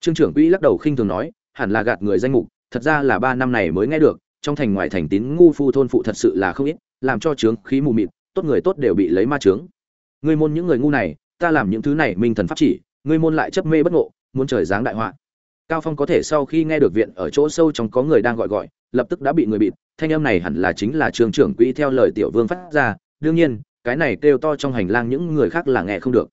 trương trưởng quỹ lắc đầu khinh thường nói, hẳn là gạt người danh mục, thật ra là ba năm này mới nghe được, trong thành ngoại thành tín ngu phu thôn phụ thật sự là không ít, làm cho trướng khí mù mịt, tốt người tốt đều bị lấy ma trướng ngươi môn những người ngu này, ta làm những thứ này minh thần pháp chỉ, ngươi môn lại chấp mê bất ngộ, muốn trời giáng đại họa. Cao phong có thể sau khi nghe được viện ở chỗ sâu trong có người đang gọi gọi, lập tức đã bị người bịt, thanh âm này hẳn là chính là trường trưởng quỹ theo lời tiểu vương phát ra, đương nhiên, cái này kêu to trong hành lang những người khác là nghe không được.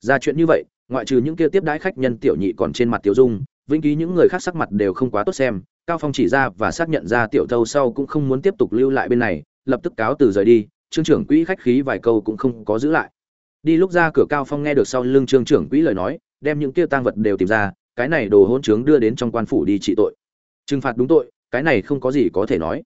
Ra chuyện như vậy ngoại trừ những kia tiếp đãi khách nhân tiểu nhị còn trên mặt tiểu dung, vĩnh ký những người khác sắc mặt đều không quá tốt xem, cao phong chỉ ra và xác nhận ra tiểu thâu sau cũng không muốn tiếp tục lưu lại bên này, lập tức cáo từ rời đi, trương trưởng quỹ khách khí vài câu cũng không có giữ lại. Đi lúc ra cửa cao phong nghe được sau lưng trương trưởng quỹ lời nói, đem những kia tang vật đều tìm ra, cái này đồ hỗn trướng đưa đến trong quan phủ đi trị tội. Trừng phạt đúng tội, cái này không có gì có thể nói.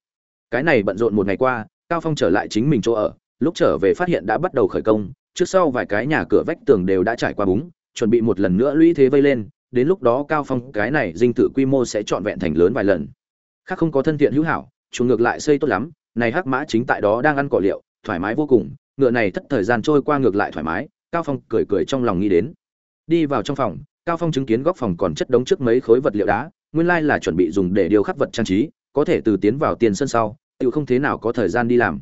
Cái này bận rộn một ngày qua, cao phong trở lại chính mình chỗ ở, lúc trở về phát hiện đã bắt đầu khởi công, trước sau vài cái nhà cửa vách tường đều đã trải qua búng chuẩn bị một lần nữa lũy thế vây lên, đến lúc đó cao phong cái này dinh tự quy mô sẽ trọn vẹn thành lớn vài lần. Khác không có thân thiện hữu hảo, chuồng ngược lại xây tốt lắm, này hắc mã chính tại đó đang ăn cỏ liệu, thoải mái vô cùng, ngựa này thất thời gian trôi qua ngược lại thoải mái, cao phong cười cười trong lòng nghĩ đến. Đi vào trong phòng, cao phong chứng kiến góc phòng còn chất đống trước mấy khối vật liệu đá, nguyên lai là chuẩn bị dùng để điêu khắc vật trang trí, có thể từ tiến vào tiền sân sau tự không thế nào có thời gian đi làm.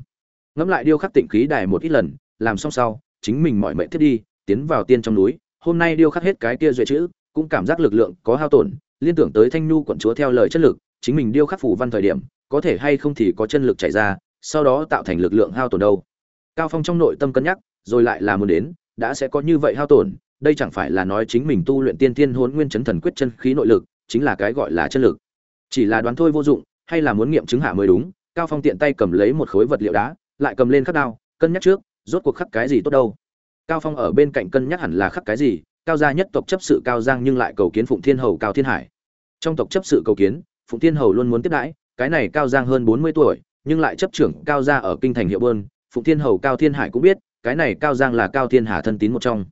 Ngẫm lại điêu khắc tịnh khí đài một ít lần, làm xong sau, chính mình mọi mệnh thiết đi, tiến vào tiên trong núi hôm nay điêu khắc hết cái kia duệ chữ, cũng cảm giác lực lượng có hao tổn, liên tưởng tới thanh nhu quận chúa theo lời chất lực, chính mình điêu khắc phủ văn thời điểm, có thể hay không thì có chân lực chảy ra, sau đó tạo thành lực lượng hao tổn đâu. Cao phong trong nội tâm cân nhắc, rồi lại là muốn đến, đã sẽ có như vậy hao tổn, đây chẳng phải là nói chính mình tu luyện tiên tiên hồn nguyên chấn thần quyết chân khí nội lực, chính là cái gọi là chân lực. Chỉ là đoán thôi vô dụng, hay là muốn nghiệm chứng hạ mới đúng, cao phong tiện tay cầm lấy một khối vật liệu đá, lại cầm lên khắc đao, cân nhắc trước, rốt cuộc khắc cái gì tốt đâu cao phong ở bên cạnh cân nhắc hẳn là khắc cái gì, cao gia nhất tộc chấp sự cao giang nhưng lại cầu kiến phụng thiên hầu cao thiên hải. Trong tộc chấp sự cầu kiến, phụng thiên hầu luôn muốn tiếp đãi, cái này cao giang hơn 40 tuổi, nhưng lại chấp trưởng cao gia ở kinh thành hiệu bơn phụng thiên hầu cao thiên hải cũng biết, cái này cao giang là cao thiên hà thân tín một trong.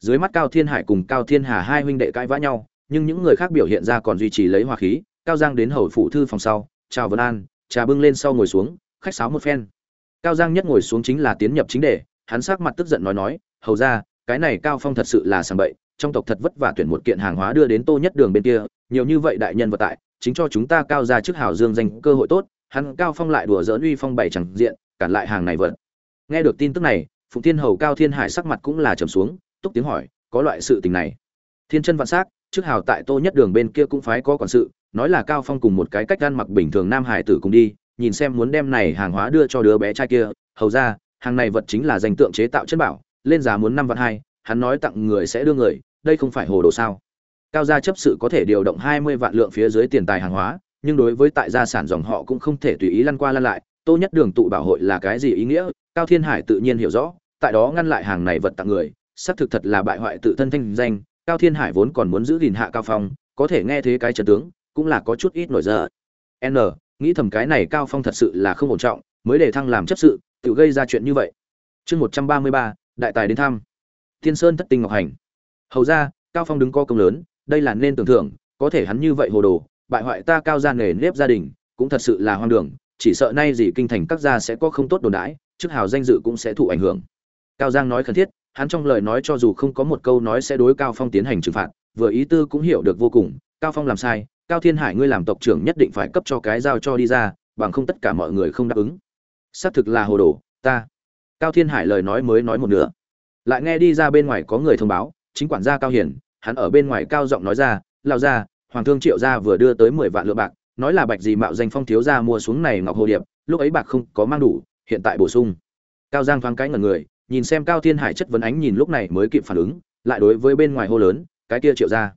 Dưới mắt cao thiên hải cùng cao thiên hà hai huynh đệ cãi vã nhau, nhưng những người khác biểu hiện ra còn duy trì lấy hòa khí, cao giang đến hầu phụ thư phòng sau, chào vân an, trà bưng lên sau ngồi xuống, khách sáo một phen. Cao giang nhất ngồi xuống chính là tiến nhập chính đề hắn sắc mặt tức giận nói nói, hầu ra, cái này cao phong thật sự là sàng bậy, trong tộc thật vất vả tuyển một kiện hàng hóa đưa đến tô nhất đường bên kia, nhiều như vậy đại nhân vật tại, chính cho chúng ta cao ra trước hào dương danh cơ hội tốt, hắn cao phong lại đùa dỡn uy phong bảy chẳng diện, cản lại hàng này vật nghe được tin tức này, phụng thiên hầu cao thiên hải sắc mặt cũng là trầm xuống, túc tiếng hỏi, có loại sự tình này? Thiên chân vạn s á c trước hào tại tô nhất đường bên kia cũng phái có quản sự, nói là cao phong cùng một cái cách ăn mặc bình thường nam hải tử cùng đi, nhìn xem muốn đem này hàng hóa đưa cho đứa bé trai kia, hầu ra hàng này vật chính là danh tượng chế tạo chân bảo, lên giá muốn năm vạn hai, hắn nói tặng người sẽ đưa người, đây không phải hồ đồ sao. Cao gia chấp sự có thể điều động hai mươi vạn lượng phía dưới tiền tài hàng hóa, nhưng đối với tại gia sản dòng họ cũng không thể tùy ý lăn qua lăn lại, tô nhất đường tụ bảo hội là cái gì ý nghĩa, cao thiên hải tự nhiên hiểu rõ, tại đó ngăn lại hàng này vật tặng người, xác thực thật là bại hoại tự thân thanh danh, cao thiên hải vốn còn muốn giữ gìn hạ cao phong, có thể nghe thế cái trần tướng, cũng là có chút ít nổi dở n, nghĩ thầm cái này cao phong thật sự là không ổn trọng, mới để thăng làm chấp sự tự gây ra chuyện như vậy. Chương một trăm ba mươi ba, đại tài đến thăm. Thiên sơn thất tinh ngọc hành. Hầu ra, cao phong đứng co công lớn, đây là nên tưởng thưởng có thể hắn như vậy hồ đồ, bại hoại ta cao ra nghề nếp gia đình, cũng thật sự là hoang đường, chỉ sợ nay gì kinh thành các gia sẽ có không tốt đồn đãi, chức hào danh dự cũng sẽ thụ ảnh hưởng. Cao giang nói khẩn thiết, hắn trong lời nói cho dù không có một câu nói sẽ đối cao phong tiến hành trừng phạt, vừa ý tư cũng hiểu được vô cùng, cao phong làm sai, cao thiên hải ngươi làm tộc trưởng nhất định phải cấp cho cái giao cho đi ra, bằng không tất cả mọi người không đáp ứng xác thực là hồ đồ, ta. Cao thiên hải lời nói mới nói một nửa. Lại nghe đi ra bên ngoài có người thông báo, chính quản gia cao hiển hắn ở bên ngoài cao giọng nói ra lao ra hoàng thương triệu gia vừa đưa tới mười vạn lượng bạc, nói là bạch gì mạo danh phong thiếu gia mua xuống này ngọc hồ điệp, lúc ấy bạc không có mang đủ, hiện tại bổ sung. Cao giang thoáng cái ngẩn người, nhìn xem cao thiên hải chất vấn ánh nhìn lúc này mới kịp phản ứng, lại đối với bên ngoài hô lớn, cái kia triệu gia.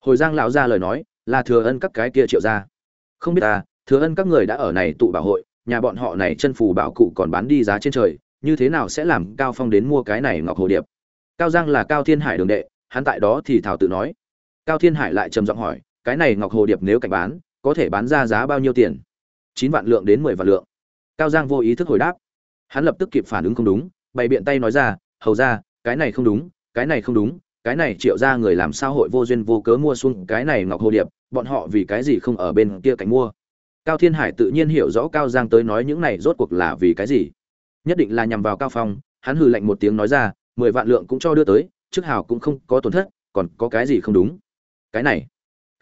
Hồi giang lão ra lời nói, là thừa ân các cái kia triệu gia. Không biết ta, thừa ân các người đã ở này tụ bảo hội nhà bọn họ này chân phù bảo cụ còn bán đi giá trên trời, như thế nào sẽ làm cao phong đến mua cái này ngọc hồ điệp? Cao giang là cao thiên hải đường đệ, hắn tại đó thì thảo tự nói. Cao thiên hải lại trầm giọng hỏi, cái này ngọc hồ điệp nếu cảnh bán, có thể bán ra giá bao nhiêu tiền? Chín vạn lượng đến mười vạn lượng. Cao giang vô ý thức hồi đáp. Hắn lập tức kịp phản ứng không đúng, bày biện tay nói ra, hầu ra, cái này không đúng, cái này không đúng, cái này triệu ra người làm sao hội vô duyên vô cớ mua xuống cái này ngọc hồ điệp, bọn họ vì cái gì không ở bên kia cạnh mua? Cao thiên hải tự nhiên hiểu rõ cao giang tới nói những này rốt cuộc là vì cái gì. Nhất định là nhằm vào cao phong, hắn hừ lạnh một tiếng nói ra, mười vạn lượng cũng cho đưa tới trước hào cũng không có tổn thất, còn có cái gì không đúng? Cái này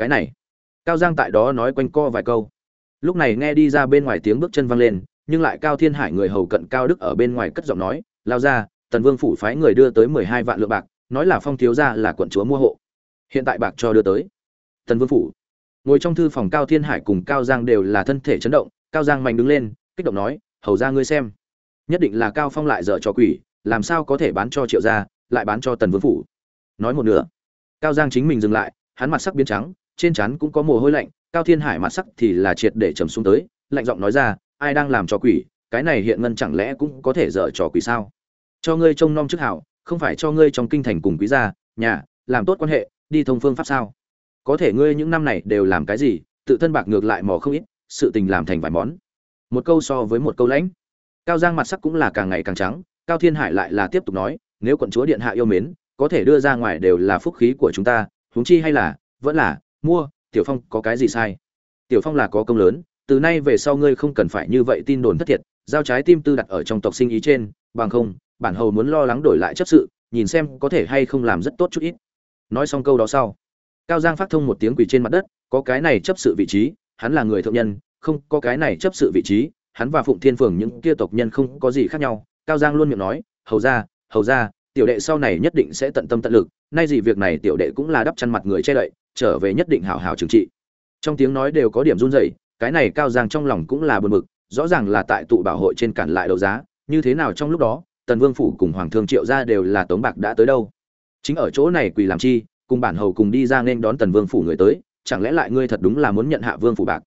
cái này. Cao giang tại đó nói quanh co vài câu. Lúc này nghe đi ra bên ngoài tiếng bước chân văng lên, nhưng lại cao thiên hải người hầu cận cao đức ở bên ngoài cất giọng nói, lao ra, tần vương phủ phái người đưa tới mười hai vạn lượng bạc, nói là phong thiếu gia là quận chúa mua hộ. Hiện tại bạc cho đưa tới. Tần vương phủ ngồi trong thư phòng cao thiên hải cùng cao giang đều là thân thể chấn động, cao giang mạnh đứng lên, kích động nói, hầu ra ngươi xem, nhất định là cao phong lại dở cho quỷ, làm sao có thể bán cho triệu gia, lại bán cho tần vương phủ? Nói một nửa, cao giang chính mình dừng lại, hắn mặt sắc biến trắng, trên trán cũng có mồ hôi lạnh, cao thiên hải mặt sắc thì là triệt để trầm xuống tới, lạnh giọng nói ra, ai đang làm cho quỷ, cái này hiện ngân chẳng lẽ cũng có thể dở trò quỷ sao? Cho ngươi trông nom chức hảo, không phải cho ngươi trong kinh thành cùng quý gia, nhà, làm tốt quan hệ, đi thông phương pháp sao? Có thể ngươi những năm này đều làm cái gì, tự thân bạc ngược lại mò không ít, sự tình làm thành vài món. Một câu so với một câu lãnh. Cao giang mặt sắc cũng là càng ngày càng trắng, cao thiên hải lại là tiếp tục nói, nếu quận chúa điện hạ yêu mến, có thể đưa ra ngoài đều là phúc khí của chúng ta, huống chi hay là, vẫn là, mua, tiểu phong có cái gì sai? Tiểu phong là có công lớn, từ nay về sau ngươi không cần phải như vậy tin đồn thất thiệt, giao trái tim tư đặt ở trong tộc sinh ý trên, bằng không, bản hầu muốn lo lắng đổi lại chấp sự, nhìn xem có thể hay không làm rất tốt chút ít. Nói xong câu đó sau cao giang phát thông một tiếng quỳ trên mặt đất, có cái này chấp sự vị trí, hắn là người thượng nhân, không có cái này chấp sự vị trí, hắn và phụng thiên phường những kia tộc nhân không có gì khác nhau. Cao giang luôn miệng nói, hầu ra hầu ra tiểu đệ sau này nhất định sẽ tận tâm tận lực, nay gì việc này tiểu đệ cũng là đắp chăn mặt người che đậy, trở về nhất định hảo hảo trừng trị. Trong tiếng nói đều có điểm run rẩy, cái này cao giang trong lòng cũng là buồn bực, rõ ràng là tại tụ bảo hội trên cản lại đấu giá, như thế nào trong lúc đó, tần vương phủ cùng hoàng thương triệu gia đều là tống bạc đã tới đâu. Chính ở chỗ này quỳ làm chi cùng bản hầu cùng đi ra nên đón tần vương phủ người tới, chẳng lẽ lại ngươi thật đúng là muốn nhận hạ vương phủ bạc?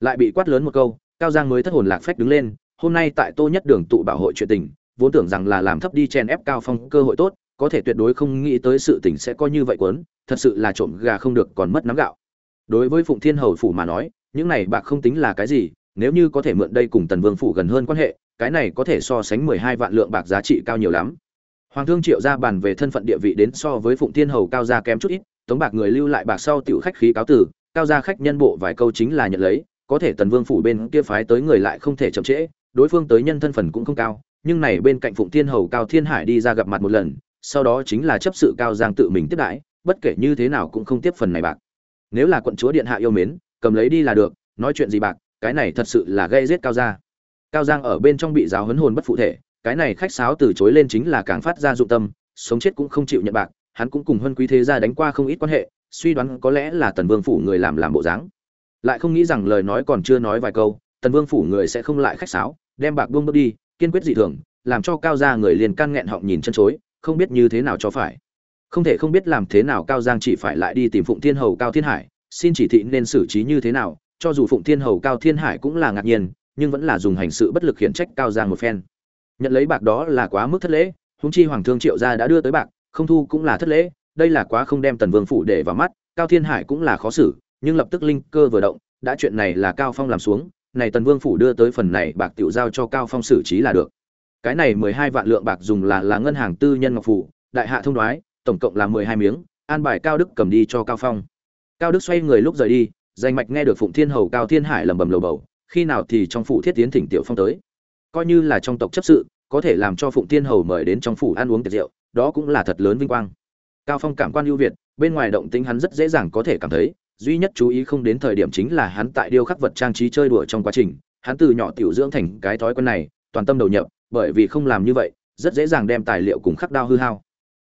Lại bị quát lớn một câu, cao giang mới thất hồn lạc phách đứng lên, hôm nay tại tô nhất đường tụ bảo hội chuyện tình, vốn tưởng rằng là làm thấp đi chen ép cao phong cơ hội tốt, có thể tuyệt đối không nghĩ tới sự tình sẽ có như vậy quấn thật sự là trộm gà không được còn mất nắm gạo. Đối với phụng thiên hầu phủ mà nói, những này bạc không tính là cái gì, nếu như có thể mượn đây cùng tần vương phủ gần hơn quan hệ, cái này có thể so sánh mười hai vạn lượng bạc giá trị cao nhiều lắm hoàng thương triệu ra bàn về thân phận địa vị đến so với phụng thiên hầu cao gia kém chút ít, tống bạc người lưu lại bạc sau tiểu khách khí cáo tử cao gia khách nhân bộ vài câu chính là nhận lấy, có thể tần vương phủ bên kia phái tới người lại không thể chậm trễ, đối phương tới nhân thân phần cũng không cao, nhưng này bên cạnh phụng thiên hầu cao thiên hải đi ra gặp mặt một lần, sau đó chính là chấp sự cao giang tự mình tiếp đãi, bất kể như thế nào cũng không tiếp phần này bạc. Nếu là quận chúa điện hạ yêu mến, cầm lấy đi là được, nói chuyện gì bạc, cái này thật sự là gây giết cao gia. Cao giang ở bên trong bị giáo huấn hồn bất phụ thể cái này khách sáo từ chối lên chính là càng phát ra dụng tâm, sống chết cũng không chịu nhận bạc, hắn cũng cùng huân quý thế gia đánh qua không ít quan hệ, suy đoán có lẽ là tần vương phủ người làm làm bộ dáng. Lại không nghĩ rằng lời nói còn chưa nói vài câu, tần vương phủ người sẽ không lại khách sáo, đem bạc buông bước đi, kiên quyết dị thường, làm cho cao gia người liền can nghẹn họng nhìn chân chối, không biết như thế nào cho phải. Không thể không biết làm thế nào cao giang chỉ phải lại đi tìm phụng thiên hầu cao thiên hải, xin chỉ thị nên xử trí như thế nào, cho dù phụng thiên hầu cao thiên hải cũng là ngạc nhiên, nhưng vẫn là dùng hành sự bất lực khiển trách cao giang một phen nhận lấy bạc đó là quá mức thất lễ húng chi hoàng thương triệu gia đã đưa tới bạc, không thu cũng là thất lễ, đây là quá không đem tần vương phủ để vào mắt, cao thiên hải cũng là khó xử, nhưng lập tức linh cơ vừa động, đã chuyện này là cao phong làm xuống, này tần vương phủ đưa tới phần này bạc tiểu giao cho cao phong xử trí là được. Cái này mười hai vạn lượng bạc dùng là là ngân hàng tư nhân ngọc phủ, đại hạ thông đoái, tổng cộng là mười hai miếng, an bài cao đức cầm đi cho cao phong. Cao đức xoay người lúc rời đi, danh mạch nghe được phụng thiên hầu cao thiên hải lầm bầm lầu bầu, khi nào thì trong phủ thiết tiến thỉnh tiểu phong tới coi như là trong tộc chấp sự, có thể làm cho phụng thiên hầu mời đến trong phủ ăn uống tiệc rượu, đó cũng là thật lớn vinh quang. Cao phong cảm quan ưu việt, bên ngoài động tính hắn rất dễ dàng có thể cảm thấy, duy nhất chú ý không đến thời điểm chính là hắn tại điêu khắc vật trang trí chơi đùa trong quá trình. Hắn từ nhỏ tiểu dưỡng thành cái thói quen này, toàn tâm đầu nhập, bởi vì không làm như vậy, rất dễ dàng đem tài liệu cùng khắc đao hư hao.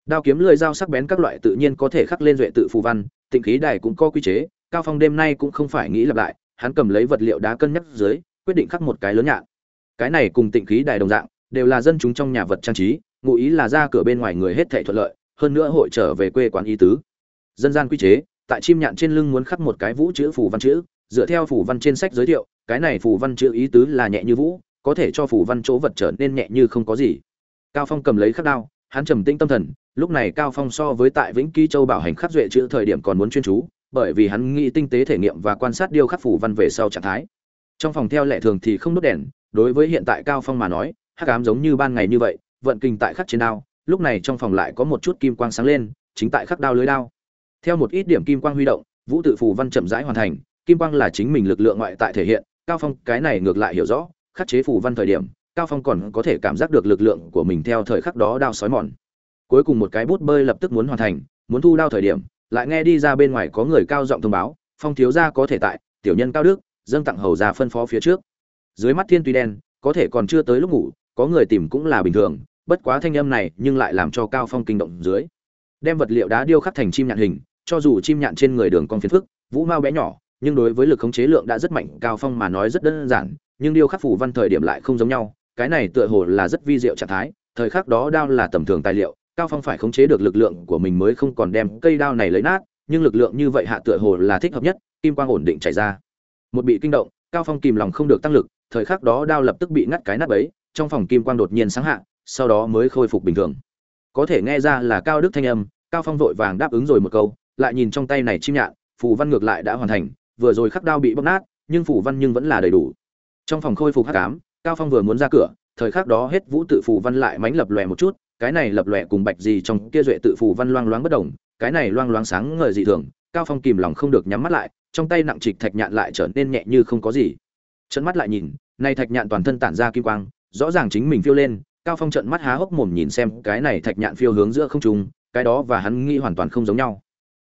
Đao kiếm lưỡi dao sắc bén các loại tự nhiên có thể khắc lên duệ tự phù văn, tịnh khí đài cũng có quy chế, cao phong đêm nay cũng không phải nghĩ lặp lại, hắn cầm lấy vật liệu đá cân nhắc dưới, quyết định khắc một cái lớn nhạn cái này cùng tịnh khí đài đồng dạng, đều là dân chúng trong nhà vật trang trí, ngụ ý là ra cửa bên ngoài người hết thảy thuận lợi, hơn nữa hội trở về quê quán y tứ. Dân gian quy chế, tại chim nhạn trên lưng muốn khắc một cái vũ chữ phù văn chữ, dựa theo phù văn trên sách giới thiệu, cái này phù văn chữ ý tứ là nhẹ như vũ, có thể cho phù văn chỗ vật trở nên nhẹ như không có gì. Cao phong cầm lấy khắc đao, hắn trầm tĩnh tâm thần, lúc này cao phong so với tại vĩnh ký châu bảo hành khắc duệ chữ thời điểm còn muốn chuyên chú, bởi vì hắn nghĩ tinh tế thể nghiệm và quan sát điêu khắc phù văn về sau trạng thái. Trong phòng theo lệ thường thì không đốt đèn đối với hiện tại cao phong mà nói, hắc ám giống như ban ngày như vậy, vận kinh tại khắc trên đao, lúc này trong phòng lại có một chút kim quang sáng lên, chính tại khắc đao lưới đao. Theo một ít điểm kim quang huy động, vũ tự phù văn chậm rãi hoàn thành, kim quang là chính mình lực lượng ngoại tại thể hiện, cao phong cái này ngược lại hiểu rõ, khắc chế phù văn thời điểm, cao phong còn có thể cảm giác được lực lượng của mình theo thời khắc đó đao sói mòn. Cuối cùng một cái bút bơi lập tức muốn hoàn thành, muốn thu đao thời điểm, lại nghe đi ra bên ngoài có người cao giọng thông báo, phong thiếu gia có thể tại, tiểu nhân cao đức, dâng tặng hầu ra phân phó phía trước dưới mắt thiên tuy đen, có thể còn chưa tới lúc ngủ, có người tìm cũng là bình thường, bất quá thanh âm này nhưng lại làm cho cao phong kinh động dưới. Đem vật liệu đá điêu khắc thành chim nhạn hình, cho dù chim nhạn trên người đường con phiến phức, vũ mao bé nhỏ, nhưng đối với lực khống chế lượng đã rất mạnh, cao phong mà nói rất đơn giản, nhưng điêu khắc phủ văn thời điểm lại không giống nhau, cái này tựa hồ là rất vi diệu trạng thái, thời khắc đó đao là tầm thường tài liệu, cao phong phải khống chế được lực lượng của mình mới không còn đem cây đao này lấy nát, nhưng lực lượng như vậy hạ tựa hồ là thích hợp nhất, kim quang ổn định chảy ra. Một bị kinh động, cao phong kìm lòng không được tăng lực thời khắc đó đao lập tức bị ngắt cái nát ấy, trong phòng kim quang đột nhiên sáng hạ sau đó mới khôi phục bình thường. Có thể nghe ra là cao đức thanh âm cao phong vội vàng đáp ứng rồi một câu lại nhìn trong tay này chim nhạn phù văn ngược lại đã hoàn thành vừa rồi khắc đao bị bóc nát nhưng phù văn nhưng vẫn là đầy đủ. Trong phòng khôi phục hắc ám cao phong vừa muốn ra cửa thời khắc đó hết vũ tự phù văn lại mánh lập lòe một chút cái này lập lòe cùng bạch gì trong kia duệ tự phù văn loang loáng bất động cái này loang loáng sáng ngời dị thường cao phong kìm lòng không được nhắm mắt lại trong tay nặng trịch thạch nhạn lại trở nên nhẹ như không có gì trận mắt lại nhìn này thạch nhạn toàn thân tản ra kim quang, rõ ràng chính mình phiêu lên, cao phong trận mắt há hốc mồm nhìn xem cái này thạch nhạn phiêu hướng giữa không trung, cái đó và hắn nghĩ hoàn toàn không giống nhau.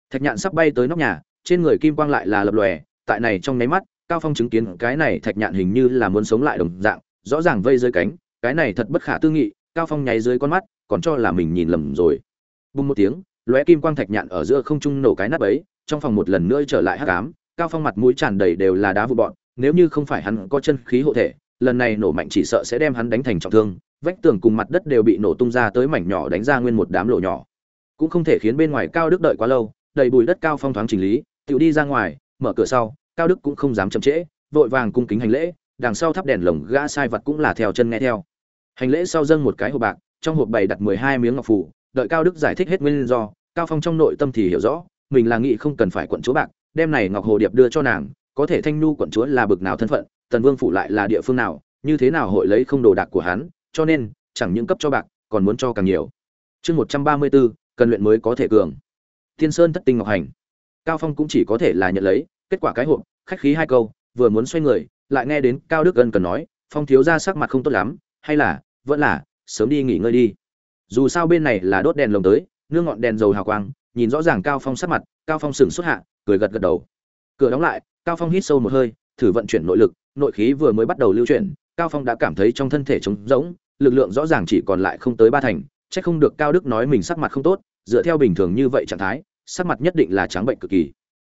Thạch nhạn sắp bay tới nóc nhà, trên người kim quang lại là lập lòe, tại này trong nháy mắt, cao phong chứng kiến cái này thạch nhạn hình như là muốn sống lại đồng dạng, rõ ràng vây dưới cánh, cái này thật bất khả tư nghị, cao phong nháy dưới con mắt, còn cho là mình nhìn lầm rồi. Bùng một tiếng, lóe kim quang thạch nhạn ở giữa không trung nổ cái nắp ấy trong phòng một lần nữa trở lại hắc ám, cao phong mặt mũi tràn đầy đều là đá vụ bọn nếu như không phải hắn có chân khí hộ thể, lần này nổ mạnh chỉ sợ sẽ đem hắn đánh thành trọng thương, vách tường cùng mặt đất đều bị nổ tung ra tới mảnh nhỏ đánh ra nguyên một đám lỗ nhỏ. Cũng không thể khiến bên ngoài cao đức đợi quá lâu, đầy bùi đất cao phong thoáng chỉnh lý tự đi ra ngoài, mở cửa sau, cao đức cũng không dám chậm trễ, vội vàng cung kính hành lễ, đằng sau thắp đèn lồng gã sai vật cũng là theo chân nghe theo. Hành lễ sau dâng một cái hộp bạc, trong hộp bày đặt mười hai miếng ngọc phủ, đợi cao đức giải thích hết nguyên do, cao phong trong nội tâm thì hiểu rõ, mình là nghĩ không cần phải quận chỗ bạc, đem này ngọc hồ điệp đưa cho nàng có thể thanh nu quận chúa là bực nào thân phận, tần vương phủ lại là địa phương nào, như thế nào hội lấy không đồ đạc của hắn, cho nên, chẳng những cấp cho bạc, còn muốn cho càng nhiều. Chương một trăm ba mươi bốn cần luyện mới có thể cường. Thiên sơn thất tinh ngọc hành. Cao phong cũng chỉ có thể là nhận lấy, kết quả cái hộp, khách khí hai câu, vừa muốn xoay người, lại nghe đến cao đức ân cần nói, phong thiếu ra sắc mặt không tốt lắm, hay là, vẫn là, sớm đi nghỉ ngơi đi. Dù sao bên này là đốt đèn lồng tới, nương ngọn đèn dầu hào quang, nhìn rõ ràng cao phong sắc mặt, cao phong sừng xuất hạ, cười gật gật đầu. Cửa đóng lại cao phong hít sâu một hơi, thử vận chuyển nội lực, nội khí vừa mới bắt đầu lưu chuyển, cao phong đã cảm thấy trong thân thể trống rỗng, lực lượng rõ ràng chỉ còn lại không tới ba thành, chắc không được cao đức nói mình sắc mặt không tốt, dựa theo bình thường như vậy trạng thái, sắc mặt nhất định là trắng bệnh cực kỳ.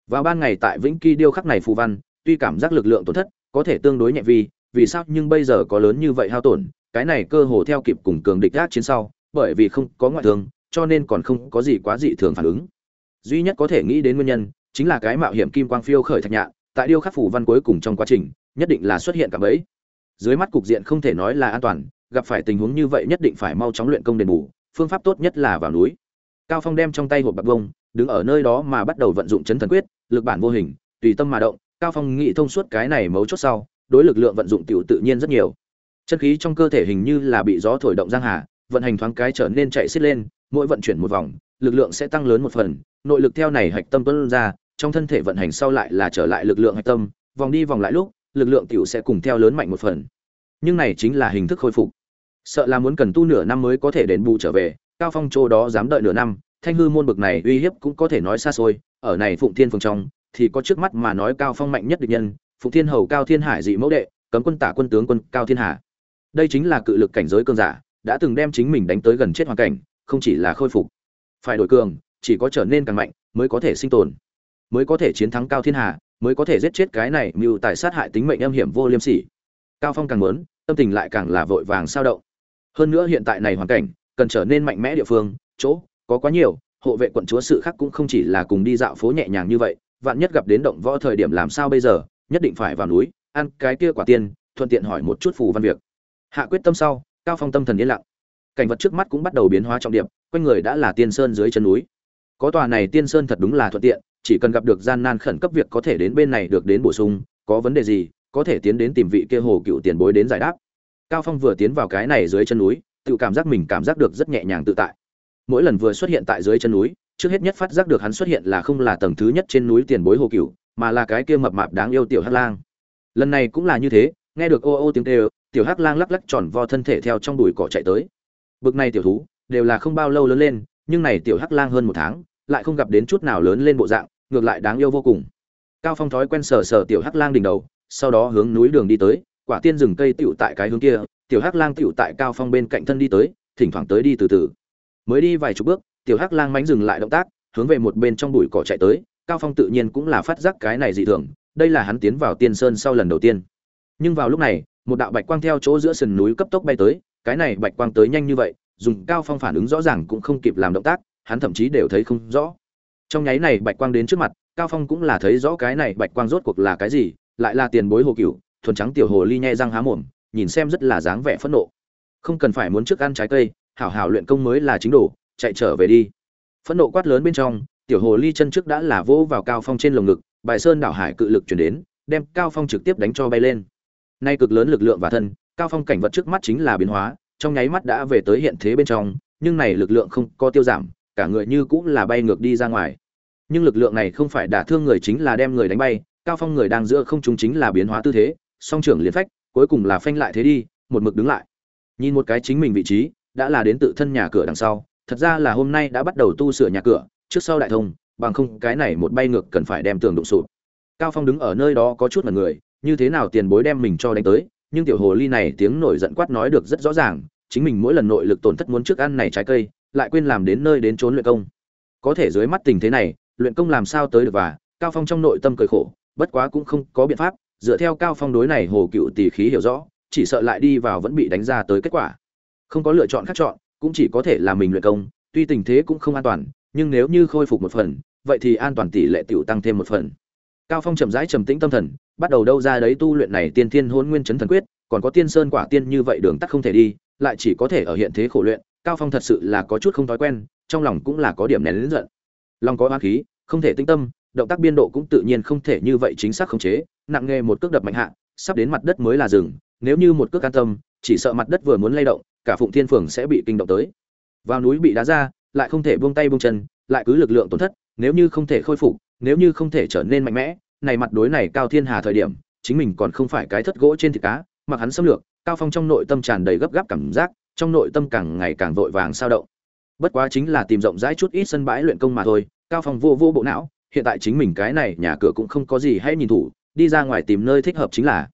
Vào ban ngày tại vĩnh kỳ điêu khắc này phù văn, tuy cảm giác lực lượng tổn thất, có thể tương đối nhẹ vi vì sao nhưng bây giờ có lớn như vậy hao tổn, cái này cơ hồ theo kịp cùng cường địch gác chiến sau, bởi vì không có ngoại thương, cho nên còn không có gì quá dị thường phản ứng. Duy nhất có thể nghĩ đến nguyên nhân chính là cái mạo hiểm kim quang phiêu khởi thạch nhạn, tại điêu khắc phủ văn cuối cùng trong quá trình, nhất định là xuất hiện cả bẫy. Dưới mắt cục diện không thể nói là an toàn, gặp phải tình huống như vậy nhất định phải mau chóng luyện công đền bù, phương pháp tốt nhất là vào núi. Cao phong đem trong tay hộp bạc bông, đứng ở nơi đó mà bắt đầu vận dụng chấn thần quyết, lực bản vô hình, tùy tâm mà động, cao phong nghĩ thông suốt cái này mấu chốt sau, đối lực lượng vận dụng tiểu tự nhiên rất nhiều. Chân khí trong cơ thể hình như là bị gió thổi động giang hà, vận hành thoáng cái trở nên chạy xiết lên, mỗi vận chuyển một vòng, lực lượng sẽ tăng lớn một phần, nội lực theo này hạch tâm tuân ra trong thân thể vận hành sau lại là trở lại lực lượng hạch tâm, vòng đi vòng lại lúc, lực lượng tiểu sẽ cùng theo lớn mạnh một phần. Nhưng này chính là hình thức khôi phục. Sợ là muốn cần tu nửa năm mới có thể đền bù trở về, cao phong châu đó dám đợi nửa năm, thanh hư môn bực này uy hiếp cũng có thể nói xa xôi, ở này phụng thiên phường trong, thì có trước mắt mà nói cao phong mạnh nhất địch nhân, phụng thiên hầu cao thiên hải dị mẫu đệ, cấm quân tả quân tướng quân cao thiên hà. Đây chính là cự lực cảnh giới cơn giả, đã từng đem chính mình đánh tới gần chết hoàn cảnh, không chỉ là khôi phục, phải đổi cường, chỉ có trở nên càng mạnh mới có thể sinh tồn mới có thể chiến thắng cao thiên hà, mới có thể giết chết cái này mưu tài sát hại tính mệnh âm hiểm vô liêm sỉ. Cao phong càng muốn, tâm tình lại càng là vội vàng sao động. Hơn nữa hiện tại này hoàn cảnh, cần trở nên mạnh mẽ địa phương, chỗ, có quá nhiều, hộ vệ quận chúa sự khác cũng không chỉ là cùng đi dạo phố nhẹ nhàng như vậy, vạn nhất gặp đến động võ thời điểm làm sao bây giờ, nhất định phải vào núi, ăn cái kia quả tiên, thuận tiện hỏi một chút phù văn việc. Hạ quyết tâm sau, cao phong tâm thần yên lặng. Cảnh vật trước mắt cũng bắt đầu biến hóa trọng điểm, quanh người đã là tiên sơn dưới chân núi. Có tòa này tiên sơn thật đúng là thuận tiện chỉ cần gặp được gian nan khẩn cấp việc có thể đến bên này được đến bổ sung, có vấn đề gì, có thể tiến đến tìm vị kia hồ cựu tiền bối đến giải đáp. Cao phong vừa tiến vào cái này dưới chân núi, tự cảm giác mình cảm giác được rất nhẹ nhàng tự tại. Mỗi lần vừa xuất hiện tại dưới chân núi, trước hết nhất phát giác được hắn xuất hiện là không là tầng thứ nhất trên núi tiền bối hồ cựu, mà là cái kia mập mạp đáng yêu tiểu hắc lang. Lần này cũng là như thế, nghe được ô ô tiếng kêu, tiểu hắc lang lắc lắc tròn vo thân thể theo trong bụi cỏ chạy tới. Bực này tiểu thú, đều là không bao lâu lớn lên, nhưng này tiểu hắc lang hơn một tháng, lại không gặp đến chút nào lớn lên bộ dạng ngược lại đáng yêu vô cùng. Cao phong thói quen sờ sờ tiểu hắc lang đỉnh đầu, sau đó hướng núi đường đi tới, quả tiên rừng cây tựu tại cái hướng kia, tiểu hắc lang tựu tại cao phong bên cạnh thân đi tới, thỉnh thoảng tới đi từ từ. Mới đi vài chục bước, tiểu hắc lang mánh dừng lại động tác, hướng về một bên trong bụi cỏ chạy tới, cao phong tự nhiên cũng là phát giác cái này dị thường, đây là hắn tiến vào tiên sơn sau lần đầu tiên. Nhưng vào lúc này, một đạo bạch quang theo chỗ giữa sườn núi cấp tốc bay tới, cái này bạch quang tới nhanh như vậy, dùng cao phong phản ứng rõ ràng cũng không kịp làm động tác, hắn thậm chí đều thấy không rõ trong nháy này bạch quang đến trước mặt, cao phong cũng là thấy rõ cái này bạch quang rốt cuộc là cái gì, lại là tiền bối hồ cửu, thuần trắng tiểu hồ ly nhe răng há mồm, nhìn xem rất là dáng vẻ phẫn nộ. Không cần phải muốn trước ăn trái cây, hảo hảo luyện công mới là chính đủ chạy trở về đi. Phẫn nộ quát lớn bên trong, tiểu hồ ly chân trước đã là vỗ vào cao phong trên lồng ngực, bài sơn đảo hải cự lực chuyển đến, đem cao phong trực tiếp đánh cho bay lên. Nay cực lớn lực lượng và thân, cao phong cảnh vật trước mắt chính là biến hóa, trong nháy mắt đã về tới hiện thế bên trong, nhưng này lực lượng không có tiêu giảm cả người như cũng là bay ngược đi ra ngoài. Nhưng lực lượng này không phải đả thương người chính là đem người đánh bay, cao phong người đang giữa không trung chính là biến hóa tư thế, song trưởng liền phách, cuối cùng là phanh lại thế đi, một mực đứng lại. Nhìn một cái chính mình vị trí, đã là đến tự thân nhà cửa đằng sau, thật ra là hôm nay đã bắt đầu tu sửa nhà cửa, trước sau đại thông, bằng không cái này một bay ngược cần phải đem tường đụng sụp. Cao phong đứng ở nơi đó có chút mật người, như thế nào tiền bối đem mình cho đánh tới, nhưng tiểu hồ ly này tiếng nổi giận quát nói được rất rõ ràng, chính mình mỗi lần nội lực tổn thất muốn trước ăn này trái cây lại quên làm đến nơi đến trốn luyện công. Có thể dưới mắt tình thế này, luyện công làm sao tới được và, cao phong trong nội tâm cười khổ, bất quá cũng không có biện pháp, dựa theo cao phong đối này hồ cựu tỷ khí hiểu rõ, chỉ sợ lại đi vào vẫn bị đánh ra tới kết quả. Không có lựa chọn khác chọn, cũng chỉ có thể là mình luyện công, tuy tình thế cũng không an toàn, nhưng nếu như khôi phục một phần, vậy thì an toàn tỷ lệ tiểu tăng thêm một phần. Cao phong chậm rãi trầm tĩnh tâm thần, bắt đầu đâu ra đấy tu luyện này tiên thiên hôn nguyên chấn thần quyết, còn có tiên sơn quả tiên như vậy đường tắt không thể đi, lại chỉ có thể ở hiện thế khổ luyện cao phong thật sự là có chút không thói quen, trong lòng cũng là có điểm nén lớn giận. Lòng có oán khí, không thể tinh tâm, động tác biên độ cũng tự nhiên không thể như vậy chính xác khống chế, nặng nghề một cước đập mạnh hạ, sắp đến mặt đất mới là rừng nếu như một cước can tâm, chỉ sợ mặt đất vừa muốn lay động, cả phụng thiên phường sẽ bị kinh động tới. Vào núi bị đá ra, lại không thể buông tay buông chân, lại cứ lực lượng tổn thất, nếu như không thể khôi phục, nếu như không thể trở nên mạnh mẽ, này mặt đối này cao thiên hà thời điểm, chính mình còn không phải cái thất gỗ trên thịt cá, mặc hắn xâm lược, cao phong trong nội tâm tràn đầy gấp gáp cảm giác trong nội tâm càng ngày càng vội vàng sao động. Bất quá chính là tìm rộng rãi chút ít sân bãi luyện công mà thôi, cao phong vô vô bộ não, hiện tại chính mình cái này nhà cửa cũng không có gì hay nhìn thủ, đi ra ngoài tìm nơi thích hợp chính là.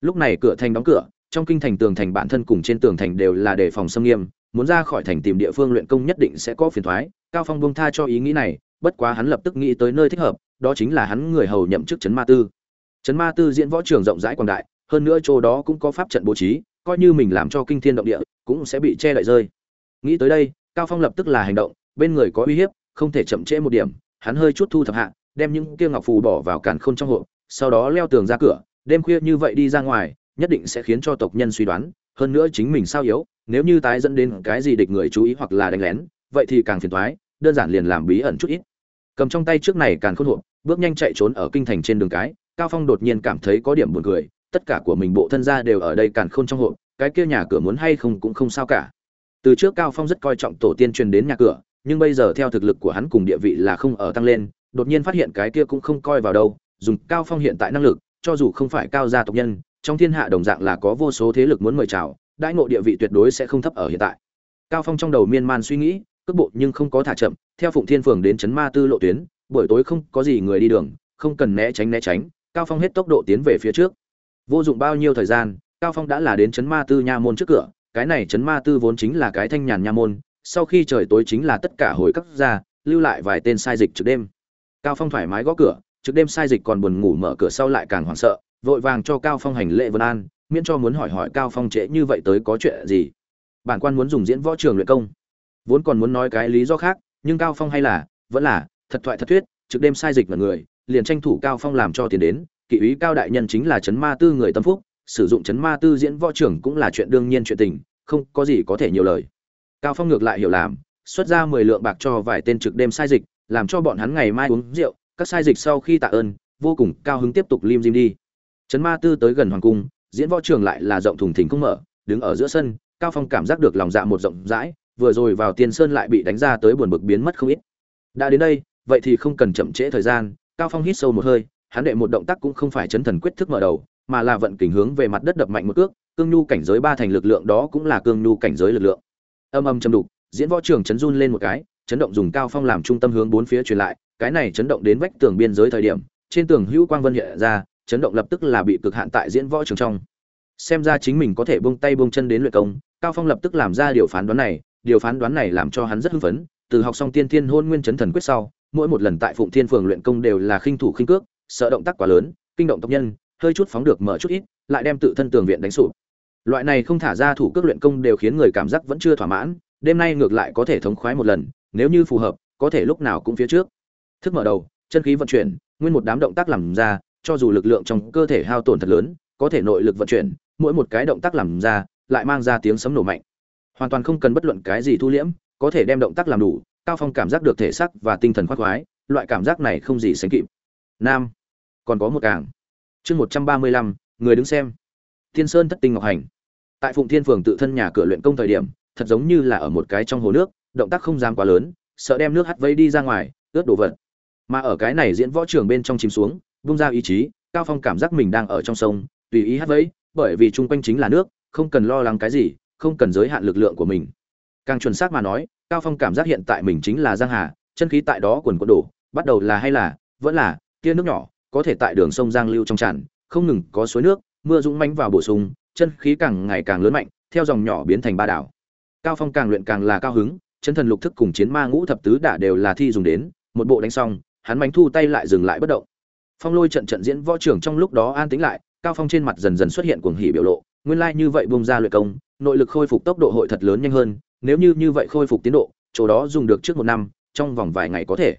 Lúc này cửa thành đóng cửa, trong kinh thành tường thành bản thân cùng trên tường thành đều là đề phòng xâm nghiêm, muốn ra khỏi thành tìm địa phương luyện công nhất định sẽ có phiền thoái, cao phong buông tha cho ý nghĩ này, bất quá hắn lập tức nghĩ tới nơi thích hợp, đó chính là hắn người hầu nhậm chức trấn ma tư. Trấn ma tư diễn võ trường rộng rãi quảng đại, hơn nữa chỗ đó cũng có pháp trận bố trí, coi như mình làm cho kinh thiên động địa cũng sẽ bị che đậy rơi. Nghĩ tới đây, cao phong lập tức là hành động, bên người có uy hiếp, không thể chậm trễ một điểm, hắn hơi chút thu thập hạ, đem những kia ngọc phù bỏ vào càn khôn trong hộ sau đó leo tường ra cửa, đêm khuya như vậy đi ra ngoài, nhất định sẽ khiến cho tộc nhân suy đoán, hơn nữa chính mình sao yếu, nếu như tái dẫn đến cái gì địch người chú ý hoặc là đánh lén, vậy thì càng phiền toái, đơn giản liền làm bí ẩn chút ít. Cầm trong tay trước này càn khôn hộp, bước nhanh chạy trốn ở kinh thành trên đường cái, cao phong đột nhiên cảm thấy có điểm buồn cười, tất cả của mình bộ thân gia đều ở đây càn khôn trong hộp cái kia nhà cửa muốn hay không cũng không sao cả. Từ trước cao phong rất coi trọng tổ tiên truyền đến nhà cửa, nhưng bây giờ theo thực lực của hắn cùng địa vị là không ở tăng lên, đột nhiên phát hiện cái kia cũng không coi vào đâu, dùng cao phong hiện tại năng lực, cho dù không phải cao gia tộc nhân, trong thiên hạ đồng dạng là có vô số thế lực muốn mời chào, đãi ngộ địa vị tuyệt đối sẽ không thấp ở hiện tại. Cao phong trong đầu miên man suy nghĩ, cước bộ nhưng không có thả chậm, theo phụng thiên phường đến trấn ma tư lộ tuyến, buổi tối không có gì người đi đường, không cần né tránh né tránh, cao phong hết tốc độ tiến về phía trước. Vô dụng bao nhiêu thời gian cao phong đã là đến trấn ma tư nha môn trước cửa, cái này trấn ma tư vốn chính là cái thanh nhàn nha môn, sau khi trời tối chính là tất cả hồi cấp ra, lưu lại vài tên sai dịch trước đêm. Cao phong thoải mái gõ cửa trước đêm sai dịch còn buồn ngủ mở cửa sau lại càng hoảng sợ, vội vàng cho cao phong hành lễ vân an, miễn cho muốn hỏi hỏi cao phong trễ như vậy tới có chuyện gì. Bản quan muốn dùng diễn võ trường luyện công. Vốn còn muốn nói cái lý do khác, nhưng cao phong hay là, vẫn là, thật thoại thật thuyết, trực đêm sai dịch là người, liền tranh thủ cao phong làm cho tiền đến, kỵ úy cao đại nhân chính là chấn ma tư người tâm phúc sử dụng chấn ma tư diễn võ trưởng cũng là chuyện đương nhiên chuyện tình, không có gì có thể nhiều lời. Cao phong ngược lại hiểu làm, xuất ra 10 lượng bạc cho vài tên trực đêm sai dịch, làm cho bọn hắn ngày mai uống rượu, các sai dịch sau khi tạ ơn, vô cùng cao hứng tiếp tục lim dim đi. Chấn ma tư tới gần hoàng cung, diễn võ trường lại là rộng thùng thình không mở, đứng ở giữa sân, cao phong cảm giác được lòng dạ một rộng rãi, vừa rồi vào tiên sơn lại bị đánh ra tới buồn bực biến mất không ít. Đã đến đây, vậy thì không cần chậm trễ thời gian, cao phong hít sâu một hơi, hắn đệ một động tác cũng không phải chấn thần quyết thức mở đầu mà là vận kình hướng về mặt đất đập mạnh một cước, cương nhu cảnh giới ba thành lực lượng đó cũng là cương nhu cảnh giới lực lượng. Âm âm trầm đục, diễn võ trường chấn run lên một cái, chấn động dùng cao phong làm trung tâm hướng bốn phía truyền lại, cái này chấn động đến vách tường biên giới thời điểm, trên tường hữu quang vân hiện ra, chấn động lập tức là bị cực hạn tại diễn võ trường trong. Xem ra chính mình có thể buông tay buông chân đến luyện công, cao phong lập tức làm ra điều phán đoán này, điều phán đoán này làm cho hắn rất hưng phấn, từ học xong tiên thiên hôn nguyên chấn thần quyết sau, mỗi một lần tại phụng thiên phường luyện công đều là khinh thủ khinh cước, sợ động tác quá lớn, kinh động tộc nhân hơi chút phóng được mở chút ít, lại đem tự thân tường viện đánh sụp. Loại này không thả ra thủ cước luyện công đều khiến người cảm giác vẫn chưa thỏa mãn, đêm nay ngược lại có thể thống khoái một lần, nếu như phù hợp, có thể lúc nào cũng phía trước. Thức mở đầu, chân khí vận chuyển, nguyên một đám động tác làm ra, cho dù lực lượng trong cơ thể hao tổn thật lớn, có thể nội lực vận chuyển, mỗi một cái động tác làm ra, lại mang ra tiếng sấm nổ mạnh. Hoàn toàn không cần bất luận cái gì thu liễm, có thể đem động tác làm đủ, cao phong cảm giác được thể xác và tinh thần khoác khoái, loại cảm giác này không gì sánh kịp. Nam, còn có một càng chương một trăm ba mươi lăm, người đứng xem. Thiên sơn thất tinh ngọc hành. Tại phụng thiên phường tự thân nhà cửa luyện công thời điểm, thật giống như là ở một cái trong hồ nước, động tác không dám quá lớn, sợ đem nước hắt vây đi ra ngoài, ướt đổ vật. Mà ở cái này diễn võ trường bên trong chìm xuống bung ra ý chí, cao phong cảm giác mình đang ở trong sông, tùy ý hắt vây bởi vì chung quanh chính là nước, không cần lo lắng cái gì, không cần giới hạn lực lượng của mình. Càng chuẩn xác mà nói, cao phong cảm giác hiện tại mình chính là giang hà, chân khí tại đó quần quần đổ, bắt đầu là hay là, vẫn là, kia nước nhỏ có thể tại đường sông giang lưu trong tràn, không ngừng có suối nước, mưa dũng manh vào bổ sung, chân khí càng ngày càng lớn mạnh, theo dòng nhỏ biến thành ba đảo. Cao phong càng luyện càng là cao hứng, chân thần lục thức cùng chiến ma ngũ thập tứ đả đều là thi dùng đến, một bộ đánh xong, hắn mánh thu tay lại dừng lại bất động. Phong lôi trận trận diễn võ trưởng trong lúc đó an tĩnh lại, cao phong trên mặt dần dần xuất hiện cuồng hỉ biểu lộ, nguyên lai like như vậy bung ra luyện công, nội lực khôi phục tốc độ hội thật lớn nhanh hơn, nếu như như vậy khôi phục tiến độ, chỗ đó dùng được trước một năm, trong vòng vài ngày có thể.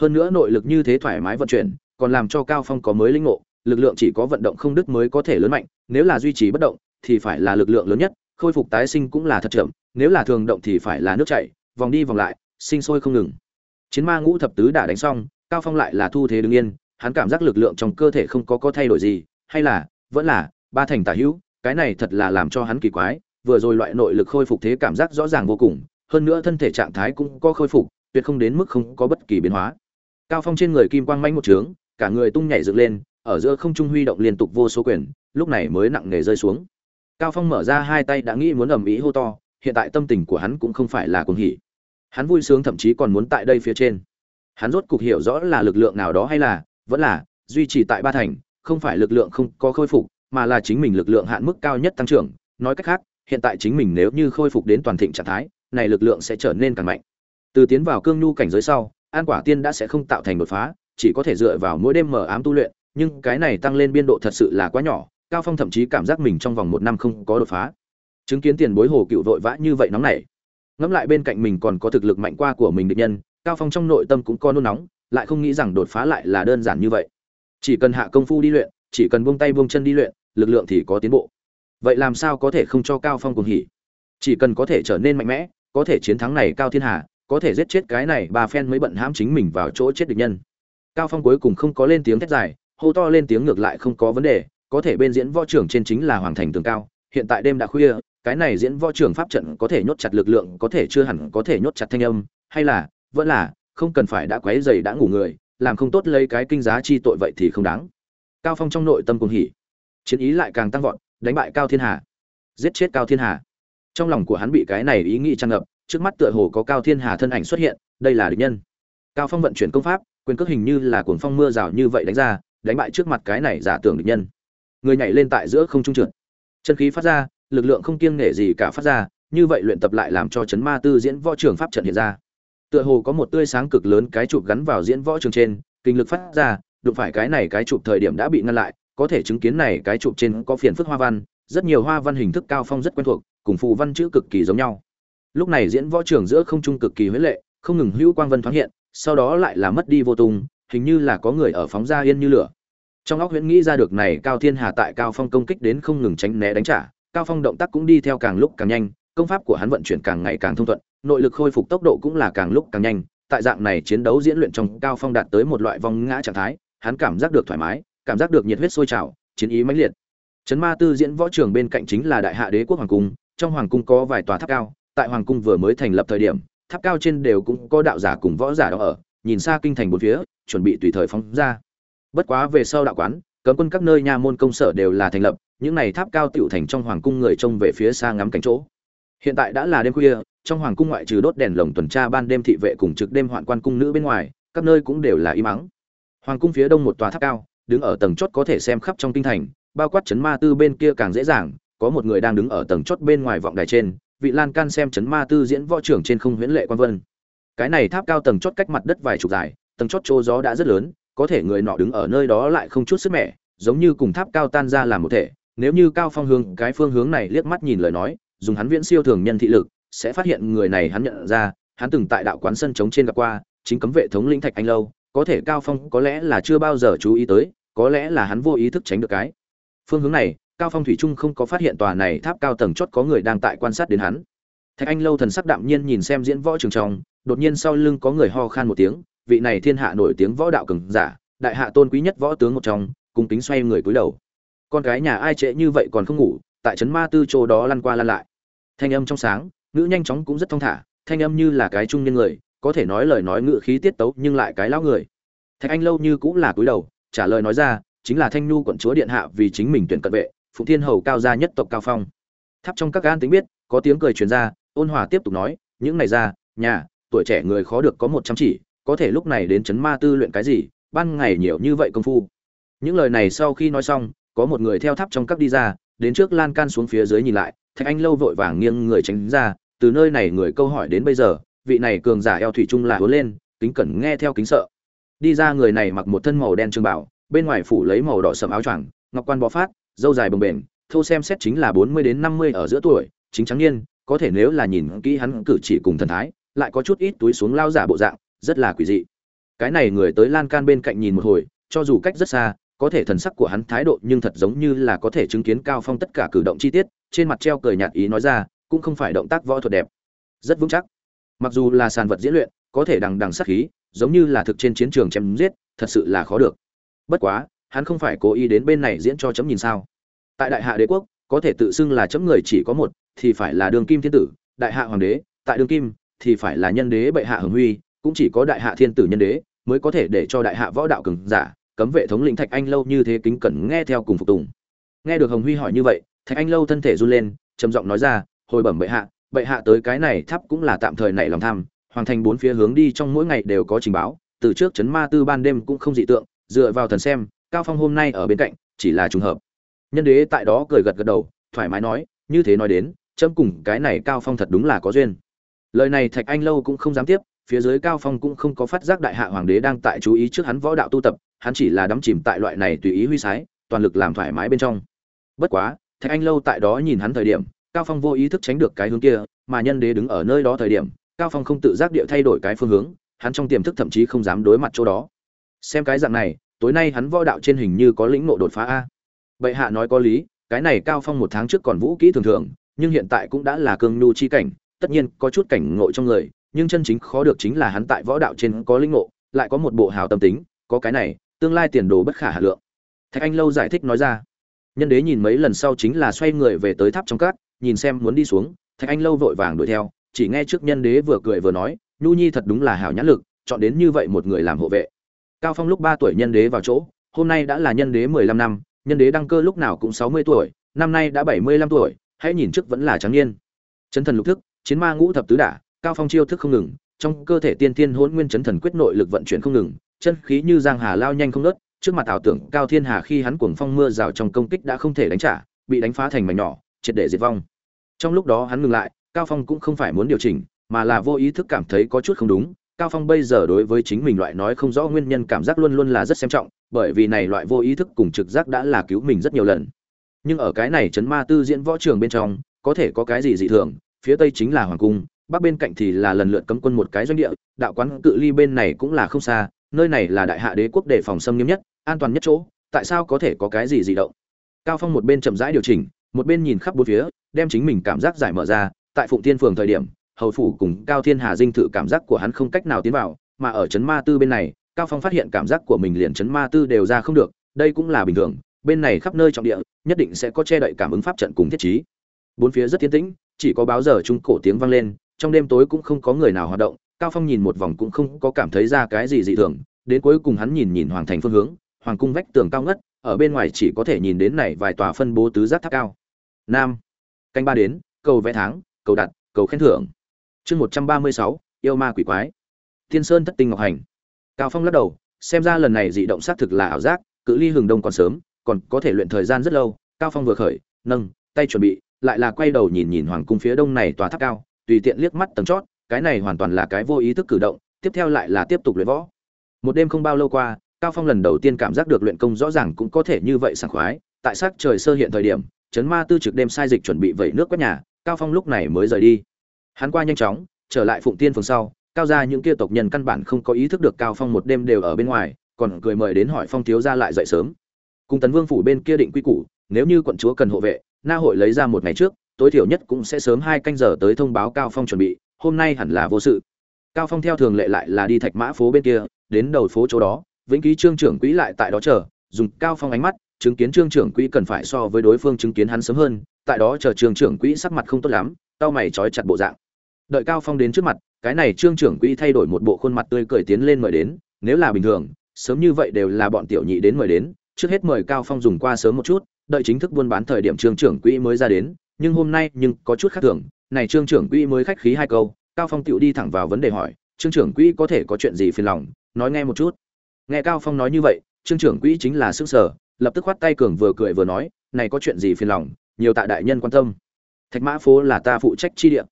Hơn nữa nội lực như thế thoải mái vận chuyển còn làm cho cao phong có mới linh ngộ, lực lượng chỉ có vận động không đứt mới có thể lớn mạnh, nếu là duy trì bất động, thì phải là lực lượng lớn nhất, khôi phục tái sinh cũng là thật chậm, nếu là thường động thì phải là nước chảy, vòng đi vòng lại, sinh sôi không ngừng. Chiến ma ngũ thập tứ đã đánh xong, cao phong lại là thu thế đứng yên, hắn cảm giác lực lượng trong cơ thể không có có thay đổi gì, hay là, vẫn là, ba thành tả hữu, cái này thật là làm cho hắn kỳ quái, vừa rồi loại nội lực khôi phục thế cảm giác rõ ràng vô cùng, hơn nữa thân thể trạng thái cũng có khôi phục, tuyệt không đến mức không có bất kỳ biến hóa. Cao phong trên người kim quang manh một trướng cả người tung nhảy dựng lên, ở giữa không trung huy động liên tục vô số quyền, lúc này mới nặng nề rơi xuống. Cao phong mở ra hai tay đã nghĩ muốn ầm ĩ hô to, hiện tại tâm tình của hắn cũng không phải là cuồng hỉ. Hắn vui sướng thậm chí còn muốn tại đây phía trên. Hắn rốt cục hiểu rõ là lực lượng nào đó hay là, vẫn là, duy trì tại ba thành, không phải lực lượng không có khôi phục, mà là chính mình lực lượng hạn mức cao nhất tăng trưởng. Nói cách khác, hiện tại chính mình nếu như khôi phục đến toàn thịnh trạng thái, này lực lượng sẽ trở nên càng mạnh. Từ tiến vào cương nhu cảnh giới sau, an quả tiên đã sẽ không tạo thành đột phá chỉ có thể dựa vào mỗi đêm mở ám tu luyện, nhưng cái này tăng lên biên độ thật sự là quá nhỏ, cao phong thậm chí cảm giác mình trong vòng một năm không có đột phá. Chứng kiến tiền bối hồ cựu vội vã như vậy nóng nảy. Ngẫm lại bên cạnh mình còn có thực lực mạnh qua của mình định nhân, cao phong trong nội tâm cũng có nôn nóng, lại không nghĩ rằng đột phá lại là đơn giản như vậy. Chỉ cần hạ công phu đi luyện, chỉ cần buông tay buông chân đi luyện, lực lượng thì có tiến bộ. Vậy làm sao có thể không cho cao phong cùng hỉ? Chỉ cần có thể trở nên mạnh mẽ, có thể chiến thắng này cao thiên hà, có thể giết chết cái này bà phen mới bận hãm chính mình vào chỗ chết địch nhân cao phong cuối cùng không có lên tiếng thét dài, hô to lên tiếng ngược lại không có vấn đề, có thể bên diễn võ trưởng trên chính là hoàng thành tường cao, hiện tại đêm đã khuya, cái này diễn võ trưởng pháp trận có thể nhốt chặt lực lượng, có thể chưa hẳn có thể nhốt chặt thanh âm, hay là, vẫn là, không cần phải đã quấy dày đã ngủ người, làm không tốt lấy cái kinh giá chi tội vậy thì không đáng. Cao phong trong nội tâm cùng hỉ. Chiến ý lại càng tăng vọt, đánh bại cao thiên hà. Giết chết cao thiên hà. Trong lòng của hắn bị cái này ý nghĩ tràn ngập, trước mắt tựa hồ có cao thiên hà thân ảnh xuất hiện, đây là địch nhân. Cao phong vận chuyển công pháp quyền cước hình như là cuồng phong mưa rào như vậy đánh ra, đánh bại trước mặt cái này giả tưởng địch nhân. Người nhảy lên tại giữa không trung trượt. Chân khí phát ra, lực lượng không kiêng nể gì cả phát ra, như vậy luyện tập lại làm cho chấn ma tư diễn võ trường pháp trận hiện ra. Tựa hồ có một tươi sáng cực lớn cái chụp gắn vào diễn võ trường trên, kinh lực phát ra, đụng phải cái này cái chụp thời điểm đã bị ngăn lại, có thể chứng kiến này cái chụp trên có phiền phức hoa văn, rất nhiều hoa văn hình thức cao phong rất quen thuộc, cùng phù văn chữ cực kỳ giống nhau. Lúc này diễn võ trường giữa không trung cực kỳ huyết lệ, không ngừng hữu quang vân thoáng hiện sau đó lại là mất đi vô tung, hình như là có người ở phóng ra yên như lửa. Trong óc huyễn nghĩ ra được này cao thiên hà tại cao phong công kích đến không ngừng tránh né đánh trả, cao phong động tác cũng đi theo càng lúc càng nhanh, công pháp của hắn vận chuyển càng ngày càng thông thuận, nội lực khôi phục tốc độ cũng là càng lúc càng nhanh, tại dạng này chiến đấu diễn luyện trong cao phong đạt tới một loại vong ngã trạng thái, hắn cảm giác được thoải mái, cảm giác được nhiệt huyết sôi trào, chiến ý mãnh liệt. Trấn ma tư diễn võ trường bên cạnh chính là đại hạ đế quốc hoàng cung, trong hoàng cung có vài tòa tháp cao, tại hoàng cung vừa mới thành lập thời điểm tháp cao trên đều cũng có đạo giả cùng võ giả đó ở, nhìn xa kinh thành bốn phía, chuẩn bị tùy thời phóng ra bất quá về sau đạo quán, cấm quân các nơi nhà môn công sở đều là thành lập, những này tháp cao tiểu thành trong hoàng cung người trông về phía xa ngắm cảnh chỗ hiện tại đã là đêm khuya, trong hoàng cung ngoại trừ đốt đèn lồng tuần tra ban đêm thị vệ cùng trực đêm hoạn quan cung nữ bên ngoài, các nơi cũng đều là im mắng. hoàng cung phía đông một tòa tháp cao, đứng ở tầng chót có thể xem khắp trong kinh thành, bao quát chấn ma tư bên kia càng dễ dàng, có một người đang đứng ở tầng chót bên ngoài vọng đài trên vị lan can xem chấn ma tư diễn võ trưởng trên không huyễn lệ quan vân. Cái này tháp cao tầng chót cách mặt đất vài chục dài, tầng chót chỗ gió đã rất lớn, có thể người nọ đứng ở nơi đó lại không chút sức mẻ, giống như cùng tháp cao tan ra làm một thể. Nếu như cao phong hướng, cái phương hướng này liếc mắt nhìn lời nói, dùng hắn viễn siêu thường nhân thị lực, sẽ phát hiện người này hắn nhận ra, hắn từng tại đạo quán sân trống trên gặp qua, chính cấm vệ thống lĩnh thạch anh lâu, có thể cao phong có lẽ là chưa bao giờ chú ý tới, có lẽ là hắn vô ý thức tránh được cái. Phương hướng này cao phong thủy trung không có phát hiện tòa này tháp cao tầng chót có người đang tại quan sát đến hắn. Thạch anh lâu thần sắc đạm nhiên nhìn xem diễn võ trường trong, đột nhiên sau lưng có người ho khan một tiếng, vị này thiên hạ nổi tiếng võ đạo cường giả, đại hạ tôn quý nhất võ tướng một trong, cung kính xoay người cúi đầu. Con gái nhà ai trễ như vậy còn không ngủ, tại trấn ma tư chỗ đó lăn qua lăn lại. Thanh âm trong sáng, ngữ nhanh chóng cũng rất thong thả, thanh âm như là cái trung niên người, có thể nói lời nói ngữ khí tiết tấu nhưng lại cái lão người. Thạch anh lâu như cũng là cúi đầu, trả lời nói ra, chính là thanh nhu quận chúa điện hạ vì chính mình tuyển cận vệ phụ thiên hầu cao gia nhất tộc cao phong. Tháp trong các gan tính biết, có tiếng cười truyền ra, ôn hòa tiếp tục nói, những này ra, nhà, tuổi trẻ người khó được có một chăm chỉ, có thể lúc này đến chấn ma tư luyện cái gì, ban ngày nhiều như vậy công phu. Những lời này sau khi nói xong, có một người theo tháp trong các đi ra, đến trước lan can xuống phía dưới nhìn lại, thạch anh lâu vội vàng nghiêng người tránh ra, từ nơi này người câu hỏi đến bây giờ, vị này cường giả eo thủy trung là hứa lên, kính cẩn nghe theo kính sợ. Đi ra người này mặc một thân màu đen trường bảo, bên ngoài phủ lấy màu đỏ sậm áo choàng, ngọc quan bó phát dâu dài bồng bềnh, thô xem xét chính là bốn mươi đến năm mươi ở giữa tuổi, chính trắng niên, có thể nếu là nhìn kỹ hắn cử chỉ cùng thần thái, lại có chút ít túi xuống lao giả bộ dạng, rất là quỷ dị. Cái này người tới lan can bên cạnh nhìn một hồi, cho dù cách rất xa, có thể thần sắc của hắn thái độ nhưng thật giống như là có thể chứng kiến cao phong tất cả cử động chi tiết, trên mặt treo cười nhạt ý nói ra, cũng không phải động tác võ thuật đẹp. Rất vững chắc. Mặc dù là sàn vật diễn luyện, có thể đằng đằng sát khí, giống như là thực trên chiến trường chém giết, thật sự là khó được. Bất quá hắn không phải cố ý đến bên này diễn cho chấm nhìn sao? Tại đại hạ đế quốc, có thể tự xưng là chấm người chỉ có một, thì phải là đường kim thiên tử, đại hạ hoàng đế. Tại đường kim, thì phải là nhân đế bệ hạ hồng huy, cũng chỉ có đại hạ thiên tử nhân đế mới có thể để cho đại hạ võ đạo cường giả cấm vệ thống lĩnh thạch anh lâu như thế kính cẩn nghe theo cùng phục tùng. Nghe được hồng huy hỏi như vậy, thạch anh lâu thân thể run lên, trầm giọng nói ra, hồi bẩm bệ hạ bệ hạ tới cái này thắp cũng là tạm thời nảy lòng tham hoàng thành bốn phía hướng đi trong mỗi ngày đều có trình báo, từ trước chấn ma tư ban đêm cũng không dị tượng, dựa vào thần xem cao phong hôm nay ở bên cạnh, chỉ là trùng hợp. Nhân đế tại đó cười gật gật đầu, thoải mái nói, như thế nói đến, chấm cùng cái này cao phong thật đúng là có duyên. Lời này thạch anh lâu cũng không dám tiếp, phía dưới cao phong cũng không có phát giác đại hạ hoàng đế đang tại chú ý trước hắn võ đạo tu tập, hắn chỉ là đắm chìm tại loại này tùy ý huy sái, toàn lực làm thoải mái bên trong. Bất quá, thạch anh lâu tại đó nhìn hắn thời điểm, cao phong vô ý thức tránh được cái hướng kia, mà nhân đế đứng ở nơi đó thời điểm, cao phong không tự giác địa thay đổi cái phương hướng, hắn trong tiềm thức thậm chí không dám đối mặt chỗ đó. Xem cái dạng này tối nay hắn võ đạo trên hình như có lĩnh ngộ đột phá a. Bệ hạ nói có lý, cái này cao phong một tháng trước còn vũ kỹ thường thường, nhưng hiện tại cũng đã là cương nhu chi cảnh, tất nhiên có chút cảnh ngộ trong người, nhưng chân chính khó được chính là hắn tại võ đạo trên có lĩnh ngộ, lại có một bộ hào tâm tính, có cái này, tương lai tiền đồ bất khả hà lượng. Thạch anh lâu giải thích nói ra. Nhân đế nhìn mấy lần sau chính là xoay người về tới tháp trong cát, nhìn xem muốn đi xuống, thạch anh lâu vội vàng đuổi theo, chỉ nghe trước nhân đế vừa cười vừa nói, nhu nhi thật đúng là hảo nhãn lực, chọn đến như vậy một người làm hộ vệ cao phong lúc ba tuổi nhân đế vào chỗ, hôm nay đã là nhân đế mười lăm năm, nhân đế đăng cơ lúc nào cũng sáu mươi tuổi, năm nay đã bảy mươi lăm tuổi, hãy nhìn trước vẫn là trắng niên. Chấn thần lục thức, chiến ma ngũ thập tứ đả, cao phong chiêu thức không ngừng, trong cơ thể tiên tiên hỗn nguyên chấn thần quyết nội lực vận chuyển không ngừng, chân khí như giang hà lao nhanh không ngớt, trước mặt ảo tưởng cao thiên hà khi hắn cuồng phong mưa rào trong công kích đã không thể đánh trả, bị đánh phá thành mảnh nhỏ, triệt để diệt vong. Trong lúc đó hắn ngừng lại, cao phong cũng không phải muốn điều chỉnh, mà là vô ý thức cảm thấy có chút không đúng cao phong bây giờ đối với chính mình loại nói không rõ nguyên nhân cảm giác luôn luôn là rất xem trọng, bởi vì này loại vô ý thức cùng trực giác đã là cứu mình rất nhiều lần. Nhưng ở cái này chấn ma tư diễn võ trường bên trong, có thể có cái gì dị thường, phía tây chính là hoàng cung, bắc bên cạnh thì là lần lượt cấm quân một cái doanh địa, đạo quán cự ly bên này cũng là không xa, nơi này là đại hạ đế quốc để phòng xâm nghiêm nhất, an toàn nhất chỗ, tại sao có thể có cái gì dị động? Cao phong một bên chậm rãi điều chỉnh, một bên nhìn khắp bốn phía, đem chính mình cảm giác giải mở ra, tại phụng thiên phường thời điểm hầu phủ cùng cao thiên hà dinh thự cảm giác của hắn không cách nào tiến vào, mà ở Trấn ma tư bên này, cao phong phát hiện cảm giác của mình liền Trấn ma tư đều ra không được, đây cũng là bình thường, bên này khắp nơi trọng địa, nhất định sẽ có che đậy cảm ứng pháp trận cùng thiết trí. Bốn phía rất tiến tĩnh, chỉ có báo giờ trung cổ tiếng vang lên, trong đêm tối cũng không có người nào hoạt động, cao phong nhìn một vòng cũng không có cảm thấy ra cái gì dị thường, đến cuối cùng hắn nhìn nhìn hoàng thành phương hướng, hoàng cung vách tường cao ngất, ở bên ngoài chỉ có thể nhìn đến này vài tòa phân bố tứ giác tháp cao. Nam, canh ba đến, cầu vẽ tháng, cầu đặt, cầu khen thưởng chương một trăm ba mươi sáu, yêu ma quỷ quái. Thiên sơn thất tinh ngọc hành. Cao phong lắc đầu, xem ra lần này dị động xác thực là ảo giác, cự ly hừng đông còn sớm, còn có thể luyện thời gian rất lâu. Cao phong vừa khởi, nâng, tay chuẩn bị, lại là quay đầu nhìn nhìn hoàng cung phía đông này tòa tháp cao, tùy tiện liếc mắt tầng chót, cái này hoàn toàn là cái vô ý thức cử động, tiếp theo lại là tiếp tục luyện võ. Một đêm không bao lâu qua, cao phong lần đầu tiên cảm giác được luyện công rõ ràng cũng có thể như vậy sảng khoái, tại sắc trời sơ hiện thời điểm, chấn ma tư trực đêm sai dịch chuẩn bị vẩy nước quét nhà, cao phong lúc này mới rời đi hắn qua nhanh chóng, trở lại phụng tiên phường sau, cao gia những kia tộc nhân căn bản không có ý thức được cao phong một đêm đều ở bên ngoài, còn cười mời đến hỏi phong thiếu gia lại dậy sớm. Cùng tấn vương phủ bên kia định quy củ, nếu như quận chúa cần hộ vệ, na hội lấy ra một ngày trước, tối thiểu nhất cũng sẽ sớm hai canh giờ tới thông báo cao phong chuẩn bị, hôm nay hẳn là vô sự. Cao phong theo thường lệ lại là đi thạch mã phố bên kia, đến đầu phố chỗ đó, vĩnh ký trương trưởng quỹ lại tại đó chờ, dùng cao phong ánh mắt, chứng kiến trương trưởng quỹ cần phải so với đối phương chứng kiến hắn sớm hơn, tại đó chờ trương trưởng quỹ sắc mặt không tốt lắm, tao mày trói chặt bộ dạng đợi cao phong đến trước mặt, cái này trương trưởng quỹ thay đổi một bộ khuôn mặt tươi cười tiến lên mời đến, nếu là bình thường, sớm như vậy đều là bọn tiểu nhị đến mời đến, trước hết mời cao phong dùng qua sớm một chút, đợi chính thức buôn bán thời điểm trương trưởng quỹ mới ra đến, nhưng hôm nay nhưng có chút khác thường, này trương trưởng quỹ mới khách khí hai câu, cao phong tựu đi thẳng vào vấn đề hỏi, trương trưởng quỹ có thể có chuyện gì phiền lòng, nói nghe một chút. Nghe cao phong nói như vậy, trương trưởng quỹ chính là sức sở, lập tức khoát tay cường vừa cười vừa nói, này có chuyện gì phiền lòng, nhiều tạ đại nhân quan tâm. Thạch mã phố là ta phụ trách chi địa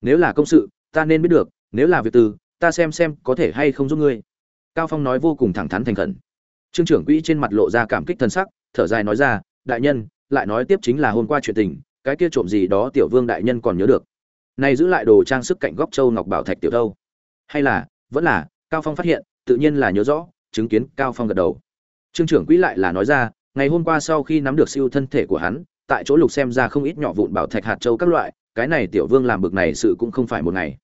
nếu là công sự, ta nên biết được, nếu là việc tư ta xem xem có thể hay không giúp ngươi. Cao phong nói vô cùng thẳng thắn thành khẩn. Trương trưởng quỹ trên mặt lộ ra cảm kích thân sắc, thở dài nói ra, đại nhân, lại nói tiếp chính là hôm qua chuyện tình, cái kia trộm gì đó tiểu vương đại nhân còn nhớ được. Nay giữ lại đồ trang sức cạnh góc châu ngọc bảo thạch tiểu thâu. Hay là, vẫn là, cao phong phát hiện, tự nhiên là nhớ rõ, chứng kiến cao phong gật đầu. Trương trưởng quỹ lại là nói ra, ngày hôm qua sau khi nắm được siêu thân thể của hắn, tại chỗ lục xem ra không ít nhỏ vụn bảo thạch hạt châu các loại cái này tiểu vương làm bực này sự cũng không phải một ngày.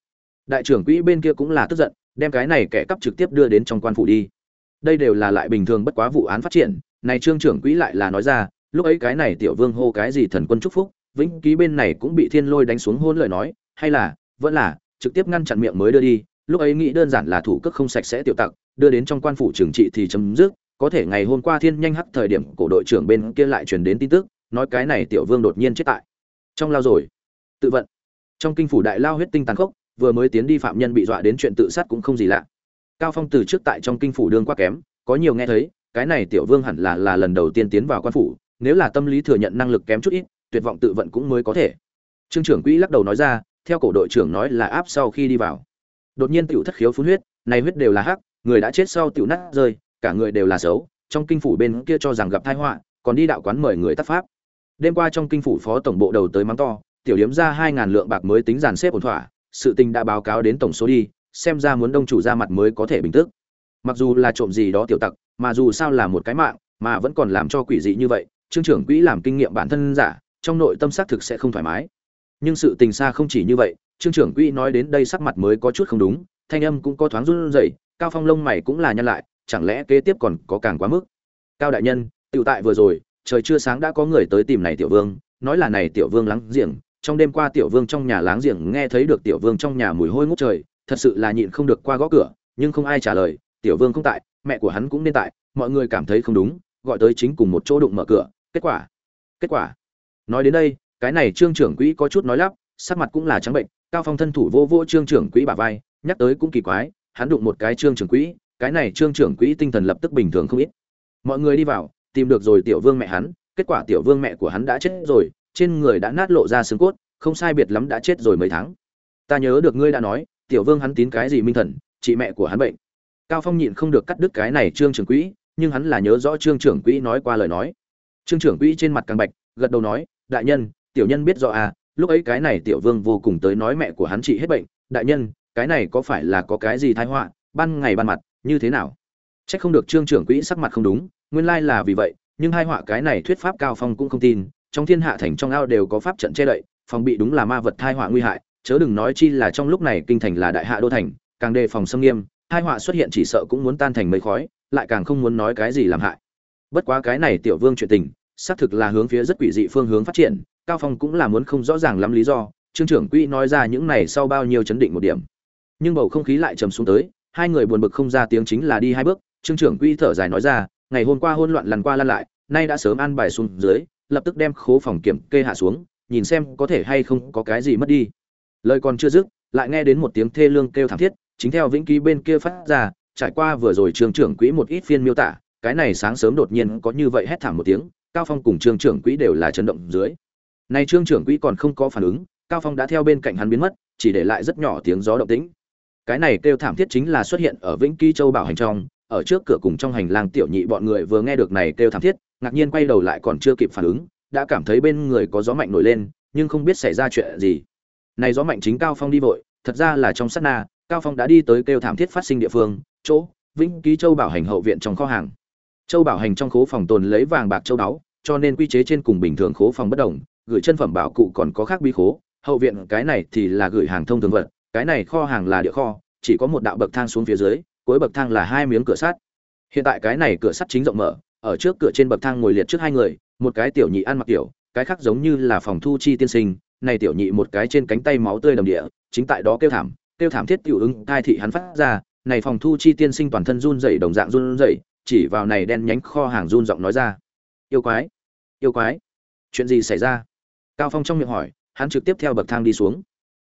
Đại trưởng quỹ bên kia cũng là tức giận, đem cái này kẻ cắp trực tiếp đưa đến trong quan phủ đi. Đây đều là lại bình thường bất quá vụ án phát triển, này trương trưởng quỹ lại là nói ra, lúc ấy cái này tiểu vương hô cái gì thần quân chúc phúc, vĩnh ký bên này cũng bị thiên lôi đánh xuống hôn lời nói, hay là, vẫn là, trực tiếp ngăn chặn miệng mới đưa đi, lúc ấy nghĩ đơn giản là thủ cước không sạch sẽ tiểu tặc, đưa đến trong quan phủ trường trị thì chấm dứt, có thể ngày hôm qua thiên nhanh hắc thời điểm cổ đội trưởng bên kia lại truyền đến tin tức, nói cái này tiểu vương đột nhiên chết tại. Trong lao rồi tự vận. Trong kinh phủ đại lao huyết tinh tàn khốc, vừa mới tiến đi phạm nhân bị dọa đến chuyện tự sát cũng không gì lạ. Cao phong từ trước tại trong kinh phủ đương quá kém, có nhiều nghe thấy, cái này tiểu vương hẳn là là lần đầu tiên tiến vào quan phủ, nếu là tâm lý thừa nhận năng lực kém chút ít, tuyệt vọng tự vận cũng mới có thể. Trương trưởng quỹ lắc đầu nói ra, theo cổ đội trưởng nói là áp sau khi đi vào. Đột nhiên tiểu thất khiếu phun huyết, này huyết đều là hắc, người đã chết sau tiểu nát rơi, cả người đều là xấu, trong kinh phủ bên kia cho rằng gặp tai họa, còn đi đạo quán mời người tác pháp. Đêm qua trong kinh phủ phó tổng bộ đầu tới mắng to tiểu điếm ra hai ngàn lượng bạc mới tính dàn xếp ổn thỏa, sự tình đã báo cáo đến tổng số đi, xem ra muốn đông chủ ra mặt mới có thể bình tức. Mặc dù là trộm gì đó tiểu tặc, mà dù sao là một cái mạng, mà vẫn còn làm cho quỷ dị như vậy, trương trưởng quỹ làm kinh nghiệm bản thân giả, trong nội tâm xác thực sẽ không thoải mái. Nhưng sự tình xa không chỉ như vậy, trương trưởng quỹ nói đến đây sắc mặt mới có chút không đúng, thanh âm cũng có thoáng run rẩy, cao phong lông mày cũng là nhăn lại, chẳng lẽ kế tiếp còn có càng quá mức? Cao đại nhân, tiểu tại vừa rồi, trời chưa sáng đã có người tới tìm này tiểu vương, nói là này tiểu vương lắng giềng trong đêm qua tiểu vương trong nhà láng giềng nghe thấy được tiểu vương trong nhà mùi hôi ngút trời, thật sự là nhịn không được qua gõ cửa, nhưng không ai trả lời, tiểu vương không tại, mẹ của hắn cũng nên tại, mọi người cảm thấy không đúng, gọi tới chính cùng một chỗ đụng mở cửa, kết quả kết quả. Nói đến đây, cái này trương trưởng quỹ có chút nói lắp, sắc mặt cũng là trắng bệnh, cao phong thân thủ vô vô trương trưởng quỹ bả vai, nhắc tới cũng kỳ quái, hắn đụng một cái trương trưởng quỹ, cái này trương trưởng quỹ tinh thần lập tức bình thường không ít. Mọi người đi vào, tìm được rồi tiểu vương mẹ hắn, kết quả tiểu vương mẹ của hắn đã chết rồi trên người đã nát lộ ra xương cốt, không sai biệt lắm đã chết rồi mấy tháng. Ta nhớ được ngươi đã nói, tiểu vương hắn tín cái gì minh thần, chị mẹ của hắn bệnh. Cao phong nhịn không được cắt đứt cái này trương trưởng quỹ, nhưng hắn là nhớ rõ trương trưởng quỹ nói qua lời nói. Trương trưởng quỹ trên mặt càng bạch, gật đầu nói, đại nhân, tiểu nhân biết rõ à lúc ấy cái này tiểu vương vô cùng tới nói mẹ của hắn trị hết bệnh. Đại nhân, cái này có phải là có cái gì thái họa, ban ngày ban mặt, như thế nào? Chắc không được trương trưởng quỹ sắc mặt không đúng, nguyên lai là vì vậy, nhưng hai họa cái này thuyết pháp cao phong cũng không tin trong thiên hạ thành trong ao đều có pháp trận che đậy, phòng bị đúng là ma vật thai họa nguy hại, chớ đừng nói chi là trong lúc này kinh thành là đại hạ đô thành, càng đề phòng xâm nghiêm hai họa xuất hiện chỉ sợ cũng muốn tan thành mây khói, lại càng không muốn nói cái gì làm hại. Bất quá cái này tiểu vương chuyện tình, xác thực là hướng phía rất quỷ dị phương hướng phát triển, cao phong cũng là muốn không rõ ràng lắm lý do, trương trưởng quỹ nói ra những này sau bao nhiêu chấn định một điểm. Nhưng bầu không khí lại trầm xuống tới, hai người buồn bực không ra tiếng chính là đi hai bước, trương trưởng quỹ thở dài nói ra, ngày hôm qua hôn loạn lần qua lăn lại, nay đã sớm ăn bài xuống dưới lập tức đem khố phòng kiểm kê hạ xuống, nhìn xem có thể hay không có cái gì mất đi. Lời còn chưa dứt, lại nghe đến một tiếng thê lương kêu thảm thiết, chính theo vĩnh ký bên kia phát ra, trải qua vừa rồi trường trưởng quỹ một ít phiên miêu tả, cái này sáng sớm đột nhiên có như vậy hét thảm một tiếng, cao phong cùng trường trưởng quỹ đều là chấn động dưới. Nay trương trưởng quỹ còn không có phản ứng, cao phong đã theo bên cạnh hắn biến mất, chỉ để lại rất nhỏ tiếng gió động tĩnh. Cái này kêu thảm thiết chính là xuất hiện ở vĩnh ký châu bảo hành trong, ở trước cửa cùng trong hành lang tiểu nhị bọn người vừa nghe được này kêu thảm thiết ngạc nhiên quay đầu lại còn chưa kịp phản ứng, đã cảm thấy bên người có gió mạnh nổi lên, nhưng không biết xảy ra chuyện gì. Này gió mạnh chính cao phong đi vội, thật ra là trong sát na, cao phong đã đi tới kêu thảm thiết phát sinh địa phương, chỗ, vĩnh ký châu bảo hành hậu viện trong kho hàng. Châu bảo hành trong khố phòng tồn lấy vàng bạc châu báu, cho nên quy chế trên cùng bình thường khố phòng bất đồng, gửi chân phẩm bảo cụ còn có khác bí khố, hậu viện cái này thì là gửi hàng thông thường vật, cái này kho hàng là địa kho, chỉ có một đạo bậc thang xuống phía dưới, cuối bậc thang là hai miếng cửa sắt. Hiện tại cái này cửa sắt chính rộng mở ở trước cửa trên bậc thang ngồi liệt trước hai người, một cái tiểu nhị ăn mặc tiểu, cái khác giống như là phòng thu chi tiên sinh, này tiểu nhị một cái trên cánh tay máu tươi đầm địa, chính tại đó kêu thảm kêu thảm thiết tiểu ứng thai thị hắn phát ra, này phòng thu chi tiên sinh toàn thân run rẩy đồng dạng run rẩy, chỉ vào này đen nhánh kho hàng run giọng nói ra, yêu quái yêu quái, chuyện gì xảy ra? Cao phong trong miệng hỏi, hắn trực tiếp theo bậc thang đi xuống.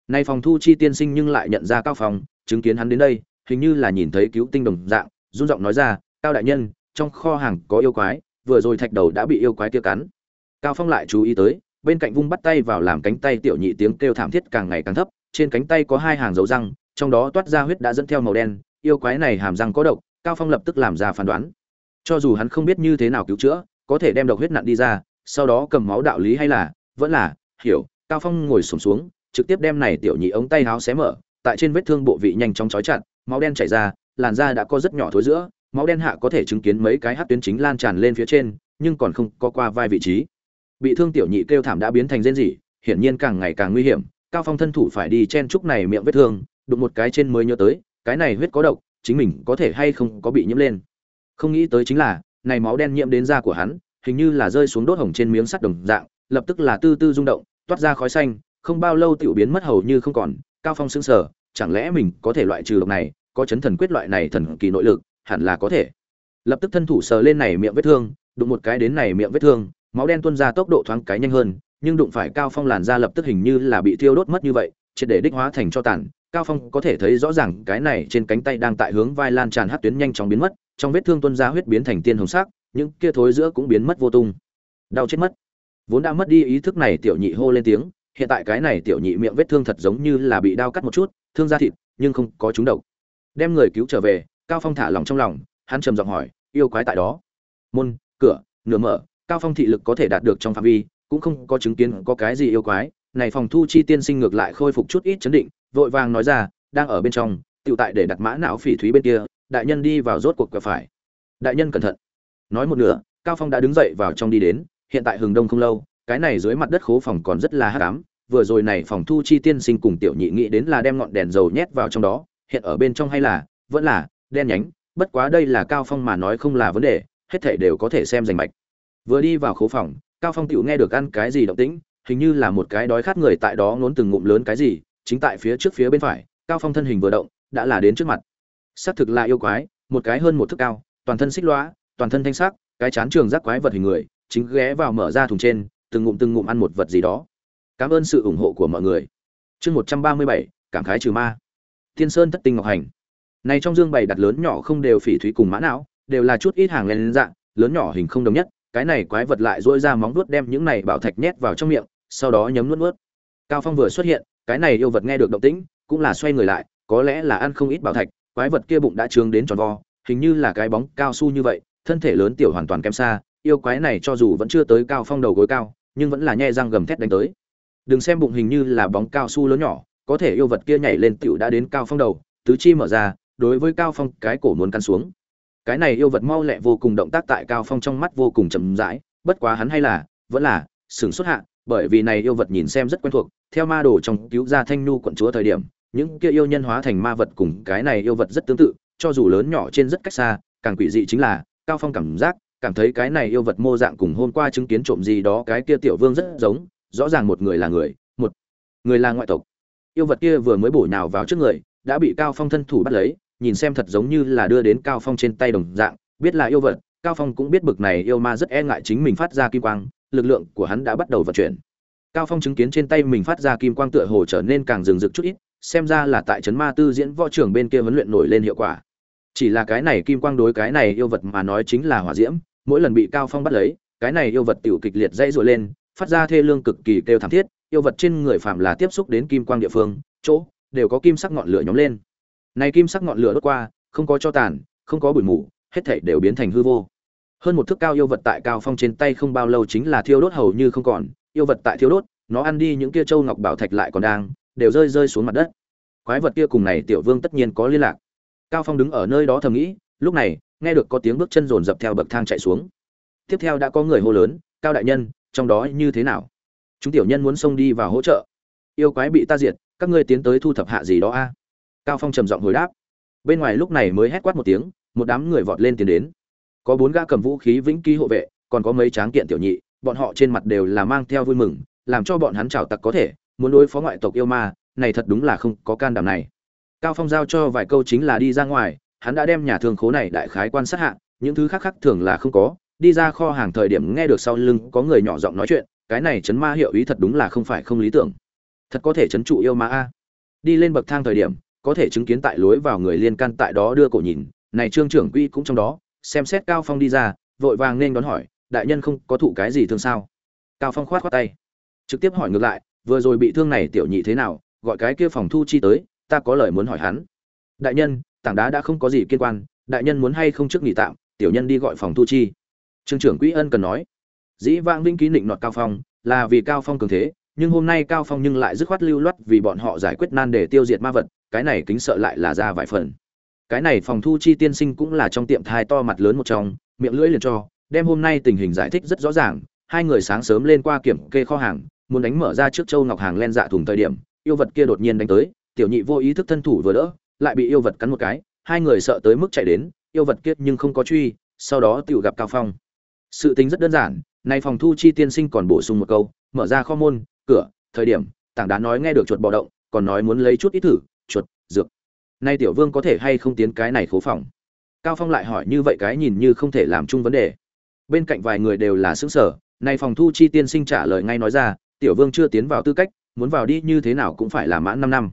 Nay phòng thu chi tiên sinh nhưng lại nhận ra cao phong, chứng kiến hắn đến đây, hình như là nhìn thấy cứu tinh đồng dạng, run giọng nói ra, cao đại nhân trong kho hàng có yêu quái vừa rồi thạch đầu đã bị yêu quái kia cắn. Cao phong lại chú ý tới bên cạnh vung bắt tay vào làm cánh tay tiểu nhị tiếng kêu thảm thiết càng ngày càng thấp trên cánh tay có hai hàng dấu răng trong đó toát ra huyết đã dẫn theo màu đen yêu quái này hàm răng có độc cao phong lập tức làm ra phán đoán. Cho dù hắn không biết như thế nào cứu chữa có thể đem độc huyết nặn đi ra sau đó cầm máu đạo lý hay là vẫn là hiểu cao phong ngồi sổm xuống, xuống trực tiếp đem này tiểu nhị ống tay áo xé mở tại trên vết thương bộ vị nhanh chóng chói chặt máu đen chảy ra làn da đã có rất nhỏ thối giữa máu đen hạ có thể chứng kiến mấy cái hát tuyến chính lan tràn lên phía trên, nhưng còn không có qua vai vị trí. Bị thương tiểu nhị kêu thảm đã biến thành rên rỉ, hiển nhiên càng ngày càng nguy hiểm, cao phong thân thủ phải đi chen trúc này miệng vết thương, đụng một cái trên mới nhớ tới, cái này huyết có độc, chính mình có thể hay không có bị nhiễm lên. Không nghĩ tới chính là, này máu đen nhiễm đến da của hắn, hình như là rơi xuống đốt hồng trên miếng sắt đồng dạng, lập tức là tư tư rung động, toát ra khói xanh, không bao lâu tiểu biến mất hầu như không còn, cao phong sững sờ, chẳng lẽ mình có thể loại trừ độc này, có chấn thần quyết loại này thần kỳ nội lực hẳn là có thể. Lập tức thân thủ sờ lên này miệng vết thương, đụng một cái đến này miệng vết thương, máu đen tuôn ra tốc độ thoáng cái nhanh hơn, nhưng đụng phải cao phong làn da lập tức hình như là bị thiêu đốt mất như vậy, triệt để đích hóa thành cho tàn. Cao phong có thể thấy rõ ràng cái này trên cánh tay đang tại hướng vai lan tràn hát tuyến nhanh chóng biến mất, trong vết thương tuôn ra huyết biến thành tiên hồng sắc, những kia thối giữa cũng biến mất vô tung. Đau chết mất. Vốn đã mất đi ý thức này, tiểu nhị hô lên tiếng, hiện tại cái này tiểu nhị miệng vết thương thật giống như là bị đau cắt một chút, thương da thịt, nhưng không có chúng độc. Đem người cứu trở về cao phong thả lòng trong lòng, hắn trầm giọng hỏi, yêu quái tại đó. Môn, cửa, nửa mở, cao phong thị lực có thể đạt được trong phạm vi, cũng không có chứng kiến có cái gì yêu quái. Này phòng thu chi tiên sinh ngược lại khôi phục chút ít chấn định, vội vàng nói ra, đang ở bên trong tự tại để đặt mã não phỉ thúy bên kia, đại nhân đi vào rốt cuộc cửa phải. Đại nhân cẩn thận. Nói một nửa, cao phong đã đứng dậy vào trong đi đến, hiện tại hừng đông không lâu, cái này dưới mặt đất khố phòng còn rất là hắc ám, vừa rồi này phòng thu chi tiên sinh cùng tiểu nhị nghĩ đến là đem ngọn đèn dầu nhét vào trong đó, hiện ở bên trong hay là, vẫn là đen nhánh, bất quá đây là cao phong mà nói không là vấn đề, hết thảy đều có thể xem rành mạch. Vừa đi vào khố phòng, cao phong tựu nghe được ăn cái gì động tĩnh, hình như là một cái đói khát người tại đó ngốn từng ngụm lớn cái gì, chính tại phía trước phía bên phải, cao phong thân hình vừa động, đã là đến trước mặt. Xác thực là yêu quái, một cái hơn một thước cao, toàn thân xích loa toàn thân thanh sắc, cái chán trường giác quái vật hình người, chính ghé vào mở ra thùng trên, từng ngụm từng ngụm ăn một vật gì đó. Cảm ơn sự ủng hộ của mọi người. Chương một trăm ba mươi bảy, cảm khái trừ ma. Thiên sơn thất tinh ngọc hành này trong dương bày đặt lớn nhỏ không đều phỉ thúy cùng mã não, đều là chút ít hàng lên dạng lớn nhỏ hình không đồng nhất, cái này quái vật lại dỗi ra móng vuốt đem những này bảo thạch nhét vào trong miệng, sau đó nhấm nuốt nuốt. Cao phong vừa xuất hiện, cái này yêu vật nghe được động tĩnh, cũng là xoay người lại, có lẽ là ăn không ít bảo thạch, quái vật kia bụng đã trướng đến tròn vo, hình như là cái bóng cao su như vậy, thân thể lớn tiểu hoàn toàn kém xa, yêu quái này cho dù vẫn chưa tới cao phong đầu gối cao, nhưng vẫn là nhẹ răng gầm thét đánh tới. Đừng xem bụng hình như là bóng cao su lớn nhỏ, có thể yêu vật kia nhảy lên tiểu đã đến cao phong đầu, tứ chi mở ra đối với cao phong cái cổ muốn căn xuống. Cái này yêu vật mau lẹ vô cùng động tác tại cao phong trong mắt vô cùng chậm rãi, bất quá hắn hay là, vẫn là sừng xuất hạ, bởi vì này yêu vật nhìn xem rất quen thuộc, theo ma đồ trong cứu ra thanh nu quận chúa thời điểm, những kia yêu nhân hóa thành ma vật cùng cái này yêu vật rất tương tự, cho dù lớn nhỏ trên rất cách xa, càng quỷ dị chính là, cao phong cảm giác, cảm thấy cái này yêu vật mô dạng cùng hôm qua chứng kiến trộm gì đó cái kia tiểu vương rất giống, rõ ràng một người là người, một người là ngoại tộc. Yêu vật kia vừa mới bổ nhào vào trước người, đã bị cao phong thân thủ bắt lấy nhìn xem thật giống như là đưa đến cao phong trên tay đồng dạng, biết là yêu vật, cao phong cũng biết bực này yêu ma rất e ngại chính mình phát ra kim quang, lực lượng của hắn đã bắt đầu vận chuyển. Cao phong chứng kiến trên tay mình phát ra kim quang tựa hồ trở nên càng rừng rực chút ít, xem ra là tại trấn ma tư diễn võ trưởng bên kia huấn luyện nổi lên hiệu quả. Chỉ là cái này kim quang đối cái này yêu vật mà nói chính là hỏa diễm, mỗi lần bị cao phong bắt lấy, cái này yêu vật tiểu kịch liệt dãy dội lên, phát ra thê lương cực kỳ kêu thảm thiết, yêu vật trên người phạm là tiếp xúc đến kim quang địa phương, chỗ, đều có kim sắc ngọn lửa nhóm lên này kim sắc ngọn lửa đốt qua, không có cho tàn, không có bụi mù, hết thảy đều biến thành hư vô. Hơn một thước cao yêu vật tại cao phong trên tay không bao lâu chính là thiêu đốt hầu như không còn, yêu vật tại thiêu đốt, nó ăn đi những kia châu ngọc bảo thạch lại còn đang, đều rơi rơi xuống mặt đất. Quái vật kia cùng này tiểu vương tất nhiên có liên lạc. Cao phong đứng ở nơi đó thầm nghĩ, lúc này, nghe được có tiếng bước chân rồn rập theo bậc thang chạy xuống. Tiếp theo đã có người hô lớn, cao đại nhân, trong đó như thế nào? Chúng tiểu nhân muốn xông đi vào hỗ trợ. Yêu quái bị ta diệt, các ngươi tiến tới thu thập hạ gì đó a? Cao phong trầm giọng hồi đáp. Bên ngoài lúc này mới hét quát một tiếng, một đám người vọt lên tiến đến. Có bốn gã cầm vũ khí vĩnh ký hộ vệ, còn có mấy tráng kiện tiểu nhị, bọn họ trên mặt đều là mang theo vui mừng, làm cho bọn hắn chào tặc có thể, muốn đối phó ngoại tộc yêu ma, này thật đúng là không có can đảm này. Cao phong giao cho vài câu chính là đi ra ngoài, hắn đã đem nhà thương khố này đại khái quan sát hạ, những thứ khác khác thường là không có, đi ra kho hàng thời điểm nghe được sau lưng có người nhỏ giọng nói chuyện, cái này chấn ma hiệu ý thật đúng là không phải không lý tưởng. Thật có thể chấn trụ yêu ma a. Đi lên bậc thang thời điểm có thể chứng kiến tại lối vào người liên can tại đó đưa cổ nhìn, này trương trưởng quỹ cũng trong đó, xem xét cao phong đi ra, vội vàng nên đón hỏi, đại nhân không có thụ cái gì thương sao? Cao phong khoát khoát tay, trực tiếp hỏi ngược lại, vừa rồi bị thương này tiểu nhị thế nào, gọi cái kia phòng thu chi tới, ta có lời muốn hỏi hắn. Đại nhân, tảng đá đã không có gì kiên quan, đại nhân muốn hay không trước nghỉ tạm, tiểu nhân đi gọi phòng thu chi. Trương trưởng quỹ ân cần nói. Dĩ vãng vĩnh ký định nọt cao phong, là vì cao phong cường thế, nhưng hôm nay cao phong nhưng lại dứt khoát lưu loát vì bọn họ giải quyết nan để tiêu diệt ma vật cái này kính sợ lại là ra vài phần. Cái này phòng thu chi tiên sinh cũng là trong tiệm thai to mặt lớn một trong, miệng lưỡi liền cho, đem hôm nay tình hình giải thích rất rõ ràng, hai người sáng sớm lên qua kiểm kê kho hàng, muốn đánh mở ra trước châu ngọc hàng len dạ thùng thời điểm, yêu vật kia đột nhiên đánh tới, tiểu nhị vô ý thức thân thủ vừa đỡ, lại bị yêu vật cắn một cái, hai người sợ tới mức chạy đến, yêu vật kia nhưng không có truy, sau đó tiểu gặp cao phong. Sự tính rất đơn giản, nay phòng thu chi tiên sinh còn bổ sung một câu, mở ra kho môn, cửa, thời điểm, tảng đá nói nghe được chuột bò động, còn nói muốn lấy chút ít thử chuột, dược. Nay tiểu vương có thể hay không tiến cái này khố phòng? Cao phong lại hỏi như vậy cái nhìn như không thể làm chung vấn đề. Bên cạnh vài người đều là xứng sở nay phòng thu chi tiên sinh trả lời ngay nói ra, tiểu vương chưa tiến vào tư cách, muốn vào đi như thế nào cũng phải là mãn 5 năm.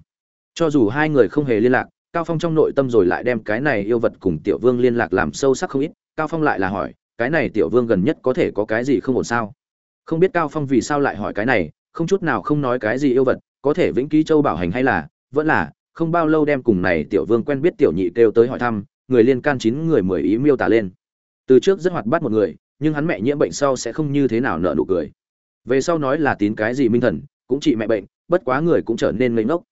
Cho dù hai người không hề liên lạc, cao phong trong nội tâm rồi lại đem cái này yêu vật cùng tiểu vương liên lạc làm sâu sắc không ít. Cao phong lại là hỏi, cái này tiểu vương gần nhất có thể có cái gì không ổn sao? Không biết cao phong vì sao lại hỏi cái này, không chút nào không nói cái gì yêu vật, có thể vĩnh ký châu bảo hành hay là, vẫn là không bao lâu đem cùng này tiểu vương quen biết tiểu nhị kêu tới hỏi thăm, người liên can chín người mười ý miêu tả lên. Từ trước rất hoạt bát một người, nhưng hắn mẹ nhiễm bệnh sau sẽ không như thế nào nợ nụ cười. Về sau nói là tín cái gì minh thần, cũng trị mẹ bệnh, bất quá người cũng trở nên ngây ngốc.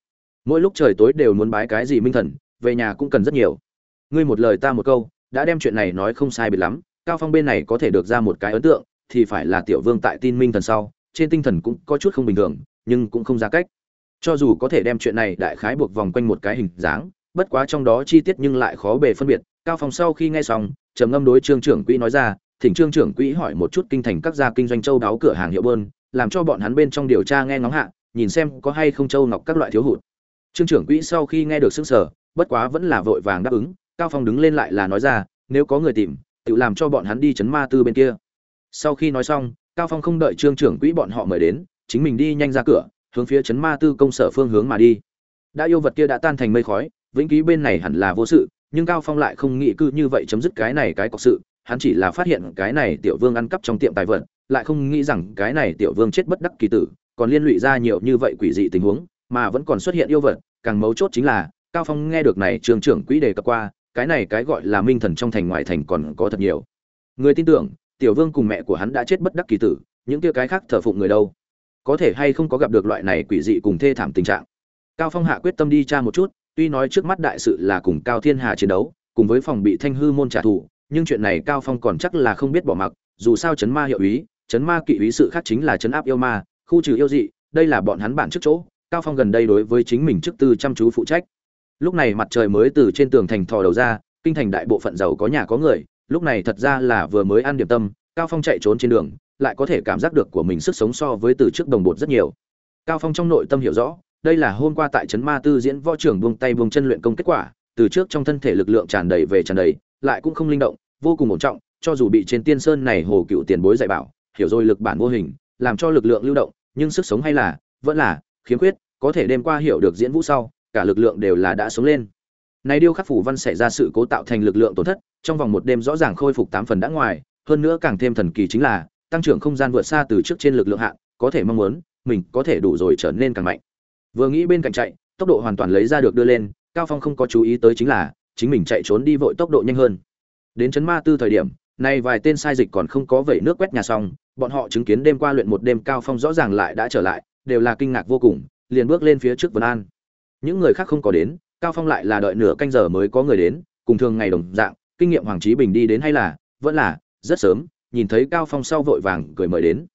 Mỗi lúc trời tối đều muốn bái cái gì minh thần, về nhà cũng cần rất nhiều. Ngươi một lời ta một câu, đã đem chuyện này nói không sai biệt lắm, cao phong bên này có thể được ra một cái ấn tượng, thì phải là tiểu vương tại tin minh thần sau, trên tinh thần cũng có chút không bình thường, nhưng cũng không ra cách cho dù có thể đem chuyện này đại khái buộc vòng quanh một cái hình dáng, bất quá trong đó chi tiết nhưng lại khó bề phân biệt. Cao phong sau khi nghe xong, trầm ngâm đối trương trưởng quỹ nói ra, thỉnh trương trưởng quỹ hỏi một chút kinh thành các gia kinh doanh châu đáo cửa hàng hiệu bơn, làm cho bọn hắn bên trong điều tra nghe ngóng hạ, nhìn xem có hay không châu ngọc các loại thiếu hụt. Trương trưởng quỹ sau khi nghe được xưng sở bất quá vẫn là vội vàng đáp ứng. Cao phong đứng lên lại là nói ra, nếu có người tìm, tự làm cho bọn hắn đi chấn ma tư bên kia. Sau khi nói xong, cao phong không đợi trương trưởng quỹ bọn họ mời đến, chính mình đi nhanh ra cửa hướng phía chấn ma tư công sở phương hướng mà đi. Đã yêu vật kia đã tan thành mây khói, vĩnh ký bên này hẳn là vô sự, nhưng cao phong lại không nghĩ cư như vậy chấm dứt cái này cái cọc sự, hắn chỉ là phát hiện cái này tiểu vương ăn cắp trong tiệm tài vật, lại không nghĩ rằng cái này tiểu vương chết bất đắc kỳ tử, còn liên lụy ra nhiều như vậy quỷ dị tình huống, mà vẫn còn xuất hiện yêu vật, càng mấu chốt chính là, cao phong nghe được này trường trưởng quỹ đề cập qua, cái này cái gọi là minh thần trong thành ngoại thành còn có thật nhiều. Người tin tưởng, tiểu vương cùng mẹ của hắn đã chết bất đắc kỳ tử, những kia cái khác thờ phụng người đâu? Có thể hay không có gặp được loại này quỷ dị cùng thê thảm tình trạng. Cao phong hạ quyết tâm đi tra một chút, tuy nói trước mắt đại sự là cùng cao thiên hà chiến đấu, cùng với phòng bị thanh hư môn trả thù, nhưng chuyện này cao phong còn chắc là không biết bỏ mặc, dù sao chấn ma hiệu ý chấn ma kỵ ý sự khác chính là chấn áp yêu ma, khu trừ yêu dị, đây là bọn hắn bản trước chỗ, cao phong gần đây đối với chính mình trước tư chăm chú phụ trách. Lúc này mặt trời mới từ trên tường thành thò đầu ra, kinh thành đại bộ phận giàu có nhà có người, lúc này thật ra là vừa mới ăn điểm tâm, cao phong chạy trốn trên đường lại có thể cảm giác được của mình sức sống so với từ trước đồng bột rất nhiều. Cao phong trong nội tâm hiểu rõ, đây là hôm qua tại trấn ma tư diễn võ trưởng buông tay buông chân luyện công kết quả, từ trước trong thân thể lực lượng tràn đầy về tràn đầy, lại cũng không linh động, vô cùng ổn trọng, cho dù bị trên tiên sơn này hồ cựu tiền bối dạy bảo, hiểu rồi lực bản vô hình, làm cho lực lượng lưu động, nhưng sức sống hay là, vẫn là, khiếm khuyết, có thể đêm qua hiểu được diễn vũ sau, cả lực lượng đều là đã sống lên. Này điêu khắc phủ văn xảy ra sự cố tạo thành lực lượng tổn thất, trong vòng một đêm rõ ràng khôi phục tám phần đã ngoài, hơn nữa càng thêm thần kỳ chính là tăng trưởng không gian vượt xa từ trước trên lực lượng hạn có thể mong muốn, mình có thể đủ rồi trở nên càng mạnh. Vừa nghĩ bên cạnh chạy, tốc độ hoàn toàn lấy ra được đưa lên, cao phong không có chú ý tới chính là, chính mình chạy trốn đi vội tốc độ nhanh hơn. Đến chấn ma tư thời điểm, nay vài tên sai dịch còn không có vẩy nước quét nhà xong, bọn họ chứng kiến đêm qua luyện một đêm cao phong rõ ràng lại đã trở lại, đều là kinh ngạc vô cùng, liền bước lên phía trước vân an. Những người khác không có đến, cao phong lại là đợi nửa canh giờ mới có người đến, cùng thường ngày đồng dạng, kinh nghiệm hoàng trí bình đi đến hay là, vẫn là, rất sớm nhìn thấy cao phong sau vội vàng cười mời đến.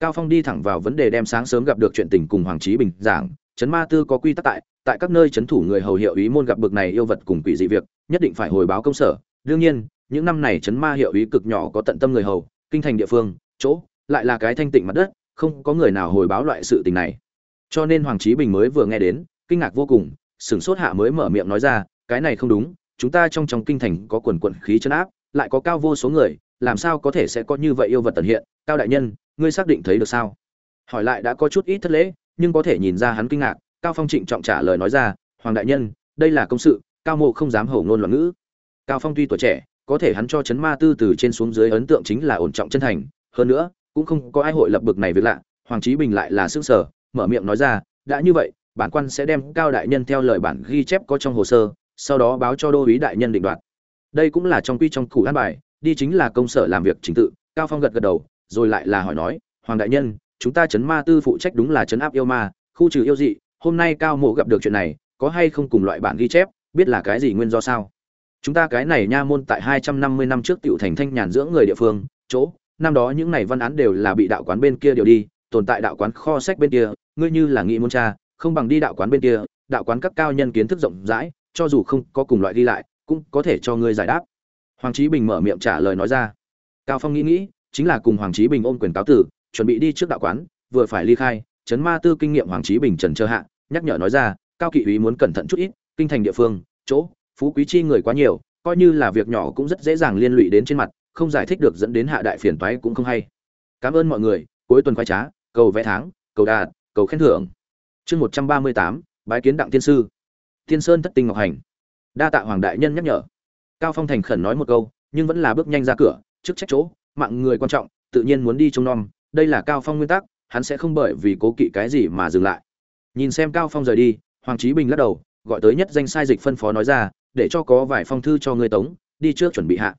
Cao phong đi thẳng vào vấn đề đem sáng sớm gặp được chuyện tình cùng hoàng trí bình giảng. Chấn ma tư có quy tắc tại tại các nơi chấn thủ người hầu hiệu ý môn gặp bực này yêu vật cùng quỷ dị việc, nhất định phải hồi báo công sở. Đương nhiên, những năm này chấn ma hiệu ý cực nhỏ có tận tâm người hầu, kinh thành địa phương, chỗ, lại là cái thanh tịnh mặt đất, không có người nào hồi báo loại sự tình này. Cho nên hoàng trí bình mới vừa nghe đến, kinh ngạc vô cùng, sửng sốt hạ mới mở miệng nói ra, cái này không đúng, chúng ta trong trong kinh thành có quần quận khí chấn áp, lại có cao vô số người làm sao có thể sẽ có như vậy yêu vật tận hiện? Cao đại nhân, ngươi xác định thấy được sao? Hỏi lại đã có chút ít thất lễ, nhưng có thể nhìn ra hắn kinh ngạc. Cao phong trịnh trọng trả lời nói ra, hoàng đại nhân, đây là công sự, cao mộ không dám hổ ngôn loạn ngữ. Cao phong tuy tuổi trẻ, có thể hắn cho chấn ma tư từ trên xuống dưới ấn tượng chính là ổn trọng chân thành. Hơn nữa, cũng không có ai hội lập bực này việc lạ. Hoàng trí bình lại là xương sở mở miệng nói ra, đã như vậy, bản quan sẽ đem cao đại nhân theo lời bản ghi chép có trong hồ sơ, sau đó báo cho đô úy đại nhân định đoạt. Đây cũng là trong quy trong củ an bài đi chính là công sở làm việc chính tự, cao phong gật gật đầu, rồi lại là hỏi nói, hoàng đại nhân, chúng ta chấn ma tư phụ trách đúng là chấn áp yêu ma, khu trừ yêu dị, hôm nay cao mộ gặp được chuyện này, có hay không cùng loại bản ghi chép, biết là cái gì nguyên do sao? Chúng ta cái này nha môn tại hai trăm năm mươi năm trước tiểu thành thanh nhàn dưỡng người địa phương, chỗ, năm đó những này văn án đều là bị đạo quán bên kia điều đi, tồn tại đạo quán kho sách bên kia, ngươi như là nghị môn cha không bằng đi đạo quán bên kia, đạo quán các cao nhân kiến thức rộng rãi, cho dù không có cùng loại đi lại, cũng có thể cho ngươi giải đáp hoàng trí bình mở miệng trả lời nói ra. Cao phong nghĩ nghĩ, chính là cùng hoàng trí bình ôm quyền cáo tử, chuẩn bị đi trước đạo quán, vừa phải ly khai, chấn ma tư kinh nghiệm hoàng trí bình trần chờ hạ, nhắc nhở nói ra, cao kỵ úy muốn cẩn thận chút ít, kinh thành địa phương, chỗ, phú quý chi người quá nhiều, coi như là việc nhỏ cũng rất dễ dàng liên lụy đến trên mặt, không giải thích được dẫn đến hạ đại phiền toái cũng không hay. Cảm ơn mọi người, cuối tuần khoái trá, cầu vẽ tháng, cầu đạt, cầu khen thưởng. Chương một trăm ba mươi tám, bái kiến đặng tiên sư. Tiên sơn thất tinh ngọc hành. Đa tạ hoàng đại nhân nhắc nhở cao phong thành khẩn nói một câu, nhưng vẫn là bước nhanh ra cửa trước trách chỗ, mạng người quan trọng, tự nhiên muốn đi trông nom. Đây là cao phong nguyên tắc, hắn sẽ không bởi vì cố kỵ cái gì mà dừng lại. Nhìn xem cao phong rời đi, hoàng trí bình lắc đầu, gọi tới nhất danh sai dịch phân phó nói ra, để cho có vài phong thư cho ngươi tống, đi trước chuẩn bị hạ.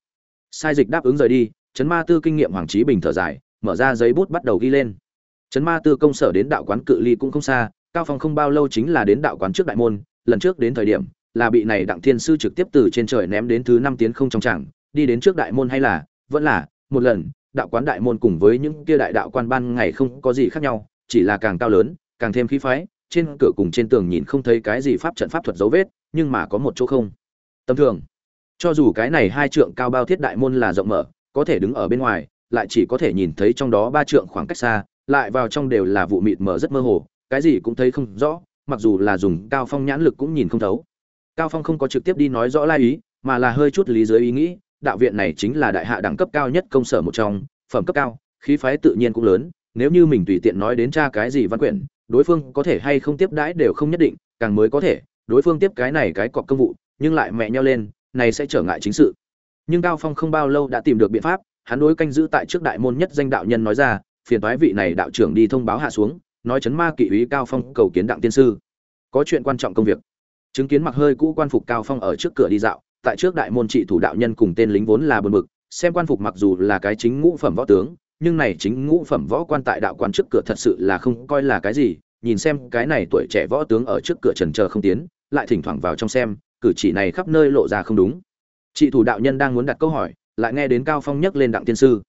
Sai dịch đáp ứng rời đi chấn ma tư kinh nghiệm hoàng trí bình thở dài, mở ra giấy bút bắt đầu ghi lên. Chấn ma tư công sở đến đạo quán cự ly cũng không xa, cao phong không bao lâu chính là đến đạo quán trước đại môn, lần trước đến thời điểm là bị này đặng thiên sư trực tiếp từ trên trời ném đến thứ năm tiến không trong chẳng đi đến trước đại môn hay là, vẫn là, một lần, đạo quán đại môn cùng với những kia đại đạo quan ban ngày không có gì khác nhau, chỉ là càng cao lớn, càng thêm khí phái, trên cửa cùng trên tường nhìn không thấy cái gì pháp trận pháp thuật dấu vết, nhưng mà có một chỗ không. Tầm thường. Cho dù cái này hai trượng cao bao thiết đại môn là rộng mở, có thể đứng ở bên ngoài, lại chỉ có thể nhìn thấy trong đó ba trượng khoảng cách xa, lại vào trong đều là vụ mịt mở rất mơ hồ, cái gì cũng thấy không rõ, mặc dù là dùng cao phong nhãn lực cũng nhìn không thấu cao phong không có trực tiếp đi nói rõ lai ý, mà là hơi chút lý dưới ý nghĩ, đạo viện này chính là đại hạ đẳng cấp cao nhất công sở một trong, phẩm cấp cao, khí phái tự nhiên cũng lớn, nếu như mình tùy tiện nói đến tra cái gì văn quyển, đối phương có thể hay không tiếp đãi đều không nhất định, càng mới có thể, đối phương tiếp cái này cái cọc công vụ, nhưng lại mẹ nhau lên, này sẽ trở ngại chính sự. Nhưng cao phong không bao lâu đã tìm được biện pháp, hắn đối canh giữ tại trước đại môn nhất danh đạo nhân nói ra, phiền toái vị này đạo trưởng đi thông báo hạ xuống, nói chấn ma kỵ úy cao phong cầu kiến đặng tiên sư. Có chuyện quan trọng công việc chứng kiến mặc hơi cũ quan phục cao phong ở trước cửa đi dạo, tại trước đại môn trị thủ đạo nhân cùng tên lính vốn là bần bực, xem quan phục mặc dù là cái chính ngũ phẩm võ tướng, nhưng này chính ngũ phẩm võ quan tại đạo quan trước cửa thật sự là không coi là cái gì, nhìn xem cái này tuổi trẻ võ tướng ở trước cửa trần chờ không tiến, lại thỉnh thoảng vào trong xem, cử chỉ này khắp nơi lộ ra không đúng. Chị thủ đạo nhân đang muốn đặt câu hỏi, lại nghe đến cao phong nhắc lên đặng thiên sư.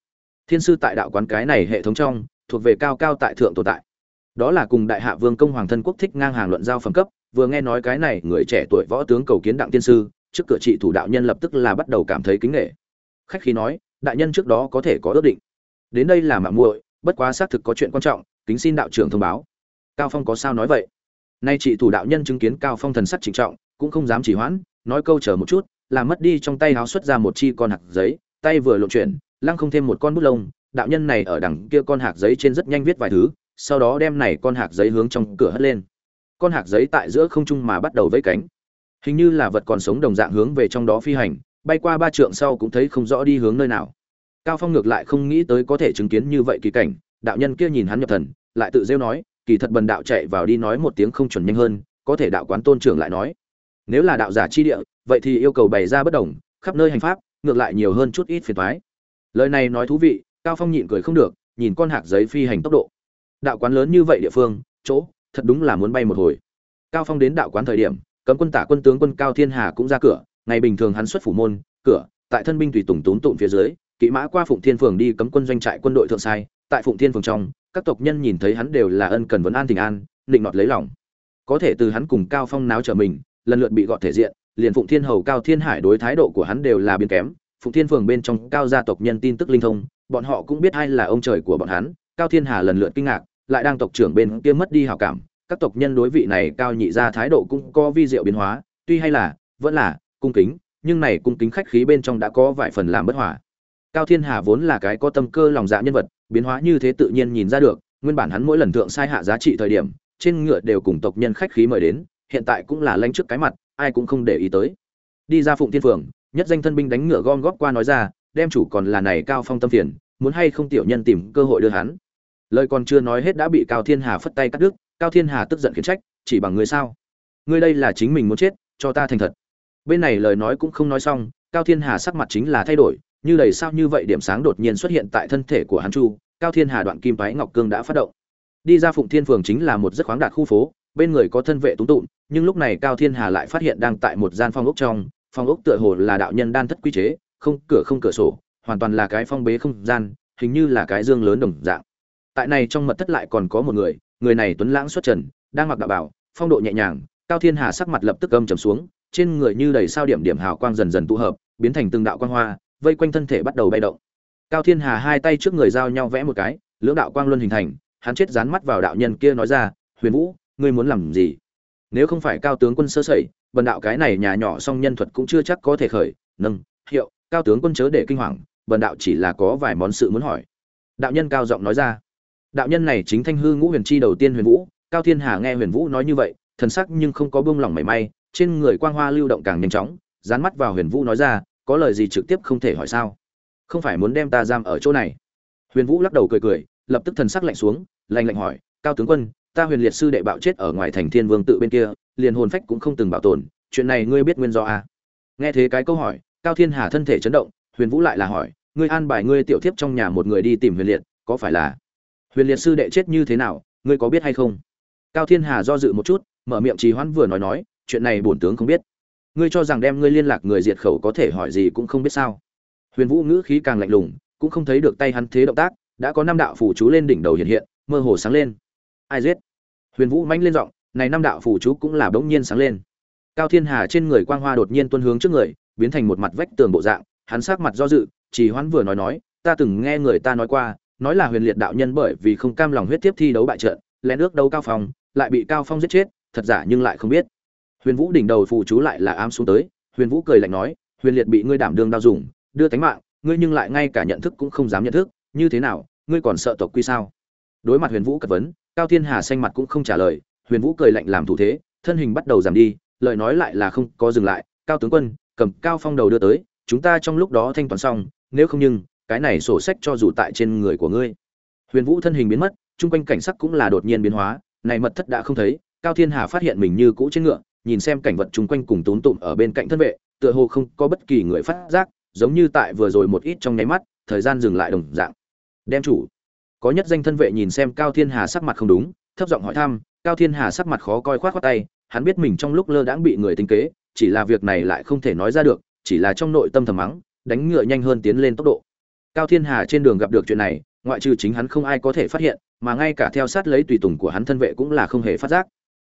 Thiên sư tại đạo quán cái này hệ thống trong, thuộc về cao cao tại thượng tồn tại. Đó là cùng đại hạ vương công hoàng thân quốc thích ngang hàng luận giao phẩm cấp vừa nghe nói cái này người trẻ tuổi võ tướng cầu kiến đặng tiên sư, trước cửa chị thủ đạo nhân lập tức là bắt đầu cảm thấy kính nghệ. Khách khí nói, đại nhân trước đó có thể có ước định. Đến đây là mạng muội, bất quá xác thực có chuyện quan trọng, kính xin đạo trưởng thông báo. Cao phong có sao nói vậy? Nay chị thủ đạo nhân chứng kiến cao phong thần sắc trịnh trọng, cũng không dám chỉ hoãn, nói câu chờ một chút, làm mất đi trong tay háo xuất ra một chi con hạt giấy, tay vừa lộn chuyển, lăng không thêm một con bút lông, đạo nhân này ở đằng kia con hạt giấy trên rất nhanh viết vài thứ, sau đó đem này con hạt giấy hướng trong cửa hất lên con hạt giấy tại giữa không trung mà bắt đầu vẫy cánh. Hình như là vật còn sống đồng dạng hướng về trong đó phi hành, bay qua ba trượng sau cũng thấy không rõ đi hướng nơi nào. Cao phong ngược lại không nghĩ tới có thể chứng kiến như vậy kỳ cảnh, đạo nhân kia nhìn hắn nhập thần, lại tự rêu nói, kỳ thật bần đạo chạy vào đi nói một tiếng không chuẩn nhanh hơn, có thể đạo quán tôn trưởng lại nói. Nếu là đạo giả chi địa, vậy thì yêu cầu bày ra bất đồng, khắp nơi hành pháp, ngược lại nhiều hơn chút ít phiền toái. Lời này nói thú vị, cao phong nhịn cười không được, nhìn con hạc giấy phi hành tốc độ. Đạo quán lớn như vậy địa phương, chỗ thật đúng là muốn bay một hồi. Cao phong đến đạo quán thời điểm, cấm quân tả quân tướng quân cao thiên hà cũng ra cửa, ngày bình thường hắn xuất phủ môn, cửa, tại thân binh tùy tùng tốn tụm phía dưới, kỵ mã qua phụng thiên phường đi cấm quân doanh trại quân đội thượng sai, tại phụng thiên phường trong, các tộc nhân nhìn thấy hắn đều là ân cần vấn an tình an định nọt lấy lòng. Có thể từ hắn cùng cao phong náo trở mình, lần lượt bị gọt thể diện, liền phụng thiên hầu cao thiên hải đối thái độ của hắn đều là biến kém. Phụng thiên phường bên trong cao gia tộc nhân tin tức linh thông, bọn họ cũng biết ai là ông trời của bọn hắn, cao thiên hà lần lượt kinh ngạc lại đang tộc trưởng bên kia mất đi hảo cảm, các tộc nhân đối vị này cao nhị ra thái độ cũng có vi diệu biến hóa, tuy hay là, vẫn là, cung kính, nhưng này cung kính khách khí bên trong đã có vài phần làm bất hòa. Cao thiên hà vốn là cái có tâm cơ lòng dạ nhân vật, biến hóa như thế tự nhiên nhìn ra được, nguyên bản hắn mỗi lần thượng sai hạ giá trị thời điểm, trên ngựa đều cùng tộc nhân khách khí mời đến, hiện tại cũng là lanh trước cái mặt, ai cũng không để ý tới. Đi ra phụng thiên phường, nhất danh thân binh đánh ngựa gom góp qua nói ra, đem chủ còn là này cao phong tâm phiền, muốn hay không tiểu nhân tìm cơ hội đưa hắn? Lời còn chưa nói hết đã bị cao thiên hà phất tay cắt đứt, cao thiên hà tức giận khiển trách, chỉ bằng ngươi sao? Ngươi đây là chính mình muốn chết, cho ta thành thật. Bên này lời nói cũng không nói xong, cao thiên hà sắc mặt chính là thay đổi, như đầy sao như vậy điểm sáng đột nhiên xuất hiện tại thân thể của hắn chu, cao thiên hà đoạn kim váy ngọc cương đã phát động. Đi ra phụng thiên phường chính là một rất khoáng đạt khu phố, bên người có thân vệ túng tụn nhưng lúc này cao thiên hà lại phát hiện đang tại một gian phong ốc trong, phong ốc tựa hồ là đạo nhân đan thất quy chế, không, cửa không, cửa sổ, hoàn toàn là cái phong bế không gian, hình như là cái dương lớn đồng dạng tại này trong mật thất lại còn có một người người này tuấn lãng xuất trần, đang mặc đạo bảo, phong độ nhẹ nhàng, cao thiên hà sắc mặt lập tức âm trầm xuống, trên người như đầy sao điểm điểm hào quang dần dần tụ hợp, biến thành từng đạo quang hoa, vây quanh thân thể bắt đầu bay động. Cao thiên hà hai tay trước người giao nhau vẽ một cái, lưỡng đạo quang luân hình thành, hắn chết dán mắt vào đạo nhân kia nói ra, huyền vũ, ngươi muốn làm gì? Nếu không phải cao tướng quân sơ sẩy, bần đạo cái này nhà nhỏ song nhân thuật cũng chưa chắc có thể khởi, nâng, hiệu, cao tướng quân chớ để kinh hoàng, bần đạo chỉ là có vài món sự muốn hỏi. Đạo nhân cao giọng nói ra đạo nhân này chính thanh hư ngũ huyền chi đầu tiên huyền vũ, cao thiên hà nghe huyền vũ nói như vậy, thần sắc nhưng không có buông lỏng mảy may, trên người quang hoa lưu động càng nhanh chóng, dán mắt vào huyền vũ nói ra, có lời gì trực tiếp không thể hỏi sao không phải muốn đem ta giam ở chỗ này huyền vũ lắc đầu cười cười, lập tức thần sắc lạnh xuống, lạnh lạnh hỏi, cao tướng quân, ta huyền liệt sư đệ bạo chết ở ngoài thành thiên vương tự bên kia, liền hồn phách cũng không từng bảo tồn, chuyện này ngươi biết nguyên do à? nghe thế cái câu hỏi, cao thiên hà thân thể chấn động, huyền vũ lại là hỏi, ngươi an bài ngươi tiểu thiếp trong nhà một người đi tìm huyền liệt, có phải là huyền liệt sư đệ chết như thế nào, ngươi có biết hay không? Cao thiên hà do dự một chút, mở miệng trì hoãn vừa nói nói, chuyện này bổn tướng không biết. Ngươi cho rằng đem ngươi liên lạc người diệt khẩu có thể hỏi gì cũng không biết sao? Huyền vũ ngữ khí càng lạnh lùng, cũng không thấy được tay hắn thế động tác, đã có năm đạo phủ chú lên đỉnh đầu hiện hiện, mơ hồ sáng lên. Ai giết? Huyền vũ manh lên giọng, này năm đạo phủ chú cũng là bỗng nhiên sáng lên. Cao thiên hà trên người quang hoa đột nhiên tuân hướng trước người, biến thành một mặt vách tường bộ dạng, hắn sắc mặt do dự chỉ hoãn vừa nói nói, ta từng nghe người ta nói qua nói là huyền liệt đạo nhân bởi vì không cam lòng huyết tiếp thi đấu bại trận, lén ước đấu cao phong, lại bị cao phong giết chết, thật giả nhưng lại không biết. Huyền vũ đỉnh đầu phù chú lại là ám xuống tới, huyền vũ cười lạnh nói, huyền liệt bị ngươi đảm đương đau dùng, đưa tánh mạng, ngươi nhưng lại ngay cả nhận thức cũng không dám nhận thức, như thế nào, ngươi còn sợ tộc quy sao? Đối mặt huyền vũ cật vấn, cao thiên hà xanh mặt cũng không trả lời, huyền vũ cười lạnh làm thủ thế, thân hình bắt đầu giảm đi, lời nói lại là không có dừng lại, cao tướng quân, cầm cao phong đầu đưa tới, chúng ta trong lúc đó thanh toán xong, nếu không nhưng cái này sổ sách cho dù tại trên người của ngươi. Huyền vũ thân hình biến mất, chung quanh cảnh sắc cũng là đột nhiên biến hóa, này mật thất đã không thấy, cao thiên hà phát hiện mình như cũ trên ngựa, nhìn xem cảnh vật chung quanh cùng tốn tụm ở bên cạnh thân vệ, tựa hồ không có bất kỳ người phát giác, giống như tại vừa rồi một ít trong nháy mắt, thời gian dừng lại đồng dạng. Đem chủ. Có nhất danh thân vệ nhìn xem cao thiên hà sắc mặt không đúng, thấp giọng hỏi thăm, cao thiên hà sắc mặt khó coi khoát khoát tay, hắn biết mình trong lúc lơ đãng bị người tính kế, chỉ là việc này lại không thể nói ra được, chỉ là trong nội tâm thầm mắng, đánh ngựa nhanh hơn tiến lên tốc độ cao thiên hà trên đường gặp được chuyện này, ngoại trừ chính hắn không ai có thể phát hiện, mà ngay cả theo sát lấy tùy tùng của hắn thân vệ cũng là không hề phát giác.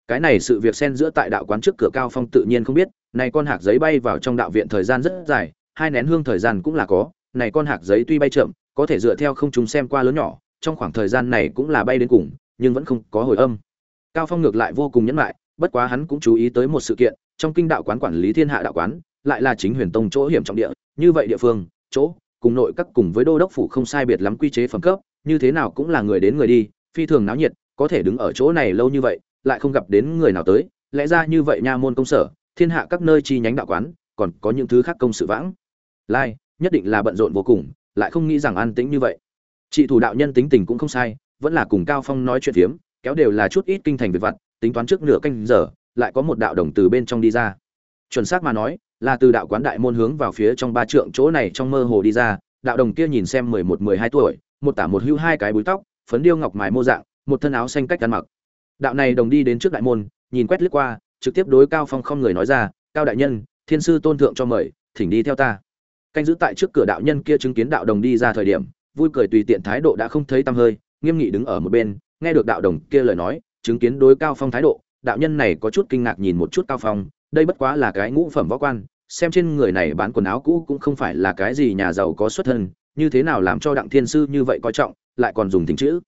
Cái này sự việc xen giữa tại đạo quán trước cửa cao phong tự nhiên không biết, này con hạc giấy bay vào trong đạo viện thời gian rất dài, hai nén hương thời gian cũng là có, này con hạc giấy tuy bay chậm, có thể dựa theo không chúng xem qua lớn nhỏ, trong khoảng thời gian này cũng là bay đến cùng, nhưng vẫn không có hồi âm. Cao phong ngược lại vô cùng nhẫn lại bất quá hắn cũng chú ý tới một sự kiện, trong kinh đạo quán quản lý thiên hạ đạo quán, lại là chính huyền tông chỗ hiểm trọng địa, như vậy địa phương, chỗ cùng nội các cùng với đô đốc phủ không sai biệt lắm quy chế phẩm cấp, như thế nào cũng là người đến người đi, phi thường náo nhiệt, có thể đứng ở chỗ này lâu như vậy, lại không gặp đến người nào tới, lẽ ra như vậy nha môn công sở, thiên hạ các nơi chi nhánh đạo quán, còn có những thứ khác công sự vãng. Lai, nhất định là bận rộn vô cùng, lại không nghĩ rằng an tĩnh như vậy. Chị thủ đạo nhân tính tình cũng không sai, vẫn là cùng cao phong nói chuyện phiếm, kéo đều là chút ít kinh thành việc vặt, tính toán trước nửa canh giờ, lại có một đạo đồng từ bên trong đi ra. Chuẩn xác mà nói là từ đạo quán đại môn hướng vào phía trong ba trượng chỗ này trong mơ hồ đi ra, đạo đồng kia nhìn xem mười một, mười hai tuổi, một tả một hữu hai cái búi tóc, phấn điêu ngọc mài mô dạng, một thân áo xanh cách ăn mặc. Đạo này đồng đi đến trước đại môn, nhìn quét lướt qua, trực tiếp đối cao phong không người nói ra, cao đại nhân, thiên sư tôn thượng cho mời, thỉnh đi theo ta. Canh giữ tại trước cửa đạo nhân kia chứng kiến đạo đồng đi ra thời điểm, vui cười tùy tiện thái độ đã không thấy tăm hơi, nghiêm nghị đứng ở một bên, nghe được đạo đồng kia lời nói, chứng kiến đối cao phong thái độ, đạo nhân này có chút kinh ngạc nhìn một chút cao phong đây bất quá là cái ngũ phẩm võ quan, xem trên người này bán quần áo cũ cũng không phải là cái gì nhà giàu có xuất thân, như thế nào làm cho đặng thiên sư như vậy coi trọng, lại còn dùng tính chữ.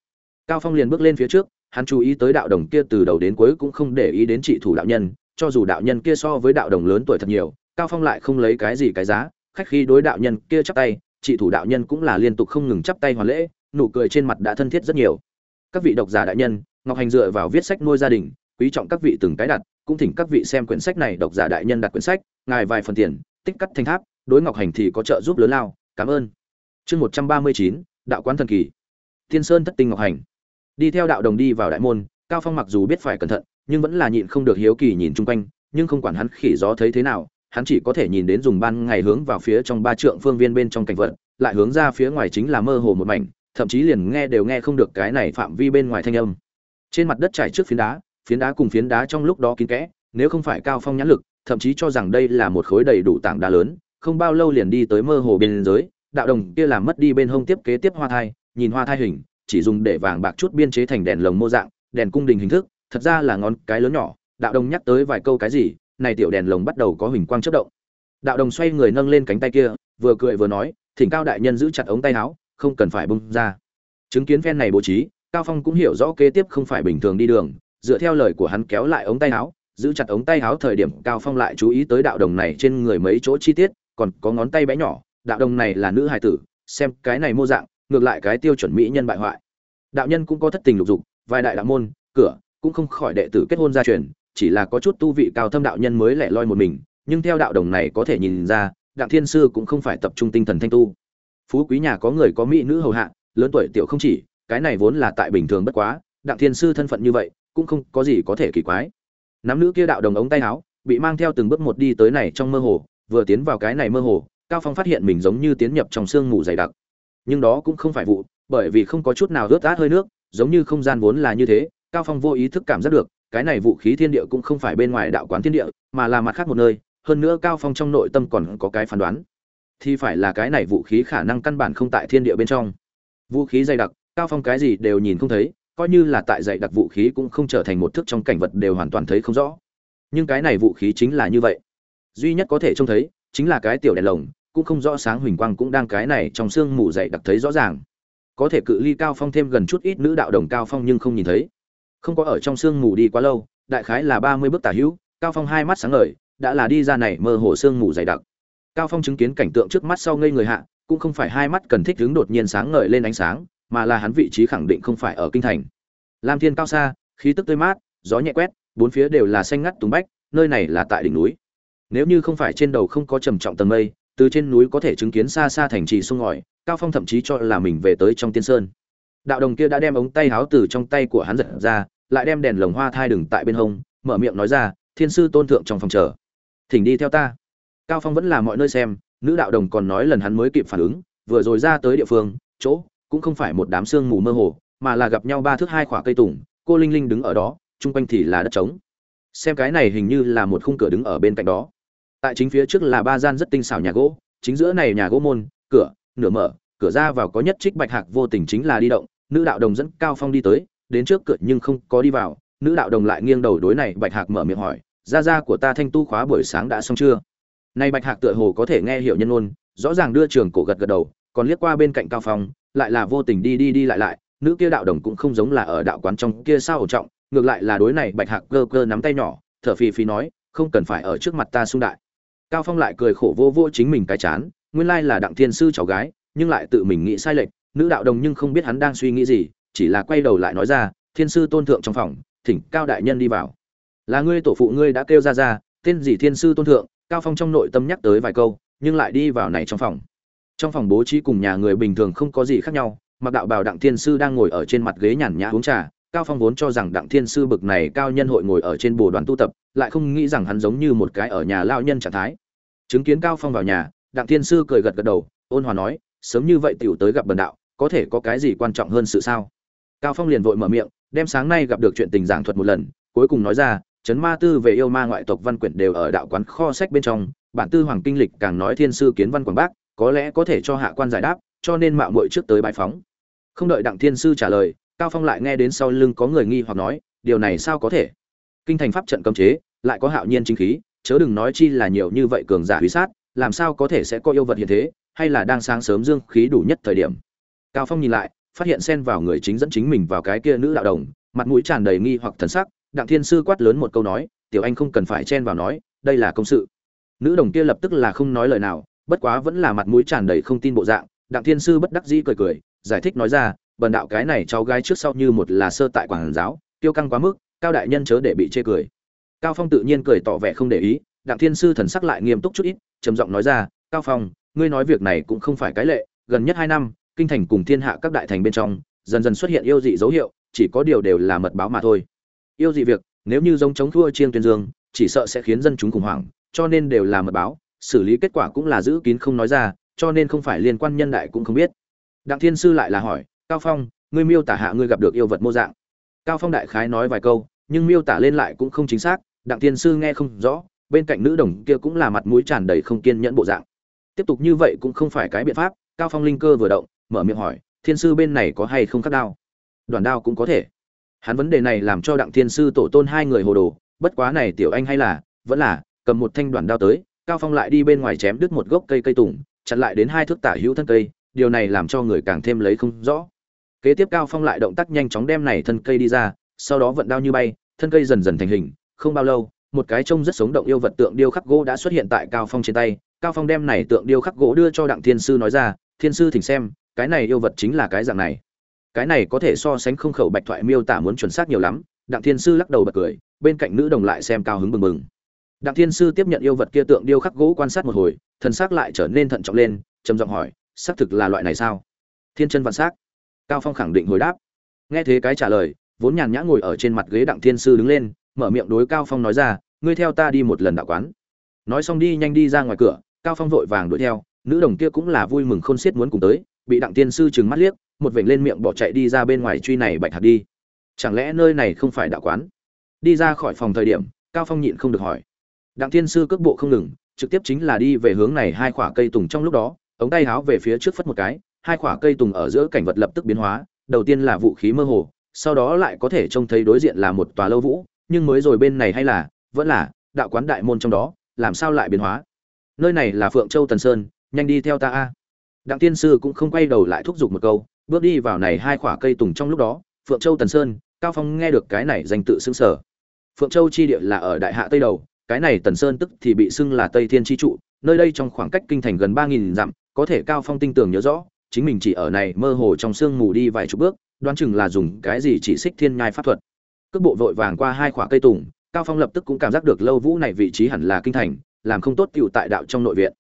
Cao phong liền bước lên phía trước, hắn chú ý tới đạo đồng kia từ đầu đến cuối cũng không để ý đến trị thủ đạo nhân, cho dù đạo nhân kia so với đạo đồng lớn tuổi thật nhiều, cao phong lại không lấy cái gì cái giá, khách khi đối đạo nhân kia chắp tay, trị thủ đạo nhân cũng là liên tục không ngừng chắp tay hoàn lễ, nụ cười trên mặt đã thân thiết rất nhiều. Các vị độc giả đại nhân, ngọc hành dựa vào viết sách nuôi gia đình quý trọng các vị từng cái đặt, cũng thỉnh các vị xem quyển sách này, độc giả đại nhân đặt quyển sách, ngài vài phần tiền, tích cắt thanh tháp, đối ngọc hành thì có trợ giúp lớn lao, cảm ơn. Chương một trăm ba mươi chín, đạo quán thần kỳ. Tiên sơn thất tinh ngọc hành. Đi theo đạo đồng đi vào đại môn, cao phong mặc dù biết phải cẩn thận, nhưng vẫn là nhịn không được hiếu kỳ nhìn chung quanh, nhưng không quản hắn khỉ gió thấy thế nào, hắn chỉ có thể nhìn đến dùng ban ngày hướng vào phía trong ba trượng phương viên bên trong cảnh vật, lại hướng ra phía ngoài chính là mơ hồ một mảnh, thậm chí liền nghe đều nghe không được cái này phạm vi bên ngoài thanh âm. Trên mặt đất trải trước phiến đá phiến đá cùng phiến đá trong lúc đó kín kẽ, nếu không phải cao phong nhãn lực, thậm chí cho rằng đây là một khối đầy đủ tảng đá lớn, không bao lâu liền đi tới mơ hồ bên dưới, đạo đồng kia làm mất đi bên hông tiếp kế tiếp hoa thai, nhìn hoa thai hình, chỉ dùng để vàng bạc chút biên chế thành đèn lồng mô dạng, đèn cung đình hình thức, thật ra là ngón cái lớn nhỏ, đạo đồng nhắc tới vài câu cái gì, này tiểu đèn lồng bắt đầu có hình quang chớp động. Đạo đồng xoay người nâng lên cánh tay kia, vừa cười vừa nói, thỉnh cao đại nhân giữ chặt ống tay áo, không cần phải bung ra. Chứng kiến phen này bố trí, cao phong cũng hiểu rõ kế tiếp không phải bình thường đi đường dựa theo lời của hắn kéo lại ống tay áo, giữ chặt ống tay áo thời điểm cao phong lại chú ý tới đạo đồng này trên người mấy chỗ chi tiết, còn có ngón tay bé nhỏ, đạo đồng này là nữ hài tử, xem cái này mô dạng, ngược lại cái tiêu chuẩn mỹ nhân bại hoại. Đạo nhân cũng có thất tình lục dục, vài đại đạo môn, cửa, cũng không khỏi đệ tử kết hôn gia truyền, chỉ là có chút tu vị cao thâm đạo nhân mới lẻ loi một mình, nhưng theo đạo đồng này có thể nhìn ra, đặng thiên sư cũng không phải tập trung tinh thần thanh tu. Phú quý nhà có người có mỹ nữ hầu hạ, lớn tuổi tiểu không chỉ, cái này vốn là tại bình thường bất quá, đặng thiên sư thân phận như vậy cũng không có gì có thể kỳ quái. Nắm nữ kia đạo đồng ống tay áo, bị mang theo từng bước một đi tới này trong mơ hồ, vừa tiến vào cái này mơ hồ, cao phong phát hiện mình giống như tiến nhập trong sương mù dày đặc. Nhưng đó cũng không phải vụ, bởi vì không có chút nào rớt át hơi nước, giống như không gian vốn là như thế, cao phong vô ý thức cảm giác được, cái này vũ khí thiên địa cũng không phải bên ngoài đạo quán thiên địa, mà là mặt khác một nơi, hơn nữa cao phong trong nội tâm còn có cái phán đoán. Thì phải là cái này vũ khí khả năng căn bản không tại thiên địa bên trong. Vũ khí dày đặc, cao phong cái gì đều nhìn không thấy coi như là tại dạy đặc vũ khí cũng không trở thành một thức trong cảnh vật đều hoàn toàn thấy không rõ. Nhưng cái này vũ khí chính là như vậy. Duy nhất có thể trông thấy chính là cái tiểu đèn lồng, cũng không rõ sáng huỳnh quang cũng đang cái này trong sương mù dậy đặc thấy rõ ràng. Có thể cự ly cao phong thêm gần chút ít nữ đạo đồng cao phong nhưng không nhìn thấy. Không có ở trong sương mù đi quá lâu, đại khái là ba mươi bước tả hữu, cao phong hai mắt sáng ngời, đã là đi ra này mơ hồ sương mù dày đặc. Cao phong chứng kiến cảnh tượng trước mắt sau ngây người hạ, cũng không phải hai mắt cần thích hướng đột nhiên sáng ngời lên ánh sáng mà là hắn vị trí khẳng định không phải ở kinh thành. Lam thiên cao xa, khí tức tươi mát, gió nhẹ quét, bốn phía đều là xanh ngắt tùng bách, nơi này là tại đỉnh núi. Nếu như không phải trên đầu không có trầm trọng tầng mây, từ trên núi có thể chứng kiến xa xa thành trì sông ngòi, cao phong thậm chí cho là mình về tới trong tiên sơn. Đạo đồng kia đã đem ống tay háo từ trong tay của hắn giật ra, lại đem đèn lồng hoa thai đừng tại bên hông, mở miệng nói ra, thiên sư tôn thượng trong phòng chờ. Thỉnh đi theo ta. Cao phong vẫn là mọi nơi xem, nữ đạo đồng còn nói lần hắn mới kịp phản ứng, vừa rồi ra tới địa phương, chỗ cũng không phải một đám sương mù mơ hồ, mà là gặp nhau ba thước hai khỏa cây tùng, cô linh linh đứng ở đó, chung quanh thì là đất trống. Xem cái này hình như là một khung cửa đứng ở bên cạnh đó. Tại chính phía trước là ba gian rất tinh xảo nhà gỗ, chính giữa này nhà gỗ môn, cửa, nửa mở, cửa ra vào có nhất trích bạch hạc vô tình chính là đi động, nữ đạo đồng dẫn cao phong đi tới, đến trước cửa nhưng không có đi vào, nữ đạo đồng lại nghiêng đầu đối này bạch hạc mở miệng hỏi, gia gia của ta thanh tu khóa buổi sáng đã xong chưa? Nay bạch hạc tựa hồ có thể nghe hiểu nhân ngôn, rõ ràng đưa trường cổ gật gật đầu, còn liếc qua bên cạnh cao phong lại là vô tình đi đi đi lại lại, nữ kia đạo đồng cũng không giống là ở đạo quán trong kia sao ổn trọng, ngược lại là đối này bạch hạc cơ cơ nắm tay nhỏ, thở phì phì nói, không cần phải ở trước mặt ta xung đại. Cao phong lại cười khổ vô vô chính mình cái chán, nguyên lai là đặng thiên sư cháu gái, nhưng lại tự mình nghĩ sai lệch, nữ đạo đồng nhưng không biết hắn đang suy nghĩ gì, chỉ là quay đầu lại nói ra, thiên sư tôn thượng trong phòng, thỉnh cao đại nhân đi vào. Là ngươi tổ phụ ngươi đã kêu ra ra, tên gì thiên sư tôn thượng? Cao phong trong nội tâm nhắc tới vài câu, nhưng lại đi vào này trong phòng trong phòng bố trí cùng nhà người bình thường không có gì khác nhau, mặc đạo bào đặng thiên sư đang ngồi ở trên mặt ghế nhàn nhã uống trà, cao phong vốn cho rằng đặng thiên sư bực này cao nhân hội ngồi ở trên bồ đoàn tu tập, lại không nghĩ rằng hắn giống như một cái ở nhà lao nhân trạng thái. Chứng kiến cao phong vào nhà, đặng thiên sư cười gật gật đầu, ôn hòa nói, sớm như vậy tiểu tới gặp bần đạo, có thể có cái gì quan trọng hơn sự sao? Cao phong liền vội mở miệng, đem sáng nay gặp được chuyện tình giảng thuật một lần, cuối cùng nói ra, chấn ma tư về yêu ma ngoại tộc văn quyển đều ở đạo quán kho sách bên trong, bản tư hoàng kinh lịch càng nói thiên sư kiến văn quảng bác có lẽ có thể cho hạ quan giải đáp, cho nên mạo muội trước tới bãi phóng. Không đợi đặng thiên sư trả lời, cao phong lại nghe đến sau lưng có người nghi hoặc nói, điều này sao có thể? Kinh thành pháp trận cấm chế, lại có hạo nhiên chính khí, chớ đừng nói chi là nhiều như vậy cường giả hủy sát, làm sao có thể sẽ có yêu vật hiện thế, hay là đang sáng sớm dương khí đủ nhất thời điểm? Cao phong nhìn lại, phát hiện xen vào người chính dẫn chính mình vào cái kia nữ đạo đồng, mặt mũi tràn đầy nghi hoặc thần sắc, đặng thiên sư quát lớn một câu nói, tiểu anh không cần phải chen vào nói, đây là công sự. Nữ đồng kia lập tức là không nói lời nào bất quá vẫn là mặt mũi tràn đầy không tin bộ dạng, đặng thiên sư bất đắc dĩ cười cười, giải thích nói ra, bần đạo cái này cháu gái trước sau như một là sơ tại quảng giáo, tiêu căng quá mức, cao đại nhân chớ để bị chê cười. Cao phong tự nhiên cười tỏ vẻ không để ý, đặng thiên sư thần sắc lại nghiêm túc chút ít, trầm giọng nói ra, cao phong, ngươi nói việc này cũng không phải cái lệ, gần nhất hai năm, kinh thành cùng thiên hạ các đại thành bên trong, dần dần xuất hiện yêu dị dấu hiệu, chỉ có điều đều là mật báo mà thôi. Yêu dị việc, nếu như giống chống thua chiêng tuyên dương, chỉ sợ sẽ khiến dân chúng khủng hoảng, cho nên đều là mật báo xử lý kết quả cũng là giữ kín không nói ra, cho nên không phải liên quan nhân đại cũng không biết. Đặng thiên sư lại là hỏi, cao phong, ngươi miêu tả hạ ngươi gặp được yêu vật mô dạng? Cao phong đại khái nói vài câu, nhưng miêu tả lên lại cũng không chính xác, đặng thiên sư nghe không rõ, bên cạnh nữ đồng kia cũng là mặt mũi tràn đầy không kiên nhẫn bộ dạng. Tiếp tục như vậy cũng không phải cái biện pháp, cao phong linh cơ vừa động, mở miệng hỏi, thiên sư bên này có hay không khắc đao? Đoàn đao cũng có thể. Hắn vấn đề này làm cho đặng thiên sư tổ tôn hai người hồ đồ, bất quá này tiểu anh hay là, vẫn là, cầm một thanh đoàn đao tới cao phong lại đi bên ngoài chém đứt một gốc cây cây tùng, chặn lại đến hai thước tả hữu thân cây, điều này làm cho người càng thêm lấy không rõ. Kế tiếp cao phong lại động tác nhanh chóng đem này thân cây đi ra, sau đó vận đao như bay, thân cây dần dần thành hình, không bao lâu, một cái trông rất sống động yêu vật tượng điêu khắc gỗ đã xuất hiện tại cao phong trên tay. Cao phong đem này tượng điêu khắc gỗ đưa cho đặng thiên sư nói ra, thiên sư thỉnh xem, cái này yêu vật chính là cái dạng này. Cái này có thể so sánh không khẩu bạch thoại miêu tả muốn chuẩn xác nhiều lắm. Đặng thiên sư lắc đầu bật cười, bên cạnh nữ đồng lại xem cao hứng bừng bừng đặng thiên sư tiếp nhận yêu vật kia tượng điêu khắc gỗ quan sát một hồi, thần sắc lại trở nên thận trọng lên, trầm giọng hỏi, xác thực là loại này sao? Thiên chân vạn sắc. Cao phong khẳng định hồi đáp. Nghe thế cái trả lời, vốn nhàn nhã ngồi ở trên mặt ghế đặng thiên sư đứng lên, mở miệng đối cao phong nói ra, ngươi theo ta đi một lần đạo quán. Nói xong đi nhanh đi ra ngoài cửa, cao phong vội vàng đuổi theo, nữ đồng kia cũng là vui mừng khôn xiết muốn cùng tới, bị đặng thiên sư trừng mắt liếc, một vểnh lên miệng bỏ chạy đi ra bên ngoài truy này bạch hạt đi. Chẳng lẽ nơi này không phải đạo quán? Đi ra khỏi phòng thời điểm, cao phong nhịn không được hỏi đặng tiên sư cước bộ không ngừng, trực tiếp chính là đi về hướng này hai quả cây tùng trong lúc đó, ống tay háo về phía trước phất một cái, hai quả cây tùng ở giữa cảnh vật lập tức biến hóa, đầu tiên là vũ khí mơ hồ, sau đó lại có thể trông thấy đối diện là một tòa lâu vũ, nhưng mới rồi bên này hay là, vẫn là, đạo quán đại môn trong đó, làm sao lại biến hóa? Nơi này là phượng châu tần sơn, nhanh đi theo ta a. Đặng tiên sư cũng không quay đầu lại thúc giục một câu, bước đi vào này hai khoả cây tùng trong lúc đó, phượng châu tần sơn, cao phong nghe được cái này danh tự xưng sở. Phượng châu chi địa là ở đại hạ tây đầu cái này tần sơn tức thì bị xưng là tây thiên chi trụ, nơi đây trong khoảng cách kinh thành gần ba nghìn dặm, có thể cao phong tinh tường nhớ rõ, chính mình chỉ ở này mơ hồ trong sương mù đi vài chục bước, đoán chừng là dùng cái gì chỉ xích thiên nhai pháp thuật. Cước bộ vội vàng qua hai khoảng cây tùng, cao phong lập tức cũng cảm giác được lâu vũ này vị trí hẳn là kinh thành, làm không tốt cựu tại đạo trong nội viện.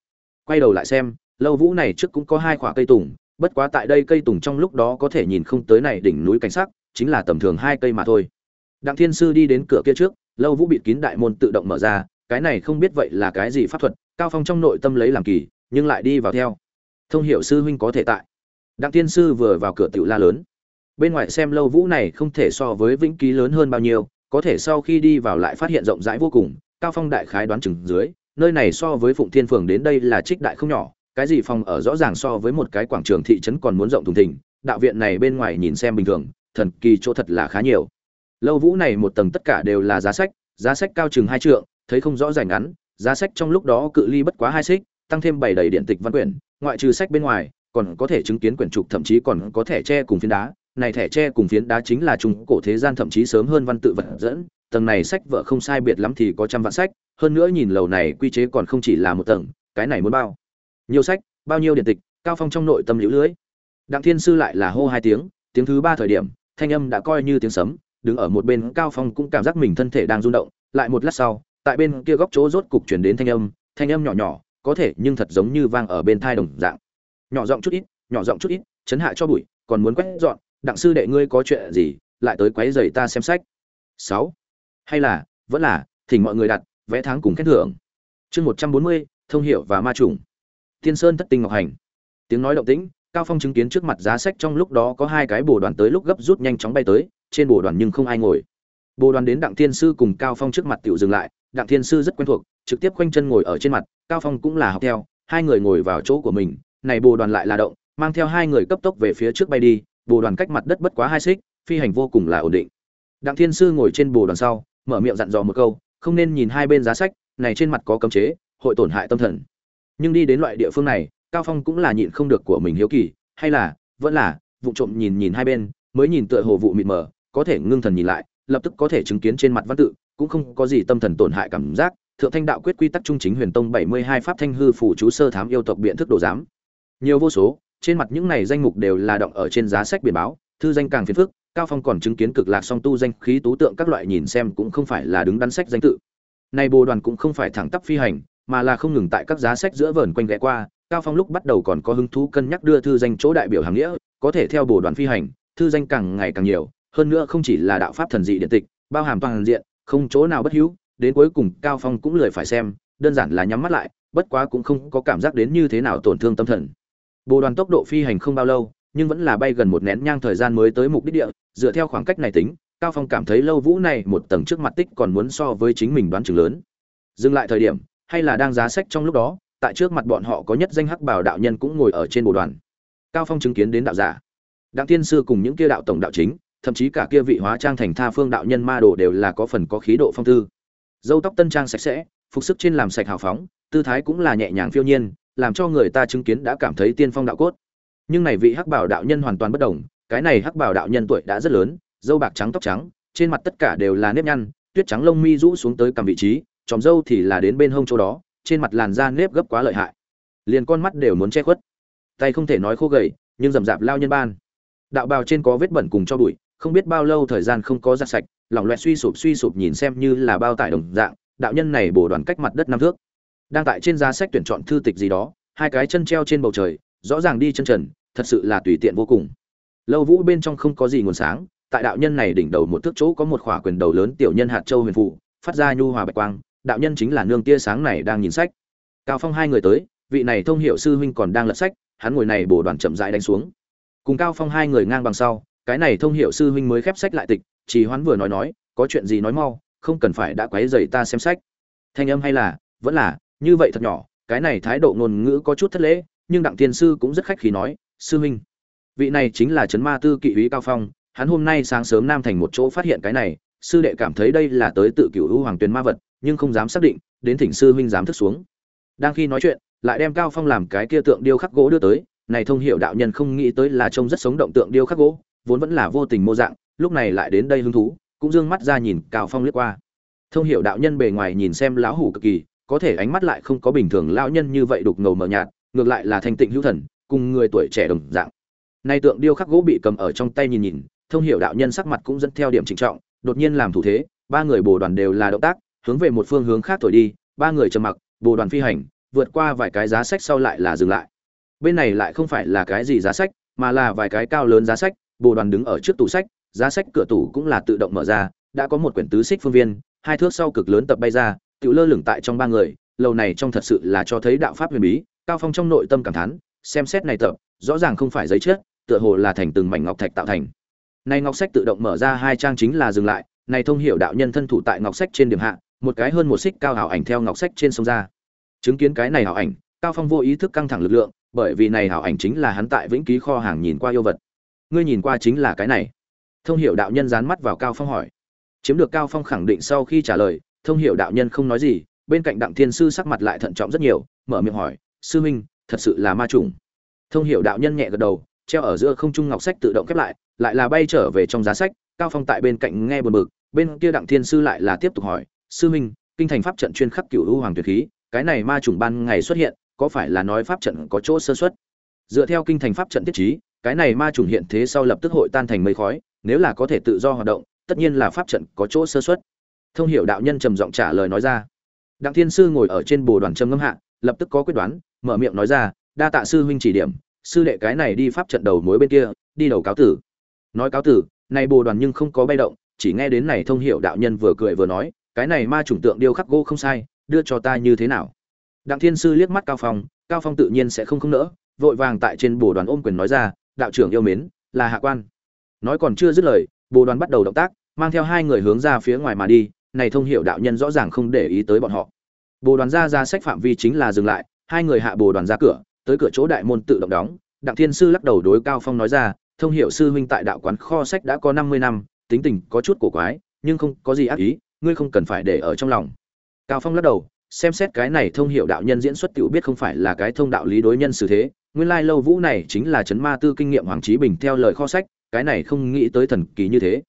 Quay đầu lại xem, lâu vũ này trước cũng có hai khoảng cây tùng, bất quá tại đây cây tùng trong lúc đó có thể nhìn không tới này đỉnh núi cảnh sắc, chính là tầm thường hai cây mà thôi. Đặng thiên sư đi đến cửa kia trước lâu vũ bịt kín đại môn tự động mở ra, cái này không biết vậy là cái gì pháp thuật, cao phong trong nội tâm lấy làm kỳ, nhưng lại đi vào theo. Thông hiệu sư huynh có thể tại. Đặng tiên sư vừa vào cửa tiểu la lớn. Bên ngoài xem lâu vũ này không thể so với vĩnh ký lớn hơn bao nhiêu, có thể sau khi đi vào lại phát hiện rộng rãi vô cùng, cao phong đại khái đoán chừng dưới, nơi này so với phụng thiên phường đến đây là trích đại không nhỏ, cái gì phòng ở rõ ràng so với một cái quảng trường thị trấn còn muốn rộng thùng thình, đạo viện này bên ngoài nhìn xem bình thường, thần kỳ chỗ thật là khá nhiều lâu vũ này một tầng tất cả đều là giá sách giá sách cao chừng hai trượng, thấy không rõ rành ngắn, giá sách trong lúc đó cự ly bất quá hai xích, tăng thêm bảy đầy điện tịch văn quyển, ngoại trừ sách bên ngoài, còn có thể chứng kiến quyển trục, thậm chí còn có thể tre cùng phiến đá. Này thẻ tre cùng phiến đá chính là trung cổ thế gian thậm chí sớm hơn văn tự vật dẫn, tầng này sách vợ không sai biệt lắm thì có trăm vạn sách, hơn nữa nhìn lầu này quy chế còn không chỉ là một tầng, cái này muốn bao? Nhiều sách, bao nhiêu điện tịch, cao phong trong nội tâm liễu lưới. Đặng thiên sư lại là hô hai tiếng tiếng thứ ba thời điểm, thanh âm đã coi như tiếng sấm đứng ở một bên cao phong cũng cảm giác mình thân thể đang rung động, lại một lát sau, tại bên kia góc chỗ rốt cục chuyển đến thanh âm thanh âm nhỏ nhỏ, có thể nhưng thật giống như vang ở bên thai đồng dạng. Nhỏ giọng chút ít, nhỏ giọng chút ít, chấn hạ cho bụi, còn muốn quét dọn, đặng sư đệ ngươi có chuyện gì, lại tới quấy giày ta xem sách. Sáu. Hay là, vẫn là, thỉnh mọi người đặt vẽ tháng cùng khen thưởng. Chương một trăm bốn mươi, thông hiệu và ma trùng. Thiên sơn thất tinh ngọc hành. Tiếng nói động tĩnh, cao phong chứng kiến trước mặt giá sách trong lúc đó có hai cái bồ đoàn tới lúc gấp rút nhanh chóng bay tới trên bồ đoàn nhưng không ai ngồi. Bồ đoàn đến đặng thiên sư cùng cao phong trước mặt tiểu dừng lại, đặng thiên sư rất quen thuộc, trực tiếp khoanh chân ngồi ở trên mặt, cao phong cũng là học theo, hai người ngồi vào chỗ của mình, này bồ đoàn lại là động, mang theo hai người cấp tốc về phía trước bay đi, bồ đoàn cách mặt đất bất quá hai xích, phi hành vô cùng là ổn định. Đặng thiên sư ngồi trên bồ đoàn sau, mở miệng dặn dò một câu, không nên nhìn hai bên giá sách, này trên mặt có cấm chế, hội tổn hại tâm thần. Nhưng đi đến loại địa phương này, cao phong cũng là nhịn không được của mình hiếu kỳ, hay là, vẫn là, vụ trộm nhìn nhìn hai bên, mới nhìn tựa hồ vụ mịt mờ có thể ngưng thần nhìn lại, lập tức có thể chứng kiến trên mặt văn tự, cũng không có gì tâm thần tổn hại cảm giác, thượng thanh đạo quyết quy tắc trung chính huyền tông 72 pháp thanh hư phủ chú sơ thám yêu tộc biện thức đồ giám. Nhiều vô số, trên mặt những này danh mục đều là động ở trên giá sách biển báo, thư danh càng phiền phức, cao phong còn chứng kiến cực lạc song tu danh khí tú tượng các loại nhìn xem cũng không phải là đứng đắn sách danh tự. Nay bồ đoàn cũng không phải thẳng tắp phi hành, mà là không ngừng tại các giá sách giữa vờn quanh ghé qua, cao phong lúc bắt đầu còn có hứng thú cân nhắc đưa thư danh chỗ đại biểu hàng nghĩa, có thể theo bồ đoàn phi hành, thư danh càng ngày càng nhiều hơn nữa không chỉ là đạo pháp thần dị điện tịch, bao hàm toàn diện, không chỗ nào bất hữu, đến cuối cùng cao phong cũng lười phải xem, đơn giản là nhắm mắt lại, bất quá cũng không có cảm giác đến như thế nào tổn thương tâm thần. Bồ đoàn tốc độ phi hành không bao lâu, nhưng vẫn là bay gần một nén nhang thời gian mới tới mục đích địa, dựa theo khoảng cách này tính, cao phong cảm thấy lâu vũ này một tầng trước mặt tích còn muốn so với chính mình đoán chừng lớn. Dừng lại thời điểm, hay là đang giá sách trong lúc đó, tại trước mặt bọn họ có nhất danh hắc bảo đạo nhân cũng ngồi ở trên bồ đoàn. Cao phong chứng kiến đến đạo giả. Đặng thiên sư cùng những kia đạo tổng đạo chính thậm chí cả kia vị hóa trang thành tha phương đạo nhân ma đồ đều là có phần có khí độ phong tư. Dâu tóc tân trang sạch sẽ, phục sức trên làm sạch hào phóng, tư thái cũng là nhẹ nhàng phiêu nhiên, làm cho người ta chứng kiến đã cảm thấy tiên phong đạo cốt. Nhưng này vị hắc bảo đạo nhân hoàn toàn bất đồng, cái này hắc bảo đạo nhân tuổi đã rất lớn, dâu bạc trắng tóc trắng, trên mặt tất cả đều là nếp nhăn, tuyết trắng lông mi rũ xuống tới cầm vị trí chòm dâu thì là đến bên hông chỗ đó, trên mặt làn da nếp gấp quá lợi hại. Liền con mắt đều muốn che khuất. Tay không thể nói khô gầy, nhưng rậm rạp lao nhân ban. Đạo bào trên có vết bẩn cùng cho bụi không biết bao lâu thời gian không có giặt sạch, lỏng loẹt suy sụp suy sụp nhìn xem như là bao tải đồng dạng, đạo nhân này bổ đoàn cách mặt đất năm thước. Đang tại trên giá sách tuyển chọn thư tịch gì đó, hai cái chân treo trên bầu trời, rõ ràng đi chân trần, thật sự là tùy tiện vô cùng. Lâu vũ bên trong không có gì nguồn sáng, tại đạo nhân này đỉnh đầu một thước chỗ có một khỏa quyền đầu lớn tiểu nhân hạt châu huyền phụ phát ra nhu hòa bạch quang, đạo nhân chính là nương tia sáng này đang nhìn sách. Cao phong hai người tới, vị này thông hiệu sư huynh còn đang lật sách, hắn ngồi này bổ đoàn chậm rãi đánh xuống. Cùng cao phong hai người ngang bằng sau cái này thông hiệu sư huynh mới khép sách lại tịch chỉ hoán vừa nói nói, có chuyện gì nói mau, không cần phải đã quấy dày ta xem sách. Thanh âm hay là, vẫn là, như vậy thật nhỏ, cái này thái độ ngôn ngữ có chút thất lễ, nhưng đặng tiên sư cũng rất khách khí nói, sư huynh, vị này chính là trấn ma tư kỵ úy cao phong, hắn hôm nay sáng sớm nam thành một chỗ phát hiện cái này, sư đệ cảm thấy đây là tới tự cửu hữu hoàng tuyền ma vật, nhưng không dám xác định, đến thỉnh sư huynh dám thức xuống. Đang khi nói chuyện, lại đem cao phong làm cái kia tượng điêu khắc gỗ đưa tới, này thông hiểu đạo nhân không nghĩ tới là trông rất sống động tượng điêu khắc gỗ vốn vẫn là vô tình mô dạng, lúc này lại đến đây hứng thú, cũng dương mắt ra nhìn cao phong liếc qua. Thông hiểu đạo nhân bề ngoài nhìn xem lão hủ cực kỳ, có thể ánh mắt lại không có bình thường lão nhân như vậy đục ngầu mờ nhạt, ngược lại là thanh tịnh hữu thần, cùng người tuổi trẻ đồng dạng. Nay tượng điêu khắc gỗ bị cầm ở trong tay nhìn nhìn, thông hiểu đạo nhân sắc mặt cũng dẫn theo điểm trịnh trọng, đột nhiên làm thủ thế, ba người bồ đoàn đều là động tác, hướng về một phương hướng khác thổi đi, ba người trầm mặc, bồ đoàn phi hành, vượt qua vài cái giá sách sau lại là dừng lại. Bên này lại không phải là cái gì giá sách, mà là vài cái cao lớn giá sách bồ đoàn đứng ở trước tủ sách, giá sách cửa tủ cũng là tự động mở ra, đã có một quyển tứ xích phương viên, hai thước sau cực lớn tập bay ra tự lơ lửng tại trong ba người lâu này trong thật sự là cho thấy đạo pháp huyền bí, cao phong trong nội tâm cảm thán, xem xét này tập, rõ ràng không phải giấy chết, tựa hồ là thành từng mảnh ngọc thạch tạo thành. Này ngọc sách tự động mở ra hai trang chính là dừng lại, này thông hiểu đạo nhân thân thủ tại ngọc sách trên điểm hạ, một cái hơn một xích cao hảo ảnh theo ngọc sách trên sông ra. Chứng kiến cái này hảo ảnh, cao phong vô ý thức căng thẳng lực lượng, bởi vì này hảo ảnh chính là hắn tại vĩnh ký kho hàng nhìn qua yêu vật ngươi nhìn qua chính là cái này. Thông hiểu đạo nhân dán mắt vào cao phong hỏi. Chiếm được cao phong khẳng định sau khi trả lời, thông hiểu đạo nhân không nói gì, bên cạnh đặng thiên sư sắc mặt lại thận trọng rất nhiều, mở miệng hỏi, sư minh, thật sự là ma trùng? Thông hiểu đạo nhân nhẹ gật đầu, treo ở giữa không trung ngọc sách tự động khép lại lại là bay trở về trong giá sách, cao phong tại bên cạnh nghe buồn bực, bên kia đặng thiên sư lại là tiếp tục hỏi, sư minh, kinh thành pháp trận chuyên khắc cửu u hoàng tuyệt khí, cái này ma trùng ban ngày xuất hiện, có phải là nói pháp trận có chỗ sơ xuất dựa theo kinh thành pháp trận tiết trí cái này ma trùng hiện thế sau lập tức hội tan thành mây khói, nếu là có thể tự do hoạt động, tất nhiên là pháp trận có chỗ sơ xuất thông hiểu đạo nhân trầm giọng trả lời nói ra. Đặng thiên sư ngồi ở trên bồ đoàn trầm ngâm hạ, lập tức có quyết đoán, mở miệng nói ra, đa tạ sư huynh chỉ điểm, sư đệ cái này đi pháp trận đầu mối bên kia, đi đầu cáo tử. Nói cáo tử, này bồ đoàn nhưng không có bay động, chỉ nghe đến này thông hiểu đạo nhân vừa cười vừa nói, cái này ma chủng tượng điêu khắc gỗ không sai, đưa cho ta như thế nào? Đặng thiên sư liếc mắt cao phong cao phong tự nhiên sẽ không không nỡ, vội vàng tại trên bồ đoàn ôm quyền nói ra đạo trưởng yêu mến, là hạ quan. Nói còn chưa dứt lời, bồ đoàn bắt đầu động tác, mang theo hai người hướng ra phía ngoài mà đi, này thông hiệu đạo nhân rõ ràng không để ý tới bọn họ. Bồ đoàn ra ra sách phạm vi chính là dừng lại, hai người hạ bồ đoàn ra cửa, tới cửa chỗ đại môn tự động đóng, đặng thiên sư lắc đầu đối cao phong nói ra, thông hiệu sư huynh tại đạo quán kho sách đã có 50 năm, tính tình có chút cổ quái, nhưng không có gì ác ý, ngươi không cần phải để ở trong lòng. Cao phong lắc đầu, xem xét cái này thông hiệu đạo nhân diễn xuất tiểu biết không phải là cái thông đạo lý đối nhân xử thế nguyên lai lâu vũ này chính là chấn ma tư kinh nghiệm hoàng trí bình theo lời kho sách, cái này không nghĩ tới thần kỳ như thế.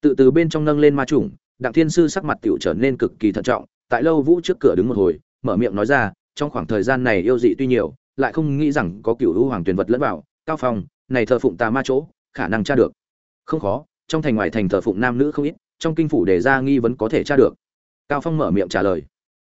Tự từ bên trong nâng lên ma chủng, đặng thiên sư sắc mặt tiểu trở nên cực kỳ thận trọng, tại lâu vũ trước cửa đứng một hồi, mở miệng nói ra, trong khoảng thời gian này yêu dị tuy nhiều, lại không nghĩ rằng có cựu hữu hoàng tuyển vật lẫn vào, cao phong, này thờ phụng tà ma chỗ, khả năng tra được. Không khó, trong thành ngoài thành thờ phụng nam nữ không ít, trong kinh phủ đề ra nghi vấn có thể tra được. Cao phong mở miệng trả lời.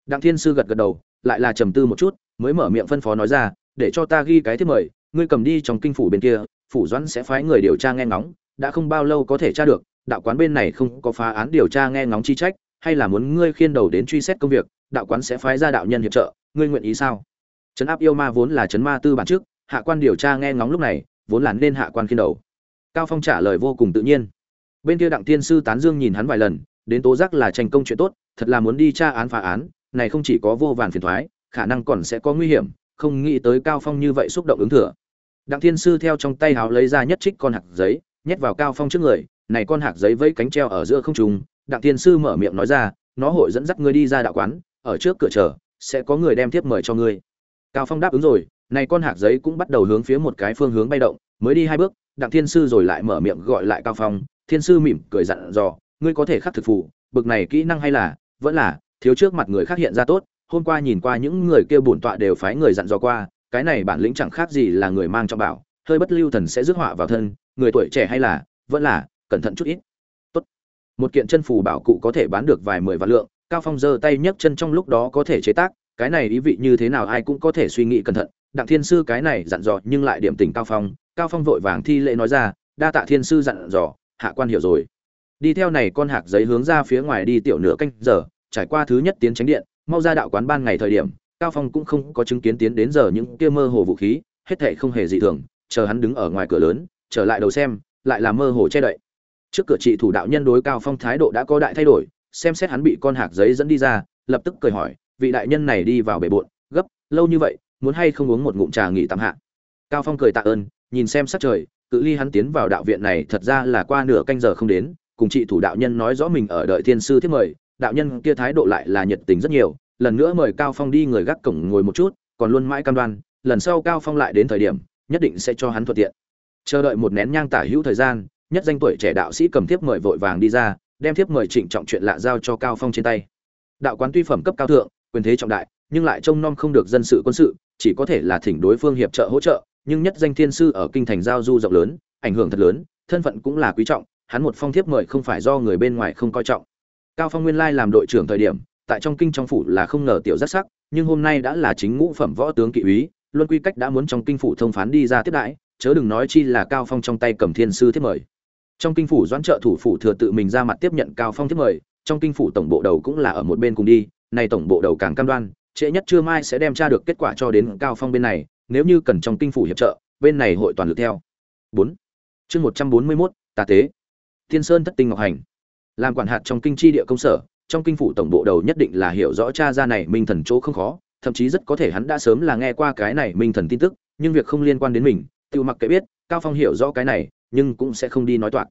Đặng thiên sư gật gật đầu, lại là trầm tư một chút, mới mở miệng phân phó nói ra để cho ta ghi cái thiết mời, ngươi cầm đi trong kinh phủ bên kia, phủ doãn sẽ phái người điều tra nghe ngóng, đã không bao lâu có thể tra được, đạo quán bên này không có phá án điều tra nghe ngóng chi trách, hay là muốn ngươi khiên đầu đến truy xét công việc, đạo quán sẽ phái ra đạo nhân hiệp trợ, ngươi nguyện ý sao? Trấn áp yêu ma vốn là trấn ma tư bản trước, hạ quan điều tra nghe ngóng lúc này, vốn là nên hạ quan khiên đầu. Cao phong trả lời vô cùng tự nhiên. Bên kia đặng tiên sư tán dương nhìn hắn vài lần, đến tố giác là tranh công chuyện tốt, thật là muốn đi tra án phá án, này không chỉ có vô vàn phiền thoái, khả năng còn sẽ có nguy hiểm không nghĩ tới cao phong như vậy xúc động ứng thừa. Đặng thiên sư theo trong tay háo lấy ra nhất trích con hạt giấy, nhét vào cao phong trước người, này con hạt giấy vẫy cánh treo ở giữa không trung, đặng thiên sư mở miệng nói ra, nó hội dẫn dắt ngươi đi ra đạo quán, ở trước cửa chờ, sẽ có người đem tiếp mời cho ngươi. Cao phong đáp ứng rồi, này con hạt giấy cũng bắt đầu hướng phía một cái phương hướng bay động, mới đi hai bước, đặng thiên sư rồi lại mở miệng gọi lại cao phong, thiên sư mỉm cười dặn dò, ngươi có thể khắc thực phù, bực này kỹ năng hay là, vẫn là, thiếu trước mặt người khác hiện ra tốt hôm qua nhìn qua những người kia bổn tọa đều phái người dặn dò qua, cái này bản lĩnh chẳng khác gì là người mang trong bảo, hơi bất lưu thần sẽ rước họa vào thân, người tuổi trẻ hay là, vẫn là, cẩn thận chút ít. Tốt. Một kiện chân phù bảo cụ có thể bán được vài mười vạn lượng, cao phong giơ tay nhấc chân trong lúc đó có thể chế tác, cái này ý vị như thế nào ai cũng có thể suy nghĩ cẩn thận. Đặng thiên sư cái này dặn dò nhưng lại điểm tình cao phong cao phong vội vàng thi lễ nói ra, đa tạ thiên sư dặn dò, hạ quan hiểu rồi. Đi theo này con hạc giấy hướng ra phía ngoài đi tiểu nửa canh giờ, trải qua thứ nhất tiến tránh điện mau ra đạo quán ban ngày thời điểm, cao phong cũng không có chứng kiến tiến đến giờ những kia mơ hồ vũ khí, hết thảy không hề dị thường, chờ hắn đứng ở ngoài cửa lớn, trở lại đầu xem, lại là mơ hồ che đậy. Trước cửa trị thủ đạo nhân đối cao phong thái độ đã có đại thay đổi, xem xét hắn bị con hạc giấy dẫn đi ra, lập tức cười hỏi, vị đại nhân này đi vào bể bộn gấp, lâu như vậy, muốn hay không uống một ngụm trà nghỉ tạm hạ? Cao phong cười tạ ơn, nhìn xem sắc trời, cự ly hắn tiến vào đạo viện này thật ra là qua nửa canh giờ không đến, cùng trị thủ đạo nhân nói rõ mình ở đợi thiên sư thiết mời đạo nhân kia thái độ lại là nhiệt tình rất nhiều, lần nữa mời cao phong đi người gác cổng ngồi một chút, còn luôn mãi cam đoan, lần sau cao phong lại đến thời điểm, nhất định sẽ cho hắn thuận tiện. Chờ đợi một nén nhang tả hữu thời gian, nhất danh tuổi trẻ đạo sĩ cầm thiếp mời vội vàng đi ra, đem thiếp mời trịnh trọng chuyện lạ giao cho cao phong trên tay. Đạo quán tuy phẩm cấp cao thượng, quyền thế trọng đại, nhưng lại trông nom không được dân sự quân sự, chỉ có thể là thỉnh đối phương hiệp trợ hỗ trợ, nhưng nhất danh thiên sư ở kinh thành giao du rộng lớn, ảnh hưởng thật lớn, thân phận cũng là quý trọng, hắn một phong thiếp mời không phải do người bên ngoài không coi trọng cao phong nguyên lai làm đội trưởng thời điểm tại trong kinh trong phủ là không ngờ tiểu rất sắc nhưng hôm nay đã là chính ngũ phẩm võ tướng kỵ úy luân quy cách đã muốn trong kinh phủ thông phán đi ra tiếp đãi chớ đừng nói chi là cao phong trong tay cầm thiên sư thiết mời. Trong kinh phủ doãn trợ thủ phủ thừa tự mình ra mặt tiếp nhận cao phong thiết mời trong kinh phủ tổng bộ đầu cũng là ở một bên cùng đi này tổng bộ đầu càng cam đoan trễ nhất trưa mai sẽ đem tra được kết quả cho đến cao phong bên này nếu như cần trong kinh phủ hiệp trợ bên này hội toàn lực theo. 4. chương 141, tà tế. Thiên sơn thất tinh ngọc hành làm quản hạt trong kinh tri địa công sở, trong kinh phủ tổng bộ đầu nhất định là hiểu rõ cha ra này minh thần chỗ không khó, thậm chí rất có thể hắn đã sớm là nghe qua cái này minh thần tin tức, nhưng việc không liên quan đến mình tự mặc kệ biết, cao phong hiểu rõ cái này, nhưng cũng sẽ không đi nói toạc.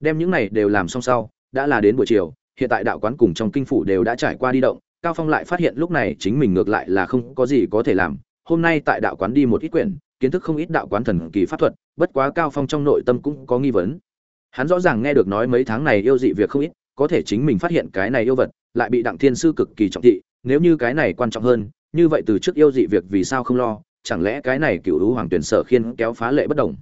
Đem những này đều làm xong sau, đã là đến buổi chiều, hiện tại đạo quán cùng trong kinh phủ đều đã trải qua đi động, cao phong lại phát hiện lúc này chính mình ngược lại là không có gì có thể làm. Hôm nay tại đạo quán đi một ít quyển, kiến thức không ít đạo quán thần kỳ pháp thuật, bất quá cao phong trong nội tâm cũng có nghi vấn hắn rõ ràng nghe được nói mấy tháng này yêu dị việc không ít, có thể chính mình phát hiện cái này yêu vật, lại bị đặng thiên sư cực kỳ trọng thị, nếu như cái này quan trọng hơn, như vậy từ trước yêu dị việc vì sao không lo, chẳng lẽ cái này cựu u hoàng tuyển sở khiên kéo phá lệ bất đồng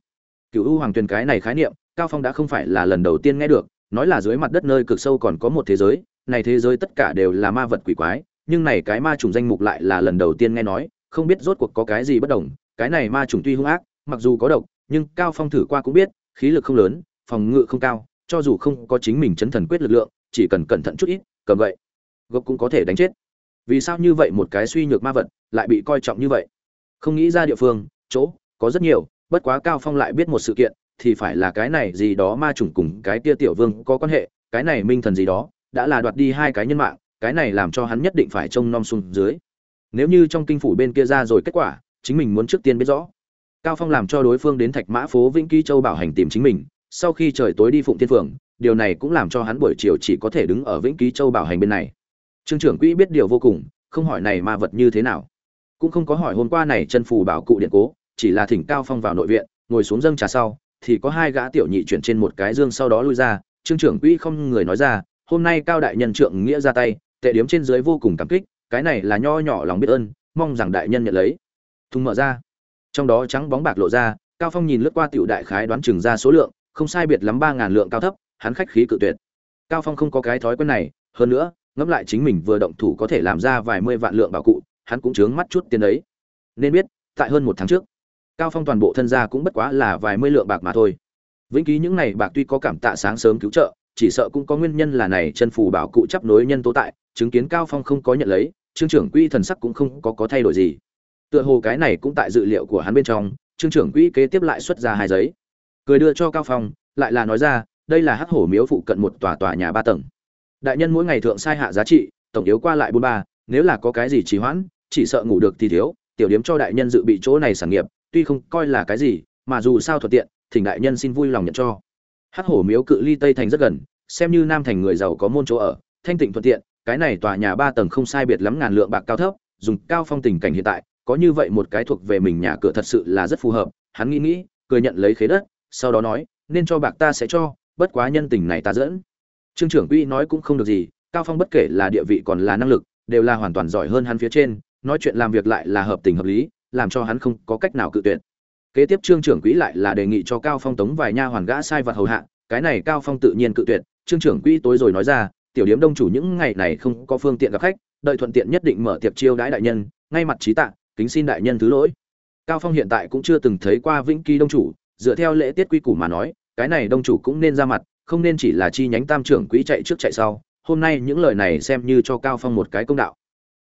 cựu u hoàng tuyển cái này khái niệm, cao phong đã không phải là lần đầu tiên nghe được, nói là dưới mặt đất nơi cực sâu còn có một thế giới, này thế giới tất cả đều là ma vật quỷ quái, nhưng này cái ma trùng danh mục lại là lần đầu tiên nghe nói, không biết rốt cuộc có cái gì bất đồng cái này ma trùng tuy hung ác, mặc dù có độc, nhưng cao phong thử qua cũng biết, khí lực không lớn phòng ngự không cao, cho dù không có chính mình chấn thần quyết lực lượng, chỉ cần cẩn thận chút ít, cầm vậy gốc cũng có thể đánh chết. Vì sao như vậy một cái suy nhược ma vật lại bị coi trọng như vậy? Không nghĩ ra địa phương, chỗ, có rất nhiều, bất quá cao phong lại biết một sự kiện, thì phải là cái này gì đó ma trùng cùng cái tia tiểu vương có quan hệ, cái này minh thần gì đó, đã là đoạt đi hai cái nhân mạng, cái này làm cho hắn nhất định phải trông nom xuống dưới. Nếu như trong kinh phủ bên kia ra rồi kết quả, chính mình muốn trước tiên biết rõ. Cao phong làm cho đối phương đến thạch mã phố vĩnh ký châu bảo hành tìm chính mình sau khi trời tối đi phụng thiên phượng, điều này cũng làm cho hắn buổi chiều chỉ có thể đứng ở vĩnh ký châu bảo hành bên này. Trương trưởng quỹ biết điều vô cùng, không hỏi này ma vật như thế nào. Cũng không có hỏi hôm qua này chân phù bảo cụ điện cố, chỉ là thỉnh cao phong vào nội viện, ngồi xuống dâng trà sau, thì có hai gã tiểu nhị chuyển trên một cái dương sau đó lui ra. Trương trưởng quỹ không người nói ra, hôm nay cao đại nhân trượng nghĩa ra tay, tệ điếm trên dưới vô cùng cảm kích, cái này là nho nhỏ lòng biết ơn, mong rằng đại nhân nhận lấy. Thùng mở ra. Trong đó trắng bóng bạc lộ ra, cao phong nhìn lướt qua tiểu đại khái đoán chừng ra số lượng không sai biệt lắm ba ngàn lượng cao thấp, hắn khách khí cự tuyệt. Cao phong không có cái thói quen này, hơn nữa, ngẫm lại chính mình vừa động thủ có thể làm ra vài mươi vạn lượng bảo cụ, hắn cũng chướng mắt chút tiền ấy. nên biết, tại hơn một tháng trước, cao phong toàn bộ thân gia cũng bất quá là vài mươi lượng bạc mà thôi. Vĩnh ký những này bạc tuy có cảm tạ sáng sớm cứu trợ, chỉ sợ cũng có nguyên nhân là này chân phù bảo cụ chấp nối nhân tố tại, chứng kiến cao phong không có nhận lấy, trương trưởng quỹ thần sắc cũng không có có thay đổi gì. Tựa hồ cái này cũng tại dự liệu của hắn bên trong, trương trưởng quỹ kế tiếp lại xuất ra hai giấy cười đưa cho cao phong, lại là nói ra, đây là hắc hổ miếu phụ cận một tòa tòa nhà ba tầng. Đại nhân mỗi ngày thượng sai hạ giá trị, tổng yếu qua lại bốn ba, nếu là có cái gì trì hoãn, chỉ sợ ngủ được thì thiếu, tiểu điếm cho đại nhân dự bị chỗ này sản nghiệp, tuy không coi là cái gì, mà dù sao thuận tiện, thỉnh đại nhân xin vui lòng nhận cho. Hắc hổ miếu cự ly tây thành rất gần, xem như nam thành người giàu có môn chỗ ở, thanh tịnh thuận tiện, cái này tòa nhà ba tầng không sai biệt lắm ngàn lượng bạc cao thấp, dùng cao phong tình cảnh hiện tại, có như vậy một cái thuộc về mình nhà cửa thật sự là rất phù hợp, hắn nghĩ nghĩ, cười nhận lấy khế đất sau đó nói, nên cho bạc ta sẽ cho, bất quá nhân tình này ta dẫn. Trương trưởng quỹ nói cũng không được gì, cao phong bất kể là địa vị còn là năng lực, đều là hoàn toàn giỏi hơn hắn phía trên, nói chuyện làm việc lại là hợp tình hợp lý, làm cho hắn không có cách nào cự tuyệt. Kế tiếp trương trưởng quỹ lại là đề nghị cho cao phong tống vài nha hoàn gã sai vật hầu hạ, cái này cao phong tự nhiên cự tuyệt, trương trưởng quỹ tối rồi nói ra, tiểu điếm đông chủ những ngày này không có phương tiện gặp khách, đợi thuận tiện nhất định mở tiệp chiêu đãi đại nhân, ngay mặt trí tạ, kính xin đại nhân thứ lỗi. Cao phong hiện tại cũng chưa từng thấy qua vĩnh kỳ đông chủ dựa theo lễ tiết quy củ mà nói, cái này đông chủ cũng nên ra mặt, không nên chỉ là chi nhánh tam trưởng quỹ chạy trước chạy sau, hôm nay những lời này xem như cho cao phong một cái công đạo.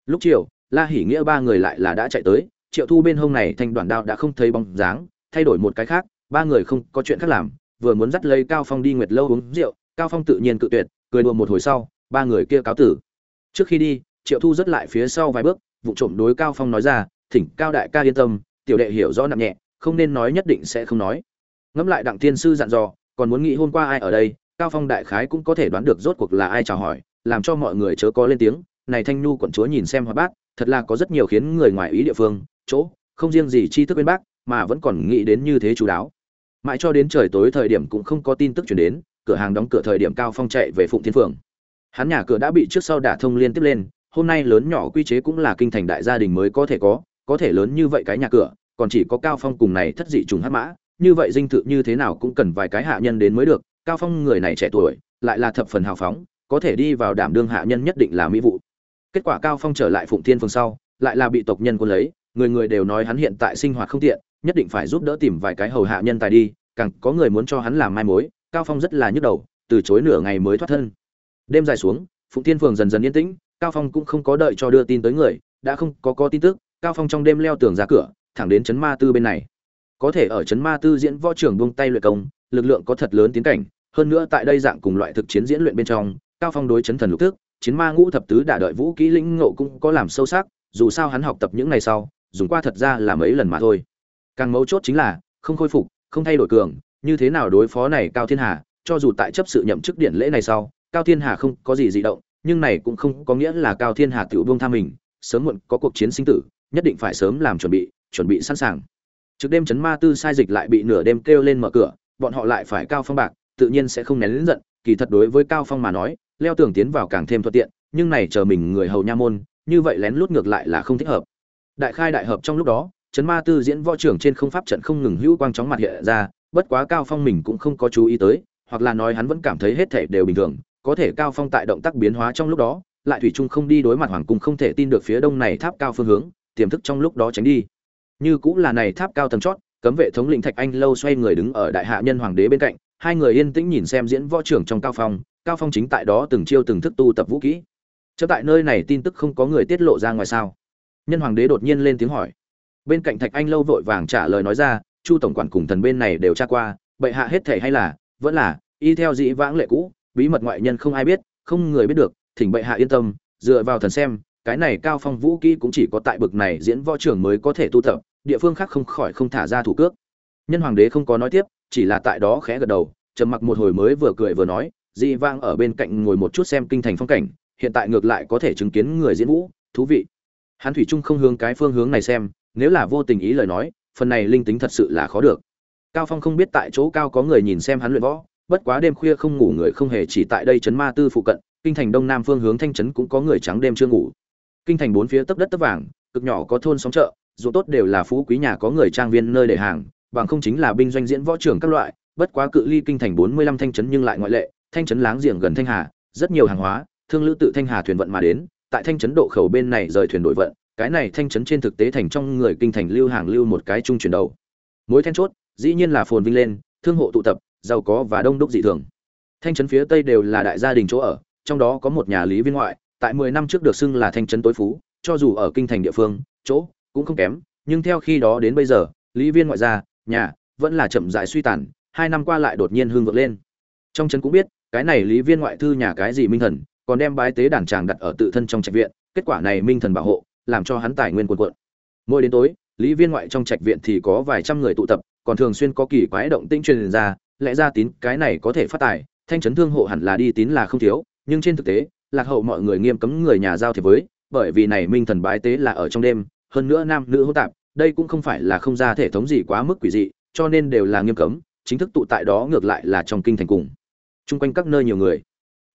Lúc chiều, la hỉ nghĩa ba người lại là đã chạy tới, triệu thu bên hông này thanh đoàn đao đã không thấy bóng dáng, thay đổi một cái khác, ba người không có chuyện khác làm, vừa muốn dắt lấy cao phong đi nguyệt lâu uống rượu, cao phong tự nhiên cự tuyệt, cười đùa một hồi sau, ba người kia cáo tử. Trước khi đi, triệu thu dứt lại phía sau vài bước, vụ trộm đối cao phong nói ra, thỉnh cao đại ca yên tâm, tiểu đệ hiểu rõ nặng nhẹ, không nên nói nhất định sẽ không nói ngẫm lại đặng tiên sư dặn dò, còn muốn nghĩ hôm qua ai ở đây, cao phong đại khái cũng có thể đoán được rốt cuộc là ai chào hỏi, làm cho mọi người chớ có lên tiếng. Này thanh nhu quận chúa nhìn xem hoa bác thật là có rất nhiều khiến người ngoài ý địa phương, chỗ, không riêng gì chi thức bên bác mà vẫn còn nghĩ đến như thế chú đáo. Mãi cho đến trời tối thời điểm cũng không có tin tức chuyển đến, cửa hàng đóng cửa thời điểm cao phong chạy về phụng thiên phường hắn nhà cửa đã bị trước sau đả thông liên tiếp lên, hôm nay lớn nhỏ quy chế cũng là kinh thành đại gia đình mới có thể có có thể lớn như vậy cái nhà cửa, còn chỉ có cao phong cùng này thất dị trùng hắc mã như vậy dinh thự như thế nào cũng cần vài cái hạ nhân đến mới được, cao phong người này trẻ tuổi, lại là thập phần hào phóng, có thể đi vào đảm đương hạ nhân nhất định là mỹ vụ. Kết quả cao phong trở lại phụng thiên phường sau, lại là bị tộc nhân quân lấy, người người đều nói hắn hiện tại sinh hoạt không tiện, nhất định phải giúp đỡ tìm vài cái hầu hạ nhân tài đi, càng có người muốn cho hắn làm mai mối, cao phong rất là nhức đầu, từ chối nửa ngày mới thoát thân. Đêm dài xuống, phụng thiên phường dần dần yên tĩnh, cao phong cũng không có đợi cho đưa tin tới người, đã không có có tin tức, cao phong trong đêm leo tường ra cửa, thẳng đến chấn ma tư bên này có thể ở chấn ma tư diễn võ trưởng buông tay luyện công, lực lượng có thật lớn tiến cảnh, hơn nữa tại đây dạng cùng loại thực chiến diễn luyện bên trong, cao phong đối chấn thần lục tức chiến ma ngũ thập tứ đã đợi vũ kỹ lĩnh ngộ cũng có làm sâu sắc, dù sao hắn học tập những ngày sau, dùng qua thật ra là mấy lần mà thôi. Càng mấu chốt chính là, không khôi phục, không thay đổi cường, như thế nào đối phó này cao thiên hà, cho dù tại chấp sự nhậm chức điện lễ này sau, cao thiên hà không có gì dị động, nhưng này cũng không có nghĩa là cao thiên hà tiểu buông tham mình, sớm muộn có cuộc chiến sinh tử, nhất định phải sớm làm chuẩn bị chuẩn bị sẵn sàng trước đêm chấn ma tư sai dịch lại bị nửa đêm kêu lên mở cửa, bọn họ lại phải cao phong bạc, tự nhiên sẽ không nén lớn giận, kỳ thật đối với cao phong mà nói, leo tường tiến vào càng thêm thuận tiện, nhưng này chờ mình người hầu nha môn, như vậy lén lút ngược lại là không thích hợp. Đại khai đại hợp trong lúc đó, chấn ma tư diễn võ trưởng trên không pháp trận không ngừng hữu quang chóng mặt hiện ra, bất quá cao phong mình cũng không có chú ý tới, hoặc là nói hắn vẫn cảm thấy hết thể đều bình thường, có thể cao phong tại động tác biến hóa trong lúc đó, lại thủy trung không đi đối mặt hoàng cung không thể tin được phía đông này tháp cao phương hướng, tiềm thức trong lúc đó tránh đi như cũng là này tháp cao tầng chót, cấm vệ thống lĩnh thạch anh lâu xoay người đứng ở đại hạ nhân hoàng đế bên cạnh, hai người yên tĩnh nhìn xem diễn võ trưởng trong cao phong cao phong chính tại đó từng chiêu từng thức tu tập vũ kỹ. Chớ tại nơi này tin tức không có người tiết lộ ra ngoài sao? Nhân hoàng đế đột nhiên lên tiếng hỏi. Bên cạnh thạch anh lâu vội vàng trả lời nói ra, chu tổng quản cùng thần bên này đều tra qua, bệ hạ hết thể hay là, vẫn là, y theo dĩ vãng lệ cũ, bí mật ngoại nhân không ai biết, không người biết được, thỉnh bệ hạ yên tâm, dựa vào thần xem, cái này cao phong vũ kỹ cũng chỉ có tại bực này diễn võ trưởng mới có thể tu tập địa phương khác không khỏi không thả ra thủ cước. Nhân hoàng đế không có nói tiếp, chỉ là tại đó khẽ gật đầu, trầm mặc một hồi mới vừa cười vừa nói, dị vang ở bên cạnh ngồi một chút xem kinh thành phong cảnh, hiện tại ngược lại có thể chứng kiến người diễn vũ, thú vị. Hắn thủy trung không hướng cái phương hướng này xem, nếu là vô tình ý lời nói, phần này linh tính thật sự là khó được. Cao phong không biết tại chỗ cao có người nhìn xem hắn luyện võ, bất quá đêm khuya không ngủ người không hề chỉ tại đây trấn ma tư phụ cận, kinh thành đông nam phương hướng thanh trấn cũng có người trắng đêm chưa ngủ. Kinh thành bốn phía tấp đất tấp vàng, cực nhỏ có thôn xóm chợ dù tốt đều là phú quý nhà có người trang viên nơi để hàng, bằng không chính là binh doanh diễn võ trưởng các loại, bất quá cự ly kinh thành bốn mươi lăm thanh trấn nhưng lại ngoại lệ, thanh trấn láng giềng gần thanh hà, rất nhiều hàng hóa, thương lữ tự thanh hà thuyền vận mà đến, tại thanh trấn độ khẩu bên này rời thuyền đổi vận, cái này thanh trấn trên thực tế thành trong người kinh thành lưu hàng lưu một cái trung chuyển đầu. Mối then chốt, dĩ nhiên là phồn vinh lên, thương hộ tụ tập, giàu có và đông đúc dị thường. Thanh trấn phía tây đều là đại gia đình chỗ ở, trong đó có một nhà lý viên ngoại, tại mười năm trước được xưng là thanh trấn tối phú, cho dù ở kinh thành địa phương, chỗ cũng không kém, nhưng theo khi đó đến bây giờ, lý viên ngoại gia, nhà, vẫn là chậm rãi suy tàn, hai năm qua lại đột nhiên hương vượng lên. Trong trấn cũng biết, cái này lý viên ngoại thư nhà cái gì minh thần, còn đem bái tế đàn tràng đặt ở tự thân trong trạch viện, kết quả này minh thần bảo hộ, làm cho hắn tài nguyên quần quận mỗi đến tối, lý viên ngoại trong trạch viện thì có vài trăm người tụ tập, còn thường xuyên có kỳ quái động tĩnh truyền ra, lẽ ra tín cái này có thể phát tài, thanh trấn thương hộ hẳn là đi tín là không thiếu, nhưng trên thực tế, lạc hậu mọi người nghiêm cấm người nhà giao thiệp với, bởi vì này minh thần bái tế là ở trong đêm hơn nữa nam nữ hỗn tạp, đây cũng không phải là không ra thể thống gì quá mức quỷ dị, cho nên đều là nghiêm cấm, chính thức tụ tại đó ngược lại là trong kinh thành cùng. Chung quanh các nơi nhiều người.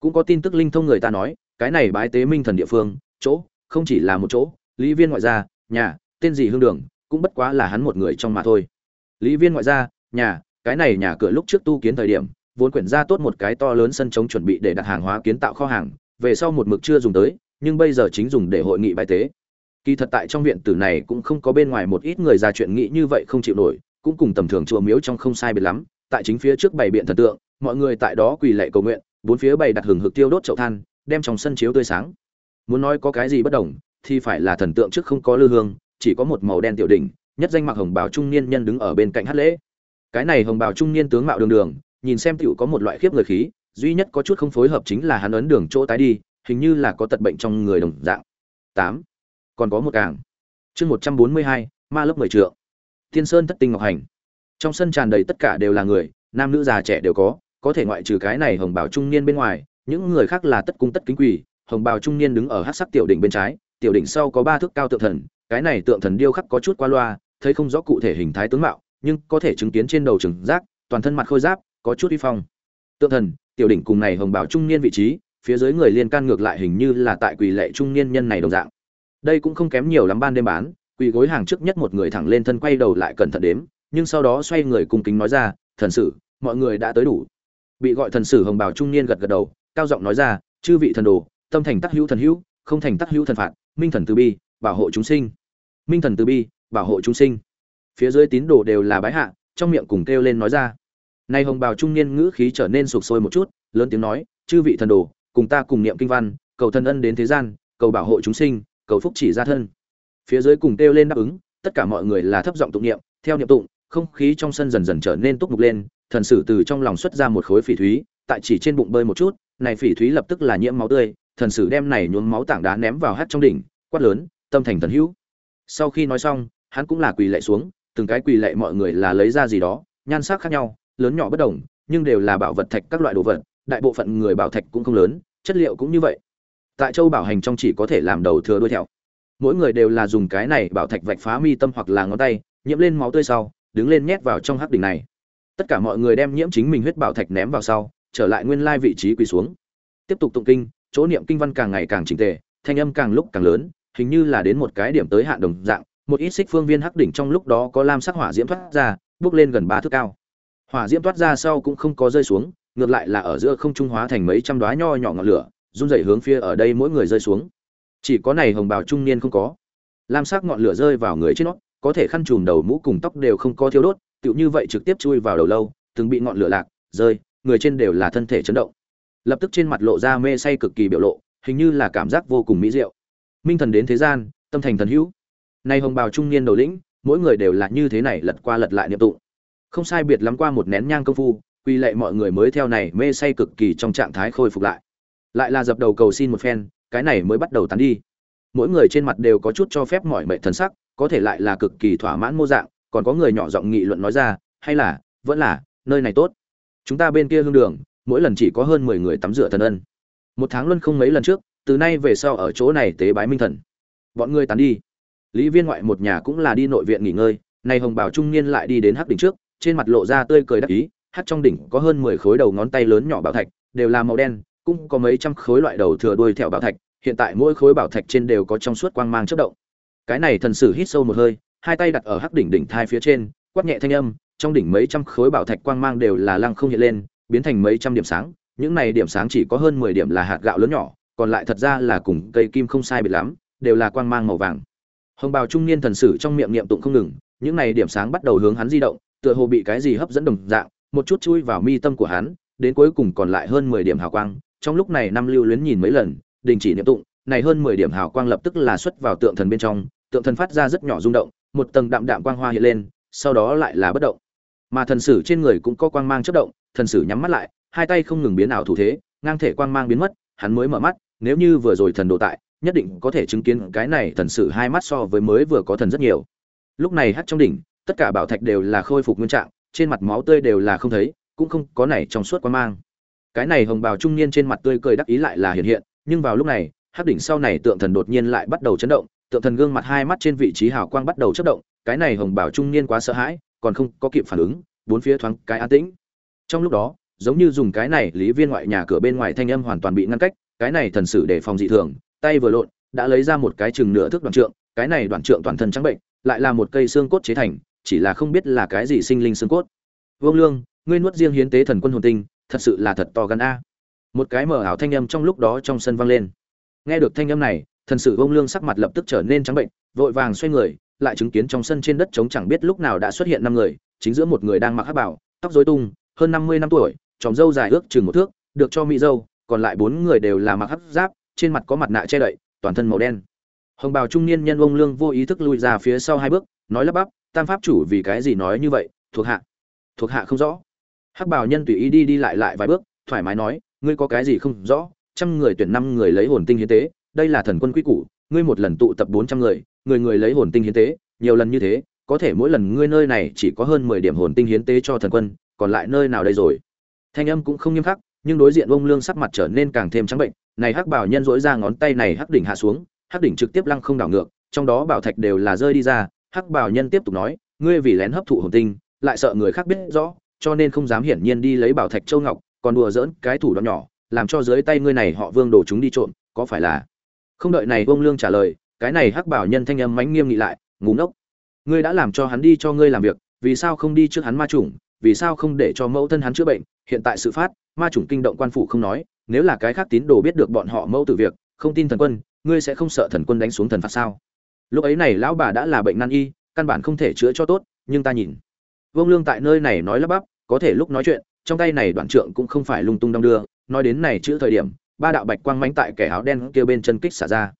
Cũng có tin tức linh thông người ta nói, cái này bái tế minh thần địa phương, chỗ, không chỉ là một chỗ, lý viên ngoại gia, nhà, tên gì hương đường, cũng bất quá là hắn một người trong mà thôi. Lý viên ngoại gia, nhà, cái này nhà cửa lúc trước tu kiến thời điểm, vốn quyển ra tốt một cái to lớn sân trống chuẩn bị để đặt hàng hóa kiến tạo kho hàng, về sau một mực chưa dùng tới, nhưng bây giờ chính dùng để hội nghị bài tế kỳ thật tại trong viện tử này cũng không có bên ngoài một ít người ra chuyện nghĩ như vậy không chịu nổi, cũng cùng tầm thường chùa miếu trong không sai biệt lắm. Tại chính phía trước bày biện thần tượng, mọi người tại đó quỳ lạy cầu nguyện, bốn phía bày đặt hừng hực tiêu đốt chậu than, đem trong sân chiếu tươi sáng. Muốn nói có cái gì bất đồng, thì phải là thần tượng trước không có lư hương, chỉ có một màu đen tiểu đỉnh, nhất danh mặc hồng bào trung niên nhân đứng ở bên cạnh hát lễ. Cái này hồng bào trung niên tướng mạo đường đường, nhìn xem tiểu có một loại khiếp người khí, duy nhất có chút không phối hợp chính là hắn ấn đường chỗ tái đi, hình như là có tật bệnh trong người đồng dạng. Tám còn có một cảng, chương một trăm bốn mươi hai ma lớp mười trượng. Thiên sơn thất tinh ngọc hành. Trong sân tràn đầy tất cả đều là người nam nữ già trẻ đều có có thể ngoại trừ cái này hồng bảo trung niên bên ngoài những người khác là tất cung tất kính quỳ hồng bào trung niên đứng ở hát sắc tiểu đỉnh bên trái tiểu đỉnh sau có ba thước cao tượng thần cái này tượng thần điêu khắc có chút qua loa thấy không rõ cụ thể hình thái tướng mạo nhưng có thể chứng kiến trên đầu trừng giác toàn thân mặt khôi giáp có chút uy phong. Tượng thần tiểu đỉnh cùng này hồng bào trung niên vị trí phía dưới người liên can ngược lại hình như là tại quỳ lệ trung niên nhân này đồng dạng đây cũng không kém nhiều lắm ban đêm bán, quỳ gối hàng trước nhất một người thẳng lên thân quay đầu lại cẩn thận đếm, nhưng sau đó xoay người cung kính nói ra, thần sử, mọi người đã tới đủ. Bị gọi thần sử hồng bào trung niên gật gật đầu, cao giọng nói ra, chư vị thần đồ, tâm thành tắc hữu thần hữu, không thành tắc hữu thần phạt, minh thần từ bi, bảo hộ chúng sinh. Minh thần từ bi, bảo hộ chúng sinh. Phía dưới tín đồ đều là bái hạ, trong miệng cùng kêu lên nói ra. Nay hồng bào trung niên ngữ khí trở nên sụp sôi một chút, lớn tiếng nói, chư vị thần đồ, cùng ta cùng niệm kinh văn, cầu thần ân đến thế gian, cầu bảo hộ chúng sinh cầu phúc chỉ ra thân. Phía dưới cùng kêu lên đáp ứng, tất cả mọi người là thấp giọng tụng niệm, theo niệm tụng, không khí trong sân dần dần trở nên túc mục lên, thần sử từ trong lòng xuất ra một khối phỉ thúy, tại chỉ trên bụng bơi một chút, này phỉ thúy lập tức là nhiễm máu tươi, thần sử đem này nhuốm máu tảng đá ném vào hát trong đỉnh, quát lớn, tâm thành thần hữu. Sau khi nói xong, hắn cũng là quỳ lạy xuống, từng cái quỳ lạy mọi người là lấy ra gì đó, nhan sắc khác nhau, lớn nhỏ bất đồng, nhưng đều là bảo vật thạch các loại đồ vật, đại bộ phận người bảo thạch cũng không lớn, chất liệu cũng như vậy tại châu bảo hành trong chỉ có thể làm đầu thừa đuôi thẹo. mỗi người đều là dùng cái này bảo thạch vạch phá mi tâm hoặc là ngón tay, nhiễm lên máu tươi sau, đứng lên nhét vào trong hắc đỉnh này. Tất cả mọi người đem nhiễm chính mình huyết bảo thạch ném vào sau, trở lại nguyên lai vị trí quỳ xuống. Tiếp tục tụng kinh, chỗ niệm kinh văn càng ngày càng chỉnh tề, thanh âm càng lúc càng lớn, hình như là đến một cái điểm tới hạn đồng dạng, một ít xích phương viên hắc đỉnh trong lúc đó có lam sắc hỏa diễm thoát ra, bước lên gần ba thước cao. Hỏa diễm thoát ra sau cũng không có rơi xuống, ngược lại là ở giữa không trung hóa thành mấy trăm đóa nho nhỏ ngọn lửa run rẩy hướng phía ở đây mỗi người rơi xuống. Chỉ có này hồng bào trung niên không có. Lam sắc ngọn lửa rơi vào người trên nó, có thể khăn trùm đầu mũ cùng tóc đều không có thiếu đốt, tựu như vậy trực tiếp chui vào đầu lâu, từng bị ngọn lửa lạc, rơi, người trên đều là thân thể chấn động. Lập tức trên mặt lộ ra mê say cực kỳ biểu lộ, hình như là cảm giác vô cùng mỹ diệu. Minh thần đến thế gian, tâm thành thần hữu. Nay hồng bào trung niên đầu lĩnh, mỗi người đều là như thế này lật qua lật lại niệm tụng. Không sai biệt lắm qua một nén nhang công phu quy lệ mọi người mới theo này mê say cực kỳ trong trạng thái khôi phục lại lại là dập đầu cầu xin một phen, cái này mới bắt đầu tán đi. Mỗi người trên mặt đều có chút cho phép mọi mệnh thần sắc, có thể lại là cực kỳ thỏa mãn mô dạng, còn có người nhỏ giọng nghị luận nói ra, hay là, vẫn là, nơi này tốt. Chúng ta bên kia hương đường, mỗi lần chỉ có hơn mười người tắm rửa thần ân. Một tháng luân không mấy lần trước, từ nay về sau ở chỗ này tế bái minh thần. Bọn ngươi tán đi. Lý viên ngoại một nhà cũng là đi nội viện nghỉ ngơi nay hồng bảo trung niên lại đi đến hắc đỉnh trước, trên mặt lộ ra tươi cười đắc ý hắc trong đỉnh có hơn mười khối đầu ngón tay lớn nhỏ bảo thạch, đều là màu đen cũng có mấy trăm khối loại đầu thừa đuôi thẹo bảo thạch, hiện tại mỗi khối bảo thạch trên đều có trong suốt quang mang chất động. Cái này thần sử hít sâu một hơi, hai tay đặt ở hắc đỉnh đỉnh thai phía trên, quát nhẹ thanh âm, trong đỉnh mấy trăm khối bảo thạch quang mang đều là lăng không hiện lên, biến thành mấy trăm điểm sáng, những này điểm sáng chỉ có hơn mười điểm là hạt gạo lớn nhỏ, còn lại thật ra là cùng cây kim không sai biệt lắm, đều là quang mang màu vàng. Hồng bào trung niên thần sử trong miệng niệm tụng không ngừng, những này điểm sáng bắt đầu hướng hắn di động, tựa hồ bị cái gì hấp dẫn đồng dạng, một chút chui vào mi tâm của hắn, đến cuối cùng còn lại hơn mười điểm hào quang trong lúc này năm lưu luyến nhìn mấy lần, đình chỉ niệm tụng, này hơn mười điểm hào quang lập tức là xuất vào tượng thần bên trong, tượng thần phát ra rất nhỏ rung động, một tầng đạm đạm quang hoa hiện lên, sau đó lại là bất động. Mà thần sử trên người cũng có quang mang chất động, thần sử nhắm mắt lại, hai tay không ngừng biến ảo thủ thế, ngang thể quang mang biến mất, hắn mới mở mắt, nếu như vừa rồi thần đồ tại, nhất định có thể chứng kiến cái này thần sử hai mắt so với mới vừa có thần rất nhiều. Lúc này hắt trong đỉnh, tất cả bảo thạch đều là khôi phục nguyên trạng, trên mặt máu tươi đều là không thấy, cũng không có này trong suốt quang mang cái này hồng bào trung niên trên mặt tươi cười đắc ý lại là hiện hiện, nhưng vào lúc này, hắc đỉnh sau này tượng thần đột nhiên lại bắt đầu chấn động, tượng thần gương mặt hai mắt trên vị trí hào quang bắt đầu chất động, cái này hồng bào trung niên quá sợ hãi, còn không có kịp phản ứng, bốn phía thoáng cái an tĩnh. Trong lúc đó, giống như dùng cái này, lý viên ngoại nhà cửa bên ngoài thanh âm hoàn toàn bị ngăn cách, cái này thần sử để phòng dị thường, tay vừa lộn, đã lấy ra một cái chừng nửa thước đoạn trượng, cái này đoạn trượng toàn thân trắng bệnh, lại là một cây xương cốt chế thành, chỉ là không biết là cái gì sinh linh xương cốt. Vương lương, ngươi nuốt riêng hiến tế thần quân hồn tinh thật sự là thật to gan a. Một cái mở ảo thanh âm trong lúc đó trong sân vang lên. Nghe được thanh âm này, thần sử ông lương sắc mặt lập tức trở nên trắng bệnh, vội vàng xoay người, lại chứng kiến trong sân trên đất trống chẳng biết lúc nào đã xuất hiện năm người, chính giữa một người đang mặc hắc bảo, tóc rối tung, hơn năm mươi năm tuổi, tròm râu dài ước chừng một thước, được cho mỹ dâu còn lại bốn người đều là mặc hắc giáp, trên mặt có mặt nạ che đậy, toàn thân màu đen. Hồng bào trung niên nhân ông lương vô ý thức lui ra phía sau hai bước, nói lắp bắp, tam pháp chủ vì cái gì nói như vậy? Thuộc hạ. Thuộc hạ không rõ hắc bào nhân tùy ý đi đi lại lại vài bước, thoải mái nói, ngươi có cái gì không rõ, trăm người tuyển năm người lấy hồn tinh hiến tế, đây là thần quân quy củ, ngươi một lần tụ tập bốn trăm người người người lấy hồn tinh hiến tế, nhiều lần như thế, có thể mỗi lần ngươi nơi này chỉ có hơn mười điểm hồn tinh hiến tế cho thần quân, còn lại nơi nào đây rồi? Thanh âm cũng không nghiêm khắc, nhưng đối diện ông lương sắc mặt trở nên càng thêm trắng bệnh, này hắc bảo nhân dỗi ra ngón tay này hắc đỉnh hạ xuống, hắc đỉnh trực tiếp lăng không đảo ngược, trong đó bảo thạch đều là rơi đi ra. Hắc bảo nhân tiếp tục nói, ngươi vì lén hấp thụ hồn tinh, lại sợ người khác biết rõ cho nên không dám hiển nhiên đi lấy bảo thạch châu ngọc, còn đùa giỡn cái thủ đoạn nhỏ, làm cho dưới tay ngươi này họ vương đổ chúng đi trộm, có phải là? Không đợi này ông lương trả lời, cái này hắc bảo nhân thanh âm mãnh nghiêm nghị lại ngủ ngốc, ngươi đã làm cho hắn đi cho ngươi làm việc, vì sao không đi trước hắn ma chủng, vì sao không để cho mẫu thân hắn chữa bệnh? Hiện tại sự phát, ma chủng kinh động quan phủ không nói, nếu là cái khác tín đồ biết được bọn họ mẫu tử việc, không tin thần quân, ngươi sẽ không sợ thần quân đánh xuống thần phạt sao? Lúc ấy này lão bà đã là bệnh nan y, căn bản không thể chữa cho tốt, nhưng ta nhìn. Vương lương tại nơi này nói lắp bắp có thể lúc nói chuyện, trong tay này đoạn trượng cũng không phải lung tung đong đưa, nói đến này chữ thời điểm, ba đạo bạch quang mánh tại kẻ áo đen kia bên chân kích xả ra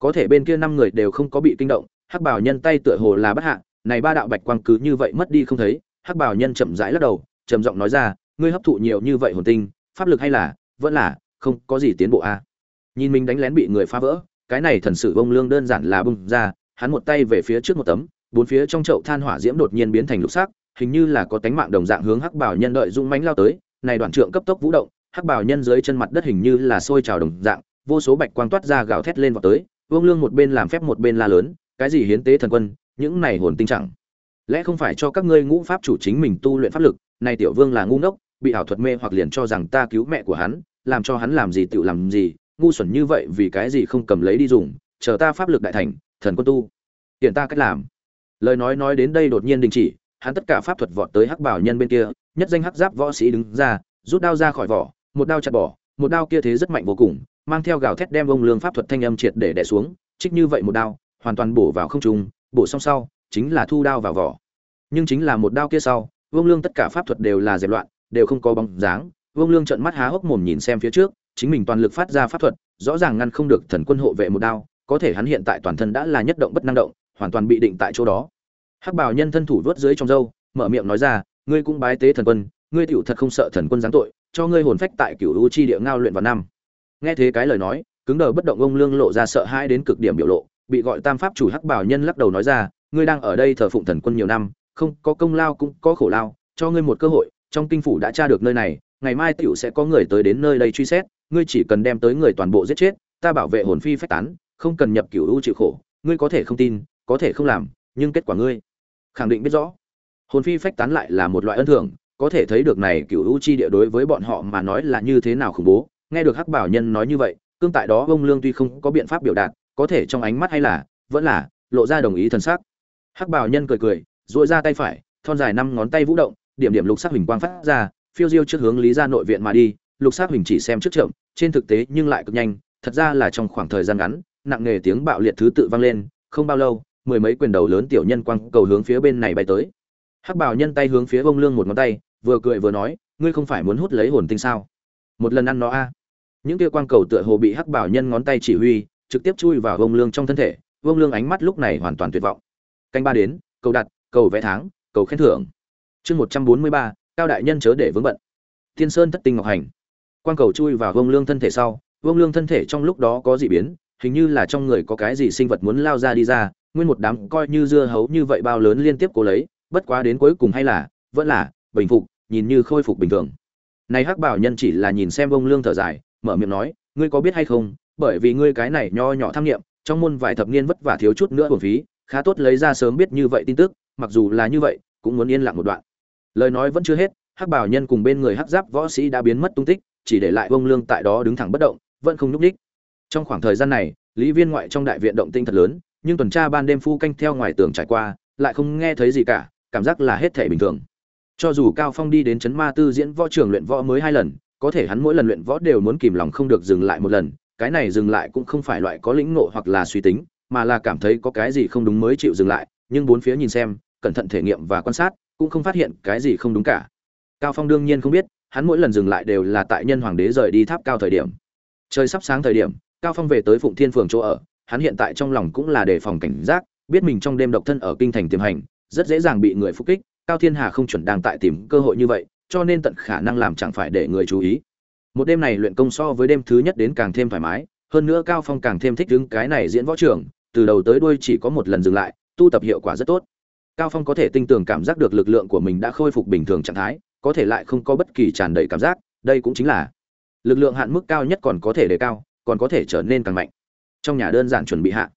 có thể bên kia năm người đều không có bị kinh động, hắc bảo nhân tay tựa hồ là bất hạ, này ba đạo bạch quang cứ như vậy mất đi không thấy, hắc bảo nhân chậm rãi lắc đầu, trầm giọng nói ra, ngươi hấp thụ nhiều như vậy hồn tinh, pháp lực hay là, vẫn là, không có gì tiến bộ a à. nhìn mình đánh lén bị người phá vỡ, cái này thần sử bông lương đơn giản là bung ra, hắn một tay về phía trước một tấm, bốn phía trong chậu than hỏa diễm đột nhiên biến thành lục sắc hình như là có tánh mạng đồng dạng hướng hắc bảo nhân đợi dũng mãnh lao tới, này đoạn trượng cấp tốc vũ động, hắc bảo nhân dưới chân mặt đất hình như là sôi trào đồng dạng, vô số bạch quang toát ra gào thét lên vào tới, vương lương một bên làm phép một bên la lớn, cái gì hiến tế thần quân, những này hồn tinh chẳng. Lẽ không phải cho các ngươi ngũ pháp chủ chính mình tu luyện pháp lực, này tiểu vương là ngu ngốc, bị ảo thuật mê hoặc liền cho rằng ta cứu mẹ của hắn, làm cho hắn làm gì tự làm gì, ngu xuẩn như vậy vì cái gì không cầm lấy đi dùng, chờ ta pháp lực đại thành, thần quân tu. Hiện ta cách làm. Lời nói nói đến đây đột nhiên đình chỉ hắn tất cả pháp thuật vọt tới hắc bảo nhân bên kia, nhất danh hắc giáp võ sĩ đứng ra, rút đao ra khỏi vỏ, một đao chặt bỏ, một đao kia thế rất mạnh vô cùng, mang theo gào thét đem ông lương pháp thuật thanh âm triệt để đè xuống, trích như vậy một đao, hoàn toàn bổ vào không trung, bổ xong sau, chính là thu đao vào vỏ. Nhưng chính là một đao kia sau vương lương tất cả pháp thuật đều là dẹp loạn, đều không có bóng dáng vương lương trợn mắt há hốc mồm nhìn xem phía trước, chính mình toàn lực phát ra pháp thuật, rõ ràng ngăn không được thần quân hộ vệ một đao, có thể hắn hiện tại toàn thân đã là nhất động bất năng động, hoàn toàn bị định tại chỗ đó hắc bảo nhân thân thủ vớt dưới trong dâu, mở miệng nói ra ngươi cũng bái tế thần quân ngươi tiểu thật không sợ thần quân giáng tội cho ngươi hồn phách tại cửu u chi địa ngao luyện vào năm. Nghe thế cái lời nói cứng đờ bất động ông lương lộ ra sợ hãi đến cực điểm biểu lộ bị gọi tam pháp chủ hắc bảo nhân lắc đầu nói ra ngươi đang ở đây thờ phụng thần quân nhiều năm không có công lao cũng có khổ lao cho ngươi một cơ hội trong kinh phủ đã tra được nơi này ngày mai tiểu sẽ có người tới đến nơi đây truy xét ngươi chỉ cần đem tới người toàn bộ giết chết ta bảo vệ hồn phi phách tán không cần nhập cửu u chịu khổ ngươi có thể không tin có thể không làm nhưng kết quả ngươi khẳng định biết rõ. Hồn phi phách tán lại là một loại ân thưởng có thể thấy được này cựu u chi địa đối với bọn họ mà nói là như thế nào khủng bố. Nghe được hắc bảo nhân nói như vậy, cương tại đó ông lương tuy không có biện pháp biểu đạt, có thể trong ánh mắt hay là, vẫn là, lộ ra đồng ý thần sắc. Hắc bảo nhân cười cười, duỗi ra tay phải, thon dài năm ngón tay vũ động, điểm điểm lục sắc hình quang phát ra, phiêu diêu trước hướng lý ra nội viện mà đi, lục sắc hình chỉ xem trước chậm, trên thực tế nhưng lại cực nhanh, thật ra là trong khoảng thời gian ngắn, nặng nề tiếng bạo liệt thứ tự vang lên, không bao lâu mười mấy quyền đầu lớn tiểu nhân quăng cầu hướng phía bên này bay tới. Hắc bảo nhân tay hướng phía ông lương một ngón tay, vừa cười vừa nói, ngươi không phải muốn hút lấy hồn tinh sao? Một lần ăn nó a. Những kia quang cầu tựa hồ bị hắc bảo nhân ngón tay chỉ huy, trực tiếp chui vào ông lương trong thân thể. Ông lương ánh mắt lúc này hoàn toàn tuyệt vọng. Canh ba đến, cầu đặt, cầu vẽ tháng, cầu khen thưởng. Chương một trăm bốn mươi ba, cao đại nhân chớ để vướng bận. Thiên sơn thất tinh ngọc hành. Quang cầu chui vào vông lương thân thể sau, vông lương thân thể trong lúc đó có dị biến, hình như là trong người có cái gì sinh vật muốn lao ra đi ra nguyên một đám coi như dưa hấu như vậy bao lớn liên tiếp cố lấy, bất quá đến cuối cùng hay là, vẫn là, bình phục, nhìn như khôi phục bình thường. Này hắc bảo nhân chỉ là nhìn xem ông lương thở dài, mở miệng nói, ngươi có biết hay không, bởi vì ngươi cái này nho nhỏ tham nghiệm, trong môn vài thập niên vất vả thiếu chút nữa của phí, khá tốt lấy ra sớm biết như vậy tin tức, mặc dù là như vậy, cũng muốn yên lặng một đoạn. Lời nói vẫn chưa hết, hắc bảo nhân cùng bên người hắc giáp võ sĩ đã biến mất tung tích, chỉ để lại ông lương tại đó đứng thẳng bất động, vẫn không nhúc ních trong khoảng thời gian này, lý viên ngoại trong đại viện động tinh thật lớn nhưng tuần tra ban đêm phu canh theo ngoài tường trải qua, lại không nghe thấy gì cả, cảm giác là hết thể bình thường. Cho dù cao phong đi đến chấn ma tư diễn võ trường luyện võ mới hai lần, có thể hắn mỗi lần luyện võ đều muốn kìm lòng không được dừng lại một lần, cái này dừng lại cũng không phải loại có lĩnh ngộ hoặc là suy tính, mà là cảm thấy có cái gì không đúng mới chịu dừng lại, nhưng bốn phía nhìn xem, cẩn thận thể nghiệm và quan sát, cũng không phát hiện cái gì không đúng cả. Cao phong đương nhiên không biết, hắn mỗi lần dừng lại đều là tại nhân hoàng đế rời đi tháp cao thời điểm. Trời sắp sáng thời điểm, cao phong về tới phụng thiên phường chỗ ở hắn hiện tại trong lòng cũng là đề phòng cảnh giác, biết mình trong đêm độc thân ở kinh thành tiềm hành, rất dễ dàng bị người phục kích, cao thiên hà không chuẩn đang tại tìm cơ hội như vậy, cho nên tận khả năng làm chẳng phải để người chú ý. Một đêm này luyện công so với đêm thứ nhất đến càng thêm thoải mái, hơn nữa cao phong càng thêm thích đứng cái này diễn võ trường, từ đầu tới đuôi chỉ có một lần dừng lại, tu tập hiệu quả rất tốt. Cao phong có thể tinh tường cảm giác được lực lượng của mình đã khôi phục bình thường trạng thái, có thể lại không có bất kỳ tràn đầy cảm giác, đây cũng chính là lực lượng hạn mức cao nhất còn có thể đề cao, còn có thể trở nên càng mạnh trong nhà đơn giản chuẩn bị hạ.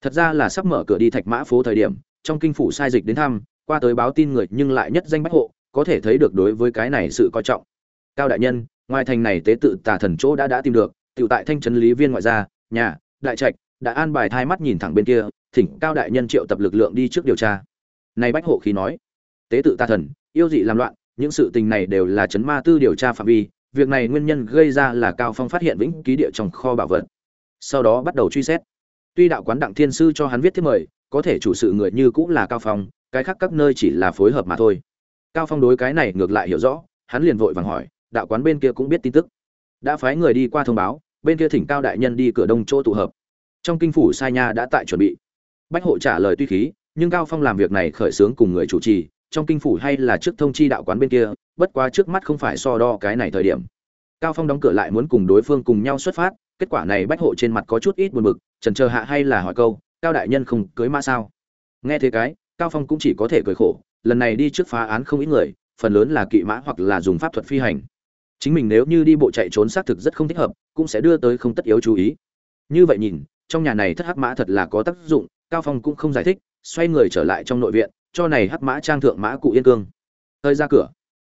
Thật ra là sắp mở cửa đi thạch mã phố thời điểm, trong kinh phủ sai dịch đến thăm, qua tới báo tin người nhưng lại nhất danh bách hộ, có thể thấy được đối với cái này sự coi trọng. Cao đại nhân, ngoài thành này tế tự tà thần chỗ đã đã tìm được, tiểu tại thanh trấn lý viên ngoại gia, nhà, đại trạch, đã an bài thai mắt nhìn thẳng bên kia, thỉnh cao đại nhân triệu tập lực lượng đi trước điều tra. Này bách hộ khí nói, tế tự tà thần, yêu dị làm loạn, những sự tình này đều là chấn ma tư điều tra phạm vi, việc này nguyên nhân gây ra là cao phong phát hiện vĩnh ký địa trong kho bảo vật sau đó bắt đầu truy xét. Tuy đạo quán đặng thiên sư cho hắn viết thiết mời, có thể chủ sự người như cũng là cao phong, cái khác các nơi chỉ là phối hợp mà thôi. Cao phong đối cái này ngược lại hiểu rõ, hắn liền vội vàng hỏi, đạo quán bên kia cũng biết tin tức. Đã phái người đi qua thông báo, bên kia thỉnh cao đại nhân đi cửa đông chỗ tụ hợp. Trong kinh phủ sai nha đã tại chuẩn bị. Bách hộ trả lời tuy khí, nhưng cao phong làm việc này khởi xướng cùng người chủ trì, trong kinh phủ hay là trước thông chi đạo quán bên kia, bất quá trước mắt không phải so đo cái này thời điểm. Cao phong đóng cửa lại muốn cùng đối phương cùng nhau xuất phát kết quả này bách hộ trên mặt có chút ít buồn bực, trần chờ hạ hay là hỏi câu, cao đại nhân không cưới mã sao? Nghe thế cái, cao phong cũng chỉ có thể cười khổ, lần này đi trước phá án không ít người, phần lớn là kỵ mã hoặc là dùng pháp thuật phi hành. Chính mình nếu như đi bộ chạy trốn xác thực rất không thích hợp, cũng sẽ đưa tới không tất yếu chú ý. Như vậy nhìn, trong nhà này thất hắc mã thật là có tác dụng, cao phong cũng không giải thích, xoay người trở lại trong nội viện, cho này hắc mã trang thượng mã cụ yên cương. Hơi ra cửa.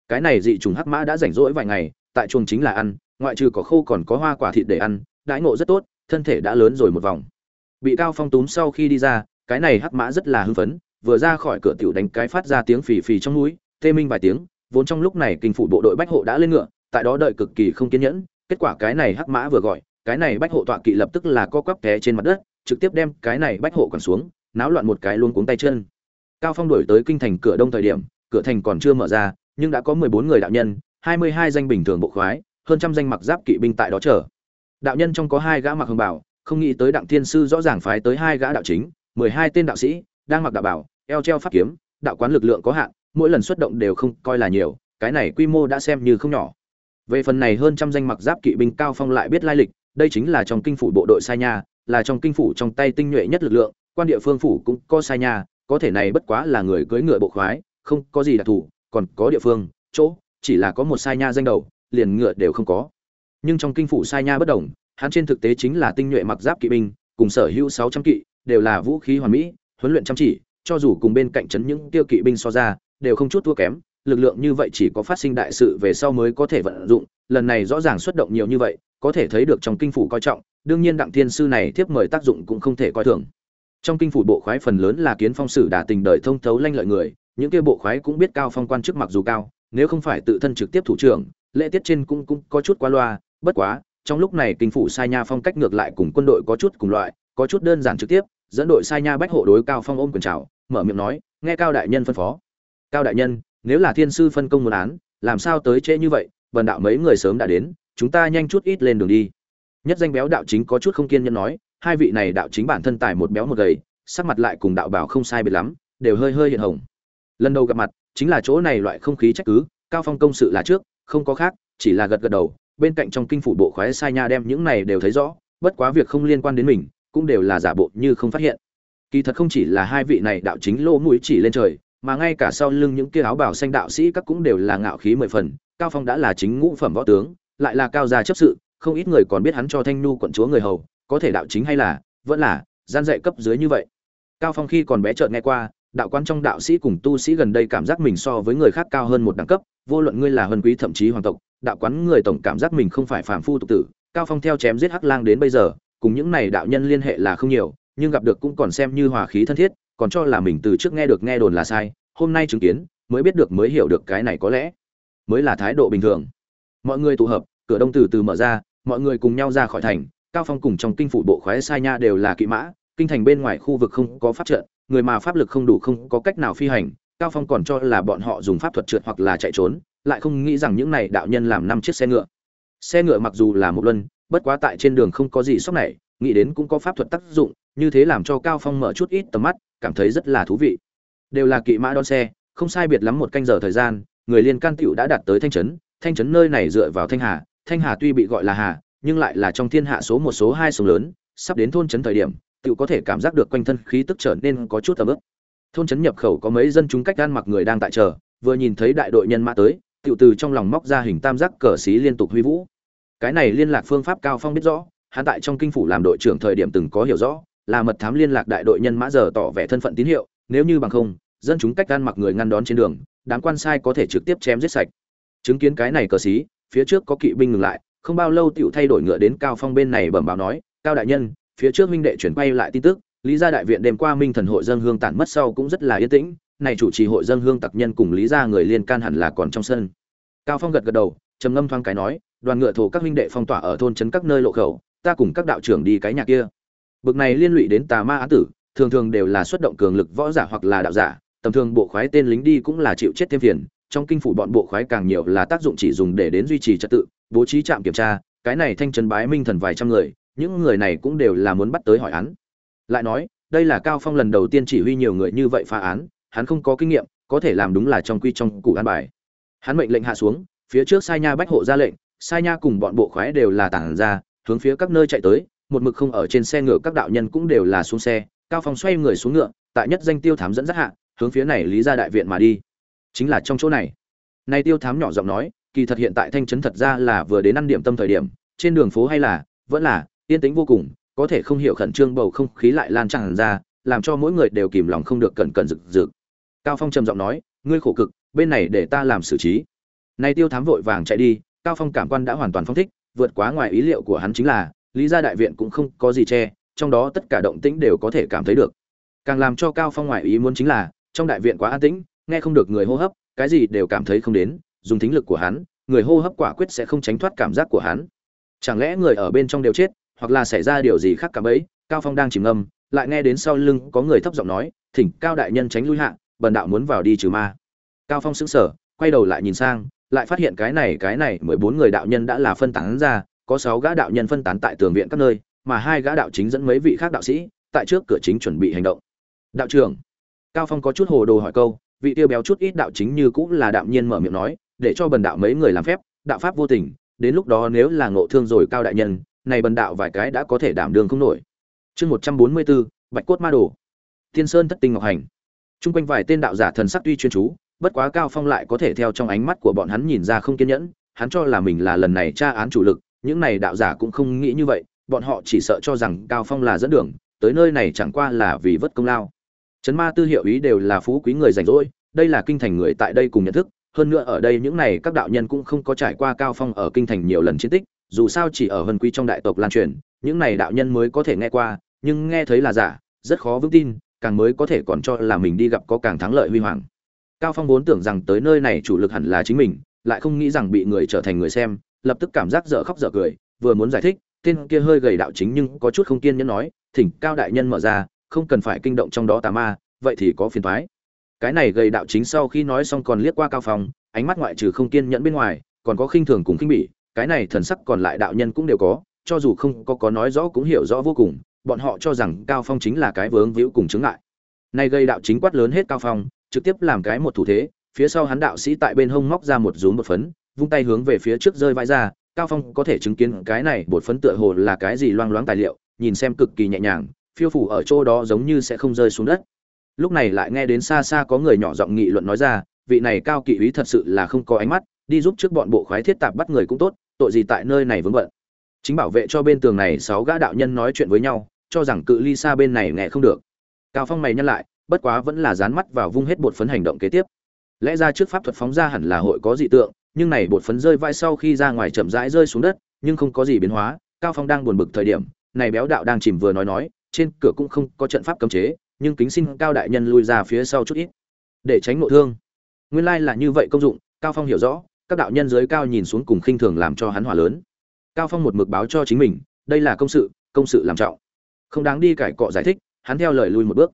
Cái này dị trùng hắc mã đã rảnh rỗi vài ngày, tại chuồng chính là ăn ngoại trừ có khô còn có hoa quả thịt để ăn, đãi ngộ rất tốt, thân thể đã lớn rồi một vòng. Bị cao phong túm sau khi đi ra, cái này hắc mã rất là hưng phấn, vừa ra khỏi cửa tiểu đánh cái phát ra tiếng phì phì trong núi, tê minh vài tiếng, vốn trong lúc này kinh phủ bộ đội bách hộ đã lên ngựa, tại đó đợi cực kỳ không kiên nhẫn, kết quả cái này hắc mã vừa gọi, cái này bách hộ tọa kỵ lập tức là co quắp té trên mặt đất, trực tiếp đem cái này bách hộ còn xuống, náo loạn một cái luôn cuống tay chân. Cao phong đổi tới kinh thành cửa đông thời điểm, cửa thành còn chưa mở ra, nhưng đã có 14 người đạo nhân 22 danh bình thường bộ khoái hơn trăm danh mặc giáp kỵ binh tại đó chờ. Đạo nhân trong có hai gã mặc hồng bảo, không nghĩ tới đặng thiên sư rõ ràng phái tới hai gã đạo chính 12 tên đạo sĩ, đang mặc đạo bảo, eo treo pháp kiếm, đạo quán lực lượng có hạn, mỗi lần xuất động đều không coi là nhiều, cái này quy mô đã xem như không nhỏ. Về phần này hơn trăm danh mặc giáp kỵ binh cao phong lại biết lai lịch, đây chính là trong kinh phủ bộ đội sai nha, là trong kinh phủ trong tay tinh nhuệ nhất lực lượng, quan địa phương phủ cũng có sai nha, có thể này bất quá là người cưỡi ngựa bộ khoái, không có gì đặc thù, còn có địa phương, chỗ, chỉ là có một sai nha danh đầu liền ngựa đều không có. Nhưng trong kinh phủ sai nha bất đồng, hắn trên thực tế chính là tinh nhuệ mặc giáp kỵ binh, cùng sở hữu sáu trăm kỵ, đều là vũ khí hoàn mỹ, huấn luyện chăm chỉ, cho dù cùng bên cạnh trấn những tiêu kỵ binh so ra, đều không chút thua kém, lực lượng như vậy chỉ có phát sinh đại sự về sau mới có thể vận dụng, lần này rõ ràng xuất động nhiều như vậy, có thể thấy được trong kinh phủ coi trọng, đương nhiên đặng thiên sư này tiếp mời tác dụng cũng không thể coi thường. Trong kinh phủ bộ khoái phần lớn là kiến phong sử đả tình đời thông thấu lanh lợi người, những kia bộ khoái cũng biết cao phong quan chức mặc dù cao, nếu không phải tự thân trực tiếp thủ trưởng lễ tiết trên cũng cũng có chút quá loa, bất quá, trong lúc này kinh phủ sai nha phong cách ngược lại cùng quân đội có chút cùng loại, có chút đơn giản trực tiếp, dẫn đội sai nha bách hộ đối cao phong ôm quần chào, mở miệng nói, nghe cao đại nhân phân phó. Cao đại nhân, nếu là thiên sư phân công muốn án, làm sao tới trễ như vậy bần đạo mấy người sớm đã đến, chúng ta nhanh chút ít lên đường đi. Nhất danh béo đạo chính có chút không kiên nhẫn nói, hai vị này đạo chính bản thân tài một béo một gầy, sắc mặt lại cùng đạo bảo không sai biệt lắm, đều hơi hơi hiện hồng. Lần đầu gặp mặt, chính là chỗ này loại không khí trách cứ, cao phong công sự là trước không có khác, chỉ là gật gật đầu, bên cạnh trong kinh phủ bộ khoái sai nha đem những này đều thấy rõ, bất quá việc không liên quan đến mình, cũng đều là giả bộ như không phát hiện. Kỳ thật không chỉ là hai vị này đạo chính lô mũi chỉ lên trời, mà ngay cả sau lưng những kia áo bào xanh đạo sĩ các cũng đều là ngạo khí mười phần, cao phong đã là chính ngũ phẩm võ tướng, lại là cao gia chấp sự, không ít người còn biết hắn cho thanh nu quận chúa người hầu, có thể đạo chính hay là, vẫn là, gian dạy cấp dưới như vậy. Cao phong khi còn bé chợt nghe qua, đạo quan trong đạo sĩ cùng tu sĩ gần đây cảm giác mình so với người khác cao hơn một đẳng cấp vô luận ngươi là huân quý thậm chí hoàng tộc, đạo quán người tổng cảm giác mình không phải phàm phu tục tử, cao phong theo chém giết hắc lang đến bây giờ, cùng những này đạo nhân liên hệ là không nhiều, nhưng gặp được cũng còn xem như hòa khí thân thiết, còn cho là mình từ trước nghe được nghe đồn là sai, hôm nay chứng kiến, mới biết được mới hiểu được cái này có lẽ mới là thái độ bình thường. Mọi người tụ hợp, cửa đông từ từ mở ra, mọi người cùng nhau ra khỏi thành, cao phong cùng trong kinh phủ bộ khoái sai nha đều là kỵ mã, kinh thành bên ngoài khu vực không có pháp trận, người mà pháp lực không đủ không có cách nào phi hành cao phong còn cho là bọn họ dùng pháp thuật trượt hoặc là chạy trốn, lại không nghĩ rằng những này đạo nhân làm năm chiếc xe ngựa. Xe ngựa mặc dù là một luân, bất quá tại trên đường không có gì sốc này nghĩ đến cũng có pháp thuật tác dụng, như thế làm cho cao phong mở chút ít tầm mắt, cảm thấy rất là thú vị. Đều là kỵ mã đón xe, không sai biệt lắm một canh giờ thời gian, người liên can tiểu đã đạt tới thanh trấn thanh trấn nơi này dựa vào thanh hà thanh hà tuy bị gọi là hà, nhưng lại là trong thiên hạ số một số hai sông lớn, sắp đến thôn trấn thời điểm, tiểu có thể cảm giác được quanh thân khí tức trở nên có chút ấm ức thôn trấn nhập khẩu có mấy dân chúng cách gan mặc người đang tại chờ, vừa nhìn thấy đại đội nhân mã tới tựu từ trong lòng móc ra hình tam giác cờ xí liên tục huy vũ. Cái này liên lạc phương pháp cao phong biết rõ, hắn tại trong kinh phủ làm đội trưởng thời điểm từng có hiểu rõ, là mật thám liên lạc đại đội nhân mã giờ tỏ vẻ thân phận tín hiệu, nếu như bằng không, dân chúng cách gan mặc người ngăn đón trên đường, đám quan sai có thể trực tiếp chém giết sạch. Chứng kiến cái này cờ xí, phía trước có kỵ binh ngừng lại, không bao lâu tiểu thay đổi ngựa đến cao phong bên này bẩm báo nói, cao đại nhân, phía trước huynh đệ chuyển quay lại tin tức lý gia đại viện đêm qua minh thần hội dân hương tản mất sau cũng rất là yên tĩnh, này chủ trì hội dân hương tặc nhân cùng lý gia người liên can hẳn là còn trong sân. Cao phong gật gật đầu, trầm ngâm thoáng cái nói, đoàn ngựa thổ các huynh đệ phong tỏa ở thôn trấn các nơi lộ khẩu, ta cùng các đạo trưởng đi cái nhà kia. Bực này liên lụy đến tà ma án tử, thường thường đều là xuất động cường lực võ giả hoặc là đạo giả, tầm thường bộ khoái tên lính đi cũng là chịu chết thêm phiền, trong kinh phủ bọn bộ khoái càng nhiều là tác dụng chỉ dùng để đến duy trì trật tự, bố trí trạm kiểm tra, cái này thanh trấn bái minh thần vài trăm người, những người này cũng đều là muốn bắt tới hỏi án lại nói, đây là cao phong lần đầu tiên chỉ huy nhiều người như vậy phá án, hắn không có kinh nghiệm, có thể làm đúng là trong quy trong củ an bài. Hắn mệnh lệnh hạ xuống, phía trước sai nha bách hộ ra lệnh, sai nha cùng bọn bộ khoái đều là tản ra, hướng phía các nơi chạy tới, một mực không ở trên xe ngựa các đạo nhân cũng đều là xuống xe, cao phong xoay người xuống ngựa, tại nhất danh tiêu thám dẫn dắt hạ, hướng phía này lý ra đại viện mà đi. Chính là trong chỗ này. Nay tiêu thám nhỏ giọng nói, kỳ thật hiện tại thanh trấn thật ra là vừa đến ăn điểm tâm thời điểm, trên đường phố hay là, vẫn là, yên tĩnh vô cùng có thể không hiểu khẩn trương bầu không khí lại lan tràn ra, làm cho mỗi người đều kìm lòng không được cẩn cẩn rực rực. Cao phong trầm giọng nói, ngươi khổ cực, bên này để ta làm xử trí. Nay tiêu thám vội vàng chạy đi, cao phong cảm quan đã hoàn toàn phong thích, vượt quá ngoài ý liệu của hắn chính là, lý gia đại viện cũng không có gì che, trong đó tất cả động tĩnh đều có thể cảm thấy được. Càng làm cho cao phong ngoài ý muốn chính là, trong đại viện quá an tĩnh, nghe không được người hô hấp, cái gì đều cảm thấy không đến, dùng thính lực của hắn, người hô hấp quả quyết sẽ không tránh thoát cảm giác của hắn. Chẳng lẽ người ở bên trong đều chết hoặc là xảy ra điều gì khác cả bấy cao phong đang chìm ngâm, lại nghe đến sau lưng có người thấp giọng nói, thỉnh cao đại nhân tránh lui hạ, bần đạo muốn vào đi trừ ma. Cao phong sững sờ, quay đầu lại nhìn sang, lại phát hiện cái này cái này, mười bốn người đạo nhân đã là phân tán ra, có sáu gã đạo nhân phân tán tại tường viện các nơi, mà hai gã đạo chính dẫn mấy vị khác đạo sĩ, tại trước cửa chính chuẩn bị hành động. Đạo trưởng. Cao phong có chút hồ đồ hỏi câu, vị tiêu béo chút ít đạo chính như cũng là đạm nhiên mở miệng nói, để cho bần đạo mấy người làm phép, đạo pháp vô tình, đến lúc đó nếu là ngộ thương rồi cao đại nhân này bần đạo vài cái đã có thể đảm đường không nổi. Chương một trăm bốn mươi bốn bạch cốt ma đồ. Tiên sơn thất tinh ngọc hành. Trung quanh vài tên đạo giả thần sắc tuy chuyên chú, bất quá cao phong lại có thể theo trong ánh mắt của bọn hắn nhìn ra không kiên nhẫn, hắn cho là mình là lần này tra án chủ lực, những này đạo giả cũng không nghĩ như vậy, bọn họ chỉ sợ cho rằng cao phong là dẫn đường, tới nơi này chẳng qua là vì vất công lao. Trấn ma tư hiệu ý đều là phú quý người rảnh rỗi, đây là kinh thành người tại đây cùng nhận thức, hơn nữa ở đây những này các đạo nhân cũng không có trải qua cao phong ở kinh thành nhiều lần chiến tích dù sao chỉ ở vân quý trong đại tộc lan truyền, những này đạo nhân mới có thể nghe qua, nhưng nghe thấy là giả, rất khó vững tin, càng mới có thể còn cho là mình đi gặp có càng thắng lợi huy hoàng. Cao phong vốn tưởng rằng tới nơi này chủ lực hẳn là chính mình, lại không nghĩ rằng bị người trở thành người xem, lập tức cảm giác dở khóc dở cười, vừa muốn giải thích, tên kia hơi gầy đạo chính nhưng có chút không kiên nhẫn nói, thỉnh cao đại nhân mở ra, không cần phải kinh động trong đó tà ma, vậy thì có phiền toái. Cái này gầy đạo chính sau khi nói xong còn liếc qua cao phong, ánh mắt ngoại trừ không kiên nhẫn bên ngoài, còn có khinh thường cùng khinh bỉ cái này thần sắc còn lại đạo nhân cũng đều có, cho dù không có có nói rõ cũng hiểu rõ vô cùng, bọn họ cho rằng cao phong chính là cái vướng víu cùng chứng ngại. Nay gây đạo chính quát lớn hết cao phong, trực tiếp làm cái một thủ thế, phía sau hắn đạo sĩ tại bên hông móc ra một rúm một phấn, vung tay hướng về phía trước rơi vãi ra, cao phong có thể chứng kiến cái này bột phấn tựa hồ là cái gì loang loáng tài liệu, nhìn xem cực kỳ nhẹ nhàng, phiêu phủ ở chỗ đó giống như sẽ không rơi xuống đất. Lúc này lại nghe đến xa xa có người nhỏ giọng nghị luận nói ra, vị này cao kỵ úy thật sự là không có ánh mắt, đi giúp trước bọn bộ khoái thiết tạp bắt người cũng tốt tội gì tại nơi này vướng bận. Chính bảo vệ cho bên tường này sáu gã đạo nhân nói chuyện với nhau, cho rằng cự ly xa bên này nghe không được. Cao phong mày nhăn lại, bất quá vẫn là dán mắt vào vung hết bột phấn hành động kế tiếp. Lẽ ra trước pháp thuật phóng ra hẳn là hội có dị tượng, nhưng này bột phấn rơi vai sau khi ra ngoài chậm rãi rơi xuống đất, nhưng không có gì biến hóa, cao phong đang buồn bực thời điểm, này béo đạo đang chìm vừa nói nói, trên cửa cũng không có trận pháp cấm chế, nhưng kính xin cao đại nhân lui ra phía sau chút ít, để tránh nội thương. Nguyên lai là như vậy công dụng, cao phong hiểu rõ các đạo nhân dưới cao nhìn xuống cùng khinh thường làm cho hắn hỏa lớn. Cao phong một mực báo cho chính mình, đây là công sự công sự làm trọng. Không đáng đi cải cọ giải thích, hắn theo lời lui một bước.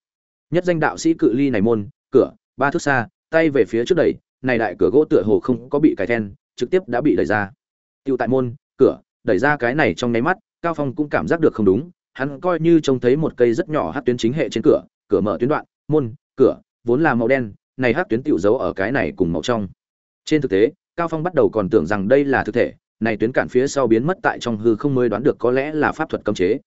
Nhất danh đạo sĩ cự ly này môn, cửa, ba thước xa, tay về phía trước đẩy, này đại cửa gỗ tựa hồ không có bị cải then, trực tiếp đã bị đẩy ra. Tiêu tại môn, cửa, đẩy ra cái này trong nháy mắt, cao phong cũng cảm giác được không đúng, hắn coi như trông thấy một cây rất nhỏ hát tuyến chính hệ trên cửa cửa mở tuyến đoạn, môn, cửa, vốn là màu đen, này hát tuyến tiểu dấu ở cái này cùng màu trong. Trên thực tế cao phong bắt đầu còn tưởng rằng đây là thực thể, này tuyến cản phía sau biến mất tại trong hư không mới đoán được có lẽ là pháp thuật cấm chế.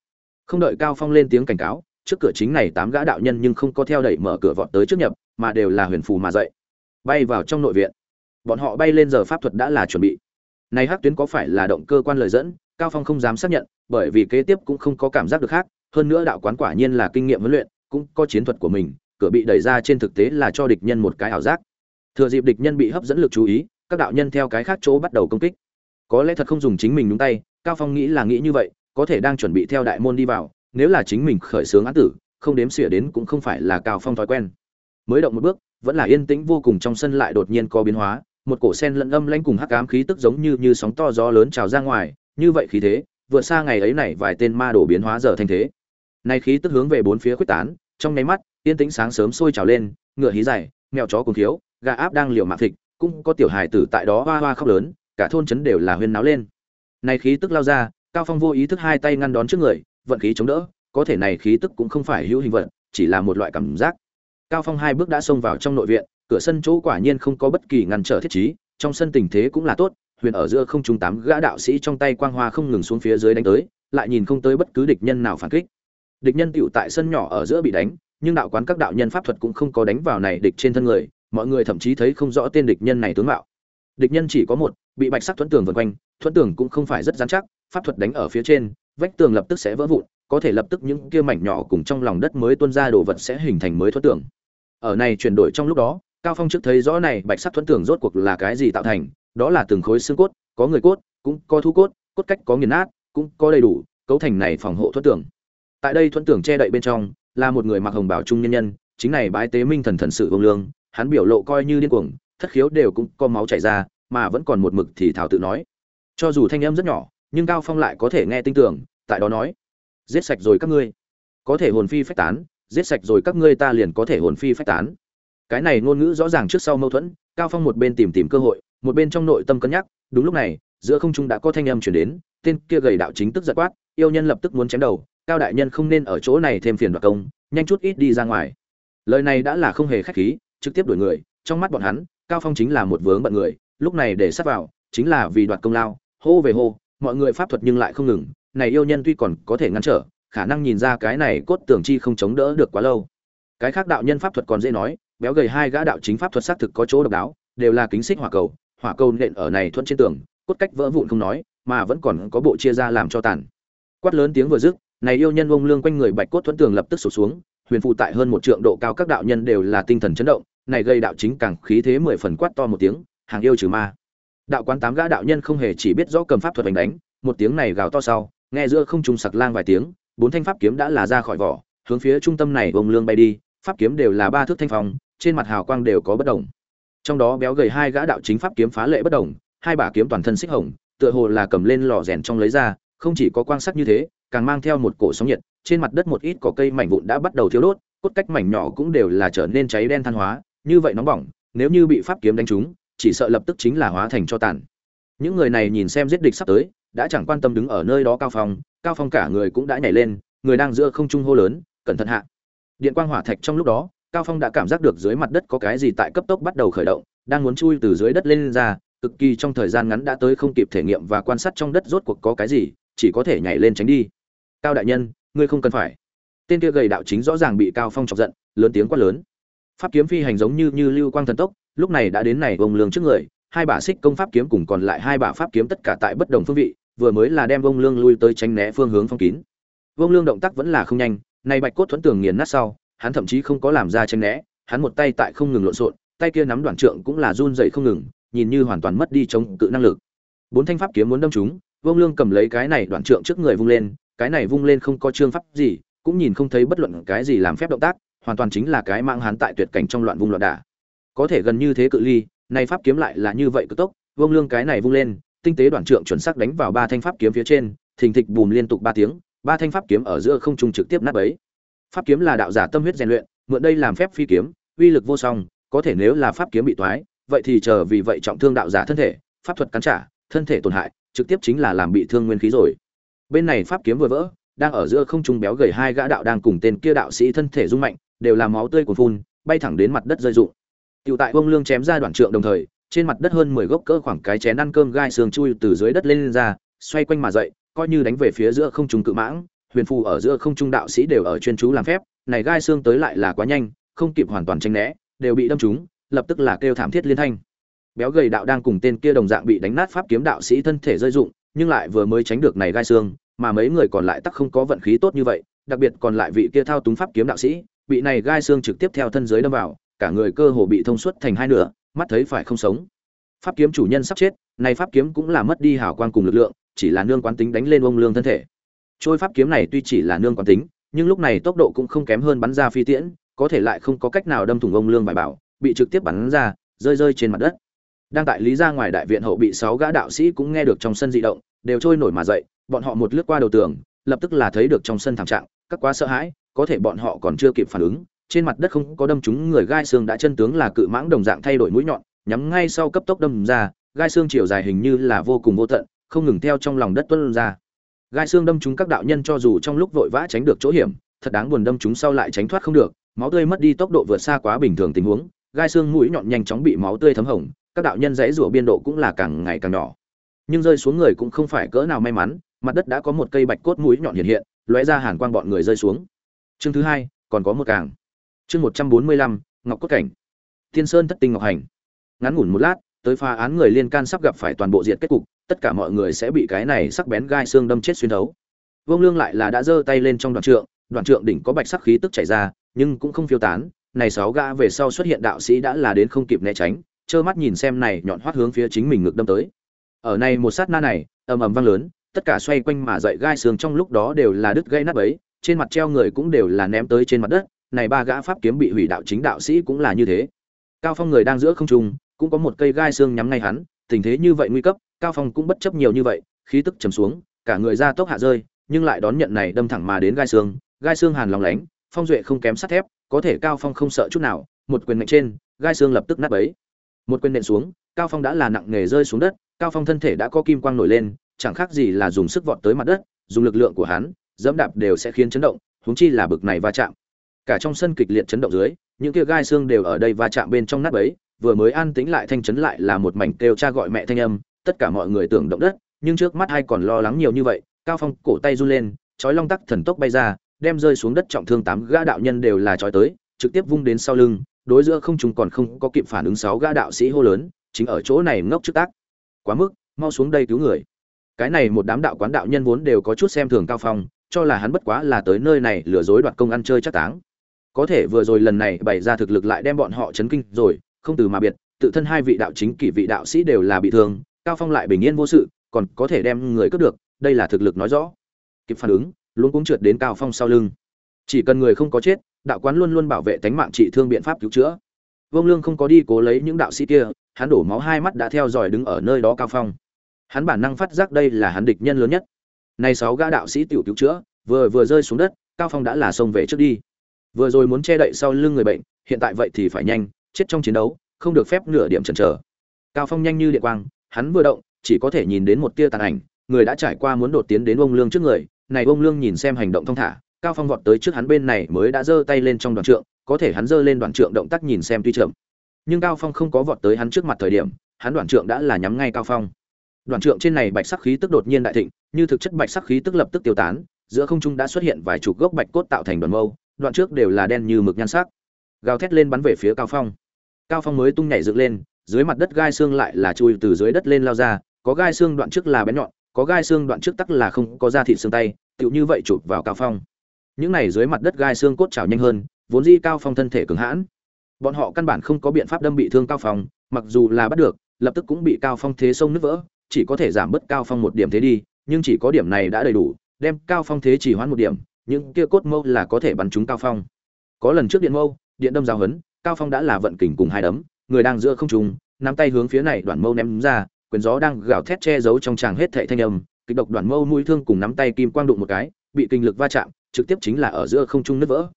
Không đợi cao phong lên tiếng cảnh cáo, trước cửa chính này tám gã đạo nhân nhưng không có theo đẩy mở cửa vọt tới trước nhập, mà đều là huyền phù mà dậy, bay vào trong nội viện. Bọn họ bay lên giờ pháp thuật đã là chuẩn bị. Này hắc tuyến có phải là động cơ quan lời dẫn? Cao phong không dám xác nhận, bởi vì kế tiếp cũng không có cảm giác được khác, hơn nữa đạo quán quả nhiên là kinh nghiệm huấn luyện, cũng có chiến thuật của mình, cửa bị đẩy ra trên thực tế là cho địch nhân một cái ảo giác. Thừa dịp địch nhân bị hấp dẫn lực chú ý các đạo nhân theo cái khác chỗ bắt đầu công kích. Có lẽ thật không dùng chính mình đúng tay, cao phong nghĩ là nghĩ như vậy, có thể đang chuẩn bị theo đại môn đi vào, nếu là chính mình khởi xướng án tử, không đếm xỉa đến cũng không phải là cao phong thói quen. Mới động một bước, vẫn là yên tĩnh vô cùng trong sân lại đột nhiên có biến hóa, một cổ sen lẫn âm lãnh cùng hắc ám khí tức giống như như sóng to gió lớn trào ra ngoài, như vậy khí thế vượt xa ngày ấy này vài tên ma đổ biến hóa giờ thành thế. Nay khí tức hướng về bốn phía quyết tán, trong nháy mắt, yên tĩnh sáng sớm sôi trào lên, ngựa hí dài, mèo chó cùng thiếu gà áp đang liều mạng thịt cũng có tiểu hài tử tại đó hoa hoa khóc lớn, cả thôn trấn đều là huyên náo lên. Nay khí tức lao ra, cao phong vô ý thức hai tay ngăn đón trước người, vận khí chống đỡ, có thể này khí tức cũng không phải hữu hình vận chỉ là một loại cảm giác. Cao phong hai bước đã xông vào trong nội viện, cửa sân chỗ quả nhiên không có bất kỳ ngăn trở thiết trí, trong sân tình thế cũng là tốt, huyền ở giữa không trung tám gã đạo sĩ trong tay quang hoa không ngừng xuống phía dưới đánh tới, lại nhìn không tới bất cứ địch nhân nào phản kích. Địch nhân tựu tại sân nhỏ ở giữa bị đánh, nhưng đạo quán các đạo nhân pháp thuật cũng không có đánh vào này địch trên thân người mọi người thậm chí thấy không rõ tên địch nhân này tướng mạo. Địch nhân chỉ có một, bị bạch sắc thuẫn tường vần quanh, thuẫn tường cũng không phải rất dán chắc, pháp thuật đánh ở phía trên, vách tường lập tức sẽ vỡ vụn, có thể lập tức những kia mảnh nhỏ cùng trong lòng đất mới tuôn ra đồ vật sẽ hình thành mới thuẫn tường. Ở này chuyển đổi trong lúc đó, cao phong trước thấy rõ này bạch sắc thuẫn tường rốt cuộc là cái gì tạo thành, đó là từng khối xương cốt, có người cốt, cũng có thu cốt cốt cách có nghiền nát, cũng có đầy đủ, cấu thành này phòng hộ thuẫn tường. Tại đây thuẫn tường che đậy bên trong, là một người mặc hồng bảo trung nhân nhân, chính này bái tế minh thần thần sự vương lương hắn biểu lộ coi như điên cuồng, thất khiếu đều cũng có máu chảy ra, mà vẫn còn một mực thì thảo tự nói. Cho dù thanh âm rất nhỏ, nhưng cao phong lại có thể nghe tinh tưởng, tại đó nói, giết sạch rồi các ngươi. Có thể hồn phi phách tán, giết sạch rồi các ngươi ta liền có thể hồn phi phách tán. Cái này ngôn ngữ rõ ràng trước sau mâu thuẫn, cao phong một bên tìm tìm cơ hội, một bên trong nội tâm cân nhắc, đúng lúc này, giữa không trung đã có thanh âm chuyển đến, tên kia gầy đạo chính tức giật quát, yêu nhân lập tức muốn chém đầu, cao đại nhân không nên ở chỗ này thêm phiền đoạt công, nhanh chút ít đi ra ngoài. Lời này đã là không hề khách khí trực tiếp đuổi người, trong mắt bọn hắn, cao phong chính là một vướng bận người, lúc này để sát vào, chính là vì đoạt công lao, hô về hô, mọi người pháp thuật nhưng lại không ngừng, này yêu nhân tuy còn có thể ngăn trở, khả năng nhìn ra cái này cốt tưởng chi không chống đỡ được quá lâu. Cái khác đạo nhân pháp thuật còn dễ nói, béo gầy hai gã đạo chính pháp thuật xác thực có chỗ độc đáo, đều là kính xích hỏa cầu hỏa cầu nện ở này thuận trên tường, cốt cách vỡ vụn không nói, mà vẫn còn có bộ chia ra làm cho tàn. Quát lớn tiếng vừa dứt, này yêu nhân bông lương quanh người bạch cốt thuẫn tường lập tức sụp xuống huyền phụ tại hơn một trượng độ cao các đạo nhân đều là tinh thần chấn động, này gây đạo chính càng khí thế mười phần quát to một tiếng, hàng yêu trừ ma. Đạo quán tám gã đạo nhân không hề chỉ biết rõ cầm pháp thuật đánh đánh, một tiếng này gào to sau, nghe giữa không trung sặc lang vài tiếng, bốn thanh pháp kiếm đã là ra khỏi vỏ, hướng phía trung tâm này vông lương bay đi, pháp kiếm đều là ba thước thanh phong, trên mặt hào quang đều có bất đồng trong đó béo gầy hai gã đạo chính pháp kiếm phá lệ bất đồng hai bả kiếm toàn thân xích hồng, tựa hồ là cầm lên lò rèn trong lấy ra, không chỉ có quang sắc như thế, càng mang theo một cổ sóng nhiệt trên mặt đất một ít cỏ cây mảnh vụn đã bắt đầu thiếu đốt, cốt cách mảnh nhỏ cũng đều là trở nên cháy đen than hóa, như vậy nóng bỏng, nếu như bị pháp kiếm đánh trúng, chỉ sợ lập tức chính là hóa thành cho tàn. Những người này nhìn xem giết địch sắp tới, đã chẳng quan tâm đứng ở nơi đó cao phong cao phong cả người cũng đã nhảy lên, người đang giữa không trung hô lớn, cẩn thận hạ. Điện quang hỏa thạch trong lúc đó, cao phong đã cảm giác được dưới mặt đất có cái gì tại cấp tốc bắt đầu khởi động, đang muốn chui từ dưới đất lên ra, cực kỳ trong thời gian ngắn đã tới không kịp thể nghiệm và quan sát trong đất rốt cuộc có cái gì, chỉ có thể nhảy lên tránh đi. Cao đại nhân ngươi không cần phải. Tên kia gầy đạo chính rõ ràng bị cao phong chọc giận, lớn tiếng quát lớn. Pháp kiếm phi hành giống như như lưu quang thần tốc, lúc này đã đến này vông lương trước người, hai bả xích công pháp kiếm cùng còn lại hai bả pháp kiếm tất cả tại bất đồng phương vị, vừa mới là đem vông lương lui tới tránh né phương hướng phong kín. Vông lương động tác vẫn là không nhanh, này bạch cốt thuẫn tường nghiền nát sau, hắn thậm chí không có làm ra tránh né, hắn một tay tại không ngừng lộn xộn, tay kia nắm đoạn trượng cũng là run dậy không ngừng, nhìn như hoàn toàn mất đi chống cự năng lực. Bốn thanh pháp kiếm muốn đâm chúng vông lương cầm lấy cái này đoạn trượng trước người vung lên cái này vung lên không có trương pháp gì, cũng nhìn không thấy bất luận cái gì làm phép động tác, hoàn toàn chính là cái mang hắn tại tuyệt cảnh trong loạn vung loạn đả. Có thể gần như thế cự ly, này pháp kiếm lại là như vậy cực tốc vông lương cái này vung lên, tinh tế đoạn trượng chuẩn xác đánh vào ba thanh pháp kiếm phía trên, thình thịch bùm liên tục ba tiếng, ba thanh pháp kiếm ở giữa không trung trực tiếp nát bấy. Pháp kiếm là đạo giả tâm huyết rèn luyện, mượn đây làm phép phi kiếm, uy lực vô song, có thể nếu là pháp kiếm bị toái, vậy thì chờ vì vậy trọng thương đạo giả thân thể, pháp thuật cắn trả, thân thể tổn hại, trực tiếp chính là làm bị thương nguyên khí rồi bên này pháp kiếm vừa vỡ đang ở giữa không trung béo gầy hai gã đạo đang cùng tên kia đạo sĩ thân thể rung mạnh đều là máu tươi cuồn phun bay thẳng đến mặt đất rơi rụng Tiểu tại Vương Lương chém ra đoạn trượng đồng thời, trên mặt đất hơn 10 gốc cỡ khoảng cái chén ăn cơm gai xương chui từ dưới đất lên, lên ra, xoay quanh mà dậy, coi như đánh về phía giữa không trung cự mãng, huyền phù ở giữa không trung đạo sĩ đều ở chuyên chú làm phép, này gai xương tới lại là quá nhanh, không kịp hoàn toàn tránh né, đều bị đâm trúng, lập tức là kêu thảm thiết liên thanh. Béo gầy đạo đang cùng tên kia đồng dạng bị đánh nát pháp kiếm đạo sĩ thân thể rơi dụng, nhưng lại vừa mới tránh được này gai xương, mà mấy người còn lại tắc không có vận khí tốt như vậy, đặc biệt còn lại vị kia thao túng pháp kiếm đạo sĩ, bị này gai xương trực tiếp theo thân dưới đâm vào, cả người cơ hồ bị thông suốt thành hai nửa, mắt thấy phải không sống. Pháp kiếm chủ nhân sắp chết, này pháp kiếm cũng là mất đi hào quang cùng lực lượng, chỉ là nương quán tính đánh lên ông lương thân thể. Trôi pháp kiếm này tuy chỉ là nương quán tính, nhưng lúc này tốc độ cũng không kém hơn bắn ra phi tiễn, có thể lại không có cách nào đâm thủng ông lương bài bảo, bị trực tiếp bắn ra, rơi rơi trên mặt đất. Đang tại lý ra ngoài đại viện hậu bị sáu gã đạo sĩ cũng nghe được trong sân dị động, đều trôi nổi mà dậy, bọn họ một lướt qua đầu tường, lập tức là thấy được trong sân thảm trạng, các quá sợ hãi, có thể bọn họ còn chưa kịp phản ứng, trên mặt đất không có đâm chúng người gai xương đã chân tướng là cự mãng đồng dạng thay đổi mũi nhọn, nhắm ngay sau cấp tốc đâm ra, gai xương chiều dài hình như là vô cùng vô tận, không ngừng theo trong lòng đất tuôn ra. Gai xương đâm chúng các đạo nhân cho dù trong lúc vội vã tránh được chỗ hiểm, thật đáng buồn đâm chúng sau lại tránh thoát không được, máu tươi mất đi tốc độ vượt xa quá bình thường tình huống, gai xương mũi nhọn nhanh chóng bị máu tươi thấm hồng, các đạo nhân dãy rủa biên độ cũng là càng ngày càng nhỏ. Nhưng rơi xuống người cũng không phải cỡ nào may mắn, mặt đất đã có một cây bạch cốt mũi nhọn hiện hiện, lóe ra hàn quang bọn người rơi xuống. Chương thứ hai, còn có một càng. Chương một trăm bốn mươi lăm ngọc cốt cảnh. Tiên sơn thất tinh ngọc hành. Ngắn ngủn một lát tới phá án người liên can sắp gặp phải toàn bộ diện kết cục tất cả mọi người sẽ bị cái này sắc bén gai xương đâm chết xuyên thấu. Vương lương lại là đã giơ tay lên trong đoạn trượng đoạn trượng đỉnh có bạch sắc khí tức chảy ra nhưng cũng không phiêu tán. Này sáu gã về sau xuất hiện đạo sĩ đã là đến không kịp né tránh trơ mắt nhìn xem này nhọn hoắt hướng phía chính mình ngược đâm tới. Ở này một sát na này, ầm ầm vang lớn, tất cả xoay quanh mà dậy gai xương trong lúc đó đều là đứt gây nát ấy, trên mặt treo người cũng đều là ném tới trên mặt đất, này ba gã pháp kiếm bị hủy đạo chính đạo sĩ cũng là như thế. Cao phong người đang giữa không trung, cũng có một cây gai xương nhắm ngay hắn, tình thế như vậy nguy cấp, cao phong cũng bất chấp nhiều như vậy, khí tức trầm xuống, cả người ra tốc hạ rơi, nhưng lại đón nhận này đâm thẳng mà đến gai xương gai xương hàn lòng lánh, phong duệ không kém sắt thép, có thể cao phong không sợ chút nào, một quyền mạnh trên, gai xương lập tức nát bấy một quyền nện xuống, cao phong đã là nặng nghề rơi xuống đất, cao phong thân thể đã có kim quang nổi lên, chẳng khác gì là dùng sức vọt tới mặt đất, dùng lực lượng của hắn, dẫm đạp đều sẽ khiến chấn động, huống chi là bực này va chạm. Cả trong sân kịch liệt chấn động dưới, những kia gai xương đều ở đây va chạm bên trong nát bấy, vừa mới an tĩnh lại thanh chấn lại là một mảnh kêu cha gọi mẹ thanh âm, tất cả mọi người tưởng động đất, nhưng trước mắt ai còn lo lắng nhiều như vậy, cao phong cổ tay run lên, chói long tắc thần tốc bay ra, đem rơi xuống đất trọng thương tám gã đạo nhân đều là chói tới, trực tiếp vung đến sau lưng đối giữa không trùng còn không có kịp phản ứng sáu gã đạo sĩ hô lớn, chính ở chỗ này ngốc trước tác. Quá mức, mau xuống đây cứu người. Cái này một đám đạo quán đạo nhân vốn đều có chút xem thường cao phong, cho là hắn bất quá là tới nơi này lừa dối đoạt công ăn chơi chắc táng. Có thể vừa rồi lần này bày ra thực lực lại đem bọn họ chấn kinh rồi, không từ mà biệt, tự thân hai vị đạo chính kỷ vị đạo sĩ đều là bị thương, cao phong lại bình yên vô sự, còn có thể đem người cướp được, đây là thực lực nói rõ. Kịp phản ứng luôn cũng trượt đến cao phong sau lưng. Chỉ cần người không có chết đạo quán luôn luôn bảo vệ tánh mạng trị thương biện pháp cứu chữa. Vương lương không có đi cố lấy những đạo sĩ kia, hắn đổ máu hai mắt đã theo dõi đứng ở nơi đó cao phong. Hắn bản năng phát giác đây là hắn địch nhân lớn nhất. Này sáu gã đạo sĩ tiểu cứu chữa, vừa vừa rơi xuống đất, cao phong đã là xông về trước đi. Vừa rồi muốn che đậy sau lưng người bệnh, hiện tại vậy thì phải nhanh, chết trong chiến đấu, không được phép nửa điểm chần chờ. Cao phong nhanh như điện quang, hắn vừa động, chỉ có thể nhìn đến một tia tàn ảnh, người đã trải qua muốn đột tiến đến ông lương trước người, này ông lương nhìn xem hành động thong thả cao phong vọt tới trước hắn bên này mới đã giơ tay lên trong đoạn trượng, có thể hắn giơ lên đoạn trượng động tác nhìn xem tuy chậm. Nhưng cao phong không có vọt tới hắn trước mặt thời điểm, hắn đoạn trượng đã là nhắm ngay cao phong. Đoạn trượng trên này bạch sắc khí tức đột nhiên đại thịnh, như thực chất bạch sắc khí tức lập tức tiêu tán, giữa không trung đã xuất hiện vài chục gốc bạch cốt tạo thành đoàn mâu, đoạn trước đều là đen như mực nhan sắc. Gào thét lên bắn về phía cao phong. Cao phong mới tung nhảy dựng lên, dưới mặt đất gai xương lại là chui từ dưới đất lên lao ra, có gai xương đoạn trước là bén nhọn, có gai xương đoạn trước tắc là không có da thịt xương tay, tựu như vậy chụp vào cao phong những này dưới mặt đất gai xương cốt trào nhanh hơn, vốn di cao phong thân thể cứng hãn. Bọn họ căn bản không có biện pháp đâm bị thương cao phong, mặc dù là bắt được, lập tức cũng bị cao phong thế sông nứt vỡ, chỉ có thể giảm bớt cao phong một điểm thế đi, nhưng chỉ có điểm này đã đầy đủ, đem cao phong thế chỉ hoãn một điểm, những kia cốt mâu là có thể bắn trúng cao phong. Có lần trước điện mâu, điện đâm giao hấn cao phong đã là vận kình cùng hai đấm, người đang giữa không trung, nắm tay hướng phía này đoạn mâu ném ra, quyền gió đang gào thét che giấu trong tràng hết thệ thanh âm, kịch độc đoạn mâu mũi thương cùng nắm tay kim quang đụng một cái, bị kinh lực va chạm trực tiếp chính là ở giữa không trung nứt vỡ.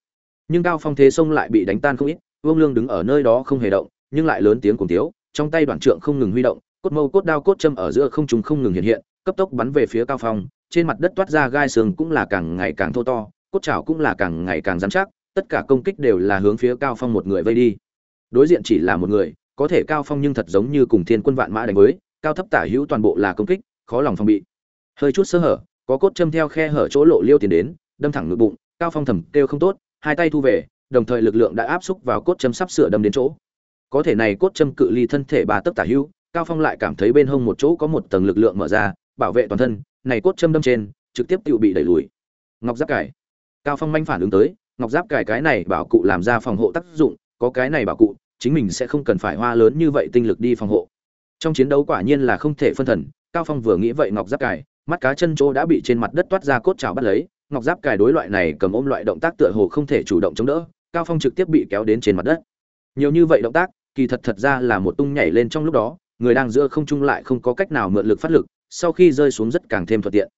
Nhưng cao phong thế sông lại bị đánh tan không ít, vương lương đứng ở nơi đó không hề động, nhưng lại lớn tiếng cùng tiếu trong tay đoạn trượng không ngừng huy động, cốt mâu cốt đao cốt châm ở giữa không trung không ngừng hiện hiện, cấp tốc bắn về phía cao phong, trên mặt đất toát ra gai xương cũng là càng ngày càng thô to, cốt chảo cũng là càng ngày càng rắn chắc, tất cả công kích đều là hướng phía cao phong một người vây đi. Đối diện chỉ là một người, có thể cao phong nhưng thật giống như cùng thiên quân vạn mã đánh với, cao thấp tả hữu toàn bộ là công kích, khó lòng phòng bị. Hơi chút sơ hở, có cốt châm theo khe hở chỗ lộ liêu tiền đến đâm thẳng ngực bụng, cao phong thầm kêu không tốt, hai tay thu về, đồng thời lực lượng đã áp xúc vào cốt châm sắp sửa đâm đến chỗ. Có thể này cốt châm cự ly thân thể bà tấc tả hữu cao phong lại cảm thấy bên hông một chỗ có một tầng lực lượng mở ra, bảo vệ toàn thân, này cốt châm đâm trên, trực tiếp tự bị đẩy lùi. Ngọc giáp cải. Cao phong manh phản ứng tới, ngọc giáp cải cái này bảo cụ làm ra phòng hộ tác dụng, có cái này bảo cụ, chính mình sẽ không cần phải hoa lớn như vậy tinh lực đi phòng hộ. Trong chiến đấu quả nhiên là không thể phân thần, cao phong vừa nghĩ vậy ngọc giáp cải, mắt cá chân chỗ đã bị trên mặt đất toát ra cốt trào bắt lấy ngọc giáp cài đối loại này cầm ôm loại động tác tựa hồ không thể chủ động chống đỡ, cao phong trực tiếp bị kéo đến trên mặt đất. Nhiều như vậy động tác, kỳ thật thật ra là một tung nhảy lên trong lúc đó, người đang giữa không trung lại không có cách nào mượn lực phát lực, sau khi rơi xuống rất càng thêm thuận tiện.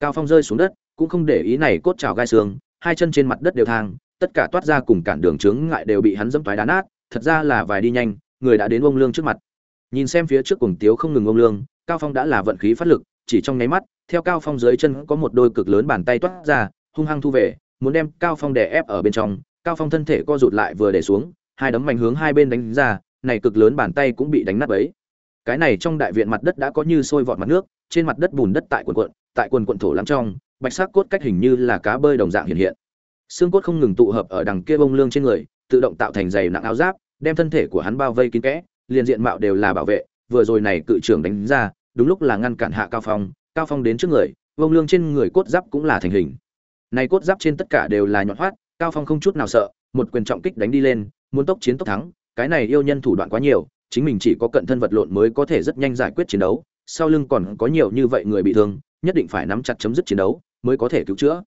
Cao phong rơi xuống đất, cũng không để ý này cốt trào gai xương, hai chân trên mặt đất đều thang, tất cả toát ra cùng cản đường chướng ngại đều bị hắn dẫm toái đá nát, thật ra là vài đi nhanh, người đã đến ông lương trước mặt. Nhìn xem phía trước cuồng tiếu không ngừng ông lương, cao phong đã là vận khí phát lực chỉ trong nháy mắt, theo cao phong dưới chân có một đôi cực lớn bàn tay toát ra, hung hăng thu về, muốn đem cao phong đè ép ở bên trong. Cao phong thân thể co rụt lại vừa để xuống, hai đấm mạnh hướng hai bên đánh ra, này cực lớn bàn tay cũng bị đánh nát bấy. Cái này trong đại viện mặt đất đã có như sôi vọt mặt nước, trên mặt đất bùn đất tại quần quận tại quần quận thổ lắm trong, bạch sắc cốt cách hình như là cá bơi đồng dạng hiện hiện. Xương cốt không ngừng tụ hợp ở đằng kia bông lương trên người, tự động tạo thành dày nặng áo giáp, đem thân thể của hắn bao vây kín kẽ, liền diện mạo đều là bảo vệ, vừa rồi này cự trưởng đánh ra đúng lúc là ngăn cản hạ cao phong cao phong đến trước người, vông lương trên người cốt giáp cũng là thành hình. Này cốt giáp trên tất cả đều là nhọn hoắt, cao phong không chút nào sợ, một quyền trọng kích đánh đi lên, muốn tốc chiến tốc thắng, cái này yêu nhân thủ đoạn quá nhiều, chính mình chỉ có cận thân vật lộn mới có thể rất nhanh giải quyết chiến đấu, sau lưng còn có nhiều như vậy người bị thương, nhất định phải nắm chặt chấm dứt chiến đấu, mới có thể cứu chữa.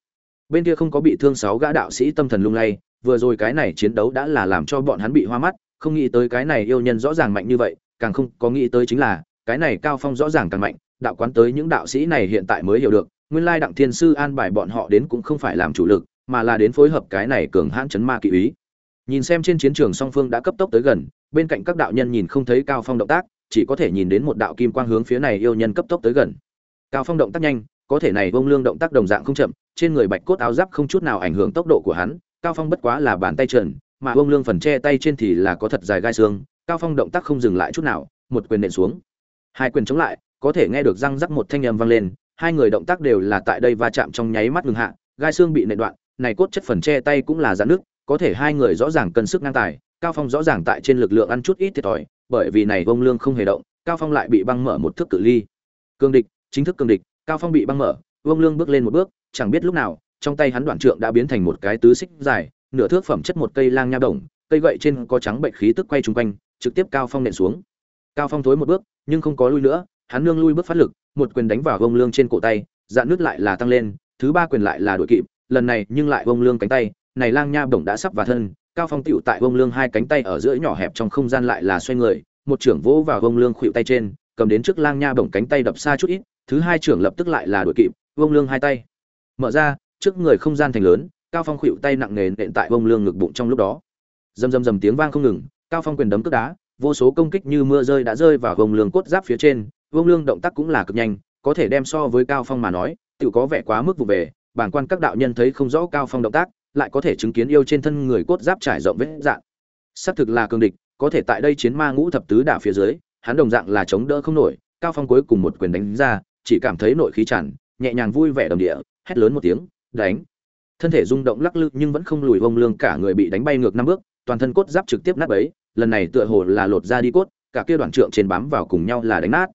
Bên kia không có bị thương sáu gã đạo sĩ tâm thần lung lay, vừa rồi cái này chiến đấu đã là làm cho bọn hắn bị hoa mắt, không nghĩ tới cái này yêu nhân rõ ràng mạnh như vậy, càng không có nghĩ tới chính là cái này cao phong rõ ràng càng mạnh, đạo quán tới những đạo sĩ này hiện tại mới hiểu được, nguyên lai đặng thiên sư an bài bọn họ đến cũng không phải làm chủ lực, mà là đến phối hợp cái này cường hãn chấn ma kỵ ý. Nhìn xem trên chiến trường song phương đã cấp tốc tới gần, bên cạnh các đạo nhân nhìn không thấy cao phong động tác, chỉ có thể nhìn đến một đạo kim quang hướng phía này yêu nhân cấp tốc tới gần. Cao phong động tác nhanh, có thể này vông lương động tác đồng dạng không chậm, trên người bạch cốt áo giáp không chút nào ảnh hưởng tốc độ của hắn, cao phong bất quá là bàn tay trần, mà vông lương phần che tay trên thì là có thật dài gai xương, cao phong động tác không dừng lại chút nào, một quyền nện xuống hai quyền chống lại, có thể nghe được răng rắc một thanh âm vang lên, hai người động tác đều là tại đây va chạm trong nháy mắt ngừng hạ, gai xương bị nện đoạn, này cốt chất phần che tay cũng là giãn nước có thể hai người rõ ràng cân sức ngang tài, cao phong rõ ràng tại trên lực lượng ăn chút ít thiệt thòi, bởi vì này vông lương không hề động, cao phong lại bị băng mở một thước cự ly. Cương địch, chính thức cương địch, cao phong bị băng mở, vông lương bước lên một bước, chẳng biết lúc nào, trong tay hắn đoạn trượng đã biến thành một cái tứ xích dài, nửa thước phẩm chất một cây lang nha đồng, cây gậy trên có trắng bệnh khí tức quay trung quanh, trực tiếp cao phong nện xuống. Cao phong thối một bước nhưng không có lui nữa, hắn nương lui bước phát lực, một quyền đánh vào vông lương trên cổ tay, dạn nước lại là tăng lên, thứ ba quyền lại là đội kịp, lần này nhưng lại vông lương cánh tay, này lang nha bổng đã sắp vào thân, cao phong tựu tại vông lương hai cánh tay ở giữa nhỏ hẹp trong không gian lại là xoay người, một trưởng vỗ vào vông lương khuỵu tay trên, cầm đến trước lang nha bổng cánh tay đập xa chút ít, thứ hai trưởng lập tức lại là đuổi kịp, vông lương hai tay. Mở ra, trước người không gian thành lớn, cao phong khuỵu tay nặng nề nện tại vông lương ngực bụng trong lúc đó. Dầm dầm dầm tiếng vang không ngừng, cao phong quyền đấm cước đá vô số công kích như mưa rơi đã rơi vào vông lương cốt giáp phía trên vông lương động tác cũng là cực nhanh, có thể đem so với cao phong mà nói tự có vẻ quá mức vụ về, bảng quan các đạo nhân thấy không rõ cao phong động tác, lại có thể chứng kiến yêu trên thân người cốt giáp trải rộng vết dạng. Xác thực là cường địch, có thể tại đây chiến ma ngũ thập tứ đả phía dưới, hắn đồng dạng là chống đỡ không nổi, cao phong cuối cùng một quyền đánh ra, chỉ cảm thấy nội khí tràn, nhẹ nhàng vui vẻ đồng địa, hét lớn một tiếng, đánh. Thân thể rung động lắc lư nhưng vẫn không lùi vông lương cả người bị đánh bay ngược năm bước toàn thân cốt giáp trực tiếp nát bấy lần này tựa hồ là lột ra đi cốt cả kia đoạn trượng trên bám vào cùng nhau là đánh nát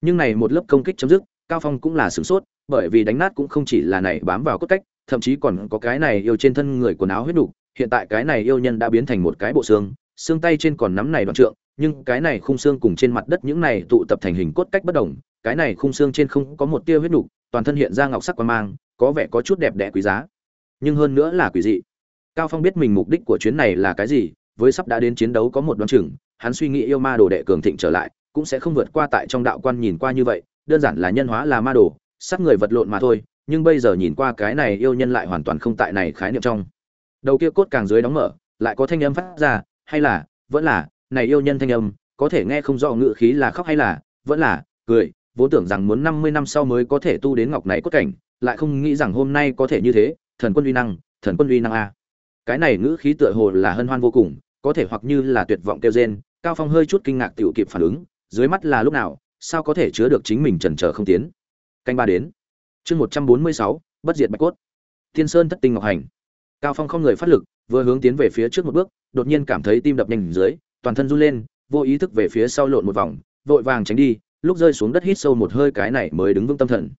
nhưng này một lớp công kích chấm dứt cao phong cũng là sửng sốt bởi vì đánh nát cũng không chỉ là này bám vào cốt cách thậm chí còn có cái này yêu trên thân người quần áo huyết đủ. hiện tại cái này yêu nhân đã biến thành một cái bộ xương xương tay trên còn nắm này đoạn trượng nhưng cái này khung xương cùng trên mặt đất những này tụ tập thành hình cốt cách bất đồng cái này khung xương trên không có một tia huyết đủ, toàn thân hiện ra ngọc sắc quan mang có vẻ có chút đẹp đẽ quý giá nhưng hơn nữa là quỷ dị cao phong biết mình mục đích của chuyến này là cái gì, với sắp đã đến chiến đấu có một đoán chừng, hắn suy nghĩ yêu ma đồ đệ cường thịnh trở lại, cũng sẽ không vượt qua tại trong đạo quan nhìn qua như vậy, đơn giản là nhân hóa là ma đồ, sát người vật lộn mà thôi, nhưng bây giờ nhìn qua cái này yêu nhân lại hoàn toàn không tại này khái niệm trong. Đầu kia cốt càng dưới đóng mở, lại có thanh âm phát ra, hay là, vẫn là, này yêu nhân thanh âm, có thể nghe không rõ ngữ khí là khóc hay là, vẫn là, cười, vốn tưởng rằng muốn 50 năm sau mới có thể tu đến ngọc này cốt cảnh, lại không nghĩ rằng hôm nay có thể như thế, thần quân uy năng, thần quân uy năng a cái này ngữ khí tựa hồ là hân hoan vô cùng, có thể hoặc như là tuyệt vọng kêu rên, cao phong hơi chút kinh ngạc tiểu kịp phản ứng, dưới mắt là lúc nào, sao có thể chứa được chính mình chần trở không tiến. Canh ba đến. Chương một trăm bốn mươi sáu, bất diệt bạch cốt. Thiên sơn thất tinh ngọc hành. Cao phong không người phát lực, vừa hướng tiến về phía trước một bước, đột nhiên cảm thấy tim đập nhanh dưới, toàn thân run lên, vô ý thức về phía sau lộn một vòng, vội vàng tránh đi, lúc rơi xuống đất hít sâu một hơi cái này mới đứng vững tâm thần.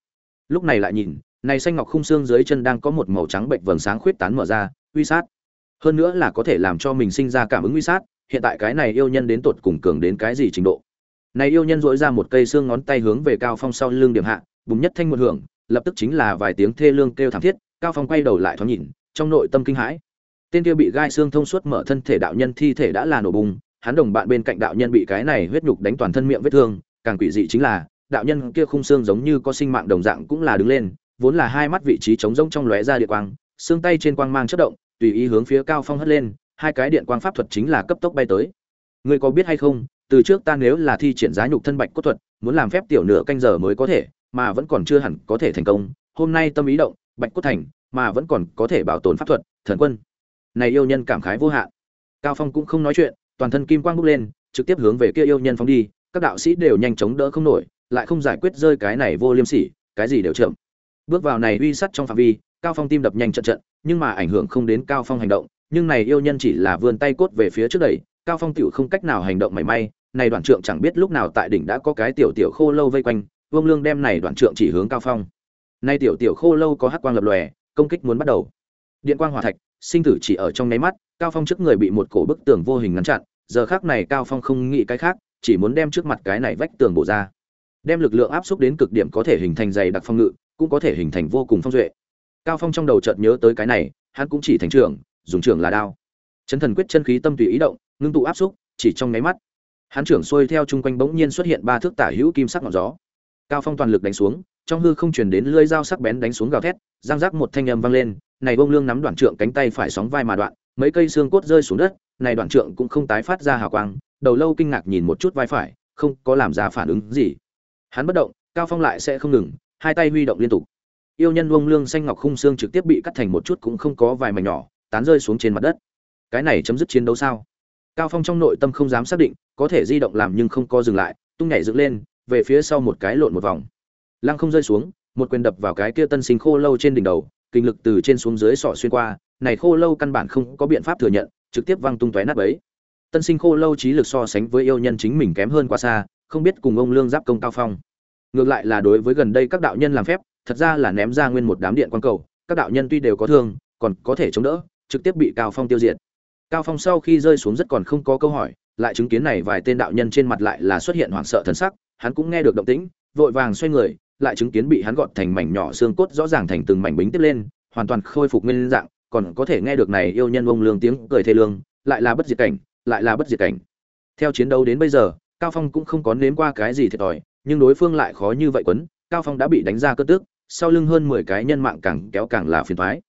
Lúc này lại nhìn, này xanh ngọc khung xương dưới chân đang có một màu trắng bệnh vầng sáng khuyết tán mở ra, uy sát hơn nữa là có thể làm cho mình sinh ra cảm ứng nguy sát, hiện tại cái này yêu nhân đến tột cùng cường đến cái gì trình độ. Này yêu nhân dỗi ra một cây xương ngón tay hướng về cao phong sau lưng điểm hạ, bùng nhất thanh một hưởng, lập tức chính là vài tiếng thê lương kêu thảm thiết, cao phong quay đầu lại thoáng nhìn, trong nội tâm kinh hãi. Tên kia bị gai xương thông suốt mở thân thể đạo nhân thi thể đã là nổ bùng, hắn đồng bạn bên cạnh đạo nhân bị cái này huyết nhục đánh toàn thân miệng vết thương, càng quỷ dị chính là, đạo nhân kia khung xương giống như có sinh mạng đồng dạng cũng là đứng lên, vốn là hai mắt vị trí trống rỗng trong lóe ra địa quang, xương tay trên quang mang chất động tùy ý hướng phía cao phong hất lên, hai cái điện quang pháp thuật chính là cấp tốc bay tới. Ngươi có biết hay không, từ trước ta nếu là thi triển giá nhục thân bạch cốt thuật, muốn làm phép tiểu nửa canh giờ mới có thể, mà vẫn còn chưa hẳn có thể thành công. Hôm nay tâm ý động, bạch cốt thành, mà vẫn còn có thể bảo tồn pháp thuật, thần quân. Này yêu nhân cảm khái vô hạn. Cao phong cũng không nói chuyện, toàn thân kim quang bốc lên, trực tiếp hướng về kia yêu nhân phóng đi. Các đạo sĩ đều nhanh chóng đỡ không nổi, lại không giải quyết rơi cái này vô liêm sỉ, cái gì đều chậm. Bước vào này uy sắt trong phạm vi cao phong tim đập nhanh trận trận, nhưng mà ảnh hưởng không đến cao phong hành động, nhưng này yêu nhân chỉ là vươn tay cốt về phía trước đẩy, cao phong tiểu không cách nào hành động mảy may, này đoạn trượng chẳng biết lúc nào tại đỉnh đã có cái tiểu tiểu khô lâu vây quanh, vương lương đem này đoạn trượng chỉ hướng cao phong. Nay tiểu tiểu khô lâu có hắc quang lập lòe, công kích muốn bắt đầu. Điện quang hỏa thạch, sinh tử chỉ ở trong nháy mắt, cao phong trước người bị một cổ bức tường vô hình ngăn chặn, giờ khác này cao phong không nghĩ cái khác, chỉ muốn đem trước mặt cái này vách tường bổ ra. Đem lực lượng áp xúc đến cực điểm có thể hình thành dày đặc phong ngự, cũng có thể hình thành vô cùng phong duệ cao phong trong đầu chợt nhớ tới cái này, hắn cũng chỉ thành trưởng, dùng trưởng là đao. Chấn thần quyết chân khí tâm tùy ý động, ngưng tụ áp xúc, chỉ trong nháy mắt, hắn trưởng xuôi theo chung quanh bỗng nhiên xuất hiện ba thước tả hữu kim sắc ngọn gió. Cao phong toàn lực đánh xuống, trong hư không truyền đến lưỡi dao sắc bén đánh xuống gào thét giang giác một thanh âm vang lên, này bông lương nắm đoạn trượng cánh tay phải sóng vai mà đoạn, mấy cây xương cốt rơi xuống đất, này đoạn trượng cũng không tái phát ra hào quang, đầu lâu kinh ngạc nhìn một chút vai phải, không có làm ra phản ứng gì. Hắn bất động, cao phong lại sẽ không ngừng, hai tay huy động liên tục yêu nhân vông lương xanh ngọc khung xương trực tiếp bị cắt thành một chút cũng không có vài mảnh nhỏ, tán rơi xuống trên mặt đất. Cái này chấm dứt chiến đấu sao? Cao phong trong nội tâm không dám xác định, có thể di động làm nhưng không co dừng lại, tung nhảy dựng lên, về phía sau một cái lộn một vòng. Lăng không rơi xuống, một quyền đập vào cái kia tân sinh khô lâu trên đỉnh đầu, kinh lực từ trên xuống dưới sọ xuyên qua, này khô lâu căn bản không có biện pháp thừa nhận, trực tiếp văng tung tóe nát bấy. Tân sinh khô lâu trí lực so sánh với yêu nhân chính mình kém hơn quá xa, không biết cùng ông lương giáp công cao phong. Ngược lại là đối với gần đây các đạo nhân làm phép thật ra là ném ra nguyên một đám điện quan cầu, các đạo nhân tuy đều có thương, còn có thể chống đỡ, trực tiếp bị cao phong tiêu diệt. Cao phong sau khi rơi xuống rất còn không có câu hỏi, lại chứng kiến này vài tên đạo nhân trên mặt lại là xuất hiện hoảng sợ thần sắc, hắn cũng nghe được động tĩnh, vội vàng xoay người, lại chứng kiến bị hắn gọt thành mảnh nhỏ xương cốt rõ ràng thành từng mảnh bính tiếp lên, hoàn toàn khôi phục nguyên dạng, còn có thể nghe được này yêu nhân ông lương tiếng cười thê lương, lại là bất diệt cảnh, lại là bất diệt cảnh. Theo chiến đấu đến bây giờ, cao phong cũng không có nếm qua cái gì thiệt thòi, nhưng đối phương lại khó như vậy quấn, cao phong đã bị đánh ra cơn tức sau lưng hơn 10 cái nhân mạng càng kéo càng là phiền toái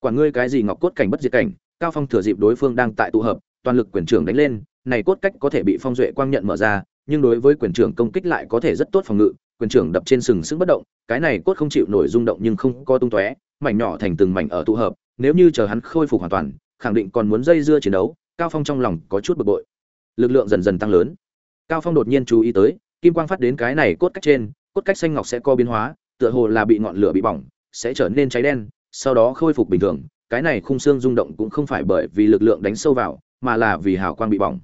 quả ngươi cái gì ngọc cốt cảnh bất diệt cảnh, cao phong thừa dịp đối phương đang tại tụ hợp, toàn lực quyền trưởng đánh lên, này cốt cách có thể bị phong duệ quang nhận mở ra, nhưng đối với quyền trưởng công kích lại có thể rất tốt phòng ngự, quyền trưởng đập trên sừng sững bất động, cái này cốt không chịu nổi rung động nhưng không có tung tóe, mảnh nhỏ thành từng mảnh ở tụ hợp, nếu như chờ hắn khôi phục hoàn toàn, khẳng định còn muốn dây dưa chiến đấu, cao phong trong lòng có chút bực bội. Lực lượng dần dần tăng lớn. Cao phong đột nhiên chú ý tới, kim quang phát đến cái này cốt cách trên, cốt cách xanh ngọc sẽ co biến hóa tựa hồ là bị ngọn lửa bị bỏng, sẽ trở nên cháy đen, sau đó khôi phục bình thường. Cái này khung xương rung động cũng không phải bởi vì lực lượng đánh sâu vào, mà là vì hào quang bị bỏng.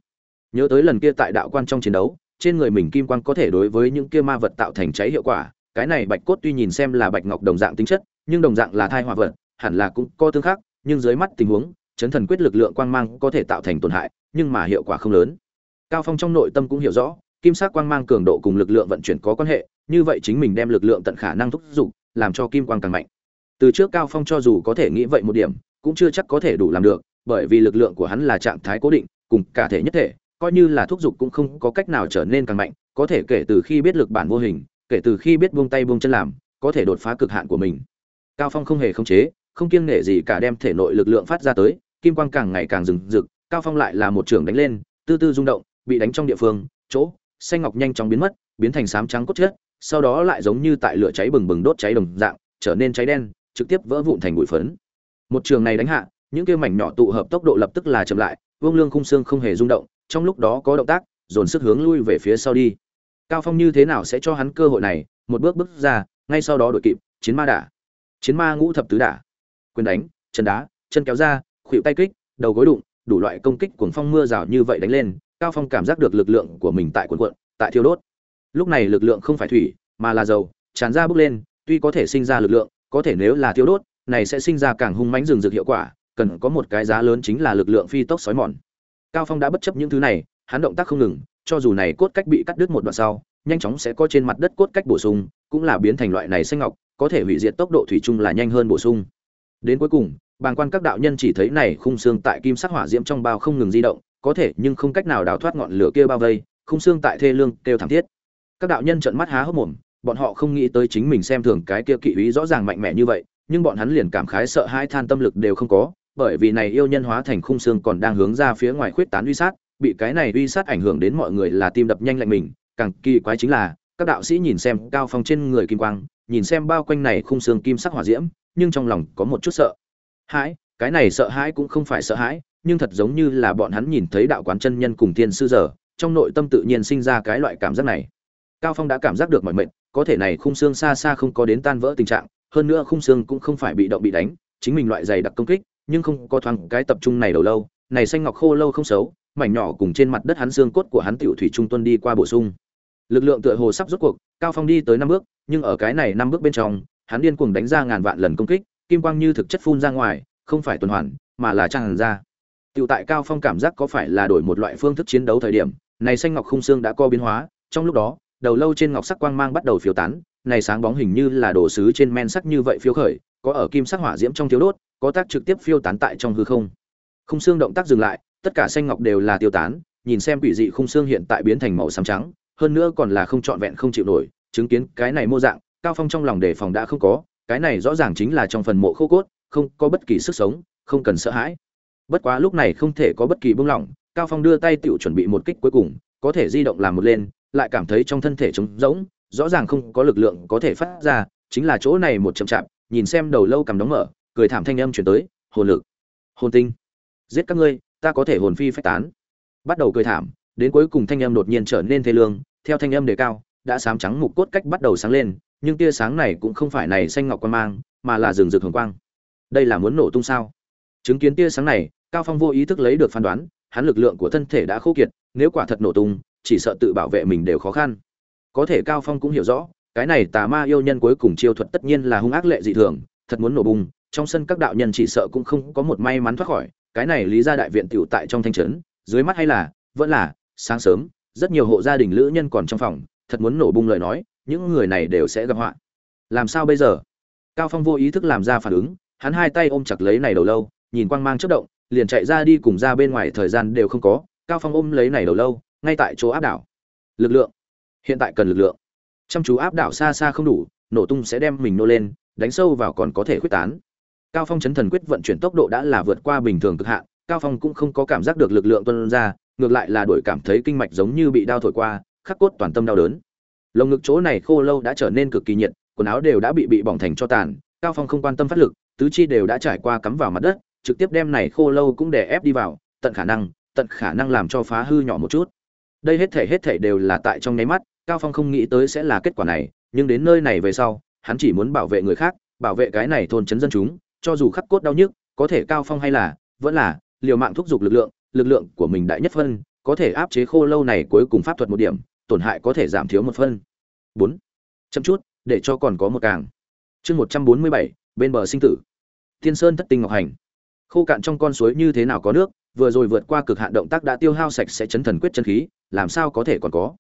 Nhớ tới lần kia tại đạo quan trong chiến đấu, trên người mình kim quang có thể đối với những kia ma vật tạo thành cháy hiệu quả. Cái này bạch cốt tuy nhìn xem là bạch ngọc đồng dạng tính chất, nhưng đồng dạng là thai hòa vật, hẳn là cũng có tương khác nhưng dưới mắt tình huống, chấn thần quyết lực lượng quang mang có thể tạo thành tổn hại, nhưng mà hiệu quả không lớn. Cao phong trong nội tâm cũng hiểu rõ, kim sắc quang mang cường độ cùng lực lượng vận chuyển có quan hệ như vậy chính mình đem lực lượng tận khả năng thúc giục, làm cho kim quang càng mạnh. Từ trước cao phong cho dù có thể nghĩ vậy một điểm, cũng chưa chắc có thể đủ làm được, bởi vì lực lượng của hắn là trạng thái cố định, cùng cả thể nhất thể, coi như là thúc giục cũng không có cách nào trở nên càng mạnh, có thể kể từ khi biết lực bản vô hình, kể từ khi biết buông tay buông chân làm, có thể đột phá cực hạn của mình. Cao phong không hề khống chế, không kiêng nể gì cả đem thể nội lực lượng phát ra tới, kim quang càng ngày càng rừng rực, cao phong lại là một trường đánh lên, tư tư rung động, bị đánh trong địa phương, chỗ, xanh ngọc nhanh chóng biến mất, biến thành sám trắng cốt chất sau đó lại giống như tại lửa cháy bừng bừng đốt cháy đồng dạng, trở nên cháy đen, trực tiếp vỡ vụn thành bụi phấn. Một trường này đánh hạ, những kia mảnh nhỏ tụ hợp tốc độ lập tức là chậm lại, vương lương khung xương không hề rung động, trong lúc đó có động tác, dồn sức hướng lui về phía sau đi. Cao phong như thế nào sẽ cho hắn cơ hội này, một bước bước ra, ngay sau đó đội kịp, chiến ma đả. Chiến ma ngũ thập tứ đả. Quyền đánh, chân đá, chân kéo ra, khuỵu tay kích, đầu gối đụng, đủ loại công kích cuồng phong mưa rào như vậy đánh lên, cao phong cảm giác được lực lượng của mình tại cuộn cuộn, tại thiêu đốt lúc này lực lượng không phải thủy, mà là dầu, tràn ra bước lên, tuy có thể sinh ra lực lượng, có thể nếu là thiếu đốt, này sẽ sinh ra càng hung mãnh rừng rực hiệu quả, cần có một cái giá lớn chính là lực lượng phi tốc sói mòn. Cao phong đã bất chấp những thứ này, hắn động tác không ngừng, cho dù này cốt cách bị cắt đứt một đoạn sau, nhanh chóng sẽ có trên mặt đất cốt cách bổ sung, cũng là biến thành loại này xanh ngọc, có thể hủy diệt tốc độ thủy chung là nhanh hơn bổ sung. Đến cuối cùng, bàng quan các đạo nhân chỉ thấy này khung xương tại kim sắc hỏa diễm trong bao không ngừng di động, có thể nhưng không cách nào đào thoát ngọn lửa kia bao vây, khung xương tại thê lương kêu thảm thiết các đạo nhân trợn mắt há hốc mồm, bọn họ không nghĩ tới chính mình xem thường cái kia kỵ ý rõ ràng mạnh mẽ như vậy, nhưng bọn hắn liền cảm khái sợ hai than tâm lực đều không có, bởi vì này yêu nhân hóa thành khung xương còn đang hướng ra phía ngoài khuyết tán uy sát, bị cái này uy sát ảnh hưởng đến mọi người là tim đập nhanh lạnh mình, càng kỳ quái chính là, các đạo sĩ nhìn xem cao phong trên người kim quang, nhìn xem bao quanh này khung xương kim sắc hỏa diễm, nhưng trong lòng có một chút sợ. Hãi, cái này sợ hãi cũng không phải sợ hãi, nhưng thật giống như là bọn hắn nhìn thấy đạo quán chân nhân cùng tiên sư giờ, trong nội tâm tự nhiên sinh ra cái loại cảm giác này cao phong đã cảm giác được mọi mệnh có thể này khung xương xa xa không có đến tan vỡ tình trạng, hơn nữa khung xương cũng không phải bị động bị đánh, chính mình loại dày đặc công kích, nhưng không có thoáng cái tập trung này đầu lâu, này xanh ngọc khô lâu không xấu, mảnh nhỏ cùng trên mặt đất hắn xương cốt của hắn tiểu thủy trung tuân đi qua bổ sung. Lực lượng tựa hồ sắp rút cuộc, cao phong đi tới năm bước, nhưng ở cái này năm bước bên trong, hắn điên cuồng đánh ra ngàn vạn lần công kích, kim quang như thực chất phun ra ngoài, không phải tuần hoàn, mà là tràn ra. Tiểu tại cao phong cảm giác có phải là đổi một loại phương thức chiến đấu thời điểm, này xanh ngọc khung xương đã co biến hóa, trong lúc đó đầu lâu trên ngọc sắc quang mang bắt đầu phiêu tán, này sáng bóng hình như là đồ sứ trên men sắc như vậy phiêu khởi, có ở kim sắc hỏa diễm trong thiếu đốt, có tác trực tiếp phiêu tán tại trong hư không. Khung xương động tác dừng lại, tất cả xanh ngọc đều là tiêu tán, nhìn xem quỷ dị khung xương hiện tại biến thành màu xám trắng, hơn nữa còn là không trọn vẹn không chịu nổi, chứng kiến cái này mô dạng, cao phong trong lòng đề phòng đã không có, cái này rõ ràng chính là trong phần mộ khô cốt, không có bất kỳ sức sống, không cần sợ hãi. Bất quá lúc này không thể có bất kỳ buông lỏng, cao phong đưa tay tiểu chuẩn bị một kích cuối cùng, có thể di động làm một lên lại cảm thấy trong thân thể trống rỗng, rõ ràng không có lực lượng có thể phát ra, chính là chỗ này một chậm chạp, nhìn xem đầu lâu cầm đóng mở, cười thảm thanh âm chuyển tới, hồn lực, hồn tinh, giết các ngươi, ta có thể hồn phi phách tán. Bắt đầu cười thảm, đến cuối cùng thanh âm đột nhiên trở nên thê lương, theo thanh âm đề cao, đã sám trắng mục cốt cách bắt đầu sáng lên, nhưng tia sáng này cũng không phải này xanh ngọc quan mang, mà là rừng rực hồng quang. Đây là muốn nổ tung sao? Chứng kiến tia sáng này, cao phong vô ý thức lấy được phán đoán, hắn lực lượng của thân thể đã khô kiệt, nếu quả thật nổ tung chỉ sợ tự bảo vệ mình đều khó khăn. Có thể cao phong cũng hiểu rõ, cái này tà ma yêu nhân cuối cùng chiêu thuật tất nhiên là hung ác lệ dị thường, thật muốn nổ bùng, trong sân các đạo nhân chỉ sợ cũng không có một may mắn thoát khỏi, cái này lý ra đại viện tiểu tại trong thanh trấn, dưới mắt hay là, vẫn là, sáng sớm, rất nhiều hộ gia đình lữ nhân còn trong phòng, thật muốn nổ bung lời nói, những người này đều sẽ gặp họa. Làm sao bây giờ? Cao phong vô ý thức làm ra phản ứng, hắn hai tay ôm chặt lấy này đầu lâu, nhìn quang mang chớp động, liền chạy ra đi cùng ra bên ngoài thời gian đều không có, cao phong ôm lấy này đầu lâu ngay tại chỗ áp đảo. Lực lượng. Hiện tại cần lực lượng. Chăm chú áp đảo xa xa không đủ, nổ tung sẽ đem mình nô lên, đánh sâu vào còn có thể khuếch tán. Cao phong chấn thần quyết vận chuyển tốc độ đã là vượt qua bình thường cực hạn, cao phong cũng không có cảm giác được lực lượng tuôn ra, ngược lại là đổi cảm thấy kinh mạch giống như bị đau thổi qua, khắc cốt toàn tâm đau đớn. Lồng ngực chỗ này khô lâu đã trở nên cực kỳ nhiệt, quần áo đều đã bị bị bỏng thành cho tàn, cao phong không quan tâm phát lực, tứ chi đều đã trải qua cắm vào mặt đất, trực tiếp đem này khô lâu cũng để ép đi vào, tận khả năng, tận khả năng làm cho phá hư nhỏ một chút đây hết thể hết thể đều là tại trong nháy mắt, cao phong không nghĩ tới sẽ là kết quả này, nhưng đến nơi này về sau, hắn chỉ muốn bảo vệ người khác, bảo vệ cái này thôn chấn dân chúng, cho dù khắc cốt đau nhức, có thể cao phong hay là, vẫn là, liều mạng thúc giục lực lượng lực lượng của mình đại nhất phân, có thể áp chế khô lâu này cuối cùng pháp thuật một điểm, tổn hại có thể giảm thiếu một phân. Bốn. Chậm chút, để cho còn có một càng. Chương một trăm bốn mươi bảy, bên bờ sinh tử. Thiên sơn thất tinh ngọc hành. Khô cạn trong con suối như thế nào có nước vừa rồi vượt qua cực hạn động tác đã tiêu hao sạch sẽ chấn thần quyết chân khí, làm sao có thể còn có?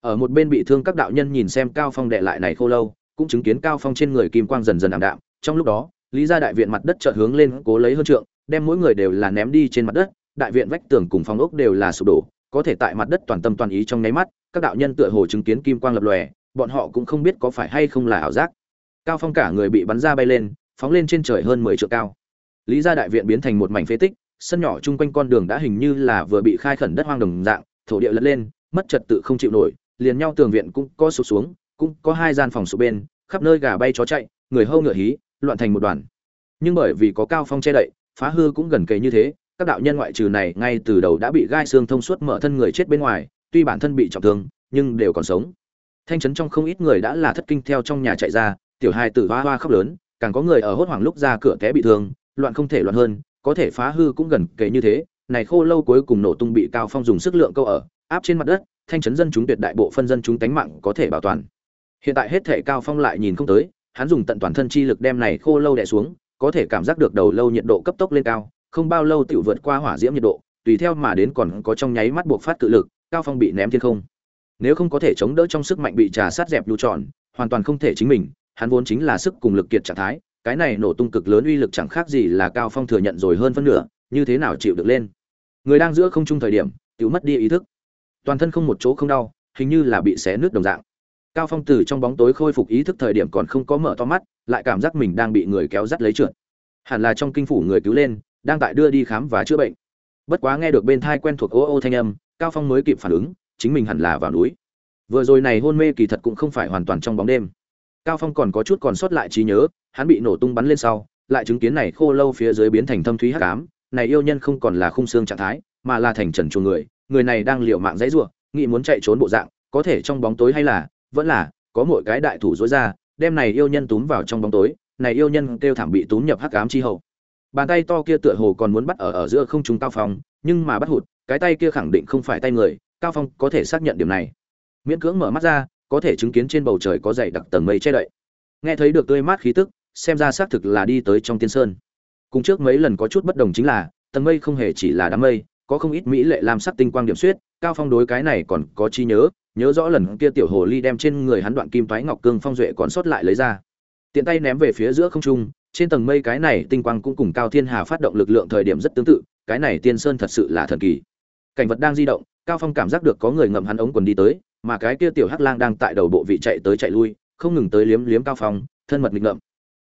Ở một bên bị thương các đạo nhân nhìn xem cao phong đệ lại này khô lâu, cũng chứng kiến cao phong trên người kim quang dần dần ảm đạm. Trong lúc đó, lý gia đại viện mặt đất chợt hướng lên cố lấy hơn trượng, đem mỗi người đều là ném đi trên mặt đất, đại viện vách tường cùng phong ốc đều là sụp đổ, có thể tại mặt đất toàn tâm toàn ý trong nháy mắt, các đạo nhân tựa hồ chứng kiến kim quang lập lòe, bọn họ cũng không biết có phải hay không là ảo giác. Cao phong cả người bị bắn ra bay lên, phóng lên trên trời hơn 10 trượng cao. Lý gia đại viện biến thành một mảnh phế tích sân nhỏ chung quanh con đường đã hình như là vừa bị khai khẩn đất hoang đồng dạng, thổ địa lật lên, mất trật tự không chịu nổi, liền nhau tường viện cũng có sụp xuống, cũng có hai gian phòng sụp bên, khắp nơi gà bay chó chạy, người hâu ngựa hí, loạn thành một đoàn. Nhưng bởi vì có cao phong che đậy, phá hư cũng gần kề như thế, các đạo nhân ngoại trừ này ngay từ đầu đã bị gai xương thông suốt mở thân người chết bên ngoài, tuy bản thân bị trọng thương, nhưng đều còn sống. Thanh trấn trong không ít người đã là thất kinh theo trong nhà chạy ra, tiểu hai tử hoa hoa khóc lớn, càng có người ở hốt hoảng lúc ra cửa té bị thương, loạn không thể loạn hơn có thể phá hư cũng gần kề như thế, này khô lâu cuối cùng nổ tung bị cao phong dùng sức lượng câu ở, áp trên mặt đất, thanh trấn dân chúng tuyệt đại bộ phân dân chúng tánh mạng có thể bảo toàn. Hiện tại hết thể cao phong lại nhìn không tới, hắn dùng tận toàn thân chi lực đem này khô lâu đè xuống, có thể cảm giác được đầu lâu nhiệt độ cấp tốc lên cao, không bao lâu tiểu vượt qua hỏa diễm nhiệt độ, tùy theo mà đến còn có trong nháy mắt buộc phát cự lực, cao phong bị ném thiên không. Nếu không có thể chống đỡ trong sức mạnh bị trà sát dẹp nhu tròn, hoàn toàn không thể chính mình, hắn vốn chính là sức cùng lực kiệt trạng thái cái này nổ tung cực lớn uy lực chẳng khác gì là cao phong thừa nhận rồi hơn phân nửa, như thế nào chịu được lên? Người đang giữa không trung thời điểm tự mất đi ý thức. Toàn thân không một chỗ không đau, hình như là bị xé nước đồng dạng. Cao phong từ trong bóng tối khôi phục ý thức thời điểm còn không có mở to mắt, lại cảm giác mình đang bị người kéo dắt lấy trượt. Hẳn là trong kinh phủ người cứu lên, đang tại đưa đi khám và chữa bệnh. Bất quá nghe được bên thai quen thuộc ô ô thanh âm, cao phong mới kịp phản ứng, chính mình hẳn là vào núi. Vừa rồi này hôn mê kỳ thật cũng không phải hoàn toàn trong bóng đêm cao phong còn có chút còn sót lại trí nhớ, hắn bị nổ tung bắn lên sau, lại chứng kiến này khô lâu phía dưới biến thành thâm thúy hắc ám, này yêu nhân không còn là khung xương trạng thái, mà là thành trần chuồng người người này đang liều mạng dãy ruộng nghĩ muốn chạy trốn bộ dạng, có thể trong bóng tối hay là, vẫn là, có mỗi cái đại thủ dối ra, đem này yêu nhân túm vào trong bóng tối, này yêu nhân kêu thảm bị túm nhập hắc ám chi hậu. Bàn tay to kia tựa hồ còn muốn bắt ở ở giữa không trung cao phong, nhưng mà bắt hụt, cái tay kia khẳng định không phải tay người, cao phong có thể xác nhận điểm này. Miễn cưỡng mở mắt ra có thể chứng kiến trên bầu trời có dày đặc tầng mây che đậy. Nghe thấy được tươi mát khí tức, xem ra xác thực là đi tới trong tiên sơn. Cùng trước mấy lần có chút bất đồng chính là, tầng mây không hề chỉ là đám mây, có không ít mỹ lệ làm sắc tinh quang điểm xuyết, cao phong đối cái này còn có chi nhớ nhớ rõ lần kia tiểu hồ ly đem trên người hắn đoạn kim thoái ngọc cương phong duệ còn sót lại lấy ra. Tiện tay ném về phía giữa không trung, trên tầng mây cái này tinh quang cũng cùng cao thiên hà phát động lực lượng thời điểm rất tương tự, cái này tiên sơn thật sự là thần kỳ. Cảnh vật đang di động, cao phong cảm giác được có người ngậm hắn ống quần đi tới mà cái kia tiểu hắc lang đang tại đầu bộ vị chạy tới chạy lui, không ngừng tới liếm liếm cao phong, thân mật nghịch ngợm.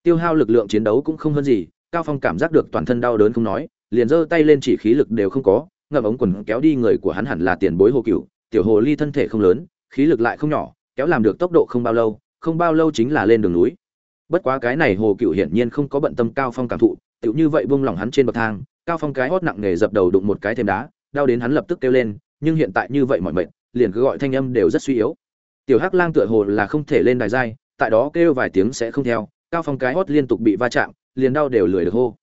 Tiêu hao lực lượng chiến đấu cũng không hơn gì, cao phong cảm giác được toàn thân đau đớn không nói, liền giơ tay lên chỉ khí lực đều không có, ngậm ống quần kéo đi người của hắn hẳn là tiền bối hồ cửu, tiểu hồ ly thân thể không lớn, khí lực lại không nhỏ, kéo làm được tốc độ không bao lâu, không bao lâu chính là lên đường núi. Bất quá cái này hồ cửu hiển nhiên không có bận tâm cao phong cảm thụ, tựu như vậy buông lỏng hắn trên bậc thang, cao phong cái hót nặng nề dập đầu đụng một cái thêm đá, đau đến hắn lập tức kêu lên, nhưng hiện tại như vậy mọi mệnh liền cứ gọi thanh âm đều rất suy yếu. Tiểu hắc lang tựa hồ là không thể lên đài dai, tại đó kêu vài tiếng sẽ không theo, cao phong cái hót liên tục bị va chạm, liền đau đều lười được hô.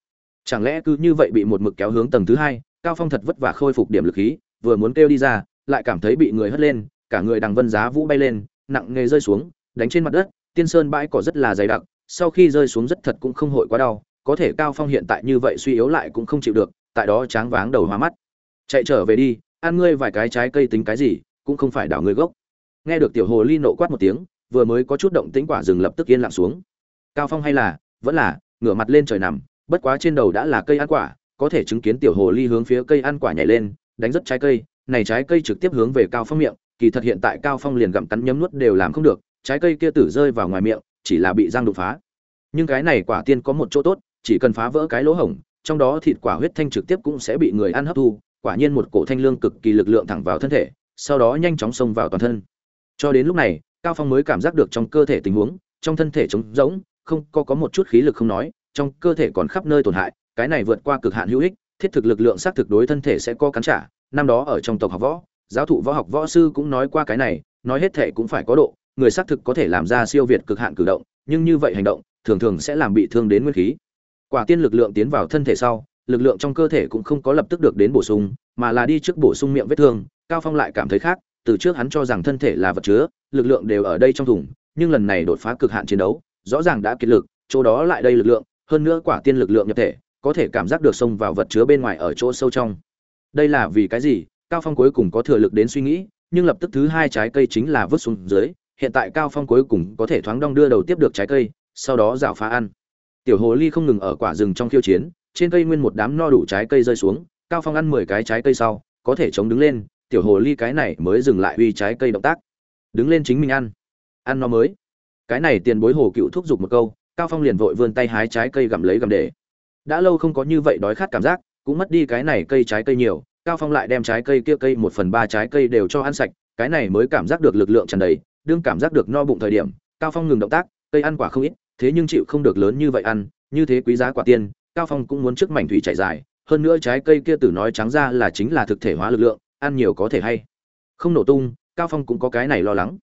Chẳng lẽ cứ như vậy bị một mực kéo hướng tầng thứ hai, cao phong thật vất vả khôi phục điểm lực khí, vừa muốn kêu đi ra, lại cảm thấy bị người hất lên, cả người đằng vân giá vũ bay lên, nặng nghề rơi xuống, đánh trên mặt đất, tiên sơn bãi cỏ rất là dày đặc, sau khi rơi xuống rất thật cũng không hội quá đau, có thể cao phong hiện tại như vậy suy yếu lại cũng không chịu được, tại đó tráng váng đầu hoa mắt. Chạy trở về đi, ăn ngươi vài cái trái cây tính cái gì cũng không phải đảo ngươi gốc. Nghe được tiểu hồ ly nộ quát một tiếng, vừa mới có chút động tĩnh quả rừng lập tức yên lặng xuống. Cao phong hay là, vẫn là, ngửa mặt lên trời nằm, bất quá trên đầu đã là cây ăn quả, có thể chứng kiến tiểu hồ ly hướng phía cây ăn quả nhảy lên, đánh rất trái cây, này trái cây trực tiếp hướng về cao phong miệng, kỳ thật hiện tại cao phong liền gặm cắn nhấm nuốt đều làm không được, trái cây kia tử rơi vào ngoài miệng, chỉ là bị răng đục phá. Nhưng cái này quả tiên có một chỗ tốt, chỉ cần phá vỡ cái lỗ hổng, trong đó thịt quả huyết thanh trực tiếp cũng sẽ bị người ăn hấp thu, quả nhiên một cổ thanh lương cực kỳ lực lượng thẳng vào thân thể sau đó nhanh chóng xông vào toàn thân. Cho đến lúc này, cao phong mới cảm giác được trong cơ thể tình huống, trong thân thể trống rỗng, không, có có một chút khí lực không nói, trong cơ thể còn khắp nơi tổn hại, cái này vượt qua cực hạn hữu ích, thiết thực lực lượng xác thực đối thân thể sẽ có cắn trả. Năm đó ở trong tộc học võ, giáo thụ võ học võ sư cũng nói qua cái này, nói hết thể cũng phải có độ, người xác thực có thể làm ra siêu việt cực hạn cử động, nhưng như vậy hành động, thường thường sẽ làm bị thương đến nguyên khí. Quả tiên lực lượng tiến vào thân thể sau, lực lượng trong cơ thể cũng không có lập tức được đến bổ sung, mà là đi trước bổ sung miệng vết thương cao phong lại cảm thấy khác, từ trước hắn cho rằng thân thể là vật chứa, lực lượng đều ở đây trong thùng, nhưng lần này đột phá cực hạn chiến đấu, rõ ràng đã kiệt lực, chỗ đó lại đây lực lượng, hơn nữa quả tiên lực lượng nhập thể, có thể cảm giác được xông vào vật chứa bên ngoài ở chỗ sâu trong. Đây là vì cái gì? Cao phong cuối cùng có thừa lực đến suy nghĩ, nhưng lập tức thứ hai trái cây chính là vứt xuống dưới, hiện tại cao phong cuối cùng có thể thoáng đong đưa đầu tiếp được trái cây, sau đó rào phá ăn. Tiểu hồ ly không ngừng ở quả rừng trong khiêu chiến, trên cây nguyên một đám no đủ trái cây rơi xuống, cao phong ăn 10 cái trái cây sau, có thể chống đứng lên tiểu hồ ly cái này mới dừng lại uy trái cây động tác. Đứng lên chính mình ăn. Ăn nó mới. Cái này tiền bối hồ cựu thúc giục một câu, cao phong liền vội vươn tay hái trái cây gặm lấy gặm để. Đã lâu không có như vậy đói khát cảm giác, cũng mất đi cái này cây trái cây nhiều, cao phong lại đem trái cây kia cây một phần ba trái cây đều cho ăn sạch, cái này mới cảm giác được lực lượng tràn đầy, đương cảm giác được no bụng thời điểm, cao phong ngừng động tác, cây ăn quả không ít, thế nhưng chịu không được lớn như vậy ăn, như thế quý giá quả tiên, cao phong cũng muốn trước mảnh thủy chạy dài, hơn nữa trái cây kia từ nói trắng ra là chính là thực thể hóa lực lượng ăn nhiều có thể hay. Không nổ tung, cao phong cũng có cái này lo lắng.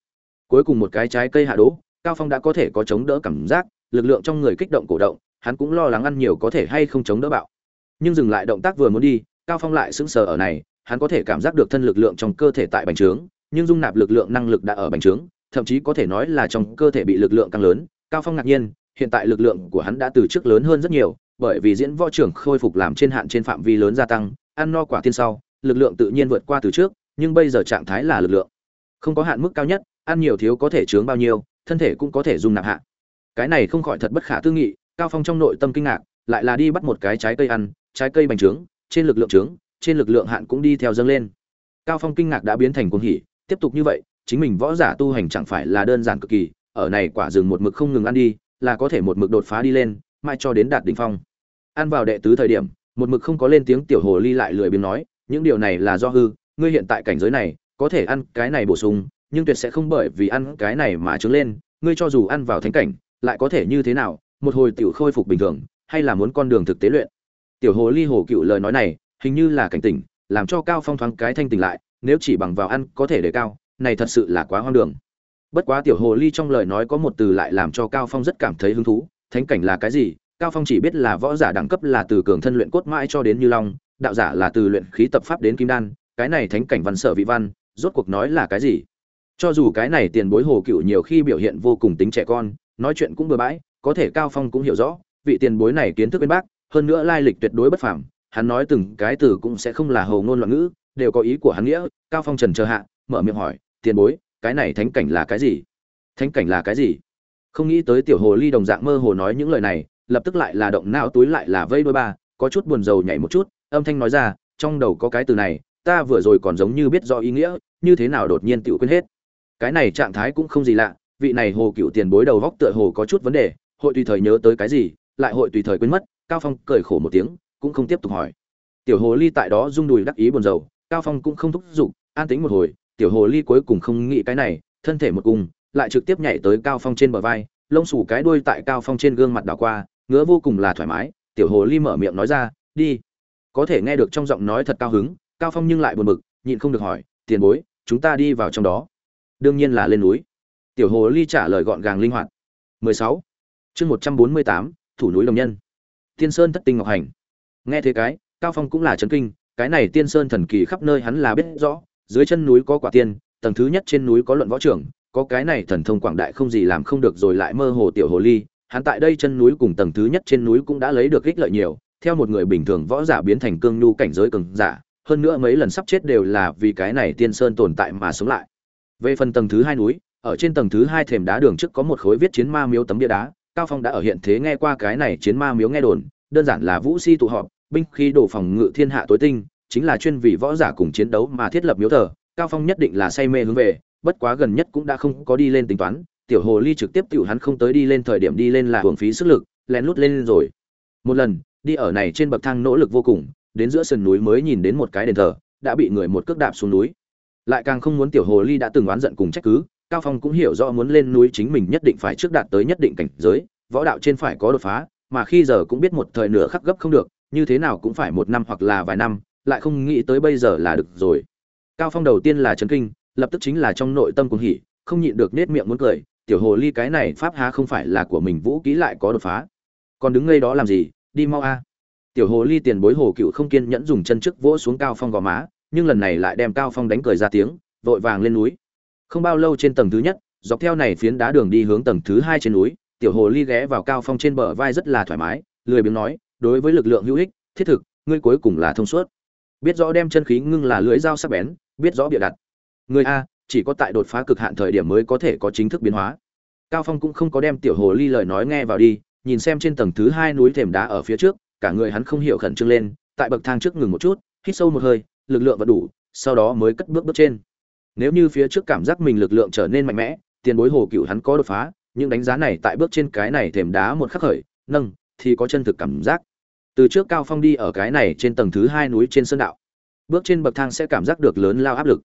Cuối cùng một cái trái cây hạ đỗ, cao phong đã có thể có chống đỡ cảm giác, lực lượng trong người kích động cổ động, hắn cũng lo lắng ăn nhiều có thể hay không chống đỡ bạo. Nhưng dừng lại động tác vừa muốn đi, cao phong lại sững sờ ở này, hắn có thể cảm giác được thân lực lượng trong cơ thể tại bành trướng, nhưng dung nạp lực lượng năng lực đã ở bành trướng, thậm chí có thể nói là trong cơ thể bị lực lượng tăng lớn. Cao phong ngạc nhiên, hiện tại lực lượng của hắn đã từ trước lớn hơn rất nhiều, bởi vì diễn võ trưởng khôi phục làm trên hạn trên phạm vi lớn gia tăng, ăn no quả tiên sau lực lượng tự nhiên vượt qua từ trước, nhưng bây giờ trạng thái là lực lượng. Không có hạn mức cao nhất, ăn nhiều thiếu có thể chướng bao nhiêu, thân thể cũng có thể dung nạp hạ. Cái này không khỏi thật bất khả tư nghị, cao phong trong nội tâm kinh ngạc, lại là đi bắt một cái trái cây ăn, trái cây bành trướng, trên lực lượng trướng, trên lực lượng hạn cũng đi theo dâng lên. Cao phong kinh ngạc đã biến thành cuồng hỉ, tiếp tục như vậy, chính mình võ giả tu hành chẳng phải là đơn giản cực kỳ, ở này quả rừng một mực không ngừng ăn đi, là có thể một mực đột phá đi lên mai cho đến đạt đỉnh phong. Ăn vào đệ tứ thời điểm, một mực không có lên tiếng tiểu hồ ly lại lười biếng nói những điều này là do hư, ngươi hiện tại cảnh giới này, có thể ăn cái này bổ sung, nhưng tuyệt sẽ không bởi vì ăn cái này mà trứng lên, ngươi cho dù ăn vào thánh cảnh, lại có thể như thế nào, một hồi tiểu khôi phục bình thường, hay là muốn con đường thực tế luyện. Tiểu hồ ly hồ cựu lời nói này, hình như là cảnh tỉnh, làm cho cao phong thoáng cái thanh tỉnh lại, nếu chỉ bằng vào ăn có thể để cao, này thật sự là quá hoang đường. Bất quá tiểu hồ ly trong lời nói có một từ lại làm cho cao phong rất cảm thấy hứng thú, thánh cảnh là cái gì? Cao phong chỉ biết là võ giả đẳng cấp là từ cường thân luyện cốt mãi cho đến như long đạo giả là từ luyện khí tập pháp đến kim đan, cái này thánh cảnh văn sở vị văn, rốt cuộc nói là cái gì? Cho dù cái này tiền bối hồ cựu nhiều khi biểu hiện vô cùng tính trẻ con, nói chuyện cũng bừa bãi, có thể cao phong cũng hiểu rõ, vị tiền bối này kiến thức bên bác, hơn nữa lai lịch tuyệt đối bất phàm, hắn nói từng cái từ cũng sẽ không là hồ ngôn loạn ngữ, đều có ý của hắn nghĩa, cao phong trần chờ hạ, mở miệng hỏi, tiền bối, cái này thánh cảnh là cái gì? Thánh cảnh là cái gì? Không nghĩ tới tiểu hồ ly đồng dạng mơ hồ nói những lời này, lập tức lại là động não túi lại là vây đôi ba, có chút buồn rầu nhảy một chút âm thanh nói ra, trong đầu có cái từ này, ta vừa rồi còn giống như biết rõ ý nghĩa, như thế nào đột nhiên tự quên hết. Cái này trạng thái cũng không gì lạ, vị này hồ cựu tiền bối đầu góc tựa hồ có chút vấn đề, hội tùy thời nhớ tới cái gì, lại hội tùy thời quên mất, cao phong cười khổ một tiếng, cũng không tiếp tục hỏi. Tiểu hồ ly tại đó rung đùi đắc ý buồn rầu, cao phong cũng không thúc giục, an tính một hồi, tiểu hồ ly cuối cùng không nghĩ cái này, thân thể một cùng, lại trực tiếp nhảy tới cao phong trên bờ vai, lông xù cái đuôi tại cao phong trên gương mặt đảo qua, ngứa vô cùng là thoải mái, tiểu hồ ly mở miệng nói ra, đi có thể nghe được trong giọng nói thật cao hứng cao phong nhưng lại buồn bực nhịn không được hỏi tiền bối chúng ta đi vào trong đó. Đương nhiên là lên núi. Tiểu hồ ly trả lời gọn gàng linh hoạt. 16. chương 148, thủ núi đồng nhân. Tiên sơn thất tinh ngọc hành. Nghe thế cái cao phong cũng là chấn kinh cái này tiên sơn thần kỳ khắp nơi hắn là biết rõ dưới chân núi có quả tiên tầng thứ nhất trên núi có luận võ trưởng có cái này thần thông quảng đại không gì làm không được rồi lại mơ hồ tiểu hồ ly hắn tại đây chân núi cùng tầng thứ nhất trên núi cũng đã lấy được ích lợi nhiều theo một người bình thường võ giả biến thành cương nhu cảnh giới cường giả, hơn nữa mấy lần sắp chết đều là vì cái này tiên sơn tồn tại mà sống lại. Về phần tầng thứ hai núi, ở trên tầng thứ hai thềm đá đường trước có một khối viết chiến ma miếu tấm bia đá, cao phong đã ở hiện thế nghe qua cái này chiến ma miếu nghe đồn, đơn giản là vũ si tụ họp, binh khí đổ phòng ngự thiên hạ tối tinh, chính là chuyên vì võ giả cùng chiến đấu mà thiết lập miếu thờ, cao phong nhất định là say mê hướng về, bất quá gần nhất cũng đã không có đi lên tính toán, tiểu hồ ly trực tiếp tiểu hắn không tới đi lên thời điểm đi lên là hưởng phí sức lực, lén lút lên rồi. Một lần đi ở này trên bậc thang nỗ lực vô cùng, đến giữa sườn núi mới nhìn đến một cái đền thờ, đã bị người một cước đạp xuống núi. Lại càng không muốn tiểu hồ ly đã từng oán giận cùng trách cứ, cao phong cũng hiểu rõ muốn lên núi chính mình nhất định phải trước đạt tới nhất định cảnh giới, võ đạo trên phải có đột phá, mà khi giờ cũng biết một thời nửa khắc gấp không được, như thế nào cũng phải một năm hoặc là vài năm, lại không nghĩ tới bây giờ là được rồi. Cao phong đầu tiên là chấn kinh, lập tức chính là trong nội tâm cuồng hỉ, không nhịn được nết miệng muốn cười, tiểu hồ ly cái này pháp há không phải là của mình, vũ kỹ lại có đột phá. Còn đứng ngây đó làm gì? Đi mau a. Tiểu hồ ly tiền bối hồ cựu không kiên nhẫn dùng chân trước vỗ xuống cao phong gò má, nhưng lần này lại đem cao phong đánh cười ra tiếng, vội vàng lên núi. Không bao lâu trên tầng thứ nhất, dọc theo này phiến đá đường đi hướng tầng thứ hai trên núi, tiểu hồ ly ghé vào cao phong trên bờ vai rất là thoải mái, lười biếng nói, đối với lực lượng hữu ích, thiết thực, ngươi cuối cùng là thông suốt. Biết rõ đem chân khí ngưng là lưỡi dao sắc bén, biết rõ bịa đặt. Người a, chỉ có tại đột phá cực hạn thời điểm mới có thể có chính thức biến hóa. Cao phong cũng không có đem tiểu hồ ly lời nói nghe vào đi nhìn xem trên tầng thứ hai núi thềm đá ở phía trước, cả người hắn không hiểu khẩn trương lên, tại bậc thang trước ngừng một chút, hít sâu một hơi, lực lượng vẫn đủ, sau đó mới cất bước bước trên. Nếu như phía trước cảm giác mình lực lượng trở nên mạnh mẽ, tiền bối hồ cựu hắn có đột phá, nhưng đánh giá này tại bước trên cái này thềm đá một khắc khởi, nâng, thì có chân thực cảm giác. Từ trước cao phong đi ở cái này trên tầng thứ hai núi trên sơn đạo, bước trên bậc thang sẽ cảm giác được lớn lao áp lực.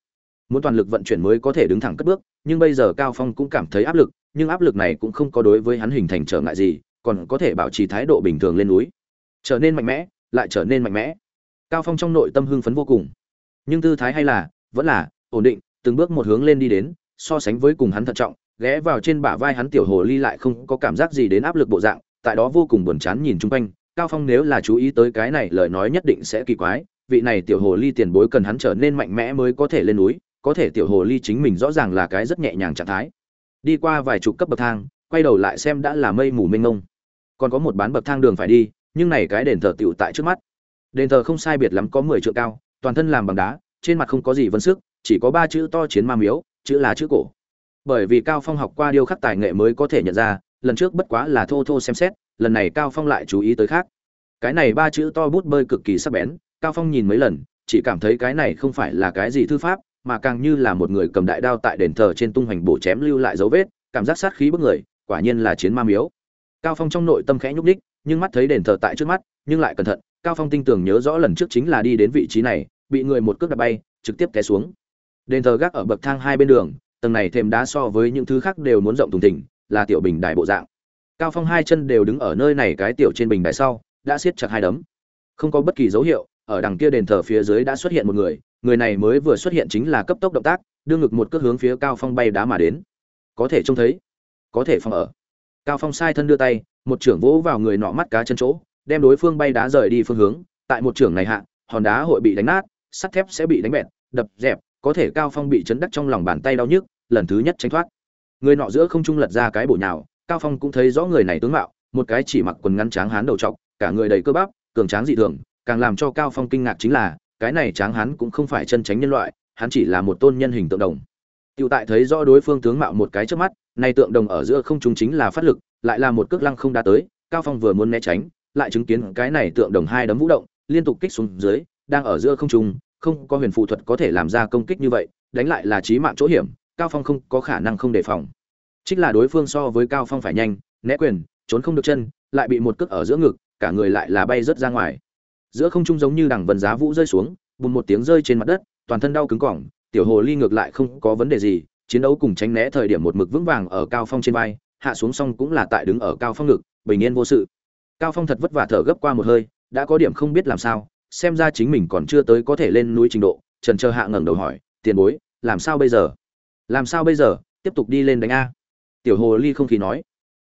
Muốn toàn lực vận chuyển mới có thể đứng thẳng cất bước, nhưng bây giờ cao phong cũng cảm thấy áp lực, nhưng áp lực này cũng không có đối với hắn hình thành trở ngại gì còn có thể bảo trì thái độ bình thường lên núi. Trở nên mạnh mẽ, lại trở nên mạnh mẽ. Cao phong trong nội tâm hưng phấn vô cùng. Nhưng tư thái hay là, vẫn là, ổn định, từng bước một hướng lên đi đến, so sánh với cùng hắn thận trọng, ghé vào trên bả vai hắn tiểu hồ ly lại không có cảm giác gì đến áp lực bộ dạng, tại đó vô cùng buồn chán nhìn chung quanh. Cao phong nếu là chú ý tới cái này lời nói nhất định sẽ kỳ quái, vị này tiểu hồ ly tiền bối cần hắn trở nên mạnh mẽ mới có thể lên núi, có thể tiểu hồ ly chính mình rõ ràng là cái rất nhẹ nhàng trạng thái. Đi qua vài chục cấp bậc thang, quay đầu lại xem đã là mây mù mênh mông còn có một bán bậc thang đường phải đi, nhưng này cái đền thờ tựu tại trước mắt. Đền thờ không sai biệt lắm có mười trượng cao, toàn thân làm bằng đá, trên mặt không có gì vân sức, chỉ có ba chữ to chiến ma miếu, chữ là chữ cổ. Bởi vì cao phong học qua điêu khắc tài nghệ mới có thể nhận ra, lần trước bất quá là thô thô xem xét, lần này cao phong lại chú ý tới khác. Cái này ba chữ to bút bơi cực kỳ sắc bén, cao phong nhìn mấy lần, chỉ cảm thấy cái này không phải là cái gì thư pháp, mà càng như là một người cầm đại đao tại đền thờ trên tung hoành bổ chém lưu lại dấu vết, cảm giác sát khí bức người, quả nhiên là chiến ma miếu cao phong trong nội tâm khẽ nhúc đích nhưng mắt thấy đền thờ tại trước mắt, nhưng lại cẩn thận, cao phong tinh tường nhớ rõ lần trước chính là đi đến vị trí này, bị người một cước đạp bay, trực tiếp té xuống. Đền thờ gác ở bậc thang hai bên đường, tầng này thêm đá so với những thứ khác đều muốn rộng thùng thình, là tiểu bình đài bộ dạng. Cao phong hai chân đều đứng ở nơi này cái tiểu trên bình đài sau, đã siết chặt hai đấm. Không có bất kỳ dấu hiệu, ở đằng kia đền thờ phía dưới đã xuất hiện một người người này mới vừa xuất hiện chính là cấp tốc động tác, đưa ngực một cước hướng phía cao phong bay đá mà đến. Có thể trông thấy, có thể phong ở cao phong sai thân đưa tay, một trưởng vỗ vào người nọ mắt cá chân chỗ, đem đối phương bay đá rời đi phương hướng. Tại một trưởng này hạ, hòn đá hội bị đánh nát, sắt thép sẽ bị đánh bẹt, đập, dẹp, có thể cao phong bị chấn đắc trong lòng bàn tay đau nhức, lần thứ nhất tránh thoát. Người nọ giữa không trung lật ra cái bổ nhào, cao phong cũng thấy rõ người này tướng mạo, một cái chỉ mặc quần ngắn tráng hán đầu trọc, cả người đầy cơ bắp, cường tráng dị thường, càng làm cho cao phong kinh ngạc chính là, cái này tráng hán cũng không phải chân tránh nhân loại, hắn chỉ là một tôn nhân hình tượng đồng. Tiểu tại thấy rõ đối phương tướng mạo một cái trước mắt, nay tượng đồng ở giữa không trung chính là phát lực, lại là một cước lăng không đá tới, Cao Phong vừa muốn né tránh, lại chứng kiến cái này tượng đồng hai đấm vũ động, liên tục kích xuống dưới, đang ở giữa không trung, không có huyền phù thuật có thể làm ra công kích như vậy, đánh lại là chí mạng chỗ hiểm, cao phong không có khả năng không đề phòng. Chính là đối phương so với cao phong phải nhanh né quyền trốn không được chân lại bị một cước ở giữa ngực cả người lại là bay rất ra ngoài. Giữa không trung giống như đằng vân giá vũ rơi xuống bùm một tiếng rơi trên mặt đất toàn thân đau cứng cỏng tiểu hồ ly ngược lại không có vấn đề gì, chiến đấu cùng tránh né thời điểm một mực vững vàng ở cao phong trên vai, hạ xuống xong cũng là tại đứng ở cao phong ngực, bình yên vô sự. Cao phong thật vất vả thở gấp qua một hơi, đã có điểm không biết làm sao, xem ra chính mình còn chưa tới có thể lên núi trình độ, trần chờ hạ ngẩng đầu hỏi, tiền bối, làm sao bây giờ? Làm sao bây giờ? Tiếp tục đi lên đánh a. Tiểu hồ ly không khí nói.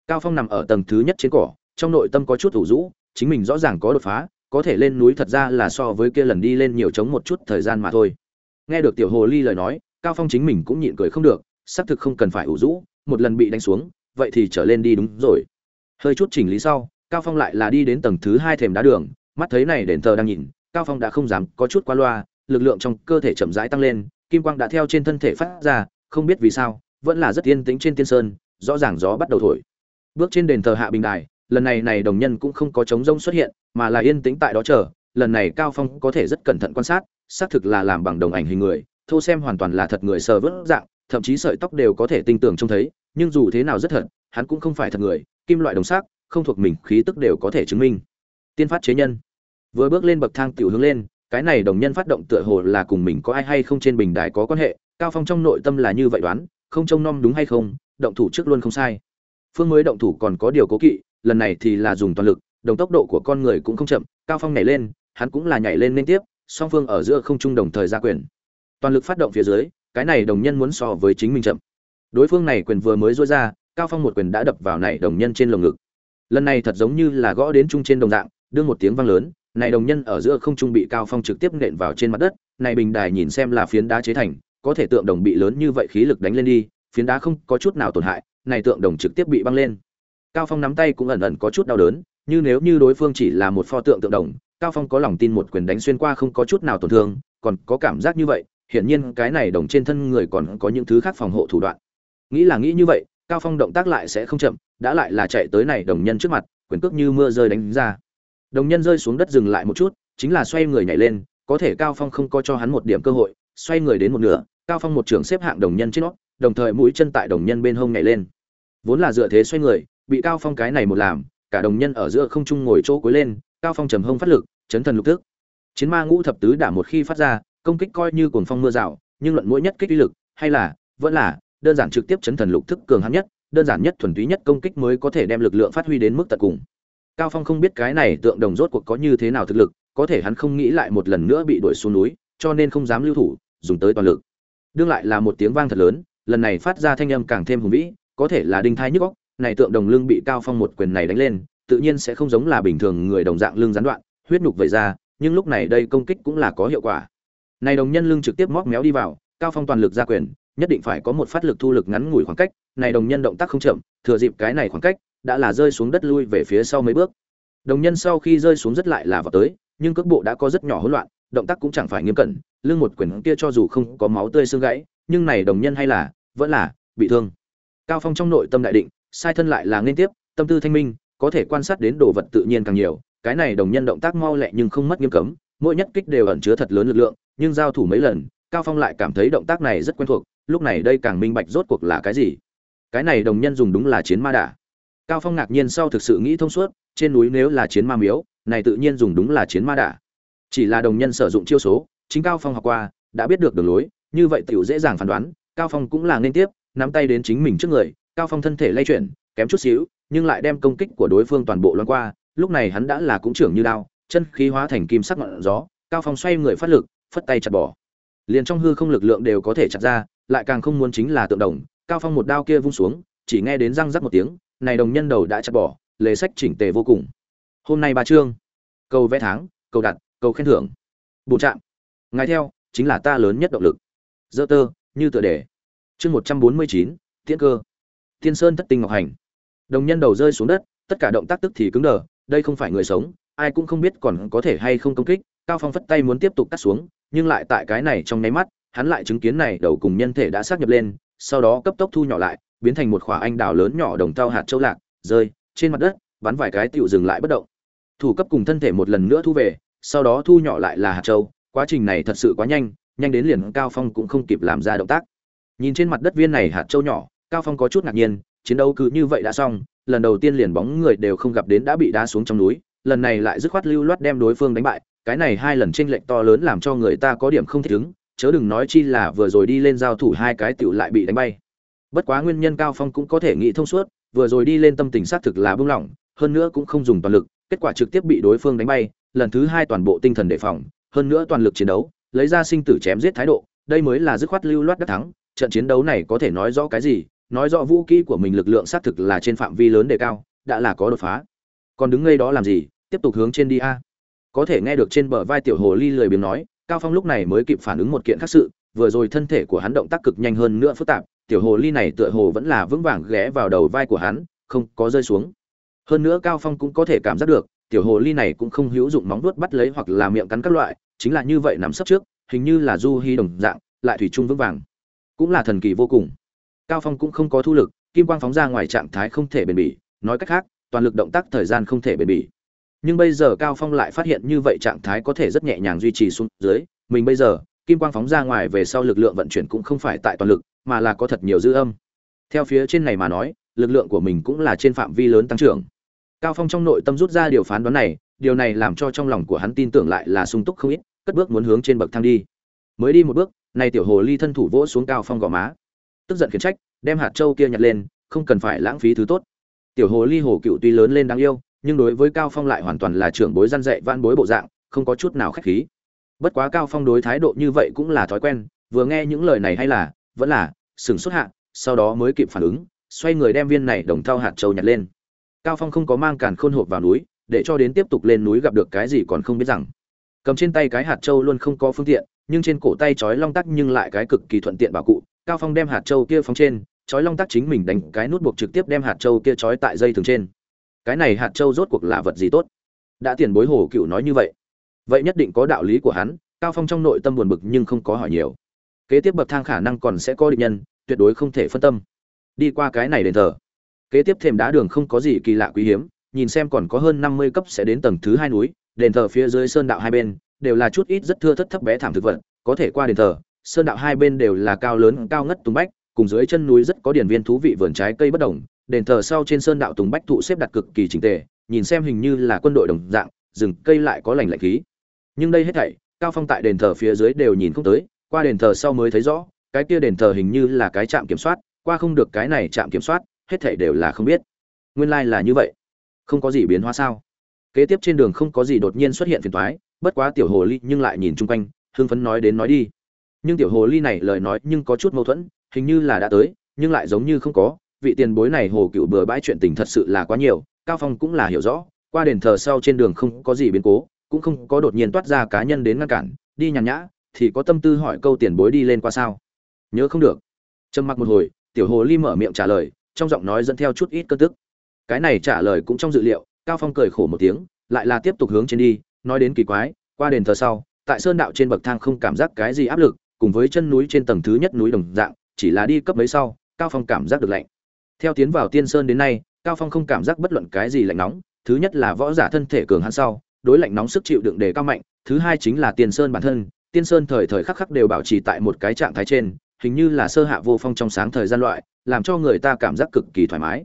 Cao phong nằm ở tầng thứ nhất trên cỏ, trong nội tâm có chút ủ rũ, chính mình rõ ràng có đột phá, có thể lên núi thật ra là so với kia lần đi lên nhiều chống một chút thời gian mà thôi nghe được tiểu hồ ly lời nói, cao phong chính mình cũng nhịn cười không được, xác thực không cần phải ủ rũ, một lần bị đánh xuống, vậy thì trở lên đi đúng rồi. Hơi chút chỉnh lý sau, cao phong lại là đi đến tầng thứ hai thềm đá đường, mắt thấy này đền thờ đang nhìn, cao phong đã không dám có chút qua loa, lực lượng trong cơ thể chậm rãi tăng lên, kim quang đã theo trên thân thể phát ra, không biết vì sao, vẫn là rất yên tĩnh trên tiên sơn, rõ ràng gió bắt đầu thổi. Bước trên đền thờ hạ bình đài, lần này này đồng nhân cũng không có trống rông xuất hiện, mà là yên tĩnh tại đó chờ lần này cao phong có thể rất cẩn thận quan sát, xác thực là làm bằng đồng ảnh hình người, thô xem hoàn toàn là thật người sờ vớt dạng, thậm chí sợi tóc đều có thể tinh tường trông thấy, nhưng dù thế nào rất thật, hắn cũng không phải thật người, kim loại đồng sắc, không thuộc mình, khí tức đều có thể chứng minh. Tiên phát chế nhân. Vừa bước lên bậc thang tiểu hướng lên, cái này đồng nhân phát động tựa hồ là cùng mình có ai hay không trên bình đài có quan hệ, cao phong trong nội tâm là như vậy đoán, không trông nom đúng hay không, động thủ trước luôn không sai. Phương mới động thủ còn có điều cố kỵ, lần này thì là dùng toàn lực, đồng tốc độ của con người cũng không chậm, cao phong nhảy lên hắn cũng là nhảy lên liên tiếp, song phương ở giữa không trung đồng thời ra quyền. Toàn lực phát động phía dưới, cái này đồng nhân muốn so với chính mình chậm. Đối phương này quyền vừa mới rũa ra, cao phong một quyền đã đập vào này đồng nhân trên lồng ngực. Lần này thật giống như là gõ đến trung trên đồng dạng đưa một tiếng vang lớn, này đồng nhân ở giữa không trung bị cao phong trực tiếp nện vào trên mặt đất, này bình đài nhìn xem là phiến đá chế thành, có thể tượng đồng bị lớn như vậy khí lực đánh lên đi, phiến đá không có chút nào tổn hại, này tượng đồng trực tiếp bị băng lên. Cao phong nắm tay cũng ẩn ẩn có chút đau đớn, như nếu như đối phương chỉ là một pho tượng tượng đồng cao phong có lòng tin một quyền đánh xuyên qua không có chút nào tổn thương, còn có cảm giác như vậy, hiển nhiên cái này đồng trên thân người còn có những thứ khác phòng hộ thủ đoạn. Nghĩ là nghĩ như vậy, cao phong động tác lại sẽ không chậm, đã lại là chạy tới này đồng nhân trước mặt, quyền cước như mưa rơi đánh ra. Đồng nhân rơi xuống đất dừng lại một chút, chính là xoay người nhảy lên, có thể cao phong không có cho hắn một điểm cơ hội, xoay người đến một nửa, cao phong một trường xếp hạng đồng nhân trên nó đồng thời mũi chân tại đồng nhân bên hông nhảy lên. Vốn là dựa thế xoay người, bị cao phong cái này một làm, cả đồng nhân ở giữa không trung ngồi chỗ cuối lên cao phong trầm hông phát lực, chấn thần lục tức. Chiến ma ngũ thập tứ đả một khi phát ra, công kích coi như cuồng phong mưa rào, nhưng luận mỗi nhất kích uy lực, hay là, vẫn là, đơn giản trực tiếp chấn thần lục thức cường hãn nhất, đơn giản nhất thuần túy nhất công kích mới có thể đem lực lượng phát huy đến mức tận cùng. Cao phong không biết cái này tượng đồng rốt cuộc có như thế nào thực lực, có thể hắn không nghĩ lại một lần nữa bị đuổi xuống núi, cho nên không dám lưu thủ, dùng tới toàn lực. Đương lại là một tiếng vang thật lớn, lần này phát ra thanh âm càng thêm hùng vĩ, có thể là đinh thai nhức óc, này tượng đồng lưng bị cao phong một quyền này đánh lên tự nhiên sẽ không giống là bình thường người đồng dạng lưng gián đoạn, huyết nhục vẩy ra, nhưng lúc này đây công kích cũng là có hiệu quả. Này đồng nhân lưng trực tiếp móc méo đi vào, cao phong toàn lực ra quyền, nhất định phải có một phát lực thu lực ngắn ngủi khoảng cách, này đồng nhân động tác không chậm, thừa dịp cái này khoảng cách, đã là rơi xuống đất lui về phía sau mấy bước. Đồng nhân sau khi rơi xuống rất lại là vào tới, nhưng cước bộ đã có rất nhỏ hỗn loạn, động tác cũng chẳng phải nghiêm cẩn, lưng một quyền kia cho dù không có máu tươi xương gãy, nhưng này đồng nhân hay là, vẫn là, bị thương. Cao phong trong nội tâm đại định, sai thân lại là liên tiếp, tâm tư thanh minh có thể quan sát đến đồ vật tự nhiên càng nhiều, cái này đồng nhân động tác mau lẹ nhưng không mất nghiêm cấm, mỗi nhất kích đều ẩn chứa thật lớn lực lượng, nhưng giao thủ mấy lần, cao phong lại cảm thấy động tác này rất quen thuộc, lúc này đây càng minh bạch rốt cuộc là cái gì. Cái này đồng nhân dùng đúng là chiến ma đả. Cao phong ngạc nhiên sau thực sự nghĩ thông suốt, trên núi nếu là chiến ma miếu, này tự nhiên dùng đúng là chiến ma đả. Chỉ là đồng nhân sử dụng chiêu số, chính cao phong học qua, đã biết được đường lối, như vậy tiểu dễ dàng phán đoán, cao phong cũng là nên tiếp, nắm tay đến chính mình trước người, cao phong thân thể lay chuyển, kém chút xíu nhưng lại đem công kích của đối phương toàn bộ loan qua, lúc này hắn đã là cũng trưởng như đao, chân khí hóa thành kim sắc ngọn gió, cao phong xoay người phát lực, phất tay chặt bỏ. Liền trong hư không lực lượng đều có thể chặt ra, lại càng không muốn chính là tượng đồng, cao phong một đao kia vung xuống, chỉ nghe đến răng rắc một tiếng, này đồng nhân đầu đã chặt bỏ, lề sách chỉnh tề vô cùng. Hôm nay ba chương, cầu vẽ tháng, cầu đặt, cầu khen thưởng. Bổ trạm ngài theo, chính là ta lớn nhất động lực. Dơ tơ, như tựa đề. Chương một trăm bốn mươi chín tiễn cơ. Thiên sơn thất tinh ngọc hành đồng nhân đầu rơi xuống đất, tất cả động tác tức thì cứng đờ, đây không phải người sống, ai cũng không biết còn có thể hay không công kích, cao phong phất tay muốn tiếp tục cắt xuống, nhưng lại tại cái này trong nháy mắt, hắn lại chứng kiến này đầu cùng nhân thể đã xác nhập lên, sau đó cấp tốc thu nhỏ lại, biến thành một khỏa anh đào lớn nhỏ đồng thau hạt châu lạc, rơi trên mặt đất, bắn vài cái tựu dừng lại bất động. Thủ cấp cùng thân thể một lần nữa thu về, sau đó thu nhỏ lại là hạt châu, quá trình này thật sự quá nhanh nhanh đến liền cao phong cũng không kịp làm ra động tác. Nhìn trên mặt đất viên này hạt châu nhỏ, cao phong có chút ngạc nhiên chiến đấu cứ như vậy đã xong, lần đầu tiên liền bóng người đều không gặp đến đã bị đá xuống trong núi, lần này lại dứt khoát lưu loát đem đối phương đánh bại, cái này hai lần tranh lệch to lớn làm cho người ta có điểm không thích ứng, chớ đừng nói chi là vừa rồi đi lên giao thủ hai cái tiểu lại bị đánh bay. Bất quá nguyên nhân cao phong cũng có thể nghĩ thông suốt, vừa rồi đi lên tâm tình xác thực là bưng lỏng, hơn nữa cũng không dùng toàn lực, kết quả trực tiếp bị đối phương đánh bay, lần thứ hai toàn bộ tinh thần đề phòng, hơn nữa toàn lực chiến đấu, lấy ra sinh tử chém giết thái độ, đây mới là dứt khoát lưu loát đắc thắng, trận chiến đấu này có thể nói rõ cái gì nói rõ vũ kỹ của mình lực lượng xác thực là trên phạm vi lớn đề cao, đã là có đột phá. Còn đứng ngay đó làm gì? Tiếp tục hướng trên đi a. Có thể nghe được trên bờ vai tiểu hồ ly lười biếng nói, cao phong lúc này mới kịp phản ứng một kiện khác sự, vừa rồi thân thể của hắn động tác cực nhanh hơn nữa phức tạp, tiểu hồ ly này tựa hồ vẫn là vững vàng ghé vào đầu vai của hắn, không có rơi xuống. Hơn nữa cao phong cũng có thể cảm giác được, tiểu hồ ly này cũng không hữu dụng móng vuốt bắt lấy hoặc là miệng cắn các loại, chính là như vậy nằm sấp trước, hình như là du hy đồng dạng, lại thủy chung vững vàng. Cũng là thần kỳ vô cùng cao phong cũng không có thu lực, kim quang phóng ra ngoài trạng thái không thể bền bỉ, nói cách khác, toàn lực động tác thời gian không thể bền bỉ. Nhưng bây giờ cao phong lại phát hiện như vậy trạng thái có thể rất nhẹ nhàng duy trì xuống dưới, mình bây giờ, kim quang phóng ra ngoài về sau lực lượng vận chuyển cũng không phải tại toàn lực, mà là có thật nhiều dư âm. Theo phía trên này mà nói, lực lượng của mình cũng là trên phạm vi lớn tăng trưởng. Cao phong trong nội tâm rút ra điều phán đoán này, điều này làm cho trong lòng của hắn tin tưởng lại là sung túc không ít, cất bước muốn hướng trên bậc thang đi. Mới đi một bước, này tiểu hồ ly thân thủ vỗ xuống cao phong gò má tức giận khiển trách, đem hạt châu kia nhặt lên, không cần phải lãng phí thứ tốt. Tiểu hồ ly hồ cựu tuy lớn lên đáng yêu, nhưng đối với cao phong lại hoàn toàn là trưởng bối gian dạy van bối bộ dạng, không có chút nào khách khí. Bất quá cao phong đối thái độ như vậy cũng là thói quen, vừa nghe những lời này hay là, vẫn là, sừng xuất hạ, sau đó mới kịp phản ứng, xoay người đem viên này đồng thau hạt châu nhặt lên. Cao phong không có mang càn khôn hộp vào núi, để cho đến tiếp tục lên núi gặp được cái gì còn không biết rằng. Cầm trên tay cái hạt châu luôn không có phương tiện, nhưng trên cổ tay trói long tắc nhưng lại cái cực kỳ thuận tiện bảo cụ cao phong đem hạt châu kia phóng trên, chói long tắc chính mình đánh cái nút buộc trực tiếp đem hạt châu kia chói tại dây thường trên. Cái này hạt châu rốt cuộc là vật gì tốt? Đã tiền bối hồ cựu nói như vậy. Vậy nhất định có đạo lý của hắn, cao phong trong nội tâm buồn bực nhưng không có hỏi nhiều. Kế tiếp bậc thang khả năng còn sẽ có định nhân, tuyệt đối không thể phân tâm. Đi qua cái này đền thờ. Kế tiếp thềm đá đường không có gì kỳ lạ quý hiếm, nhìn xem còn có hơn 50 cấp sẽ đến tầng thứ hai núi, đền thờ phía dưới sơn đạo hai bên, đều là chút ít rất thưa thất thấp bé thảm thực vật, có thể qua đền thờ sơn đạo hai bên đều là cao lớn cao ngất tùng bách, cùng dưới chân núi rất có điển viên thú vị vườn trái cây bất đồng, đền thờ sau trên sơn đạo tùng bách thụ xếp đặt cực kỳ chỉnh tề, nhìn xem hình như là quân đội đồng dạng, rừng cây lại có lành lạnh khí. Nhưng đây hết thảy, cao phong tại đền thờ phía dưới đều nhìn không tới, qua đền thờ sau mới thấy rõ, cái kia đền thờ hình như là cái trạm kiểm soát, qua không được cái này trạm kiểm soát, hết thảy đều là không biết. Nguyên lai like là như vậy. Không có gì biến hóa sao? Kế tiếp trên đường không có gì đột nhiên xuất hiện phiền toái, bất quá tiểu hồ ly nhưng lại nhìn chung quanh, hưng phấn nói đến nói đi nhưng tiểu hồ ly này lời nói nhưng có chút mâu thuẫn, hình như là đã tới, nhưng lại giống như không có. Vị tiền bối này hồ cựu bừa bãi chuyện tình thật sự là quá nhiều, cao phong cũng là hiểu rõ, qua đền thờ sau trên đường không có gì biến cố, cũng không có đột nhiên toát ra cá nhân đến ngăn cản, đi nhàn nhã, thì có tâm tư hỏi câu tiền bối đi lên qua sao? Nhớ không được. Trầm mặc một hồi, tiểu hồ ly mở miệng trả lời, trong giọng nói dẫn theo chút ít cơn tức. Cái này trả lời cũng trong dự liệu, cao phong cười khổ một tiếng, lại là tiếp tục hướng trên đi, nói đến kỳ quái, qua đền thờ sau, tại sơn đạo trên bậc thang không cảm giác cái gì áp lực cùng với chân núi trên tầng thứ nhất núi đồng dạng, chỉ là đi cấp mấy sau, cao phong cảm giác được lạnh. Theo tiến vào tiên sơn đến nay, cao phong không cảm giác bất luận cái gì lạnh nóng, thứ nhất là võ giả thân thể cường hắn sau, đối lạnh nóng sức chịu đựng đề cao mạnh, thứ hai chính là tiên sơn bản thân, tiên sơn thời thời khắc khắc đều bảo trì tại một cái trạng thái trên, hình như là sơ hạ vô phong trong sáng thời gian loại, làm cho người ta cảm giác cực kỳ thoải mái.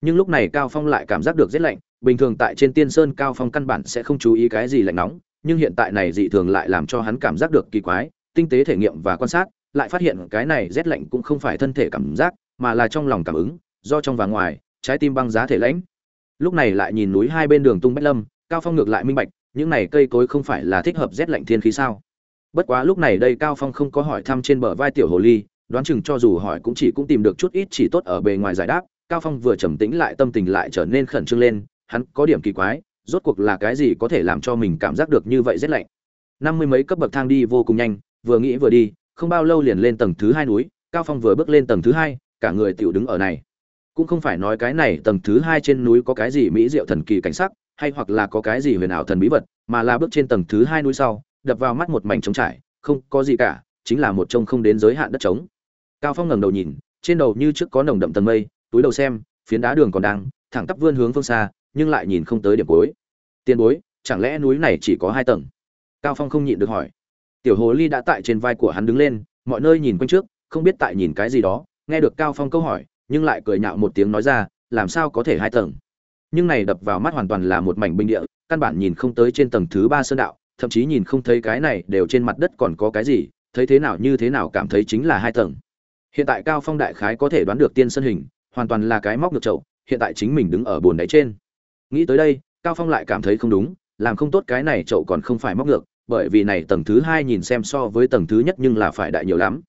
Nhưng lúc này cao phong lại cảm giác được rất lạnh, bình thường tại trên tiên sơn cao phong căn bản sẽ không chú ý cái gì lạnh nóng, nhưng hiện tại này dị thường lại làm cho hắn cảm giác được kỳ quái tinh tế thể nghiệm và quan sát, lại phát hiện cái này rét lạnh cũng không phải thân thể cảm giác, mà là trong lòng cảm ứng, do trong và ngoài, trái tim băng giá thể lãnh. Lúc này lại nhìn núi hai bên đường tung bách lâm, cao phong ngược lại minh bạch, những này cây cối không phải là thích hợp rét lạnh thiên khí sao? Bất quá lúc này đây cao phong không có hỏi thăm trên bờ vai tiểu hồ ly, đoán chừng cho dù hỏi cũng chỉ cũng tìm được chút ít chỉ tốt ở bề ngoài giải đáp, cao phong vừa trầm tĩnh lại tâm tình lại trở nên khẩn trương lên, hắn có điểm kỳ quái, rốt cuộc là cái gì có thể làm cho mình cảm giác được như vậy rét lạnh? Năm mươi mấy cấp bậc thang đi vô cùng nhanh vừa nghĩ vừa đi, không bao lâu liền lên tầng thứ hai núi, cao phong vừa bước lên tầng thứ hai, cả người tiểu đứng ở này. Cũng không phải nói cái này tầng thứ hai trên núi có cái gì mỹ diệu thần kỳ cảnh sắc, hay hoặc là có cái gì huyền ảo thần bí vật, mà là bước trên tầng thứ hai núi sau, đập vào mắt một mảnh trống trải, không có gì cả, chính là một trông không đến giới hạn đất trống. Cao phong ngẩng đầu nhìn, trên đầu như trước có nồng đậm tầng mây, túi đầu xem, phiến đá đường còn đang, thẳng tắp vươn hướng phương xa, nhưng lại nhìn không tới điểm cuối. Tiền bối, chẳng lẽ núi này chỉ có hai tầng? Cao phong không nhịn được hỏi tiểu hồ ly đã tại trên vai của hắn đứng lên, mọi nơi nhìn quanh trước, không biết tại nhìn cái gì đó, nghe được cao phong câu hỏi, nhưng lại cười nhạo một tiếng nói ra, làm sao có thể hai tầng. Nhưng này đập vào mắt hoàn toàn là một mảnh binh địa, căn bản nhìn không tới trên tầng thứ ba sơn đạo, thậm chí nhìn không thấy cái này đều trên mặt đất còn có cái gì, thấy thế nào như thế nào cảm thấy chính là hai tầng. Hiện tại cao phong đại khái có thể đoán được tiên sơn hình, hoàn toàn là cái móc ngược chậu, hiện tại chính mình đứng ở bồn đáy trên. Nghĩ tới đây, cao phong lại cảm thấy không đúng, làm không tốt cái này chậu còn không phải móc ngược bởi vì này tầng thứ hai nhìn xem so với tầng thứ nhất nhưng là phải đại nhiều lắm.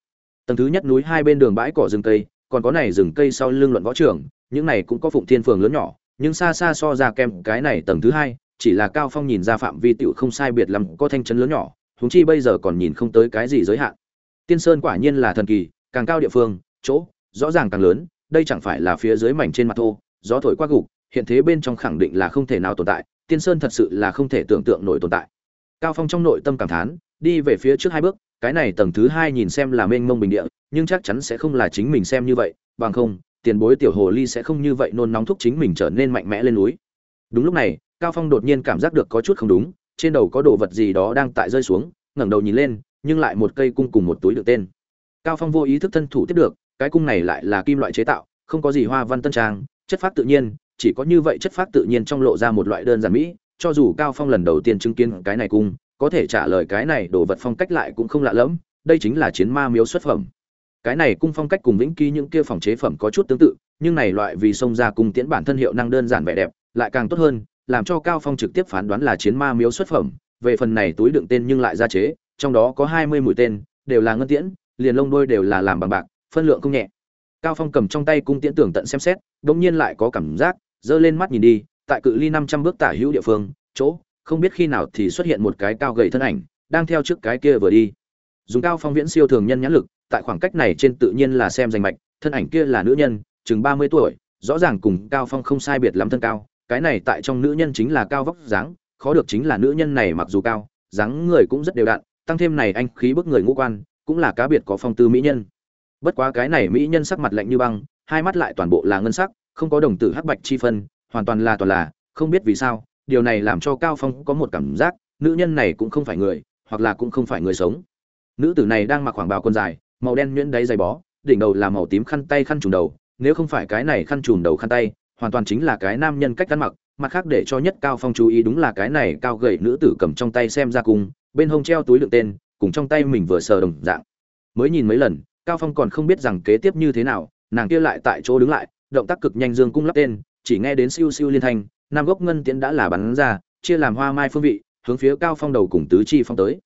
Tầng thứ nhất núi hai bên đường bãi cỏ rừng cây, còn có này rừng cây sau lưng luận võ trường, những này cũng có phụng thiên phường lớn nhỏ, nhưng xa xa so ra kem cái này tầng thứ hai, chỉ là cao phong nhìn ra phạm vi tiểu không sai biệt lắm, có thanh chấn lớn nhỏ, huống chi bây giờ còn nhìn không tới cái gì giới hạn. Tiên sơn quả nhiên là thần kỳ, càng cao địa phương, chỗ, rõ ràng càng lớn, đây chẳng phải là phía dưới mảnh trên mặt thô, gió thổi qua gục, hiện thế bên trong khẳng định là không thể nào tồn tại, tiên sơn thật sự là không thể tưởng tượng nổi tồn tại cao phong trong nội tâm cảm thán, đi về phía trước hai bước, cái này tầng thứ hai nhìn xem là mênh mông bình địa, nhưng chắc chắn sẽ không là chính mình xem như vậy, bằng không, tiền bối tiểu hồ ly sẽ không như vậy nôn nóng thúc chính mình trở nên mạnh mẽ lên núi. Đúng lúc này, cao phong đột nhiên cảm giác được có chút không đúng, trên đầu có đồ vật gì đó đang tại rơi xuống, ngẩng đầu nhìn lên, nhưng lại một cây cung cùng một túi được tên. Cao phong vô ý thức thân thủ tiếp được, cái cung này lại là kim loại chế tạo, không có gì hoa văn tân trang, chất phát tự nhiên, chỉ có như vậy chất phát tự nhiên trong lộ ra một loại đơn giản mỹ cho dù cao phong lần đầu tiên chứng kiến cái này cung, có thể trả lời cái này đồ vật phong cách lại cũng không lạ lẫm, đây chính là chiến ma miếu xuất phẩm. Cái này cung phong cách cùng vĩnh ký những kia phòng chế phẩm có chút tương tự, nhưng này loại vì xông ra cung tiễn bản thân hiệu năng đơn giản vẻ đẹp, lại càng tốt hơn, làm cho cao phong trực tiếp phán đoán là chiến ma miếu xuất phẩm, về phần này túi đựng tên nhưng lại ra chế, trong đó có 20 mũi tên, đều là ngân tiễn, liền lông đôi đều là làm bằng bạc, phân lượng không nhẹ. Cao phong cầm trong tay cung tiễn tưởng tận xem xét đống nhiên lại có cảm giác, giơ lên mắt nhìn đi tại cự ly 500 bước tả hữu địa phương, chỗ, không biết khi nào thì xuất hiện một cái cao gầy thân ảnh, đang theo trước cái kia vừa đi. Dùng cao phong viễn siêu thường nhân nhãn lực, tại khoảng cách này trên tự nhiên là xem danh mạch, thân ảnh kia là nữ nhân, chừng 30 tuổi, rõ ràng cùng cao phong không sai biệt lắm thân cao, cái này tại trong nữ nhân chính là cao vóc dáng, khó được chính là nữ nhân này mặc dù cao, dáng người cũng rất đều đặn, tăng thêm này anh khí bức người ngũ quan, cũng là cá biệt có phong tư mỹ nhân. Bất quá cái này mỹ nhân sắc mặt lạnh như băng, hai mắt lại toàn bộ là ngân sắc, không có đồng tử hắc bạch chi phân hoàn toàn là toàn là, không biết vì sao, điều này làm cho cao phong có một cảm giác, nữ nhân này cũng không phải người, hoặc là cũng không phải người sống. Nữ tử này đang mặc khoảng bào quần dài, màu đen nhuyễn đáy dày bó, đỉnh đầu là màu tím khăn tay khăn trùm đầu, nếu không phải cái này khăn trùm đầu khăn tay, hoàn toàn chính là cái nam nhân cách ăn mặc, mặt khác để cho nhất cao phong chú ý đúng là cái này cao gầy nữ tử cầm trong tay xem ra cùng, bên hông treo túi đựng tên, cùng trong tay mình vừa sờ đồng dạng. Mới nhìn mấy lần, cao phong còn không biết rằng kế tiếp như thế nào, nàng kia lại tại chỗ đứng lại, động tác cực nhanh dương cung lắp tên chỉ nghe đến siêu siêu liên thanh, nam gốc ngân tiễn đã là bắn ra, chia làm hoa mai phương vị, hướng phía cao phong đầu cùng tứ chi phong tới.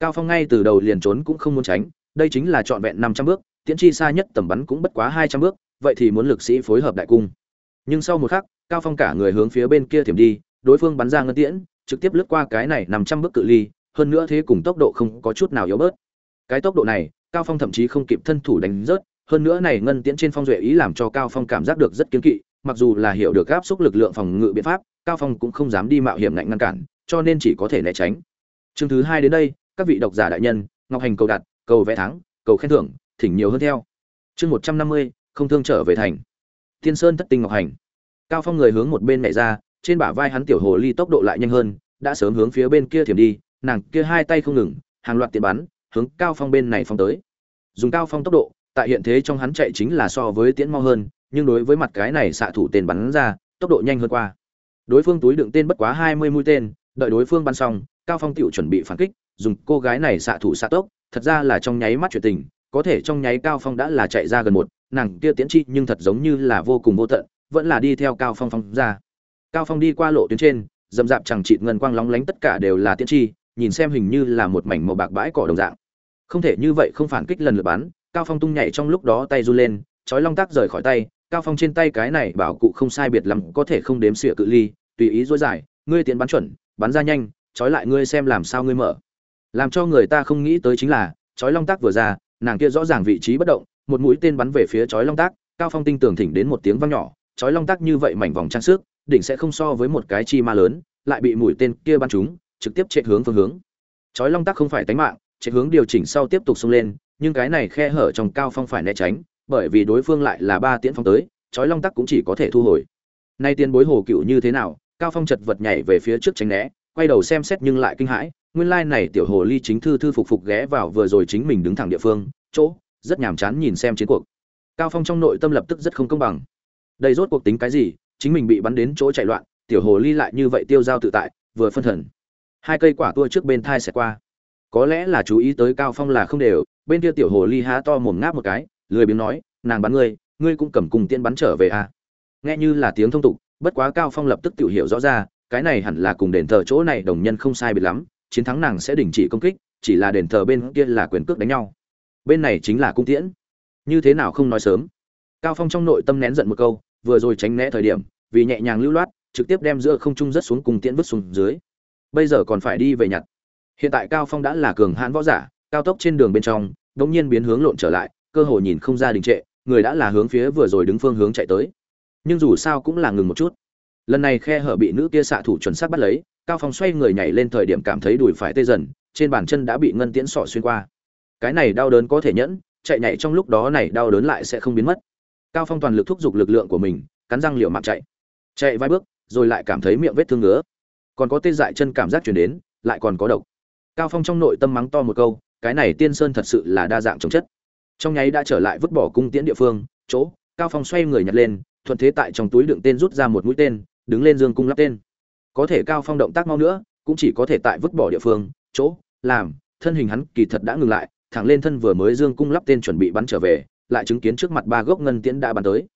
Cao phong ngay từ đầu liền trốn cũng không muốn tránh, đây chính là trọn vẹn 500 bước, tiễn chi xa nhất tầm bắn cũng bất quá 200 bước, vậy thì muốn lực sĩ phối hợp đại cung. Nhưng sau một khắc, cao phong cả người hướng phía bên kia thiểm đi, đối phương bắn ra ngân tiễn, trực tiếp lướt qua cái này 500 bước cự ly, hơn nữa thế cùng tốc độ không có chút nào yếu bớt. Cái tốc độ này, cao phong thậm chí không kịp thân thủ đánh rớt, hơn nữa này ngân tiễn trên phong duệ ý làm cho cao phong cảm giác được rất kiên kỵ mặc dù là hiểu được áp xúc lực lượng phòng ngự biện pháp, cao phong cũng không dám đi mạo hiểm ngạnh ngăn cản, cho nên chỉ có thể né tránh. Chương thứ hai đến đây, các vị độc giả đại nhân, ngọc hành cầu đặt, cầu vẽ thắng, cầu khen thưởng, thỉnh nhiều hơn theo. Chương một trăm năm mươi, không thương trở về thành. Thiên sơn thất tinh ngọc hành. Cao phong người hướng một bên mẹ ra, trên bả vai hắn tiểu hồ ly tốc độ lại nhanh hơn, đã sớm hướng phía bên kia thiểm đi, nàng kia hai tay không ngừng, hàng loạt tiền bắn, hướng cao phong bên này phong tới. Dùng cao phong tốc độ, tại hiện thế trong hắn chạy chính là so với tiễn mau hơn nhưng đối với mặt cái này xạ thủ tên bắn ra, tốc độ nhanh hơn qua. Đối phương túi đựng tên bất quá hai mươi mũi tên, đợi đối phương bắn xong, cao phong tựu chuẩn bị phản kích, dùng cô gái này xạ thủ xạ tốc, thật ra là trong nháy mắt chuyện tình, có thể trong nháy cao phong đã là chạy ra gần một, nàng kia tiến chi nhưng thật giống như là vô cùng vô tận, vẫn là đi theo cao phong phong ra. Cao phong đi qua lộ tuyến trên, dầm dạp chẳng chịt ngân quang lóng lánh tất cả đều là tiến chi, nhìn xem hình như là một mảnh màu bạc bãi cỏ đồng dạng. Không thể như vậy không phản kích lần lượt bắn, cao phong tung nhảy trong lúc đó tay run lên, chói long tác rời khỏi tay cao phong trên tay cái này bảo cụ không sai biệt lắm, có thể không đếm xỉa cự ly, tùy ý dối dài, ngươi tiến bắn chuẩn, bắn ra nhanh chói lại ngươi xem làm sao ngươi mở. Làm cho người ta không nghĩ tới chính là chói long tác vừa ra, nàng kia rõ ràng vị trí bất động, một mũi tên bắn về phía chói long tác, cao phong tinh tường thỉnh đến một tiếng vang nhỏ chói long tác như vậy mảnh vòng trang sức, đỉnh sẽ không so với một cái chi ma lớn, lại bị mũi tên kia bắn trúng, trực tiếp chạy hướng phương hướng. Chói long tác không phải tánh mạng chạy hướng điều chỉnh sau tiếp tục xông lên, nhưng cái này khe hở trong cao phong phải né tránh bởi vì đối phương lại là ba tiễn phong tới, chói long tắc cũng chỉ có thể thu hồi. Nay tiên bối hồ cựu như thế nào, cao phong chật vật nhảy về phía trước tránh né, quay đầu xem xét nhưng lại kinh hãi, nguyên lai này tiểu hồ ly chính thư thư phục phục ghé vào vừa rồi chính mình đứng thẳng địa phương, chỗ, rất nhàm chán nhìn xem chiến cuộc. Cao phong trong nội tâm lập tức rất không công bằng. Đây rốt cuộc tính cái gì, chính mình bị bắn đến chỗ chạy loạn, tiểu hồ ly lại như vậy tiêu dao tự tại, vừa phân thần. Hai cây quả tua trước bên thai sẽ qua. Có lẽ là chú ý tới cao phong là không đều, bên kia tiểu hồ ly há to mồm ngáp một cái lười biếng nói, nàng bắn ngươi ngươi cũng cầm cùng tiên bắn trở về à? Nghe như là tiếng thông tục, bất quá cao phong lập tức tự hiểu rõ ra, cái này hẳn là cùng đền thờ chỗ này đồng nhân không sai biệt lắm, chiến thắng nàng sẽ đình chỉ công kích, chỉ là đền thờ bên kia là quyền cước đánh nhau. Bên này chính là cung tiễn. Như thế nào không nói sớm. Cao phong trong nội tâm nén giận một câu, vừa rồi tránh né thời điểm, vì nhẹ nhàng lưu loát, trực tiếp đem giữa không trung rất xuống cung tiễn vứt xuống dưới. Bây giờ còn phải đi về nhặt. Hiện tại cao phong đã là cường hãn võ giả, cao tốc trên đường bên trong đống nhiên biến hướng lộn trở lại cơ hội nhìn không ra đình trệ, người đã là hướng phía vừa rồi đứng phương hướng chạy tới. Nhưng dù sao cũng là ngừng một chút. Lần này khe hở bị nữ kia xạ thủ chuẩn xác bắt lấy, cao phong xoay người nhảy lên thời điểm cảm thấy đùi phải tê dần, trên bàn chân đã bị ngân tiễn sọ xuyên qua. Cái này đau đớn có thể nhẫn, chạy nhảy trong lúc đó này đau đớn lại sẽ không biến mất. Cao phong toàn lực thúc giục lực lượng của mình, cắn răng liều mạng chạy. Chạy vài bước, rồi lại cảm thấy miệng vết thương ngứa. Còn có tê dại chân cảm giác chuyển đến, lại còn có độc. Cao phong trong nội tâm mắng to một câu, cái này tiên sơn thật sự là đa dạng chống chất trong nháy đã trở lại vứt bỏ cung tiễn địa phương, chỗ, cao phong xoay người nhặt lên, thuận thế tại trong túi đựng tên rút ra một mũi tên, đứng lên dương cung lắp tên. Có thể cao phong động tác mau nữa, cũng chỉ có thể tại vứt bỏ địa phương, chỗ, làm, thân hình hắn kỳ thật đã ngừng lại, thẳng lên thân vừa mới dương cung lắp tên chuẩn bị bắn trở về, lại chứng kiến trước mặt ba gốc ngân tiễn đã bắn tới.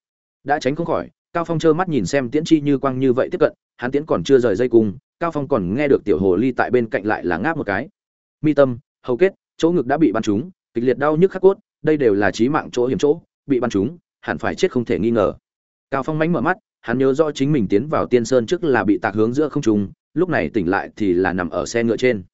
Đã tránh không khỏi, cao phong trơ mắt nhìn xem tiễn chi như quang như vậy tiếp cận, hắn tiễn còn chưa rời dây cung, cao phong còn nghe được tiểu hồ ly tại bên cạnh lại là ngáp một cái. Mi tâm, hầu kết, chỗ ngực đã bị bắn trúng, kịch liệt đau nhức khắc cốt đây đều là chí mạng chỗ hiểm chỗ, bị bắn trúng hẳn phải chết không thể nghi ngờ. Cao phong mánh mở mắt, hắn nhớ rõ chính mình tiến vào tiên sơn trước là bị tạc hướng giữa không trung, lúc này tỉnh lại thì là nằm ở xe ngựa trên.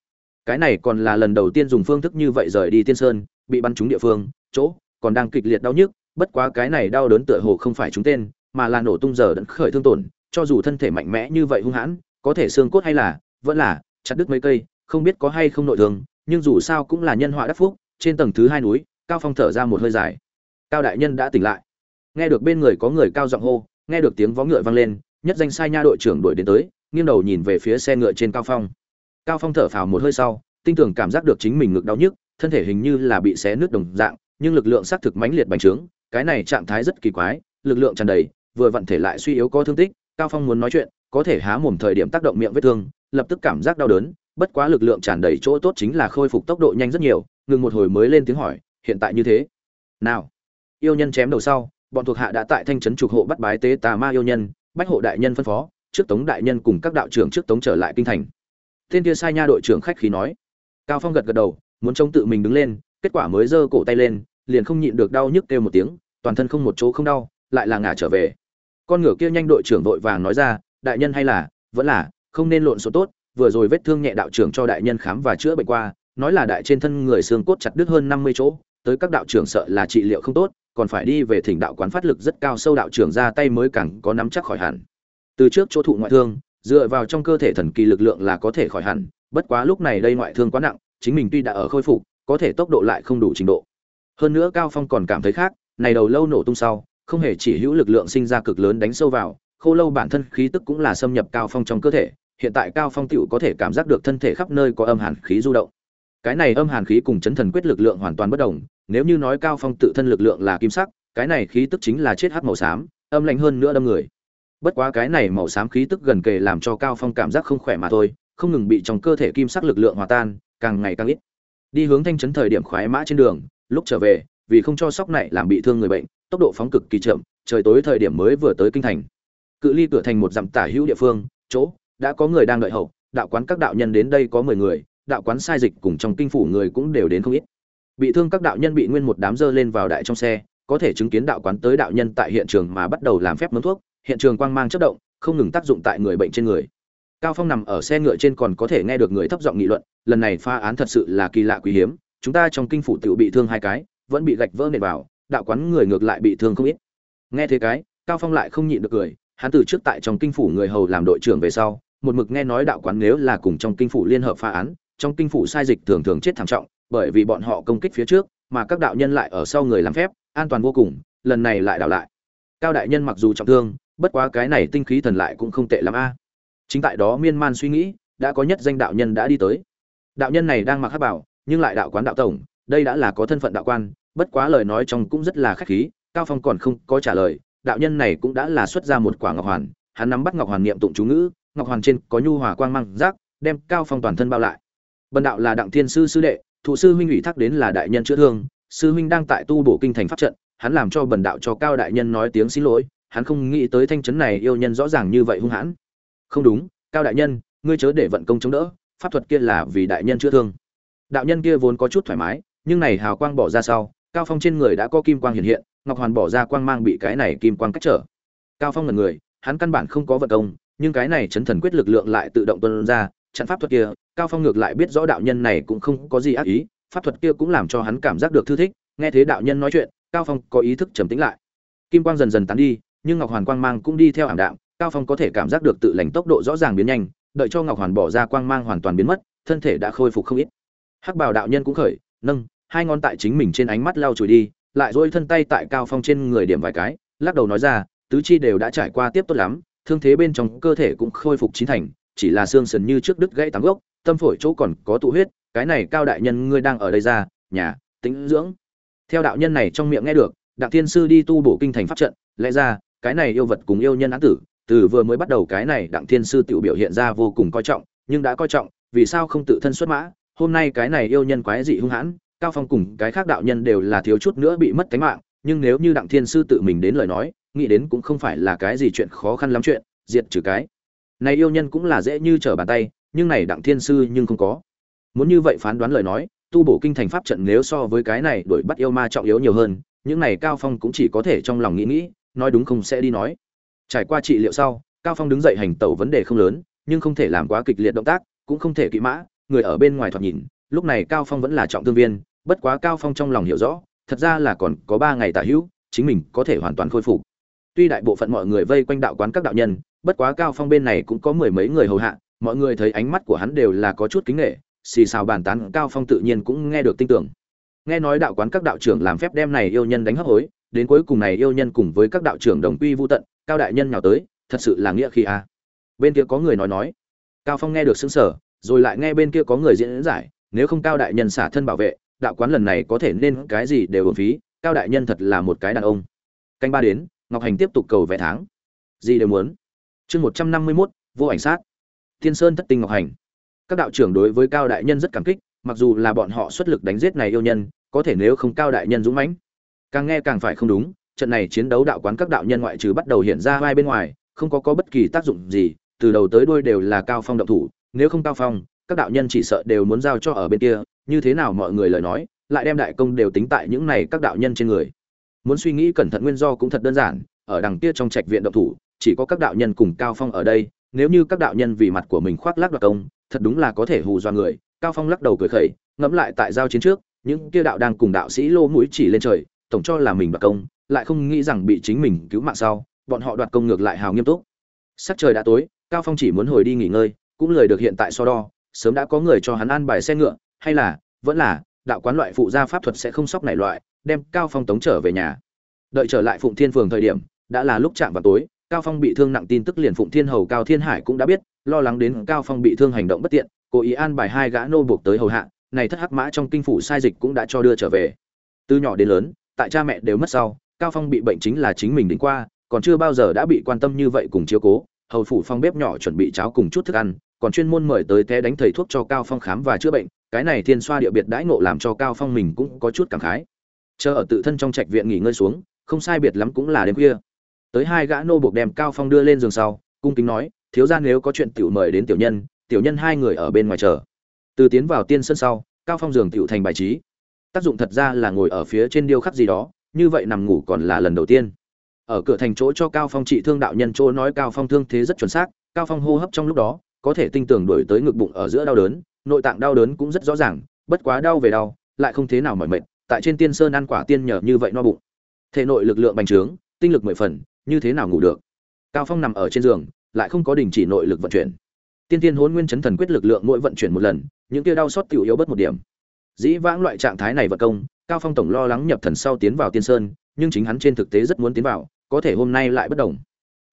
Cái này còn là lần đầu tiên dùng phương thức như vậy rời đi tiên sơn, bị bắn trúng địa phương, chỗ, còn đang kịch liệt đau nhức, bất quá cái này đau đớn tựa hồ không phải chúng tên, mà là nổ tung giờ đẫn khởi thương tổn, cho dù thân thể mạnh mẽ như vậy hung hãn, có thể xương cốt hay là, vẫn là, chặt đứt mấy cây, không biết có hay không nội thương, nhưng dù sao cũng là nhân họa đắc phúc, trên tầng thứ hai núi cao phong thở ra một hơi dài. Cao đại nhân đã tỉnh lại. Nghe được bên người có người cao giọng hô, nghe được tiếng vó ngựa vang lên, nhất danh sai nha đội trưởng đuổi đến tới, nghiêng đầu nhìn về phía xe ngựa trên cao phong. Cao phong thở phào một hơi sau, tinh tưởng cảm giác được chính mình ngực đau nhức, thân thể hình như là bị xé nước đồng dạng, nhưng lực lượng xác thực mãnh liệt bành trướng, cái này trạng thái rất kỳ quái, lực lượng tràn đầy, vừa vận thể lại suy yếu có thương tích, cao phong muốn nói chuyện, có thể há mồm thời điểm tác động miệng vết thương, lập tức cảm giác đau đớn, bất quá lực lượng tràn đầy chỗ tốt chính là khôi phục tốc độ nhanh rất nhiều, ngừng một hồi mới lên tiếng hỏi hiện tại như thế. Nào, yêu nhân chém đầu sau, bọn thuộc hạ đã tại thanh trấn trục hộ bắt bái tế tà ma yêu nhân, bách hộ đại nhân phân phó, trước tống đại nhân cùng các đạo trưởng trước tống trở lại kinh thành. Tên kia sai nha đội trưởng khách khí nói. Cao phong gật gật đầu, muốn chống tự mình đứng lên, kết quả mới giơ cổ tay lên, liền không nhịn được đau nhức kêu một tiếng, toàn thân không một chỗ không đau, lại là ngả trở về. Con ngựa kia nhanh đội trưởng đội vàng nói ra, đại nhân hay là, vẫn là, không nên lộn số tốt, vừa rồi vết thương nhẹ đạo trưởng cho đại nhân khám và chữa bệnh qua, nói là đại trên thân người xương cốt chặt đứt hơn năm mươi chỗ tới các đạo trưởng sợ là trị liệu không tốt, còn phải đi về thỉnh đạo quán phát lực rất cao sâu đạo trưởng ra tay mới càng có nắm chắc khỏi hẳn. Từ trước chỗ thụ ngoại thương, dựa vào trong cơ thể thần kỳ lực lượng là có thể khỏi hẳn, bất quá lúc này đây ngoại thương quá nặng, chính mình tuy đã ở khôi phục, có thể tốc độ lại không đủ trình độ. Hơn nữa cao phong còn cảm thấy khác, này đầu lâu nổ tung sau, không hề chỉ hữu lực lượng sinh ra cực lớn đánh sâu vào, khô lâu bản thân khí tức cũng là xâm nhập cao phong trong cơ thể, hiện tại cao phong tựu có thể cảm giác được thân thể khắp nơi có âm hàn khí du động. Cái này âm hàn khí cùng chấn thần quyết lực lượng hoàn toàn bất đồng nếu như nói cao phong tự thân lực lượng là kim sắc, cái này khí tức chính là chết hắc màu xám, âm lạnh hơn nữa đâm người. Bất quá cái này màu xám khí tức gần kề làm cho cao phong cảm giác không khỏe mà thôi, không ngừng bị trong cơ thể kim sắc lực lượng hòa tan, càng ngày càng ít. Đi hướng thanh trấn thời điểm khoái mã trên đường, lúc trở về, vì không cho sóc này làm bị thương người bệnh, tốc độ phóng cực kỳ chậm, trời tối thời điểm mới vừa tới kinh thành. Cự ly cửa thành một dặm tả hữu địa phương, chỗ đã có người đang đợi hậu, đạo quán các đạo nhân đến đây có mười người, đạo quán sai dịch cùng trong kinh phủ người cũng đều đến không ít bị thương các đạo nhân bị nguyên một đám dơ lên vào đại trong xe, có thể chứng kiến đạo quán tới đạo nhân tại hiện trường mà bắt đầu làm phép mướn thuốc, hiện trường quang mang chất động, không ngừng tác dụng tại người bệnh trên người. Cao phong nằm ở xe ngựa trên còn có thể nghe được người thấp giọng nghị luận, lần này pha án thật sự là kỳ lạ quý hiếm, chúng ta trong kinh phủ tiểu bị thương hai cái, vẫn bị gạch vỡ nền vào, đạo quán người ngược lại bị thương không ít. Nghe thế cái, cao phong lại không nhịn được cười, hắn từ trước tại trong kinh phủ người hầu làm đội trưởng về sau, một mực nghe nói đạo quán nếu là cùng trong kinh phủ liên hợp pha án, trong kinh phủ sai dịch thường thường chết thảm trọng bởi vì bọn họ công kích phía trước mà các đạo nhân lại ở sau người làm phép an toàn vô cùng lần này lại đảo lại. Cao đại nhân mặc dù trọng thương bất quá cái này tinh khí thần lại cũng không tệ lắm a. Chính tại đó miên man suy nghĩ đã có nhất danh đạo nhân đã đi tới. Đạo nhân này đang mặc hát bảo nhưng lại đạo quán đạo tổng đây đã là có thân phận đạo quan bất quá lời nói trong cũng rất là khách khí cao phong còn không có trả lời đạo nhân này cũng đã là xuất ra một quả ngọc hoàn hắn nắm bắt ngọc hoàn niệm tụng chú ngữ ngọc hoàn trên có nhu hòa quang mang giác, đem cao phong toàn thân bao lại. Bần đạo là đặng thiên sư sư đệ thụ sư huynh ủy thác đến là đại nhân chữa thương, sư huynh đang tại tu bổ kinh thành pháp trận, hắn làm cho bần đạo cho cao đại nhân nói tiếng xin lỗi, hắn không nghĩ tới thanh chấn này yêu nhân rõ ràng như vậy hung hãn. Không đúng, cao đại nhân, ngươi chớ để vận công chống đỡ, pháp thuật kia là vì đại nhân chữa thương. Đạo nhân kia vốn có chút thoải mái, nhưng này hào quang bỏ ra sau, cao phong trên người đã có kim quang hiện hiện, ngọc hoàn bỏ ra quang mang bị cái này kim quang cách trở. Cao phong là người, hắn căn bản không có vận công, nhưng cái này chấn thần quyết lực lượng lại tự động tuân ra chặn pháp thuật kia, cao phong ngược lại biết rõ đạo nhân này cũng không có gì ác ý, pháp thuật kia cũng làm cho hắn cảm giác được thư thích, nghe thế đạo nhân nói chuyện, cao phong có ý thức trầm tĩnh lại. Kim quang dần dần tán đi, nhưng ngọc hoàn quang mang cũng đi theo ảm đạm, cao phong có thể cảm giác được tự lành tốc độ rõ ràng biến nhanh, đợi cho ngọc hoàn bỏ ra quang mang hoàn toàn biến mất, thân thể đã khôi phục không ít. Hắc bảo đạo nhân cũng khởi, nâng, hai ngón tại chính mình trên ánh mắt lau chùi đi, lại dỗi thân tay tại cao phong trên người điểm vài cái, lắc đầu nói ra, tứ chi đều đã trải qua tiếp tốt lắm, thương thế bên trong cơ thể cũng khôi phục chín thành chỉ là xương sườn như trước đứt gãy tám gốc, tâm phổi chỗ còn có tụ huyết, cái này cao đại nhân ngươi đang ở đây ra, nhà, tĩnh dưỡng. Theo đạo nhân này trong miệng nghe được, đặng thiên sư đi tu bổ kinh thành pháp trận, lẽ ra, cái này yêu vật cùng yêu nhân án tử, từ vừa mới bắt đầu cái này đặng thiên sư tiểu biểu hiện ra vô cùng coi trọng, nhưng đã coi trọng, vì sao không tự thân xuất mã? Hôm nay cái này yêu nhân quái dị hung hãn, cao phong cùng cái khác đạo nhân đều là thiếu chút nữa bị mất cái mạng, nhưng nếu như đặng thiên sư tự mình đến lời nói, nghĩ đến cũng không phải là cái gì chuyện khó khăn lắm chuyện, diệt trừ cái này yêu nhân cũng là dễ như trở bàn tay, nhưng này đặng thiên sư nhưng không có. Muốn như vậy phán đoán lời nói, tu bổ kinh thành pháp trận nếu so với cái này đuổi bắt yêu ma trọng yếu nhiều hơn, những này cao phong cũng chỉ có thể trong lòng nghĩ nghĩ, nói đúng không sẽ đi nói. Trải qua trị liệu sau, cao phong đứng dậy hành tẩu vấn đề không lớn, nhưng không thể làm quá kịch liệt động tác, cũng không thể kỵ mã, người ở bên ngoài thoạt nhìn, lúc này cao phong vẫn là trọng thương viên, bất quá cao phong trong lòng hiểu rõ, thật ra là còn có ba ngày tả hữu, chính mình có thể hoàn toàn khôi phục. Tuy đại bộ phận mọi người vây quanh đạo quán các đạo nhân bất quá cao phong bên này cũng có mười mấy người hầu hạ, mọi người thấy ánh mắt của hắn đều là có chút kính nghệ, xì xào bàn tán, cao phong tự nhiên cũng nghe được tin tưởng. Nghe nói đạo quán các đạo trưởng làm phép đem này yêu nhân đánh hấp hối, đến cuối cùng này yêu nhân cùng với các đạo trưởng đồng quy vu tận, cao đại nhân nhào tới, thật sự là nghĩa khi a à. bên kia có người nói nói. Cao phong nghe được xứng sở rồi lại nghe bên kia có người diễn giải, nếu không cao đại nhân xả thân bảo vệ, đạo quán lần này có thể nên cái gì đều hưởng phí, cao đại nhân thật là một cái đàn ông. Canh ba đến, ngọc hành tiếp tục cầu vẽ tháng. Gì đều muốn chương một trăm năm mươi 151, vô ảnh sát. Thiên sơn thất tinh ngọc hành. Các đạo trưởng đối với cao đại nhân rất cảm kích mặc dù là bọn họ xuất lực đánh giết này yêu nhân có thể nếu không cao đại nhân dũng mãnh. Càng nghe càng phải không đúng trận này chiến đấu đạo quán các đạo nhân ngoại trừ bắt đầu hiện ra vai bên ngoài không có có bất kỳ tác dụng gì từ đầu tới đuôi đều là cao phong động thủ nếu không cao phong các đạo nhân chỉ sợ đều muốn giao cho ở bên kia như thế nào mọi người lời nói lại đem đại công đều tính tại những này các đạo nhân trên người. Muốn suy nghĩ cẩn thận nguyên do cũng thật đơn giản ở đằng kia trong trạch viện động thủ chỉ có các đạo nhân cùng cao phong ở đây, nếu như các đạo nhân vì mặt của mình khoác lác đoạt công, thật đúng là có thể hù dọa người. Cao phong lắc đầu cười khẩy, ngẫm lại tại giao chiến trước, những kia đạo đang cùng đạo sĩ lô mũi chỉ lên trời, tổng cho là mình đoạt công, lại không nghĩ rằng bị chính mình cứu mạng sau, bọn họ đoạt công ngược lại hào nghiêm túc. Sắc trời đã tối, cao phong chỉ muốn hồi đi nghỉ ngơi, cũng lời được hiện tại so đo, sớm đã có người cho hắn ăn bài xe ngựa, hay là, vẫn là, đạo quán loại phụ gia pháp thuật sẽ không sóc này loại, đem cao phong tống trở về nhà. Đợi trở lại phụng thiên phường thời điểm, đã là lúc chạm vào tối cao phong bị thương nặng tin tức liền phụng thiên hầu cao thiên hải cũng đã biết, lo lắng đến cao phong bị thương hành động bất tiện, cố ý an bài hai gã nô buộc tới hầu hạ, này thất hắc mã trong kinh phủ sai dịch cũng đã cho đưa trở về. Từ nhỏ đến lớn, tại cha mẹ đều mất sau, cao phong bị bệnh chính là chính mình đỉnh qua, còn chưa bao giờ đã bị quan tâm như vậy cùng chiếu cố, hầu phủ phong bếp nhỏ chuẩn bị cháo cùng chút thức ăn, còn chuyên môn mời tới té đánh thầy thuốc cho cao phong khám và chữa bệnh, cái này thiên xoa địa biệt đãi ngộ làm cho cao phong mình cũng có chút cảm khái. Chờ ở tự thân trong trạch viện nghỉ ngơi xuống, không sai biệt lắm cũng là đêm khuya tới hai gã nô buộc đem cao phong đưa lên giường sau, cung kính nói, thiếu ra nếu có chuyện tiểu mời đến tiểu nhân tiểu nhân hai người ở bên ngoài chờ. Từ tiến vào tiên sân sau, cao phong giường tiểu thành bài trí. Tác dụng thật ra là ngồi ở phía trên điêu khắc gì đó, như vậy nằm ngủ còn là lần đầu tiên. Ở cửa thành chỗ cho cao phong trị thương đạo nhân chỗ nói cao phong thương thế rất chuẩn xác, cao phong hô hấp trong lúc đó, có thể tinh tường đổi tới ngực bụng ở giữa đau đớn, nội tạng đau đớn cũng rất rõ ràng, bất quá đau về đau, lại không thế nào mỏi mệt, tại trên tiên sơn ăn quả tiên nhờ như vậy no bụng. Thể nội lực lượng bành trướng, tinh lực mười phần như thế nào ngủ được? Cao phong nằm ở trên giường, lại không có đình chỉ nội lực vận chuyển. Tiên tiên hôn nguyên chấn thần quyết lực lượng mỗi vận chuyển một lần, những kia đau xót tiểu yếu bớt một điểm. Dĩ vãng loại trạng thái này vận công, cao phong tổng lo lắng nhập thần sau tiến vào tiên sơn, nhưng chính hắn trên thực tế rất muốn tiến vào, có thể hôm nay lại bất đồng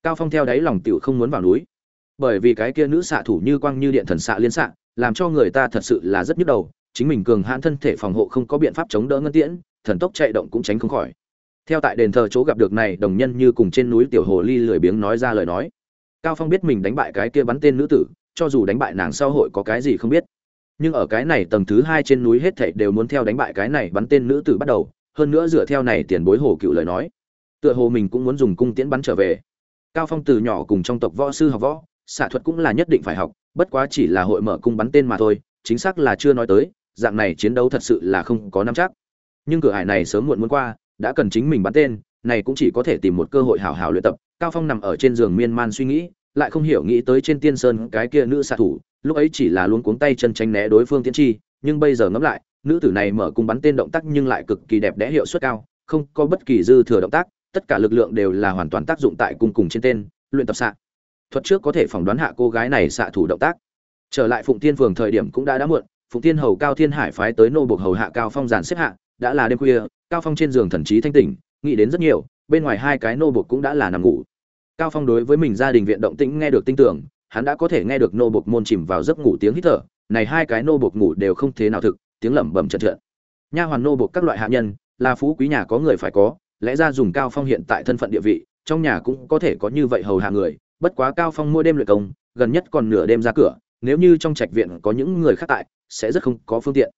cao phong theo đáy lòng tiểu không muốn vào núi. Bởi vì cái kia nữ xạ thủ như quang như điện thần xạ liên xạ, làm cho người ta thật sự là rất nhức đầu, chính mình cường hãn thân thể phòng hộ không có biện pháp chống đỡ ngân tiễn, thần tốc chạy động cũng tránh không khỏi theo tại đền thờ chỗ gặp được này, đồng nhân như cùng trên núi tiểu hồ ly lười biếng nói ra lời nói. Cao phong biết mình đánh bại cái kia bắn tên nữ tử, cho dù đánh bại nàng sau hội có cái gì không biết. Nhưng ở cái này tầng thứ hai trên núi hết thảy đều muốn theo đánh bại cái này bắn tên nữ tử bắt đầu, hơn nữa dựa theo này tiền bối hồ cựu lời nói. Tựa hồ mình cũng muốn dùng cung tiễn bắn trở về. Cao phong từ nhỏ cùng trong tộc võ sư học võ, xạ thuật cũng là nhất định phải học, bất quá chỉ là hội mở cung bắn tên mà thôi, chính xác là chưa nói tới, dạng này chiến đấu thật sự là không có nắm chắc. Nhưng cửa hải này sớm muộn muốn qua đã cần chính mình bắn tên, này cũng chỉ có thể tìm một cơ hội hảo hảo luyện tập. Cao phong nằm ở trên giường miên man suy nghĩ, lại không hiểu nghĩ tới trên tiên sơn cái kia nữ xạ thủ, lúc ấy chỉ là luôn cuống tay chân tránh né đối phương tiến chi, nhưng bây giờ ngẫm lại, nữ tử này mở cung bắn tên động tác nhưng lại cực kỳ đẹp đẽ hiệu suất cao, không có bất kỳ dư thừa động tác, tất cả lực lượng đều là hoàn toàn tác dụng tại cung cùng trên tên, luyện tập xạ. Thuật trước có thể phỏng đoán hạ cô gái này xạ thủ động tác. Trở lại phụng tiên phường thời điểm cũng đã đã muộn, phụng tiên hầu cao thiên hải phái tới nô buộc hầu hạ cao phong giàn xếp hạ đã là đêm khuya, cao phong trên giường thần trí thanh tỉnh, nghĩ đến rất nhiều, bên ngoài hai cái nô buộc cũng đã là nằm ngủ. Cao phong đối với mình gia đình viện động tĩnh nghe được tin tưởng, hắn đã có thể nghe được nô buộc môn chìm vào giấc ngủ tiếng hít thở, này hai cái nô buộc ngủ đều không thế nào thực, tiếng lẩm bẩm chật chật nha hoàn nô buộc các loại hạ nhân, là phú quý nhà có người phải có, lẽ ra dùng cao phong hiện tại thân phận địa vị, trong nhà cũng có thể có như vậy hầu hạ người, bất quá cao phong mỗi đêm luyện công, gần nhất còn nửa đêm ra cửa, nếu như trong trạch viện có những người khác tại, sẽ rất không có phương tiện.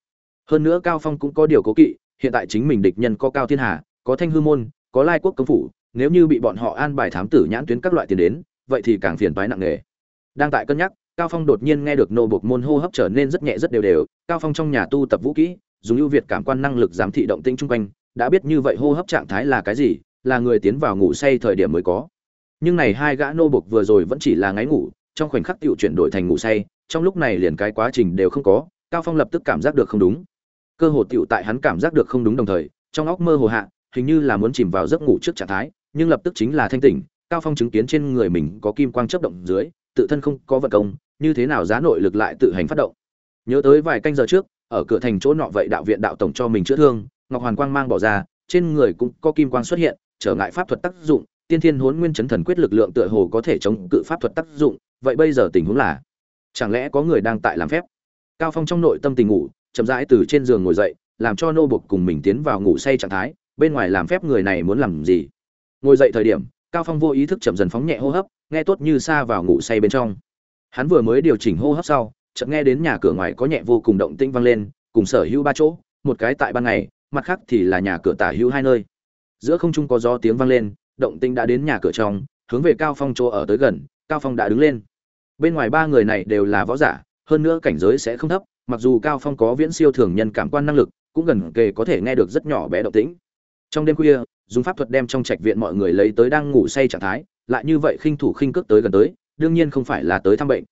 Hơn nữa cao phong cũng có điều cố kỵ hiện tại chính mình địch nhân có cao thiên hà, có thanh hư môn, có lai quốc công phủ, nếu như bị bọn họ an bài thám tử nhãn tuyến các loại tiền đến, vậy thì càng phiền toái nặng nề. Đang tại cân nhắc, cao phong đột nhiên nghe được nô bộc môn hô hấp trở nên rất nhẹ rất đều đều, cao phong trong nhà tu tập vũ kỹ, dùng ưu việt cảm quan năng lực giám thị động tĩnh chung quanh, đã biết như vậy hô hấp trạng thái là cái gì, là người tiến vào ngủ say thời điểm mới có. Nhưng này hai gã nô bộc vừa rồi vẫn chỉ là ngáy ngủ, trong khoảnh khắc tiểu chuyển đổi thành ngủ say, trong lúc này liền cái quá trình đều không có, cao phong lập tức cảm giác được không đúng cơ hồ tiểu tại hắn cảm giác được không đúng đồng thời, trong óc mơ hồ hạ, hình như là muốn chìm vào giấc ngủ trước trạng thái, nhưng lập tức chính là thanh tỉnh, cao phong chứng kiến trên người mình có kim quang chớp động dưới, tự thân không có vật công, như thế nào giá nội lực lại tự hành phát động. Nhớ tới vài canh giờ trước, ở cửa thành chỗ nọ vậy đạo viện đạo tổng cho mình chữa thương, ngọc hoàn quang mang bỏ ra, trên người cũng có kim quang xuất hiện, trở ngại pháp thuật tác dụng, tiên thiên huấn nguyên chấn thần quyết lực lượng tựa hồ có thể chống cự pháp thuật tác dụng, vậy bây giờ tình huống là, chẳng lẽ có người đang tại làm phép? Cao phong trong nội tâm tình ngủ chậm rãi từ trên giường ngồi dậy, làm cho nô bộc cùng mình tiến vào ngủ say trạng thái, bên ngoài làm phép người này muốn làm gì? Ngồi dậy thời điểm, cao phong vô ý thức chậm dần phóng nhẹ hô hấp, nghe tốt như xa vào ngủ say bên trong. Hắn vừa mới điều chỉnh hô hấp sau, chợt nghe đến nhà cửa ngoài có nhẹ vô cùng động tĩnh vang lên, cùng sở hữu ba chỗ, một cái tại ban ngày, mặt khác thì là nhà cửa tả hữu hai nơi. Giữa không trung có gió tiếng vang lên, động tĩnh đã đến nhà cửa trong, hướng về cao phong chỗ ở tới gần, cao phong đã đứng lên. Bên ngoài ba người này đều là võ giả, hơn nữa cảnh giới sẽ không thấp mặc dù cao phong có viễn siêu thường nhân cảm quan năng lực, cũng gần kề có thể nghe được rất nhỏ bé động tĩnh. Trong đêm khuya, dùng pháp thuật đem trong trạch viện mọi người lấy tới đang ngủ say trạng thái, lại như vậy khinh thủ khinh cước tới gần tới, đương nhiên không phải là tới thăm bệnh.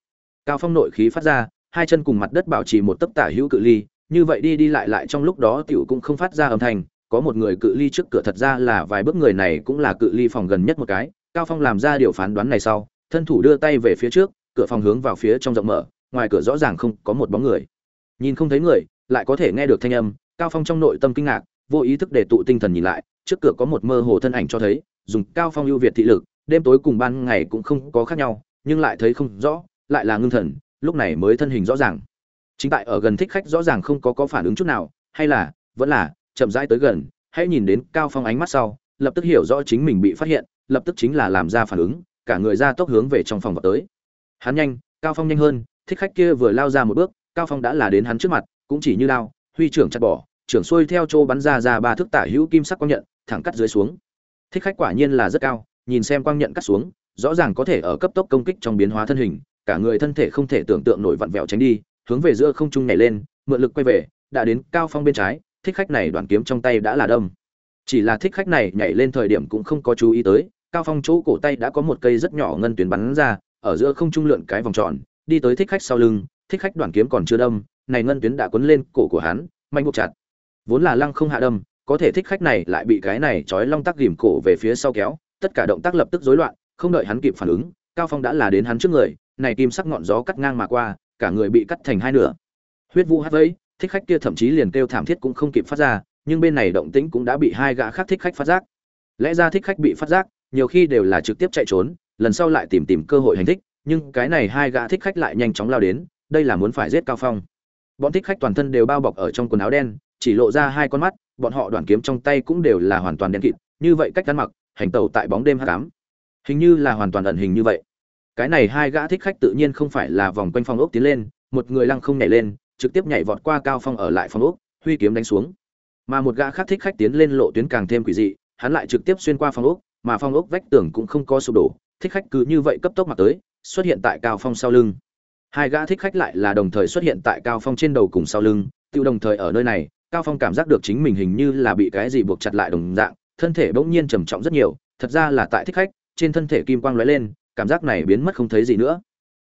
Cao phong nội khí phát ra, hai chân cùng mặt đất bảo trì một tấc tả hữu cự ly, như vậy đi đi lại lại trong lúc đó tiểu cũng không phát ra âm thanh, có một người cự ly trước cửa thật ra là vài bước người này cũng là cự ly phòng gần nhất một cái, cao phong làm ra điều phán đoán này sau, thân thủ đưa tay về phía trước, cửa phòng hướng vào phía trong rộng mở, ngoài cửa rõ ràng không có một bóng người nhìn không thấy người, lại có thể nghe được thanh âm, cao phong trong nội tâm kinh ngạc, vô ý thức để tụ tinh thần nhìn lại, trước cửa có một mơ hồ thân ảnh cho thấy, dùng cao phong ưu việt thị lực, đêm tối cùng ban ngày cũng không có khác nhau, nhưng lại thấy không rõ, lại là ngưng thần, lúc này mới thân hình rõ ràng. Chính tại ở gần thích khách rõ ràng không có có phản ứng chút nào, hay là, vẫn là, chậm rãi tới gần, hãy nhìn đến cao phong ánh mắt sau, lập tức hiểu rõ chính mình bị phát hiện, lập tức chính là làm ra phản ứng, cả người ra tốc hướng về trong phòng vào tới. Hắn nhanh, cao phong nhanh hơn, thích khách kia vừa lao ra một bước cao phong đã là đến hắn trước mặt, cũng chỉ như lao, huy trưởng chặt bỏ, trưởng xuôi theo chỗ bắn ra ra ba thước tả hữu kim sắc quang nhận, thẳng cắt dưới xuống. Thích khách quả nhiên là rất cao, nhìn xem quang nhận cắt xuống, rõ ràng có thể ở cấp tốc công kích trong biến hóa thân hình, cả người thân thể không thể tưởng tượng nổi vặn vẹo tránh đi, hướng về giữa không trung nhảy lên, mượn lực quay về, đã đến cao phong bên trái, thích khách này đoàn kiếm trong tay đã là đâm. Chỉ là thích khách này nhảy lên thời điểm cũng không có chú ý tới, cao phong chỗ cổ tay đã có một cây rất nhỏ ngân tuyến bắn ra, ở giữa không trung lượn cái vòng tròn, đi tới thích khách sau lưng thích khách đoàn kiếm còn chưa đâm, này ngân tuyến đã quấn lên cổ của hắn mạnh buộc chặt. Vốn là lăng không hạ đâm, có thể thích khách này lại bị cái này trói long tắc ghìm cổ về phía sau kéo, tất cả động tác lập tức rối loạn, không đợi hắn kịp phản ứng, cao phong đã là đến hắn trước người, này kim sắc ngọn gió cắt ngang mà qua, cả người bị cắt thành hai nửa. Huyết vũ hát vẫy, thích khách kia thậm chí liền kêu thảm thiết cũng không kịp phát ra, nhưng bên này động tĩnh cũng đã bị hai gã khác thích khách phát giác. Lẽ ra thích khách bị phát giác, nhiều khi đều là trực tiếp chạy trốn, lần sau lại tìm tìm cơ hội hành thích, nhưng cái này hai gã thích khách lại nhanh chóng lao đến đây là muốn phải giết cao phong. Bọn thích khách toàn thân đều bao bọc ở trong quần áo đen, chỉ lộ ra hai con mắt, bọn họ đoàn kiếm trong tay cũng đều là hoàn toàn đen kịt, như vậy cách ăn mặc, hành tẩu tại bóng đêm hắc ám hình như là hoàn toàn ẩn hình như vậy. Cái này hai gã thích khách tự nhiên không phải là vòng quanh phong ốc tiến lên, một người lăng không nhảy lên, trực tiếp nhảy vọt qua cao phong ở lại phong ốc, huy kiếm đánh xuống. Mà một gã khác thích khách tiến lên lộ tuyến càng thêm quỷ dị, hắn lại trực tiếp xuyên qua phong ốc, mà phong ốc vách tường cũng không có sụp đổ, thích khách cứ như vậy cấp tốc mà tới, xuất hiện tại cao phong sau lưng hai gã thích khách lại là đồng thời xuất hiện tại cao phong trên đầu cùng sau lưng tiêu đồng thời ở nơi này, cao phong cảm giác được chính mình hình như là bị cái gì buộc chặt lại đồng dạng, thân thể bỗng nhiên trầm trọng rất nhiều, thật ra là tại thích khách, trên thân thể kim quang lóe lên, cảm giác này biến mất không thấy gì nữa.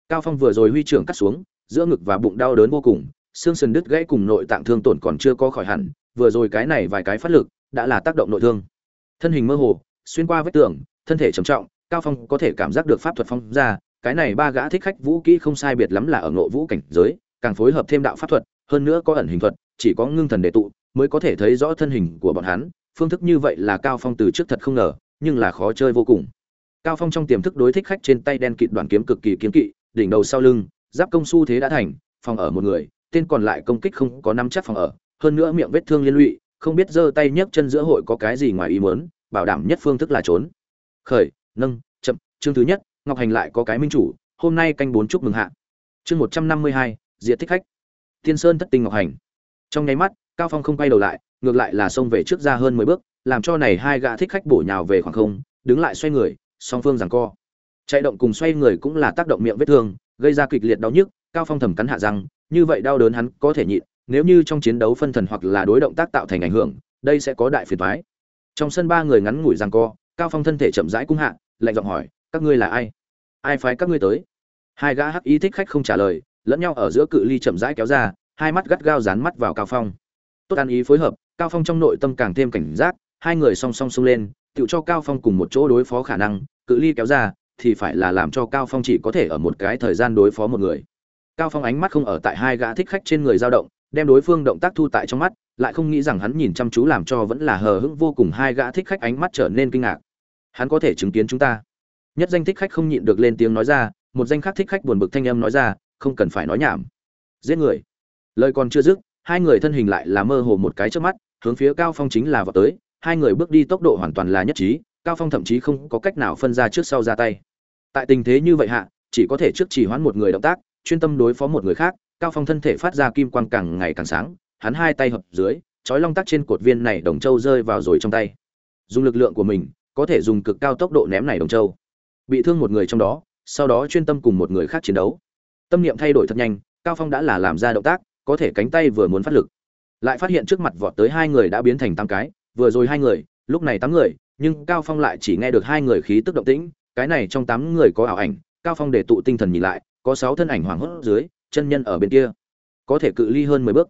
Cao phong vừa rồi huy trưởng cắt xuống, giữa ngực và bụng đau đớn vô cùng, xương sườn đứt gãy cùng nội tạng thương tổn còn chưa có khỏi hẳn, vừa rồi cái này vài cái phát lực, đã là tác động nội thương. Thân hình mơ hồ, xuyên qua vết tường, thân thể trầm trọng, cao phong có thể cảm giác được pháp thuật phong ra cái này ba gã thích khách vũ kỹ không sai biệt lắm là ở ngộ vũ cảnh giới, càng phối hợp thêm đạo pháp thuật, hơn nữa có ẩn hình thuật, chỉ có ngưng thần đệ tụ mới có thể thấy rõ thân hình của bọn hắn. Phương thức như vậy là cao phong từ trước thật không ngờ, nhưng là khó chơi vô cùng. Cao phong trong tiềm thức đối thích khách trên tay đen kịt đoàn kiếm cực kỳ kiếm kỵ, đỉnh đầu sau lưng, giáp công su thế đã thành, phòng ở một người, tên còn lại công kích không có nắm chắc phòng ở, hơn nữa miệng vết thương liên lụy, không biết giơ tay nhấc chân giữa hội có cái gì ngoài ý muốn, bảo đảm nhất phương thức là trốn. Khởi, nâng, chậm, chương thứ nhất ngọc hành lại có cái minh chủ, hôm nay canh bốn chúc mừng hạ. Chương một trăm năm mươi hai, diệt thích khách. Tiên sơn thất tinh ngọc hành. Trong nháy mắt, cao phong không quay đầu lại, ngược lại là xông về trước ra hơn mười bước, làm cho này hai gã thích khách bổ nhào về khoảng không, đứng lại xoay người, song phương giằng co. Chạy động cùng xoay người cũng là tác động miệng vết thương, gây ra kịch liệt đau nhức, cao phong thầm cắn hạ răng, như vậy đau đớn hắn có thể nhịn, nếu như trong chiến đấu phân thần hoặc là đối động tác tạo thành ảnh hưởng, đây sẽ có đại phiền thoái trong sân ba người ngắn ngủi giằng co, cao phong thân thể chậm rãi cung hạ, lạnh giọng hỏi các ngươi là ai? Ai phái các ngươi tới? Hai gã hắc ý thích khách không trả lời, lẫn nhau ở giữa cự ly chậm rãi kéo ra, hai mắt gắt gao dán mắt vào cao phong. Tốt ăn ý phối hợp, cao phong trong nội tâm càng thêm cảnh giác, hai người song song xông lên tự cho cao phong cùng một chỗ đối phó khả năng, cự ly kéo ra, thì phải là làm cho cao phong chỉ có thể ở một cái thời gian đối phó một người. Cao phong ánh mắt không ở tại hai gã thích khách trên người dao động, đem đối phương động tác thu tại trong mắt, lại không nghĩ rằng hắn nhìn chăm chú làm cho vẫn là hờ hững vô cùng, hai gã thích khách ánh mắt trở nên kinh ngạc. Hắn có thể chứng kiến chúng ta nhất danh thích khách không nhịn được lên tiếng nói ra, một danh khác thích khách buồn bực thanh âm nói ra, không cần phải nói nhảm. Giết người. Lời còn chưa dứt, hai người thân hình lại là mơ hồ một cái trước mắt, hướng phía cao phong chính là vào tới, hai người bước đi tốc độ hoàn toàn là nhất trí, cao phong thậm chí không có cách nào phân ra trước sau ra tay. Tại tình thế như vậy hạ, chỉ có thể trước chỉ hoãn một người động tác, chuyên tâm đối phó một người khác, cao phong thân thể phát ra kim quang càng ngày càng sáng, hắn hai tay hợp dưới, chói long tắc trên cột viên này đồng châu rơi vào rồi trong tay. Dùng lực lượng của mình, có thể dùng cực cao tốc độ ném này đồng châu bị thương một người trong đó, sau đó chuyên tâm cùng một người khác chiến đấu. Tâm niệm thay đổi thật nhanh, cao phong đã là làm ra động tác, có thể cánh tay vừa muốn phát lực. Lại phát hiện trước mặt vọt tới hai người đã biến thành tám cái, vừa rồi hai người, lúc này tám người, nhưng cao phong lại chỉ nghe được hai người khí tức động tĩnh, cái này trong tám người có ảo ảnh, cao phong để tụ tinh thần nhìn lại, có sáu thân ảnh hoàng hốt dưới, chân nhân ở bên kia. Có thể cự ly hơn mười bước.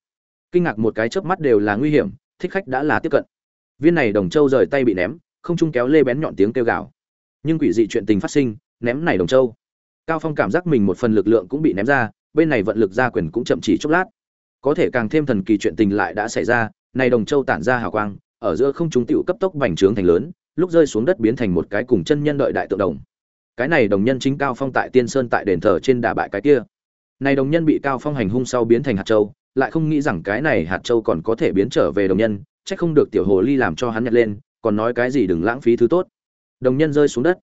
Kinh ngạc một cái chớp mắt đều là nguy hiểm, thích khách đã là tiếp cận. Viên này đồng châu rời tay bị ném, không trung kéo lê bén nhọn tiếng kêu gào nhưng quỷ dị chuyện tình phát sinh, ném này đồng châu. Cao phong cảm giác mình một phần lực lượng cũng bị ném ra, bên này vận lực ra quyền cũng chậm chỉ chốc lát. Có thể càng thêm thần kỳ chuyện tình lại đã xảy ra, này đồng châu tản ra hào quang, ở giữa không trung tiểu cấp tốc bành trướng thành lớn, lúc rơi xuống đất biến thành một cái cùng chân nhân đợi đại tượng đồng. Cái này đồng nhân chính cao phong tại tiên sơn tại đền thờ trên đà bại cái kia. Này đồng nhân bị cao phong hành hung sau biến thành hạt châu, lại không nghĩ rằng cái này hạt châu còn có thể biến trở về đồng nhân, chắc không được tiểu hồ ly làm cho hắn nhặt lên, còn nói cái gì đừng lãng phí thứ tốt đồng nhân rơi xuống đất.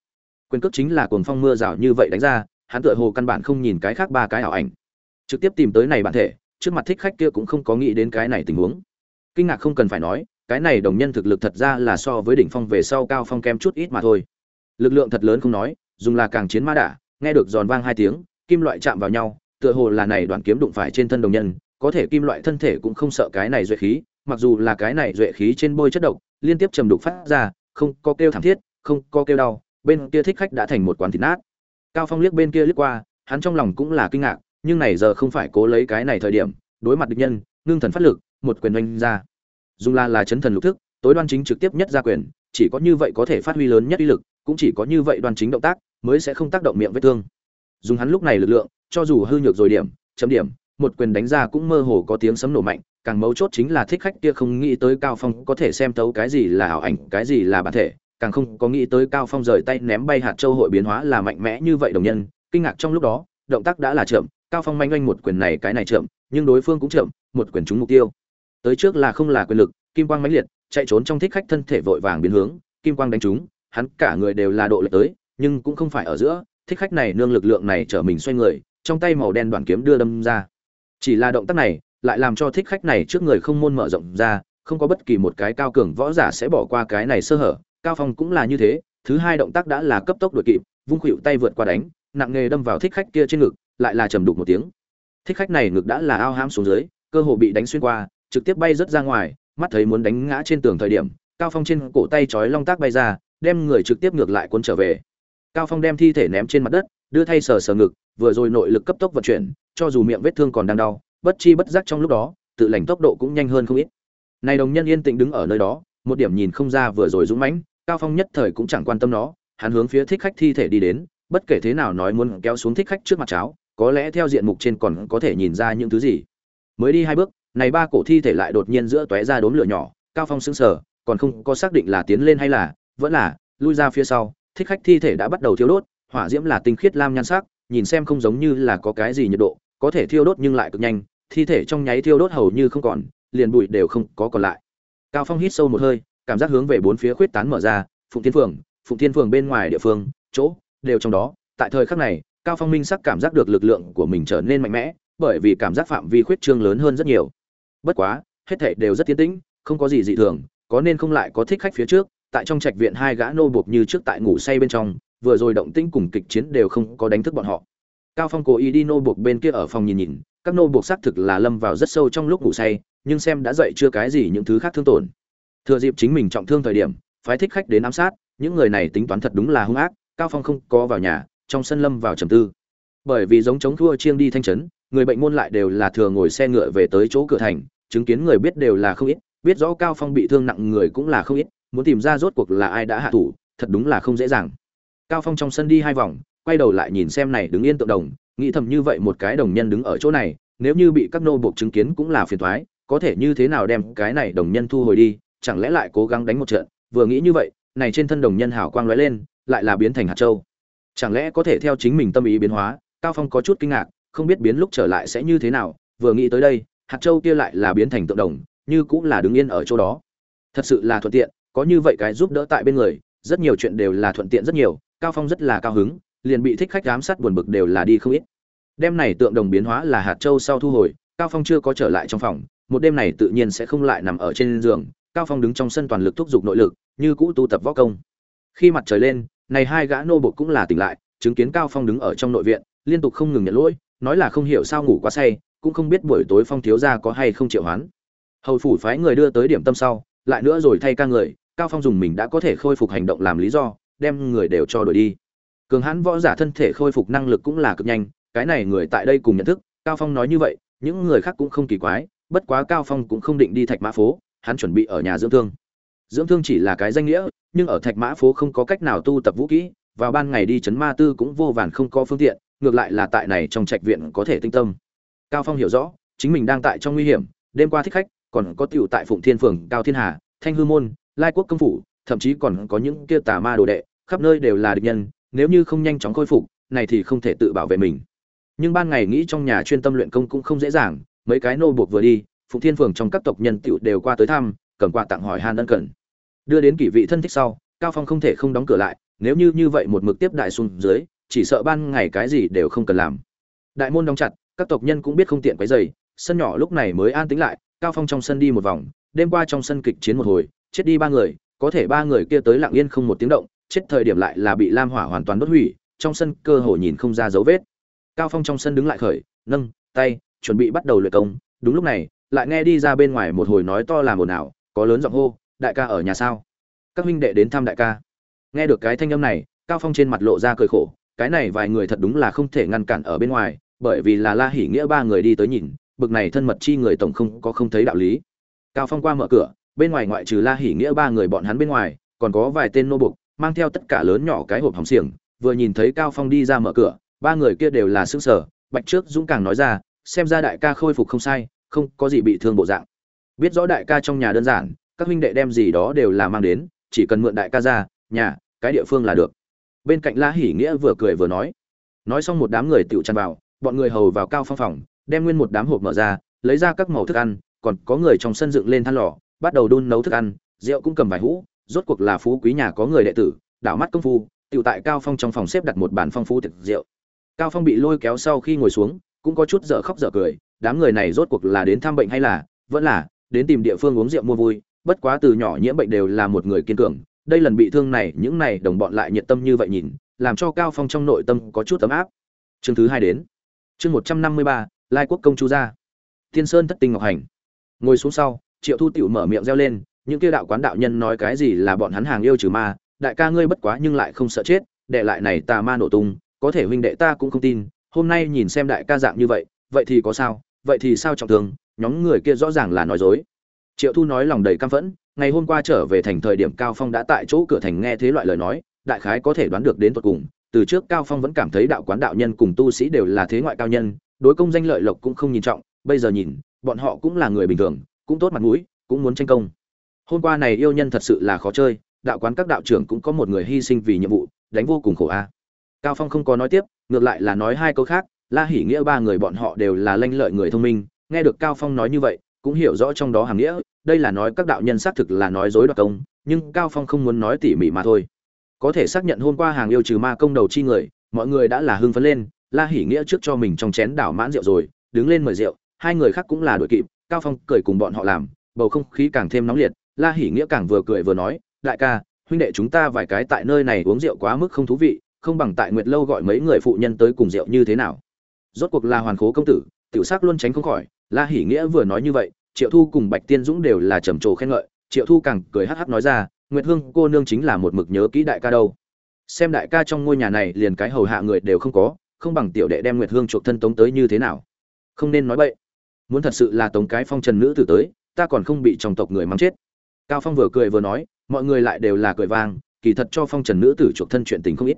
Quyền cước chính là cuồng phong mưa rào như vậy đánh ra, hắn tựa hồ căn bản không nhìn cái khác ba cái ảo ảnh. Trực tiếp tìm tới này bản thể, trước mặt thích khách kia cũng không có nghĩ đến cái này tình huống. Kinh ngạc không cần phải nói, cái này đồng nhân thực lực thật ra là so với đỉnh phong về sau cao phong kem chút ít mà thôi. Lực lượng thật lớn không nói, dùng là càng chiến ma đả, nghe được giòn vang hai tiếng, kim loại chạm vào nhau, tựa hồ là này đoàn kiếm đụng phải trên thân đồng nhân, có thể kim loại thân thể cũng không sợ cái này duệ khí, mặc dù là cái này duệ khí trên bôi chất độc, liên tiếp trầm đục phát ra, không có kêu thảm thiết không có kêu đau, bên kia thích khách đã thành một quán thịt nát. Cao phong liếc bên kia liếc qua, hắn trong lòng cũng là kinh ngạc, nhưng này giờ không phải cố lấy cái này thời điểm, đối mặt địch nhân, ngưng thần phát lực, một quyền oanh ra. Dùng là là chấn thần lục thức, tối đoan chính trực tiếp nhất ra quyền, chỉ có như vậy có thể phát huy lớn nhất uy lực, cũng chỉ có như vậy đoan chính động tác, mới sẽ không tác động miệng vết thương. Dùng hắn lúc này lực lượng, cho dù hư nhược rồi điểm, chấm điểm, một quyền đánh ra cũng mơ hồ có tiếng sấm nổ mạnh, càng mấu chốt chính là thích khách kia không nghĩ tới cao phong có thể xem tấu cái gì là ảo ảnh, cái gì là bản thể càng không có nghĩ tới cao phong rời tay ném bay hạt châu hội biến hóa là mạnh mẽ như vậy đồng nhân, kinh ngạc trong lúc đó, động tác đã là chậm, cao phong manh oanh một quyền này cái này chậm, nhưng đối phương cũng chậm, một quyền trúng mục tiêu. Tới trước là không là quyền lực, kim quang mãnh liệt, chạy trốn trong thích khách thân thể vội vàng biến hướng, kim quang đánh trúng, hắn cả người đều là độ lệch tới, nhưng cũng không phải ở giữa, thích khách này nương lực lượng này trở mình xoay người, trong tay màu đen đoàn kiếm đưa đâm ra. Chỉ là động tác này, lại làm cho thích khách này trước người không môn mở rộng ra, không có bất kỳ một cái cao cường võ giả sẽ bỏ qua cái này sơ hở cao phong cũng là như thế, thứ hai động tác đã là cấp tốc đuổi kịp, vung khuỵu tay vượt qua đánh, nặng nghề đâm vào thích khách kia trên ngực, lại là trầm đục một tiếng. Thích khách này ngực đã là ao hãm xuống dưới, cơ hồ bị đánh xuyên qua, trực tiếp bay rớt ra ngoài, mắt thấy muốn đánh ngã trên tường thời điểm, cao phong trên cổ tay chói long tác bay ra, đem người trực tiếp ngược lại cuốn trở về. Cao phong đem thi thể ném trên mặt đất, đưa thay sờ sờ ngực, vừa rồi nội lực cấp tốc vận chuyển, cho dù miệng vết thương còn đang đau, bất chi bất giác trong lúc đó, tự lành tốc độ cũng nhanh hơn không ít. Này đồng nhân yên tĩnh đứng ở nơi đó, một điểm nhìn không ra vừa rồi dũng mãnh cao phong nhất thời cũng chẳng quan tâm nó, hắn hướng phía thích khách thi thể đi đến, bất kể thế nào nói muốn kéo xuống thích khách trước mặt cháo, có lẽ theo diện mục trên còn có thể nhìn ra những thứ gì. Mới đi hai bước, này ba cổ thi thể lại đột nhiên giữa tóe ra đốm lửa nhỏ, cao phong sững sờ, còn không có xác định là tiến lên hay là, vẫn là, lui ra phía sau, thích khách thi thể đã bắt đầu thiêu đốt, hỏa diễm là tinh khiết lam nhan sắc, nhìn xem không giống như là có cái gì nhiệt độ, có thể thiêu đốt nhưng lại cực nhanh, thi thể trong nháy thiêu đốt hầu như không còn, liền bụi đều không có còn lại. Cao phong hít sâu một hơi cảm giác hướng về bốn phía khuyết tán mở ra, phụng thiên phường, phụng thiên phường bên ngoài địa phương, chỗ, đều trong đó. Tại thời khắc này, cao phong minh sắc cảm giác được lực lượng của mình trở nên mạnh mẽ, bởi vì cảm giác phạm vi khuyết trương lớn hơn rất nhiều. Bất quá, hết thảy đều rất tiến tĩnh, không có gì dị thường, có nên không lại có thích khách phía trước, tại trong trạch viện hai gã nô buộc như trước tại ngủ say bên trong, vừa rồi động tĩnh cùng kịch chiến đều không có đánh thức bọn họ. Cao phong cố ý đi nô buộc bên kia ở phòng nhìn nhìn, các nô buộc xác thực là lâm vào rất sâu trong lúc ngủ say, nhưng xem đã dậy chưa cái gì những thứ khác thương tổn thừa dịp chính mình trọng thương thời điểm, phái thích khách đến ám sát, những người này tính toán thật đúng là hung ác, cao phong không có vào nhà, trong sân lâm vào trầm tư. Bởi vì giống chống thua chiêng đi thanh trấn, người bệnh môn lại đều là thừa ngồi xe ngựa về tới chỗ cửa thành, chứng kiến người biết đều là không ít, biết rõ cao phong bị thương nặng người cũng là không ít, muốn tìm ra rốt cuộc là ai đã hạ thủ, thật đúng là không dễ dàng. Cao phong trong sân đi hai vòng, quay đầu lại nhìn xem này đứng yên tượng đồng, nghĩ thầm như vậy một cái đồng nhân đứng ở chỗ này, nếu như bị các nô buộc chứng kiến cũng là phiền toái, có thể như thế nào đem cái này đồng nhân thu hồi đi chẳng lẽ lại cố gắng đánh một trận? Vừa nghĩ như vậy, này trên thân đồng nhân hảo quang lóe lên, lại là biến thành hạt châu. Chẳng lẽ có thể theo chính mình tâm ý biến hóa? Cao phong có chút kinh ngạc, không biết biến lúc trở lại sẽ như thế nào. Vừa nghĩ tới đây, hạt châu kia lại là biến thành tượng đồng, như cũng là đứng yên ở chỗ đó. Thật sự là thuận tiện, có như vậy cái giúp đỡ tại bên người, rất nhiều chuyện đều là thuận tiện rất nhiều. Cao phong rất là cao hứng, liền bị thích khách giám sát buồn bực đều là đi không ít. Đêm này tượng đồng biến hóa là hạt châu sau thu hồi, cao phong chưa có trở lại trong phòng, một đêm này tự nhiên sẽ không lại nằm ở trên giường cao phong đứng trong sân toàn lực thúc giục nội lực, như cũ tu tập võ công. Khi mặt trời lên, này hai gã nô bộc cũng là tỉnh lại, chứng kiến cao phong đứng ở trong nội viện, liên tục không ngừng nhận lỗi, nói là không hiểu sao ngủ quá say, cũng không biết buổi tối phong thiếu gia có hay không triệu hoán. Hầu phủ phái người đưa tới điểm tâm sau, lại nữa rồi thay ca người, cao phong dùng mình đã có thể khôi phục hành động làm lý do, đem người đều cho đuổi đi. Cường hãn võ giả thân thể khôi phục năng lực cũng là cực nhanh, cái này người tại đây cùng nhận thức, cao phong nói như vậy, những người khác cũng không kỳ quái, bất quá cao phong cũng không định đi thạch mã phố hắn chuẩn bị ở nhà dưỡng thương. Dưỡng thương chỉ là cái danh nghĩa, nhưng ở thạch mã phố không có cách nào tu tập vũ kỹ, vào ban ngày đi chấn ma tư cũng vô vàn không có phương tiện, ngược lại là tại này trong trạch viện có thể tinh tâm. Cao phong hiểu rõ, chính mình đang tại trong nguy hiểm, đêm qua thích khách, còn có tiểu tại phụng thiên phường, cao thiên hà, thanh hư môn, lai quốc công phủ, thậm chí còn có những kia tà ma đồ đệ, khắp nơi đều là địch nhân, nếu như không nhanh chóng khôi phục, này thì không thể tự bảo vệ mình. Nhưng ban ngày nghĩ trong nhà chuyên tâm luyện công cũng không dễ dàng, mấy cái nô buộc vừa đi phụng thiên phường trong các tộc nhân tựu đều qua tới thăm, cầm quà tặng hỏi han ân cần. Đưa đến kỷ vị thân thích sau, cao phong không thể không đóng cửa lại, nếu như như vậy một mực tiếp đại xuống dưới, chỉ sợ ban ngày cái gì đều không cần làm. Đại môn đóng chặt, các tộc nhân cũng biết không tiện quấy dày sân nhỏ lúc này mới an tĩnh lại, cao phong trong sân đi một vòng, đêm qua trong sân kịch chiến một hồi, chết đi ba người, có thể ba người kia tới lặng yên không một tiếng động, chết thời điểm lại là bị lam hỏa hoàn toàn đốt hủy, trong sân cơ hồ nhìn không ra dấu vết. Cao phong trong sân đứng lại khởi, nâng, tay, chuẩn bị bắt đầu luyện công, đúng lúc này lại nghe đi ra bên ngoài một hồi nói to làm ồn ào, có lớn giọng hô, đại ca ở nhà sao? Các huynh đệ đến thăm đại ca. Nghe được cái thanh âm này, cao phong trên mặt lộ ra cười khổ, cái này vài người thật đúng là không thể ngăn cản ở bên ngoài, bởi vì là la hỉ nghĩa ba người đi tới nhìn, bực này thân mật chi người tổng không có không thấy đạo lý. Cao phong qua mở cửa, bên ngoài ngoại trừ la hỉ nghĩa ba người bọn hắn bên ngoài, còn có vài tên nô bục, mang theo tất cả lớn nhỏ cái hộp hỏng xiềng, vừa nhìn thấy cao phong đi ra mở cửa, ba người kia đều là xương sở bạch trước dũng càng nói ra, xem ra đại ca khôi phục không sai không có gì bị thương bộ dạng. Biết rõ đại ca trong nhà đơn giản, các huynh đệ đem gì đó đều là mang đến, chỉ cần mượn đại ca ra, nhà, cái địa phương là được. Bên cạnh la hỉ nghĩa vừa cười vừa nói. Nói xong một đám người tựu chăn vào, bọn người hầu vào cao phong phòng, đem nguyên một đám hộp mở ra, lấy ra các màu thức ăn, còn có người trong sân dựng lên than lò, bắt đầu đun nấu thức ăn, rượu cũng cầm vài hũ, rốt cuộc là phú quý nhà có người đệ tử, đảo mắt công phu, tiểu tại cao phong trong phòng xếp đặt một bàn phong phú thực rượu. Cao phong bị lôi kéo sau khi ngồi xuống, cũng có chút dở khóc dở cười đám người này rốt cuộc là đến thăm bệnh hay là, vẫn là, đến tìm địa phương uống rượu mua vui, bất quá từ nhỏ nhiễm bệnh đều là một người kiên cường, đây lần bị thương này, những này đồng bọn lại nhiệt tâm như vậy nhìn, làm cho cao phong trong nội tâm có chút tấm áp. Chương thứ hai đến. Chương một trăm năm mươi ba, lai quốc công chu gia. Thiên sơn thất tinh ngọc hành. Ngồi xuống sau, triệu thu tiểu mở miệng reo lên, những kia đạo quán đạo nhân nói cái gì là bọn hắn hàng yêu trừ ma, đại ca ngươi bất quá nhưng lại không sợ chết đệ lại này tà ma nổ tung, có thể huynh đệ ta cũng không tin, hôm nay nhìn xem đại ca dạng như vậy vậy thì có sao? Vậy thì sao trọng thương? Nhóm người kia rõ ràng là nói dối. Triệu thu nói lòng đầy căm phẫn, ngày hôm qua trở về thành thời điểm cao phong đã tại chỗ cửa thành nghe thế loại lời nói, đại khái có thể đoán được đến tận cùng, từ trước cao phong vẫn cảm thấy đạo quán đạo nhân cùng tu sĩ đều là thế ngoại cao nhân, đối công danh lợi lộc cũng không nhìn trọng, bây giờ nhìn, bọn họ cũng là người bình thường, cũng tốt mặt mũi, cũng muốn tranh công. Hôm qua này yêu nhân thật sự là khó chơi, đạo quán các đạo trưởng cũng có một người hy sinh vì nhiệm vụ, đánh vô cùng khổ a. Cao phong không có nói tiếp, ngược lại là nói hai câu khác la hỉ nghĩa ba người bọn họ đều là lanh lợi người thông minh, nghe được cao phong nói như vậy, cũng hiểu rõ trong đó hàng nghĩa, đây là nói các đạo nhân xác thực là nói dối đoạt công, nhưng cao phong không muốn nói tỉ mỉ mà thôi. Có thể xác nhận hôm qua hàng yêu trừ ma công đầu chi người, mọi người đã là hưng phấn lên, la hỉ nghĩa trước cho mình trong chén đảo mãn rượu rồi, đứng lên mời rượu, hai người khác cũng là đội kịp, cao phong cười cùng bọn họ làm, bầu không khí càng thêm nóng liệt, la hỉ nghĩa càng vừa cười vừa nói, đại ca, huynh đệ chúng ta vài cái tại nơi này uống rượu quá mức không thú vị, không bằng tại nguyệt lâu gọi mấy người phụ nhân tới cùng rượu như thế nào? Rốt cuộc là hoàn khố công tử, tiểu sắc luôn tránh không khỏi, la hỉ nghĩa vừa nói như vậy, triệu thu cùng bạch tiên dũng đều là trầm trồ khen ngợi, triệu thu càng cười hắc hắc nói ra, nguyệt hương cô nương chính là một mực nhớ kỹ đại ca đâu. Xem đại ca trong ngôi nhà này liền cái hầu hạ người đều không có, không bằng tiểu đệ đem nguyệt hương chuộc thân tống tới như thế nào. Không nên nói bậy. Muốn thật sự là tống cái phong trần nữ tử tới, ta còn không bị trong tộc người mắng chết. Cao phong vừa cười vừa nói, mọi người lại đều là cười vang, kỳ thật cho phong trần nữ tử chuộc thân chuyện tình không ít.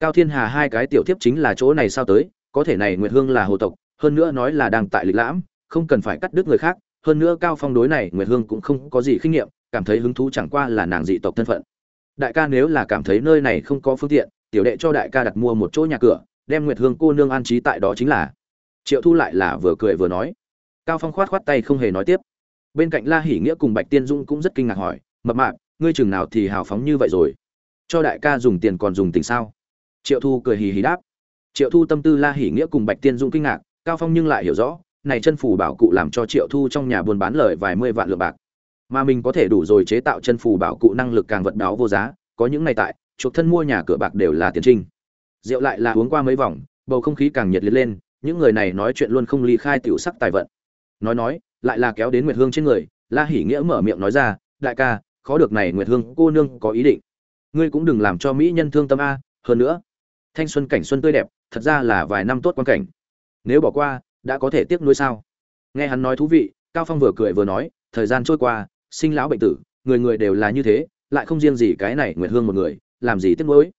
Cao thiên hà hai cái tiểu tiếp chính là chỗ này sao tới có thể này nguyệt hương là hồ tộc, hơn nữa nói là đang tại lịch lãm, không cần phải cắt đứt người khác, hơn nữa cao phong đối này nguyệt hương cũng không có gì kinh nghiệm, cảm thấy hứng thú chẳng qua là nàng dị tộc thân phận. Đại ca nếu là cảm thấy nơi này không có phương tiện, tiểu đệ cho đại ca đặt mua một chỗ nhà cửa, đem nguyệt hương cô nương an trí tại đó chính là. Triệu thu lại là vừa cười vừa nói. Cao phong khoát khoát tay không hề nói tiếp. Bên cạnh la hỉ nghĩa cùng bạch tiên dung cũng rất kinh ngạc hỏi, mập mạp, ngươi chừng nào thì hào phóng như vậy rồi? Cho đại ca dùng tiền còn dùng tình sao? Triệu thu cười hì hì đáp triệu thu tâm tư la hỉ nghĩa cùng bạch tiên dung kinh ngạc, cao phong nhưng lại hiểu rõ, này chân phù bảo cụ làm cho triệu thu trong nhà buôn bán lời vài mươi vạn lượng bạc. Mà mình có thể đủ rồi chế tạo chân phù bảo cụ năng lực càng vật đáo vô giá, có những ngày tại, chuộc thân mua nhà cửa bạc đều là tiền trinh. Rượu lại là uống qua mấy vòng, bầu không khí càng nhiệt liệt lên, những người này nói chuyện luôn không ly khai tiểu sắc tài vận. Nói nói, lại là kéo đến nguyệt hương trên người, la hỉ nghĩa mở miệng nói ra, đại ca, khó được này nguyệt hương, cô nương có ý định. Ngươi cũng đừng làm cho mỹ nhân thương tâm a, hơn nữa, thanh xuân cảnh xuân tươi đẹp thật ra là vài năm tốt quan cảnh. Nếu bỏ qua, đã có thể tiếc nuối sao? Nghe hắn nói thú vị, cao phong vừa cười vừa nói, thời gian trôi qua, sinh lão bệnh tử, người người đều là như thế, lại không riêng gì cái này nguyệt hương một người, làm gì tiếc nuối?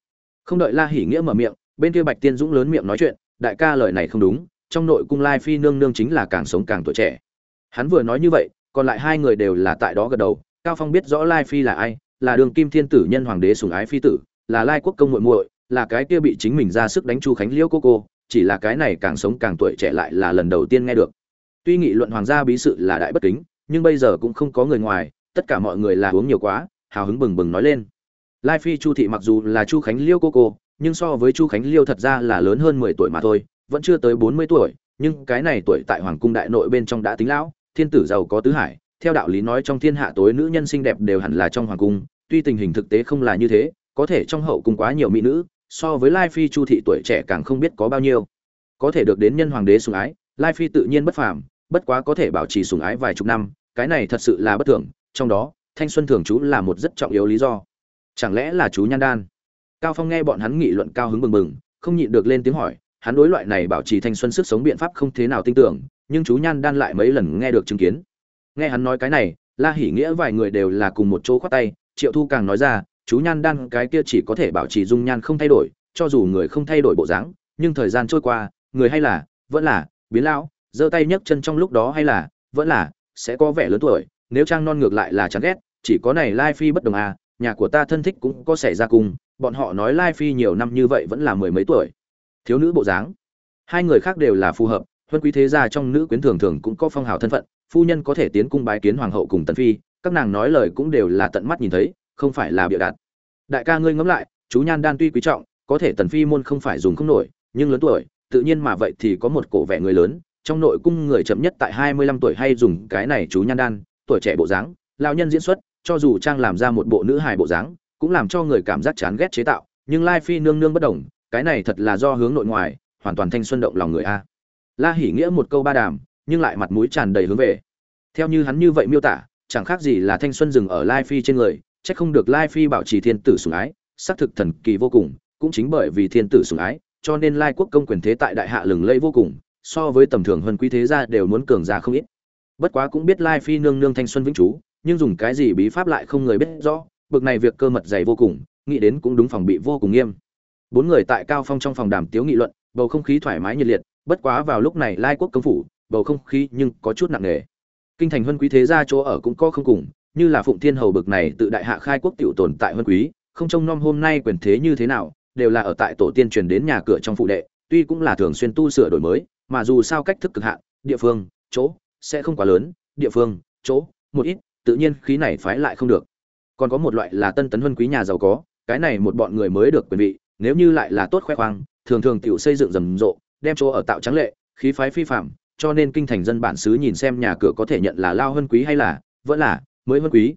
Không đợi la hỉ nghĩa mở miệng, bên kia bạch tiên dũng lớn miệng nói chuyện, đại ca lời này không đúng, trong nội cung lai phi nương nương chính là càng sống càng tuổi trẻ. Hắn vừa nói như vậy, còn lại hai người đều là tại đó gật đầu, cao phong biết rõ lai phi là ai, là đường kim thiên tử nhân hoàng đế sùng ái phi tử, là lai quốc công muội muội là cái kia bị chính mình ra sức đánh chu khánh liễu cô cô, chỉ là cái này càng sống càng tuổi trẻ lại là lần đầu tiên nghe được. Tuy nghị luận hoàng gia bí sự là đại bất kính, nhưng bây giờ cũng không có người ngoài, tất cả mọi người là uống nhiều quá, hào hứng bừng bừng nói lên. Lai phi chu thị mặc dù là chu khánh liêu cô cô, nhưng so với chu khánh liêu thật ra là lớn hơn mười tuổi mà thôi, vẫn chưa tới bốn mươi tuổi, nhưng cái này tuổi tại hoàng cung đại nội bên trong đã tính lão, thiên tử giàu có tứ hải, theo đạo lý nói trong thiên hạ tối nữ nhân xinh đẹp đều hẳn là trong hoàng cung, tuy tình hình thực tế không là như thế, có thể trong hậu cung quá nhiều mỹ nữ so với lai phi chu thị tuổi trẻ càng không biết có bao nhiêu. Có thể được đến nhân hoàng đế sủng ái, lai phi tự nhiên bất phàm, bất quá có thể bảo trì sủng ái vài chục năm, cái này thật sự là bất thường, trong đó, thanh xuân thường chú là một rất trọng yếu lý do. Chẳng lẽ là chú nhan đan? Cao phong nghe bọn hắn nghị luận cao hứng bừng bừng, không nhịn được lên tiếng hỏi, hắn đối loại này bảo trì thanh xuân sức sống biện pháp không thế nào tin tưởng, nhưng chú nhan đan lại mấy lần nghe được chứng kiến. Nghe hắn nói cái này, la hỉ nghĩa vài người đều là cùng một chỗ khoát tay, triệu thu càng nói ra chú nhan đan cái kia chỉ có thể bảo trì dung nhan không thay đổi, cho dù người không thay đổi bộ dáng, nhưng thời gian trôi qua, người hay là, vẫn là, biến lão, giơ tay nhấc chân trong lúc đó hay là, vẫn là, sẽ có vẻ lớn tuổi, nếu trang non ngược lại là chán ghét, chỉ có này lai phi bất đồng à nhà của ta thân thích cũng có xảy ra cùng, bọn họ nói lai phi nhiều năm như vậy vẫn là mười mấy tuổi. Thiếu nữ bộ dáng. Hai người khác đều là phù hợp, huân quý thế gia trong nữ quyến thường thường cũng có phong hào thân phận, phu nhân có thể tiến cung bái kiến hoàng hậu cùng tần phi, các nàng nói lời cũng đều là tận mắt nhìn thấy không phải là bịa đặt. Đại ca ngươi ngẫm lại, chú nhan đan tuy quý trọng, có thể tần phi môn không phải dùng không nổi, nhưng lớn tuổi, tự nhiên mà vậy thì có một cổ vẻ người lớn, trong nội cung người chậm nhất tại hai mươi lăm tuổi hay dùng cái này chú nhan đan, tuổi trẻ bộ dáng, lão nhân diễn xuất, cho dù trang làm ra một bộ nữ hài bộ dáng, cũng làm cho người cảm giác chán ghét chế tạo, nhưng lai phi nương nương bất đồng, cái này thật là do hướng nội ngoài, hoàn toàn thanh xuân động lòng người a. La hỉ nghĩa một câu ba đàm, nhưng lại mặt mũi tràn đầy hướng về. Theo như hắn như vậy miêu tả, chẳng khác gì là thanh xuân dừng ở lai phi trên người Chắc không được lai phi bảo trì thiên tử sủng ái, xác thực thần kỳ vô cùng, cũng chính bởi vì thiên tử sủng ái, cho nên lai quốc công quyền thế tại đại hạ lừng lẫy vô cùng, so với tầm thường hơn quý thế gia đều muốn cường gia không ít. Bất quá cũng biết lai phi nương nương thanh xuân vĩnh chú nhưng dùng cái gì bí pháp lại không người biết rõ, bực này việc cơ mật dày vô cùng, nghĩ đến cũng đúng phòng bị vô cùng nghiêm. Bốn người tại cao phong trong phòng đàm tiếu nghị luận, bầu không khí thoải mái nhiệt liệt, bất quá vào lúc này lai quốc công phủ, bầu không khí nhưng có chút nặng nề. Kinh thành huân quý thế gia chỗ ở cũng có không cùng như là phụng thiên hầu bực này tự đại hạ khai quốc tiểu tồn tại huân quý, không trông nom hôm nay quyền thế như thế nào, đều là ở tại tổ tiên truyền đến nhà cửa trong phụ đệ, tuy cũng là thường xuyên tu sửa đổi mới, mà dù sao cách thức cực hạn, địa phương, chỗ, sẽ không quá lớn, địa phương, chỗ, một ít, tự nhiên khí này phái lại không được. Còn có một loại là tân tấn huân quý nhà giàu có, cái này một bọn người mới được quyền vị, nếu như lại là tốt khoe khoang, thường thường tiểu xây dựng rầm rộ, đem chỗ ở tạo trắng lệ, khí phái phi phạm, cho nên kinh thành dân bản xứ nhìn xem nhà cửa có thể nhận là lao hơn quý hay là, vẫn là mới hơn quý.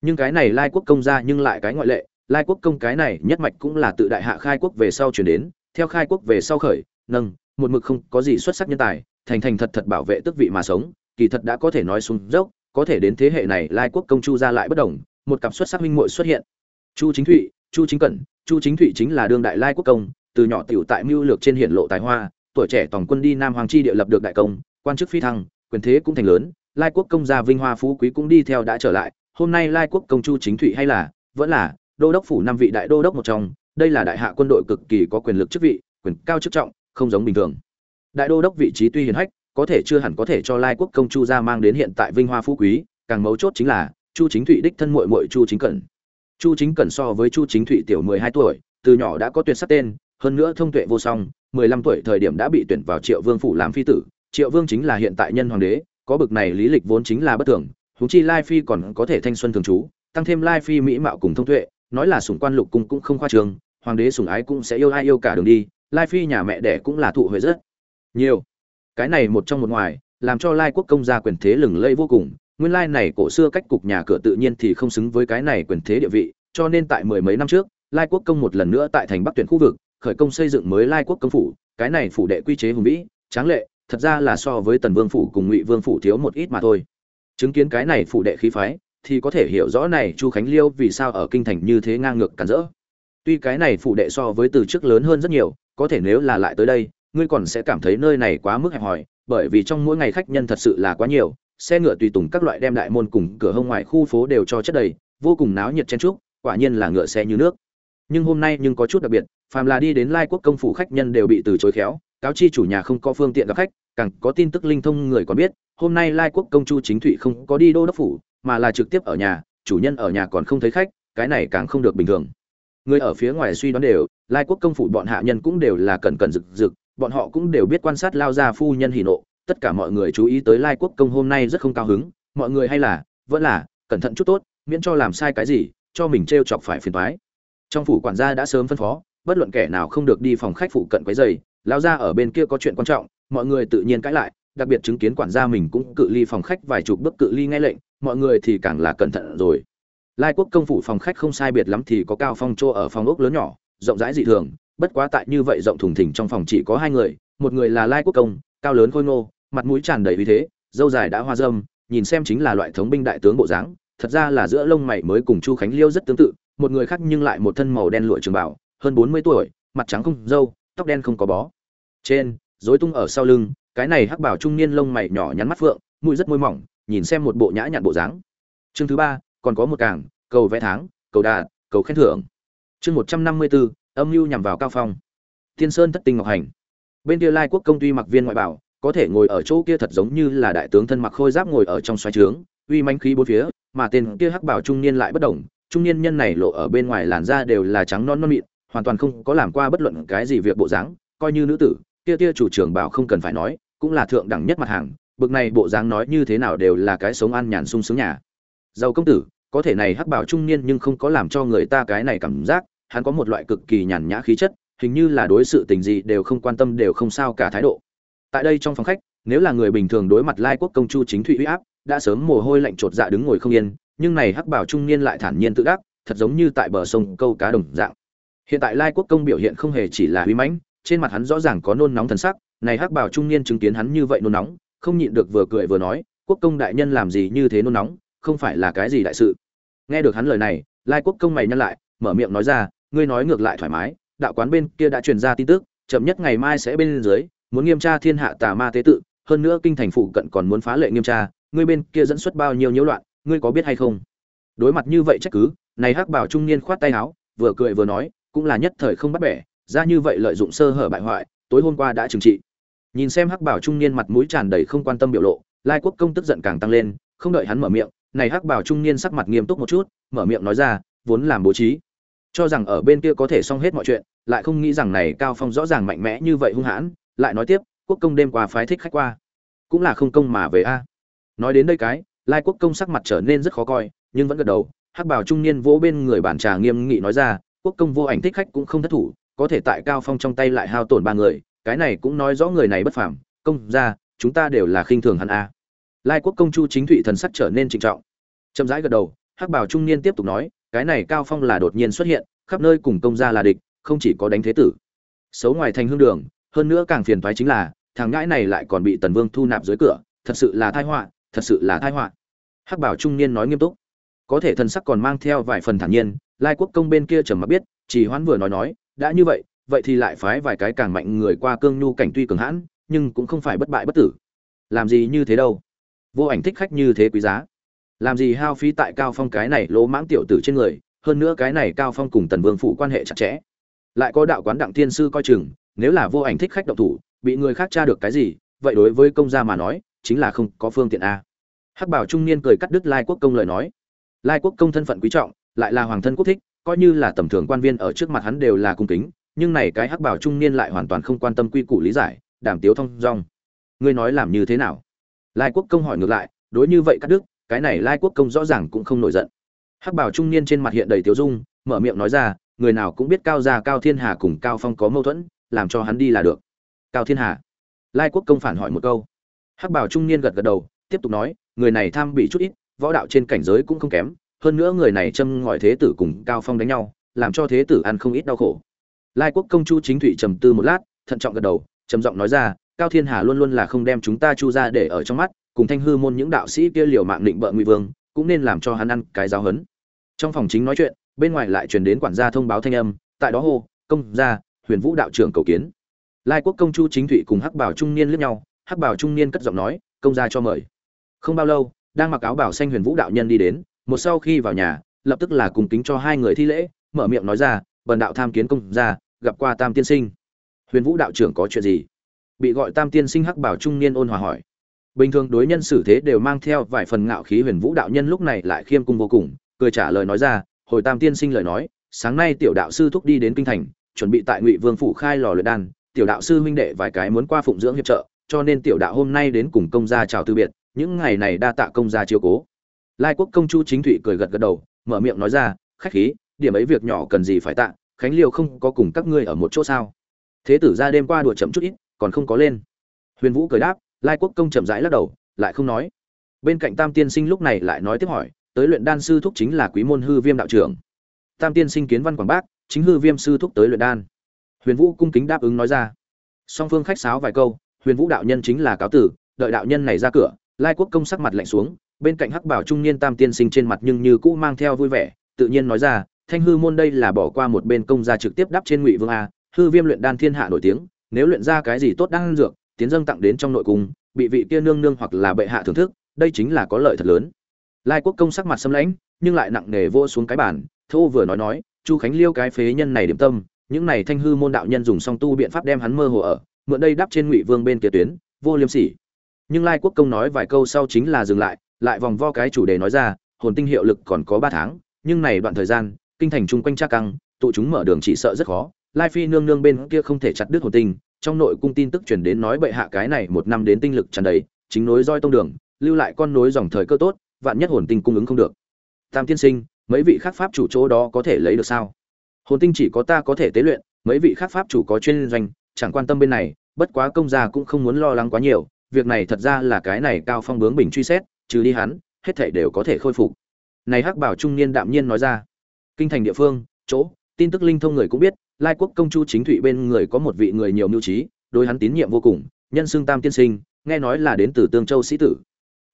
Nhưng cái này lai quốc công ra nhưng lại cái ngoại lệ, lai quốc công cái này nhất mạch cũng là tự đại hạ khai quốc về sau chuyển đến, theo khai quốc về sau khởi, nâng, một mực không có gì xuất sắc nhân tài, thành thành thật thật bảo vệ tước vị mà sống, kỳ thật đã có thể nói xuống dốc, có thể đến thế hệ này lai quốc công chu ra lại bất đồng, một cặp xuất sắc minh muội xuất hiện. Chu chính thụy, chu chính cẩn, chu chính thụy chính là đương đại lai quốc công, từ nhỏ tiểu tại mưu lược trên hiển lộ tài hoa, tuổi trẻ tổng quân đi nam hoàng chi địa lập được đại công, quan chức phi thăng, quyền thế cũng thành lớn lai quốc công gia vinh hoa phú quý cũng đi theo đã trở lại, hôm nay lai quốc công chu chính thụy hay là, vẫn là, đô đốc phủ năm vị đại đô đốc một trong, đây là đại hạ quân đội cực kỳ có quyền lực chức vị, quyền cao chức trọng, không giống bình thường. Đại đô đốc vị trí tuy hiền hách, có thể chưa hẳn có thể cho lai quốc công chu gia mang đến hiện tại vinh hoa phú quý, càng mấu chốt chính là, chu chính thụy đích thân muội muội chu chính cẩn. Chu chính cẩn so với chu chính thụy tiểu mười hai tuổi, từ nhỏ đã có tuyệt sắc tên, hơn nữa thông tuệ vô song, mười lăm tuổi thời điểm đã bị tuyển vào triệu vương phủ làm phi tử. Triệu vương chính là hiện tại nhân hoàng đế có bực này lý lịch vốn chính là bất thường, huống chi lai phi còn có thể thanh xuân thường trú, tăng thêm lai phi mỹ mạo cùng thông tuệ, nói là sủng quan lục cung cũng không khoa trương, hoàng đế sủng ái cũng sẽ yêu ai yêu cả đường đi, lai phi nhà mẹ đẻ cũng là thụ huệ rất nhiều. Cái này một trong một ngoài, làm cho lai quốc công gia quyền thế lừng lẫy vô cùng, nguyên lai này cổ xưa cách cục nhà cửa tự nhiên thì không xứng với cái này quyền thế địa vị, cho nên tại mười mấy năm trước, lai quốc công một lần nữa tại thành bắc tuyển khu vực, khởi công xây dựng mới lai quốc công phủ, cái này phủ đệ quy chế hùng vĩ, tráng lệ thật ra là so với tần vương phủ cùng ngụy vương phủ thiếu một ít mà thôi. Chứng kiến cái này phủ đệ khí phái, thì có thể hiểu rõ này chu khánh liêu vì sao ở kinh thành như thế ngang ngược cản rỡ. Tuy cái này phủ đệ so với từ trước lớn hơn rất nhiều, có thể nếu là lại tới đây, ngươi còn sẽ cảm thấy nơi này quá mức hẹp hòi, bởi vì trong mỗi ngày khách nhân thật sự là quá nhiều, xe ngựa tùy tùng các loại đem đại môn cùng cửa hông ngoài khu phố đều cho chất đầy, vô cùng náo nhiệt chen trúc quả nhiên là ngựa xe như nước. Nhưng hôm nay nhưng có chút đặc biệt, phàm là đi đến lai quốc công phủ khách nhân đều bị từ chối khéo cáo chi chủ nhà không có phương tiện gặp khách, càng có tin tức linh thông người còn biết, hôm nay lai quốc công chu chính thụy không có đi đô đốc phủ, mà là trực tiếp ở nhà, chủ nhân ở nhà còn không thấy khách, cái này càng không được bình thường người ở phía ngoài suy đoán đều, lai quốc công phủ bọn hạ nhân cũng đều là cẩn cẩn rực rực, bọn họ cũng đều biết quan sát lao ra phu nhân hỉ nộ, tất cả mọi người chú ý tới lai quốc công hôm nay rất không cao hứng, mọi người hay là, vẫn là, cẩn thận chút tốt, miễn cho làm sai cái gì, cho mình t chọc phải phiền toái. trong phủ quản gia đã sớm phân phó, bất luận kẻ nào không được đi phòng khách phụ cận quấy giày lao ra ở bên kia có chuyện quan trọng, mọi người tự nhiên cãi lại, đặc biệt chứng kiến quản gia mình cũng cự ly phòng khách vài chục bước cự ly nghe lệnh, mọi người thì càng là cẩn thận rồi. Lai quốc công phủ phòng khách không sai biệt lắm thì có cao phong chỗ ở phòng ốc lớn nhỏ, rộng rãi dị thường, bất quá tại như vậy rộng thùng thình trong phòng chỉ có hai người, một người là lai quốc công, cao lớn khôi ngô, mặt mũi tràn đầy uy thế, dâu dài đã hoa dâm, nhìn xem chính là loại thống binh đại tướng bộ dáng, thật ra là giữa lông mày mới cùng chu khánh liêu rất tương tự, một người khác nhưng lại một thân màu đen lụa trường bảo, hơn bốn mươi tuổi, mặt trắng không dâu tóc đen không có bó. Trên, rối tung ở sau lưng, cái này hắc bảo trung niên lông mày nhỏ nhắn mắt phượng, mũi rất môi mỏng, nhìn xem một bộ nhã nhặn bộ dáng. Chương thứ ba, còn có một cảng cầu vẽ tháng, cầu đạt cầu khen thưởng. Chương một trăm năm mươi bốn âm mưu nhằm vào cao phong. Tiên sơn thất tinh ngọc hành. Bên kia lai quốc công ty mặc viên ngoại bảo, có thể ngồi ở chỗ kia thật giống như là đại tướng thân mặc khôi giáp ngồi ở trong xoáy trướng, uy manh khí bốn phía, mà tên kia hắc bảo trung niên lại bất động. Trung niên nhân này lộ ở bên ngoài làn da đều là trắng non non mịn hoàn toàn không có làm qua bất luận cái gì việc bộ dáng, coi như nữ tử, kia kia chủ trưởng bảo không cần phải nói, cũng là thượng đẳng nhất mặt hàng, bực này bộ dáng nói như thế nào đều là cái sống ăn nhàn sung sướng nhà. Giàu công tử, có thể này hắc bảo trung niên nhưng không có làm cho người ta cái này cảm giác, hắn có một loại cực kỳ nhàn nhã khí chất, hình như là đối sự tình gì đều không quan tâm đều không sao cả thái độ. Tại đây trong phòng khách, nếu là người bình thường đối mặt lai quốc công chu chính thụy uy áp, đã sớm mồ hôi lạnh chột dạ đứng ngồi không yên, nhưng này hắc bảo trung niên lại thản nhiên tự đắc, thật giống như tại bờ sông câu cá đồng dạng hiện tại lai quốc công biểu hiện không hề chỉ là huy mãnh, trên mặt hắn rõ ràng có nôn nóng thần sắc, này hắc bảo trung niên chứng kiến hắn như vậy nôn nóng, không nhịn được vừa cười vừa nói, quốc công đại nhân làm gì như thế nôn nóng, không phải là cái gì đại sự. Nghe được hắn lời này, lai quốc công mày nhăn lại, mở miệng nói ra, ngươi nói ngược lại thoải mái, đạo quán bên kia đã truyền ra tin tức, chậm nhất ngày mai sẽ bên dưới, muốn nghiêm tra thiên hạ tà ma tế tự, hơn nữa kinh thành phụ cận còn muốn phá lệ nghiêm tra, ngươi bên kia dẫn xuất bao nhiêu nhiễu loạn, ngươi có biết hay không? Đối mặt như vậy trách cứ, này hắc bảo trung niên khoát tay áo, vừa cười vừa nói cũng là nhất thời không bắt bẻ, ra như vậy lợi dụng sơ hở bại hoại, tối hôm qua đã trừng trị. Nhìn xem hắc bảo trung niên mặt mũi tràn đầy không quan tâm biểu lộ, lai quốc công tức giận càng tăng lên, không đợi hắn mở miệng, này hắc bảo trung niên sắc mặt nghiêm túc một chút, mở miệng nói ra, vốn làm bố trí, cho rằng ở bên kia có thể xong hết mọi chuyện, lại không nghĩ rằng này cao phong rõ ràng mạnh mẽ như vậy hung hãn, lại nói tiếp, quốc công đêm qua phái thích khách qua, cũng là không công mà về a. Nói đến đây cái, lai quốc công sắc mặt trở nên rất khó coi, nhưng vẫn gật đầu, hắc bảo trung niên vỗ bên người bản trà nghiêm nghị nói ra quốc công vô ảnh thích khách cũng không thất thủ, có thể tại cao phong trong tay lại hao tổn ba người, cái này cũng nói rõ người này bất phàm, công ra chúng ta đều là khinh thường hắn a. Lai quốc công chu chính thụy thần sắc trở nên trịnh trọng. Chậm rãi gật đầu, hắc bảo trung niên tiếp tục nói, cái này cao phong là đột nhiên xuất hiện, khắp nơi cùng công gia là địch, không chỉ có đánh thế tử. Xấu ngoài thành hương đường, hơn nữa càng phiền toái chính là, thằng ngãi này lại còn bị tần vương thu nạp dưới cửa, thật sự là tai họa, thật sự là tai họa. Hắc bảo trung niên nói nghiêm túc có thể thần sắc còn mang theo vài phần thản nhiên, lai quốc công bên kia trầm mặc biết, chỉ hoãn vừa nói nói, đã như vậy vậy thì lại phái vài cái càng mạnh người qua cương nhu cảnh tuy cường hãn, nhưng cũng không phải bất bại bất tử. Làm gì như thế đâu? Vô ảnh thích khách như thế quý giá. Làm gì hao phí tại cao phong cái này lỗ mãng tiểu tử trên người, hơn nữa cái này cao phong cùng tần vương phụ quan hệ chặt chẽ. Lại có đạo quán đặng tiên sư coi chừng, nếu là vô ảnh thích khách động thủ, bị người khác tra được cái gì, vậy đối với công gia mà nói, chính là không có phương tiện a. Hắc bảo trung niên cười cắt đứt lai quốc công lời nói lai quốc công thân phận quý trọng lại là hoàng thân quốc thích coi như là tầm thường quan viên ở trước mặt hắn đều là cung kính nhưng này cái hắc bảo trung niên lại hoàn toàn không quan tâm quy củ lý giải đàm tiếu thông dong. Ngươi nói làm như thế nào? Lai quốc công hỏi ngược lại đối như vậy các đức, cái này lai quốc công rõ ràng cũng không nổi giận. Hắc bảo trung niên trên mặt hiện đầy tiếu dung mở miệng nói ra người nào cũng biết cao gia cao thiên hà cùng cao phong có mâu thuẫn làm cho hắn đi là được. Cao thiên hà. Lai quốc công phản hỏi một câu. Hắc bảo trung niên gật gật đầu tiếp tục nói người này tham bị chút ít võ đạo trên cảnh giới cũng không kém, hơn nữa người này châm ngòi thế tử cùng cao phong đánh nhau, làm cho thế tử ăn không ít đau khổ. Lai quốc công chu chính thụy trầm tư một lát, thận trọng gật đầu, trầm giọng nói ra, cao thiên hà luôn luôn là không đem chúng ta chu ra để ở trong mắt, cùng thanh hư môn những đạo sĩ kia liều mạng định bợ ngụy vương, cũng nên làm cho hắn ăn cái giáo hấn trong phòng chính nói chuyện, bên ngoài lại truyền đến quản gia thông báo thanh âm, tại đó hô, công gia, huyền vũ đạo trưởng cầu kiến. Lai quốc công chu chính thụy cùng hắc bảo trung niên lướt nhau, hắc bảo trung niên cất giọng nói, công gia cho mời. Không bao lâu đang mặc áo bảo xanh huyền vũ đạo nhân đi đến, một sau khi vào nhà, lập tức là cùng kính cho hai người thi lễ, mở miệng nói ra, bần đạo tham kiến công gia, gặp qua tam tiên sinh. Huyền vũ đạo trưởng có chuyện gì? Bị gọi tam tiên sinh hắc bảo trung niên ôn hòa hỏi. Bình thường đối nhân xử thế đều mang theo vài phần ngạo khí, huyền vũ đạo nhân lúc này lại khiêm cung vô cùng, cười trả lời nói ra, hồi tam tiên sinh lời nói, sáng nay tiểu đạo sư thúc đi đến kinh thành, chuẩn bị tại ngụy vương phủ khai lò luyện đan, tiểu đạo sư huynh đệ vài cái muốn qua phụng dưỡng hiệp trợ, cho nên tiểu đạo hôm nay đến cùng công gia chào từ biệt những ngày này đa tạ công gia chiếu cố. Lai quốc công chu chính thụy cười gật gật đầu, mở miệng nói ra, khách khí, điểm ấy việc nhỏ cần gì phải tạ, khánh liêu không có cùng các ngươi ở một chỗ sao? Thế tử ra đêm qua đùa chậm chút ít, còn không có lên. Huyền vũ cười đáp, lai quốc công chậm rãi lắc đầu, lại không nói. Bên cạnh tam tiên sinh lúc này lại nói tiếp hỏi, tới luyện đan sư thúc chính là quý môn hư viêm đạo trưởng. Tam tiên sinh kiến văn quảng bác, chính hư viêm sư thúc tới luyện đan. Huyền vũ cung kính đáp ứng nói ra. Song phương khách sáo vài câu, huyền vũ đạo nhân chính là cáo tử, đợi đạo nhân này ra cửa lai quốc công sắc mặt lạnh xuống, bên cạnh hắc bảo trung niên tam tiên sinh trên mặt nhưng như cũ mang theo vui vẻ, tự nhiên nói ra, thanh hư môn đây là bỏ qua một bên công gia trực tiếp đắp trên ngụy vương a, hư viêm luyện đan thiên hạ nổi tiếng, nếu luyện ra cái gì tốt đang dược, tiến dâng tặng đến trong nội cung, bị vị kia nương nương hoặc là bệ hạ thưởng thức, đây chính là có lợi thật lớn. Lai quốc công sắc mặt xâm lãnh, nhưng lại nặng nề vô xuống cái bàn, thô vừa nói nói, chu khánh liêu cái phế nhân này điểm tâm, những này thanh hư môn đạo nhân dùng song tu biện pháp đem hắn mơ hồ ở, mượn đây đắp trên ngụy vương bên kia tuyến, vô liêm sỉ nhưng lai quốc công nói vài câu sau chính là dừng lại lại vòng vo cái chủ đề nói ra, hồn tinh hiệu lực còn có ba tháng, nhưng này đoạn thời gian, kinh thành chung quanh tra căng, tụ chúng mở đường chỉ sợ rất khó. Lai phi nương nương bên kia không thể chặt đứt hồn tinh, trong nội cung tin tức truyền đến nói bệ hạ cái này một năm đến tinh lực tràn đầy, chính nối roi tông đường, lưu lại con nối dòng thời cơ tốt, vạn nhất hồn tinh cung ứng không được. Tam tiên sinh, mấy vị khác pháp chủ chỗ đó có thể lấy được sao? Hồn tinh chỉ có ta có thể tế luyện, mấy vị khác pháp chủ có chuyên doanh, chẳng quan tâm bên này, bất quá công gia cũng không muốn lo lắng quá nhiều việc này thật ra là cái này cao phong bướng bình truy xét, trừ đi hắn, hết thảy đều có thể khôi phục. Này hắc bảo trung niên đạm nhiên nói ra. Kinh thành địa phương, chỗ, tin tức linh thông người cũng biết, lai quốc công chu chính thụy bên người có một vị người nhiều mưu trí, đối hắn tín nhiệm vô cùng, nhân xưng tam tiên sinh, nghe nói là đến từ tương châu sĩ tử.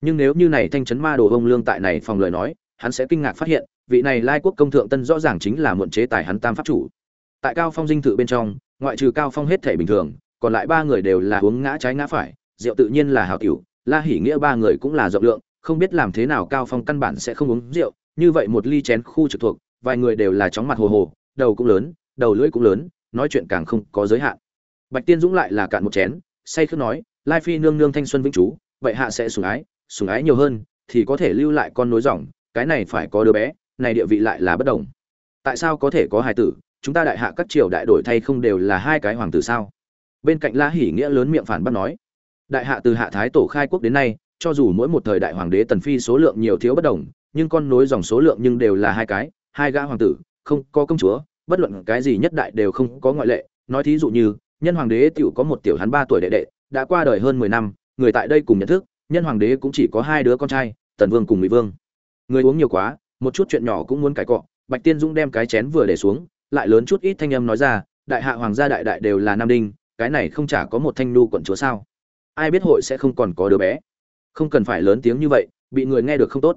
Nhưng nếu như này thanh chấn ma đồ ông lương tại này phòng lời nói, hắn sẽ kinh ngạc phát hiện, vị này lai quốc công thượng tân rõ ràng chính là muộn chế tài hắn tam pháp chủ. Tại cao phong dinh thự bên trong, ngoại trừ cao phong hết thể bình thường, còn lại ba người đều là uống ngã trái ngã phải rượu tự nhiên là hào tiểu, la hỉ nghĩa ba người cũng là rộng lượng, không biết làm thế nào cao phong căn bản sẽ không uống rượu, như vậy một ly chén khu trực thuộc, vài người đều là chóng mặt hồ hồ, đầu cũng lớn, đầu lưỡi cũng lớn, nói chuyện càng không có giới hạn. Bạch tiên dũng lại là cạn một chén, say khướt nói, lai phi nương nương thanh xuân vĩnh chú vậy hạ sẽ sủng ái sủng ái nhiều hơn, thì có thể lưu lại con nối dòng, cái này phải có đứa bé, này địa vị lại là bất đồng. Tại sao có thể có hài tử, chúng ta đại hạ các triều đại đổi thay không đều là hai cái hoàng tử sao? Bên cạnh la hỉ nghĩa lớn miệng phản bác nói đại hạ từ hạ thái tổ khai quốc đến nay, cho dù mỗi một thời đại hoàng đế tần phi số lượng nhiều thiếu bất đồng, nhưng con nối dòng số lượng nhưng đều là hai cái, hai gã hoàng tử, không có công chúa, bất luận cái gì nhất đại đều không có ngoại lệ. Nói thí dụ như, nhân hoàng đế tiểu có một tiểu hắn ba tuổi đệ đệ, đã qua đời hơn mười năm, người tại đây cùng nhận thức, nhân hoàng đế cũng chỉ có hai đứa con trai, tần vương cùng mỹ vương. Người uống nhiều quá, một chút chuyện nhỏ cũng muốn cãi cọ, bạch tiên dũng đem cái chén vừa để xuống, lại lớn chút ít thanh âm nói ra, đại hạ hoàng gia đại đại đều là nam đinh, cái này không chả có một thanh nu quận chúa sao? Ai biết hội sẽ không còn có đứa bé. Không cần phải lớn tiếng như vậy, bị người nghe được không tốt.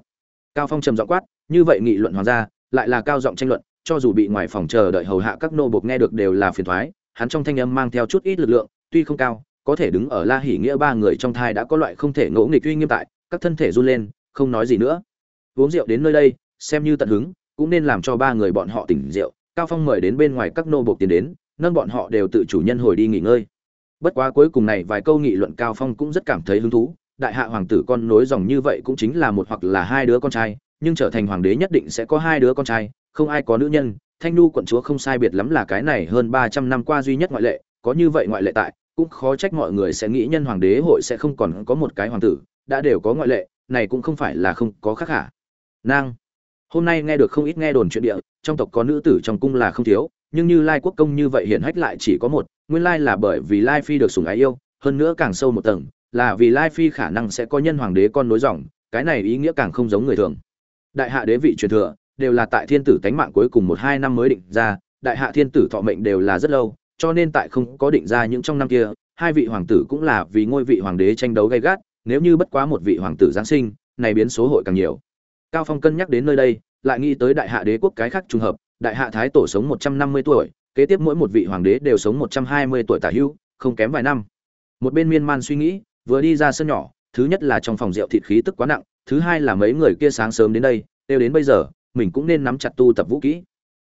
Cao phong trầm giọng quát, như vậy nghị luận hoàng gia, lại là cao giọng tranh luận, cho dù bị ngoài phòng chờ đợi hầu hạ các nô bộc nghe được đều là phiền thoái, hắn trong thanh âm mang theo chút ít lực lượng, tuy không cao, có thể đứng ở la hỉ nghĩa ba người trong thai đã có loại không thể ngỗ nghịch uy nghiêm tại, các thân thể run lên, không nói gì nữa. Uống rượu đến nơi đây, xem như tận hứng, cũng nên làm cho ba người bọn họ tỉnh rượu. Cao phong mời đến bên ngoài các nô bộc tiến đến, nâng bọn họ đều tự chủ nhân hồi đi nghỉ ngơi bất quá cuối cùng này vài câu nghị luận cao phong cũng rất cảm thấy hứng thú. Đại hạ hoàng tử con nối dòng như vậy cũng chính là một hoặc là hai đứa con trai, nhưng trở thành hoàng đế nhất định sẽ có hai đứa con trai, không ai có nữ nhân. Thanh nu quận chúa không sai biệt lắm là cái này hơn ba trăm năm qua duy nhất ngoại lệ, có như vậy ngoại lệ tại, cũng khó trách mọi người sẽ nghĩ nhân hoàng đế hội sẽ không còn có một cái hoàng tử, đã đều có ngoại lệ, này cũng không phải là không có khác hả? Nang, hôm nay nghe được không ít nghe đồn chuyện địa, trong tộc có nữ tử trong cung là không thiếu, nhưng như lai quốc công như vậy hiển hách lại chỉ có một nguyên lai là bởi vì lai phi được sủng ái yêu, hơn nữa càng sâu một tầng, là vì lai phi khả năng sẽ có nhân hoàng đế con nối dòng, cái này ý nghĩa càng không giống người thường. Đại hạ đế vị truyền thừa, đều là tại thiên tử tánh mạng cuối cùng một hai năm mới định ra, đại hạ thiên tử thọ mệnh đều là rất lâu, cho nên tại không có định ra những trong năm kia, hai vị hoàng tử cũng là vì ngôi vị hoàng đế tranh đấu gay gắt, nếu như bất quá một vị hoàng tử giáng sinh, này biến số hội càng nhiều. Cao phong cân nhắc đến nơi đây, lại nghĩ tới đại hạ đế quốc cái khác trùng hợp, đại hạ thái tổ sống một trăm năm mươi tuổi kế tiếp mỗi một vị hoàng đế đều sống một trăm hai mươi tuổi tả hữu không kém vài năm. Một bên miên man suy nghĩ, vừa đi ra sân nhỏ, thứ nhất là trong phòng rượu thịt khí tức quá nặng, thứ hai là mấy người kia sáng sớm đến đây, đều đến bây giờ, mình cũng nên nắm chặt tu tập vũ kỹ.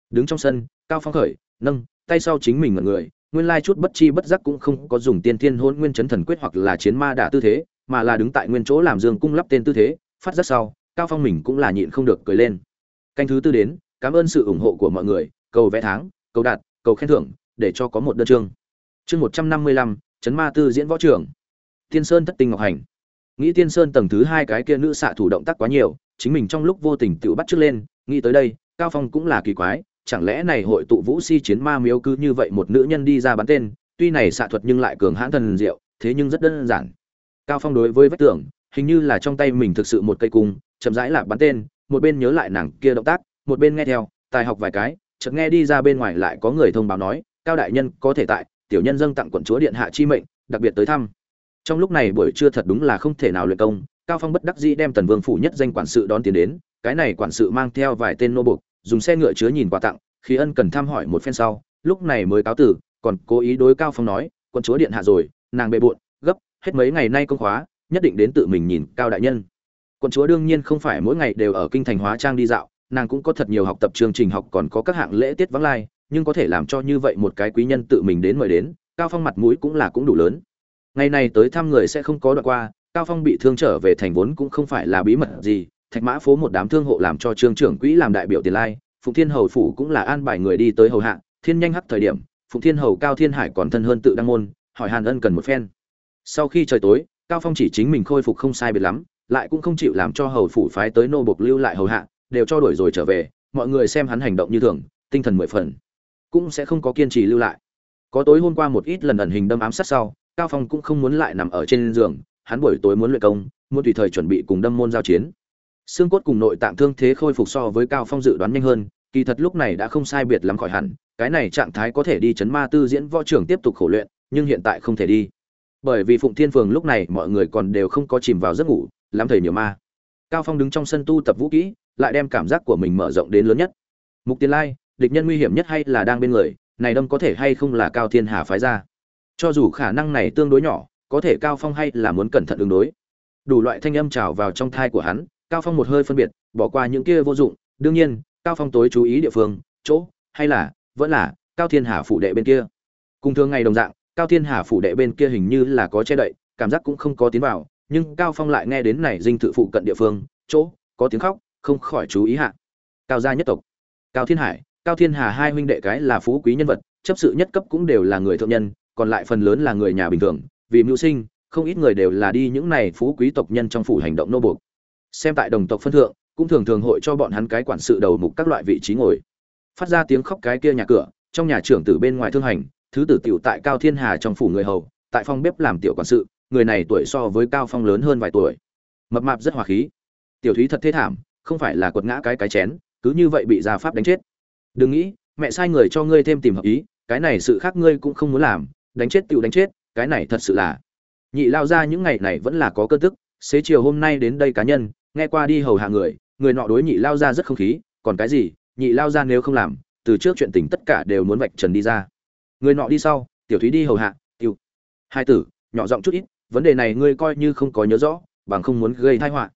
Đứng trong sân, cao phong khởi, nâng, tay sau chính mình ngẩn người, nguyên lai chút bất chi bất giác cũng không có dùng tiên thiên hôn nguyên chấn thần quyết hoặc là chiến ma đả tư thế, mà là đứng tại nguyên chỗ làm dương cung lắp tên tư thế, phát rất sau, cao phong mình cũng là nhịn không được cười lên. Canh thứ tư đến, cảm ơn sự ủng hộ của mọi người, cầu vẽ tháng, cầu đạt cầu khen thưởng, để cho có một đơn chương. Chương một trăm năm mươi lăm, chấn ma tư diễn võ trưởng tiên sơn thất tinh ngọc hành. Nghĩ tiên sơn tầng thứ hai cái kia nữ xạ thủ động tác quá nhiều, chính mình trong lúc vô tình tự bắt trước lên, nghĩ tới đây, cao phong cũng là kỳ quái, chẳng lẽ này hội tụ vũ si chiến ma miếu cứ như vậy một nữ nhân đi ra bắn tên, tuy này xạ thuật nhưng lại cường hãn thần diệu, thế nhưng rất đơn giản. Cao phong đối với vách tường, hình như là trong tay mình thực sự một cây cung, chậm rãi lạc bắn tên, một bên nhớ lại nàng kia động tác, một bên nghe theo, tài học vài cái chợt nghe đi ra bên ngoài lại có người thông báo nói, cao đại nhân có thể tại, tiểu nhân dâng tặng quận chúa điện hạ chi mệnh, đặc biệt tới thăm. Trong lúc này buổi trưa thật đúng là không thể nào luyện công, cao phong bất đắc dĩ đem tần vương phủ nhất danh quản sự đón tiền đến, cái này quản sự mang theo vài tên nô bục dùng xe ngựa chứa nhìn quà tặng, khi ân cần thăm hỏi một phen sau, lúc này mới cáo tử còn cố ý đối cao phong nói, quận chúa điện hạ rồi, nàng bệ bộn, gấp, hết mấy ngày nay công khóa, nhất định đến tự mình nhìn cao đại nhân. Quận chúa đương nhiên không phải mỗi ngày đều ở kinh thành hóa trang đi dạo nàng cũng có thật nhiều học tập chương trình học còn có các hạng lễ tiết vắng lai, nhưng có thể làm cho như vậy một cái quý nhân tự mình đến mời đến, cao phong mặt mũi cũng là cũng đủ lớn. Ngày này tới thăm người sẽ không có đoạn qua, cao phong bị thương trở về thành vốn cũng không phải là bí mật gì, thạch mã phố một đám thương hộ làm cho trương trưởng quỹ làm đại biểu tiền lai, phụng thiên hầu phủ cũng là an bài người đi tới hầu hạ, thiên nhanh hắc thời điểm, phụng thiên hầu cao thiên hải còn thân hơn tự đăng môn, hỏi hàn ân cần một phen. Sau khi trời tối, cao phong chỉ chính mình khôi phục không sai biệt lắm, lại cũng không chịu làm cho hầu phủ phái tới nô bộc lưu lại hầu hạ đều cho đuổi rồi trở về, mọi người xem hắn hành động như thường, tinh thần mười phần. Cũng sẽ không có kiên trì lưu lại. Có tối hôm qua một ít lần ẩn hình đâm ám sát sau, cao phong cũng không muốn lại nằm ở trên giường, hắn buổi tối muốn luyện công, muốn tùy thời chuẩn bị cùng đâm môn giao chiến. Xương cốt cùng nội tạng thương thế khôi phục so với cao phong dự đoán nhanh hơn, kỳ thật lúc này đã không sai biệt lắm khỏi hẳn, cái này trạng thái có thể đi chấn ma tư diễn võ trưởng tiếp tục khổ luyện, nhưng hiện tại không thể đi. Bởi vì phụng thiên phường lúc này mọi người còn đều không có chìm vào giấc ngủ, lắm thầy nhiều ma. Cao phong đứng trong sân tu tập vũ kỹ lại đem cảm giác của mình mở rộng đến lớn nhất. Mục tiền lai, địch nhân nguy hiểm nhất hay là đang bên người, này đâm có thể hay không là cao thiên hà phái ra? Cho dù khả năng này tương đối nhỏ, có thể cao phong hay là muốn cẩn thận ứng đối. Đủ loại thanh âm trào vào trong thai của hắn, cao phong một hơi phân biệt, bỏ qua những kia vô dụng. Đương nhiên, cao phong tối chú ý địa phương, chỗ, hay là, vẫn là, cao thiên hà phủ đệ bên kia. Cùng thường ngày đồng dạng, cao thiên hà phủ đệ bên kia hình như là có che đậy, cảm giác cũng không có tiến vào, nhưng cao phong lại nghe đến này dinh thự phụ cận địa phương, chỗ, có tiếng khóc không khỏi chú ý hạ. Cao gia nhất tộc. Cao thiên hải, cao thiên hà hai huynh đệ cái là phú quý nhân vật, chấp sự nhất cấp cũng đều là người thượng nhân, còn lại phần lớn là người nhà bình thường. Vì mưu sinh, không ít người đều là đi những này phú quý tộc nhân trong phủ hành động nô buộc. Xem tại đồng tộc phân thượng, cũng thường thường hội cho bọn hắn cái quản sự đầu mục các loại vị trí ngồi. Phát ra tiếng khóc cái kia nhà cửa, trong nhà trưởng tử bên ngoài thương hành, thứ tử tiểu tại cao thiên hà trong phủ người hầu, tại phòng bếp làm tiểu quản sự, người này tuổi so với cao phong lớn hơn vài tuổi. Mập mạp rất hòa khí. Tiểu thúy thật thế thảm không phải là quật ngã cái cái chén, cứ như vậy bị gia pháp đánh chết. Đừng nghĩ, mẹ sai người cho ngươi thêm tìm hợp ý, cái này sự khác ngươi cũng không muốn làm, đánh chết tiểu đánh chết, cái này thật sự là. Nhị lao ra những ngày này vẫn là có cơn tức, xế chiều hôm nay đến đây cá nhân, nghe qua đi hầu hạ người người nọ đối nhị lao ra rất không khí, còn cái gì, nhị lao ra nếu không làm, từ trước chuyện tình tất cả đều muốn vạch trần đi ra. Người nọ đi sau, tiểu thúy đi hầu hạ tiêu hai tử, nhỏ giọng chút ít, vấn đề này ngươi coi như không có nhớ rõ, bằng không muốn gây tai họa.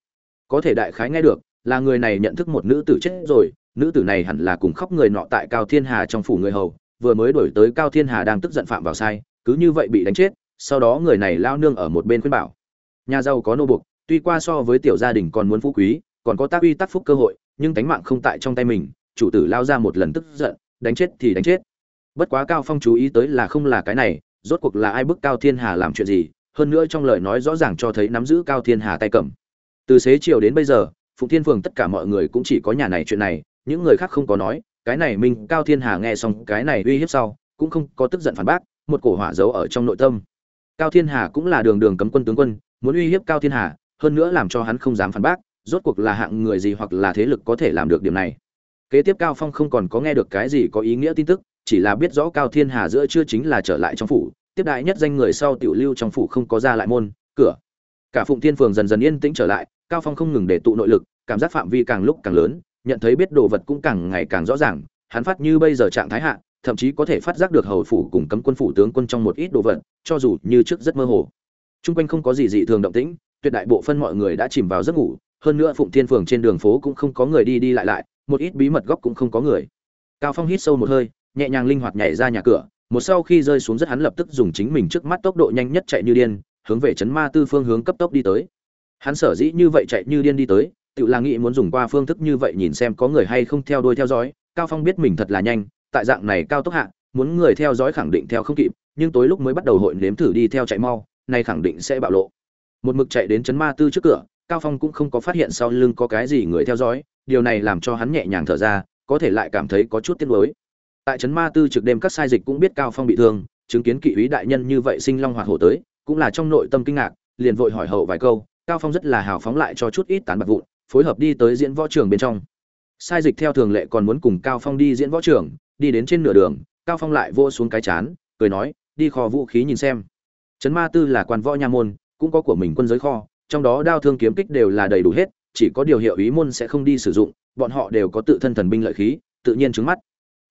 Có thể đại khái nghe được là người này nhận thức một nữ tử chết rồi, nữ tử này hẳn là cùng khóc người nọ tại cao thiên hà trong phủ người hầu, vừa mới đổi tới cao thiên hà đang tức giận phạm vào sai, cứ như vậy bị đánh chết, sau đó người này lao nương ở một bên khuyên bảo. Nhà giàu có nô buộc, tuy qua so với tiểu gia đình còn muốn phú quý, còn có tác uy tác phúc cơ hội, nhưng tánh mạng không tại trong tay mình, chủ tử lao ra một lần tức giận, đánh chết thì đánh chết. Bất quá cao phong chú ý tới là không là cái này, rốt cuộc là ai bức cao thiên hà làm chuyện gì, hơn nữa trong lời nói rõ ràng cho thấy nắm giữ cao thiên hà tay cầm. Từ xế chiều đến bây giờ phụng thiên phường tất cả mọi người cũng chỉ có nhà này chuyện này, những người khác không có nói, cái này minh cao thiên hà nghe xong cái này uy hiếp sau, cũng không có tức giận phản bác, một cổ hỏa giấu ở trong nội tâm. Cao thiên hà cũng là đường đường cấm quân tướng quân, muốn uy hiếp cao thiên hà, hơn nữa làm cho hắn không dám phản bác, rốt cuộc là hạng người gì hoặc là thế lực có thể làm được điểm này. Kế tiếp cao phong không còn có nghe được cái gì có ý nghĩa tin tức, chỉ là biết rõ cao thiên hà giữa chưa chính là trở lại trong phủ, tiếp đại nhất danh người sau tiểu lưu trong phủ không có ra lại môn, cửa. Cả phụng thiên phường dần dần yên tĩnh trở lại, cao phong không ngừng để tụ nội lực cảm giác phạm vi càng lúc càng lớn nhận thấy biết đồ vật cũng càng ngày càng rõ ràng hắn phát như bây giờ trạng thái hạ thậm chí có thể phát giác được hầu phủ cùng cấm quân phủ tướng quân trong một ít đồ vật cho dù như trước rất mơ hồ Trung quanh không có gì dị thường động tĩnh, tuyệt đại bộ phân mọi người đã chìm vào giấc ngủ, hơn nữa Phụng Thiên phường trên đường phố cũng không có người đi đi lại lại, một ít bí mật góc cũng không có người. Cao Phong hít sâu một hơi, nhẹ nhàng linh hoạt nhảy ra nhà cửa, một sau khi rơi xuống rất hắn lập tức dùng chính mình trước mắt tốc độ nhanh nhất chạy như điên, hướng về chấn ma tư phương hướng cấp tốc đi tới. Hắn sở dĩ như vậy chạy như điên đi tới, tự là nghĩ muốn dùng qua phương thức như vậy nhìn xem có người hay không theo đuôi theo dõi. Cao Phong biết mình thật là nhanh, tại dạng này cao tốc hạ, muốn người theo dõi khẳng định theo không kịp, nhưng tối lúc mới bắt đầu hội nếm thử đi theo chạy mau, nay khẳng định sẽ bạo lộ một mực chạy đến chấn ma tư trước cửa cao phong cũng không có phát hiện sau lưng có cái gì người theo dõi điều này làm cho hắn nhẹ nhàng thở ra có thể lại cảm thấy có chút tiếc nuối tại chấn ma tư trực đêm các sai dịch cũng biết cao phong bị thương chứng kiến kỵ úy đại nhân như vậy sinh long hoạt hổ tới cũng là trong nội tâm kinh ngạc liền vội hỏi hậu vài câu cao phong rất là hào phóng lại cho chút ít tán bạc vụn phối hợp đi tới diễn võ trường bên trong sai dịch theo thường lệ còn muốn cùng cao phong đi diễn võ trường đi đến trên nửa đường cao phong lại vô xuống cái chán cười nói đi kho vũ khí nhìn xem Trấn Ma Tư là quan võ nha môn, cũng có của mình quân giới kho, trong đó đao thương kiếm kích đều là đầy đủ hết, chỉ có điều hiệu ý môn sẽ không đi sử dụng, bọn họ đều có tự thân thần binh lợi khí, tự nhiên trứng mắt.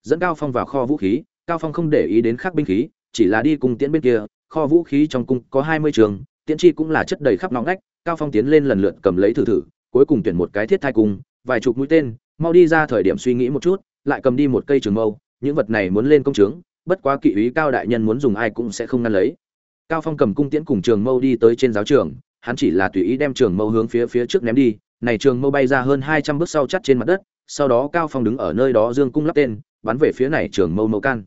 Dẫn Cao Phong vào kho vũ khí, Cao Phong không để ý đến khác binh khí, chỉ là đi cùng tiễn bên kia, kho vũ khí trong cung có 20 trường, tiễn chi cũng là chất đầy khắp ngóc ngách, Cao Phong tiến lên lần lượt cầm lấy thử thử, cuối cùng tuyển một cái thiết thai cung, vài chục mũi tên, mau đi ra thời điểm suy nghĩ một chút, lại cầm đi một cây trường mâu, những vật này muốn lên công trướng, bất quá kỵ úy cao đại nhân muốn dùng ai cũng sẽ không ngăn lấy. Cao phong cầm cung tiễn cùng trường mâu đi tới trên giáo trường hắn chỉ là tùy ý đem trường mâu hướng phía phía trước ném đi này trường mâu bay ra hơn 200 bước sau chắt trên mặt đất sau đó cao phong đứng ở nơi đó dương cung lắp tên bắn về phía này trường mâu mâu can.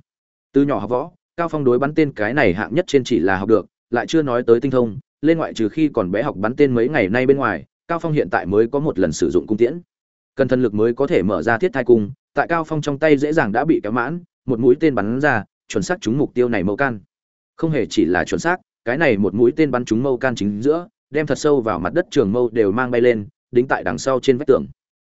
Từ nhỏ học võ cao phong đối bắn tên cái này hạng nhất trên chỉ là học được lại chưa nói tới tinh thông lên ngoại trừ khi còn bé học bắn tên mấy ngày nay bên ngoài cao phong hiện tại mới có một lần sử dụng cung tiễn. Cần thần lực mới có thể mở ra thiết thai cung, tại cao phong trong tay dễ dàng đã bị kéo mãn, một mũi tên bắn ra, chuẩn xác trúng mục tiêu này mâu can. Không hề chỉ là chuẩn xác, cái này một mũi tên bắn trúng mâu can chính giữa, đem thật sâu vào mặt đất trường mâu đều mang bay lên, đính tại đằng sau trên vách tường.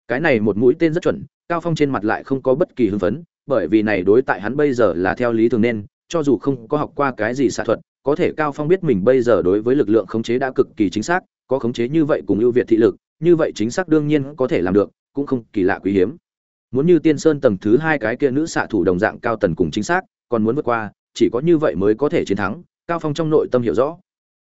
Cái này một mũi tên rất chuẩn, cao phong trên mặt lại không có bất kỳ hưng phấn, bởi vì này đối tại hắn bây giờ là theo lý thường nên, cho dù không có học qua cái gì xạ thuật, có thể cao phong biết mình bây giờ đối với lực lượng khống chế đã cực kỳ chính xác có khống chế như vậy cùng ưu việt thị lực, như vậy chính xác đương nhiên có thể làm được, cũng không kỳ lạ quý hiếm. Muốn như tiên sơn tầng thứ hai cái kia nữ xạ thủ đồng dạng cao tần cùng chính xác, còn muốn vượt qua, chỉ có như vậy mới có thể chiến thắng, cao phong trong nội tâm hiểu rõ.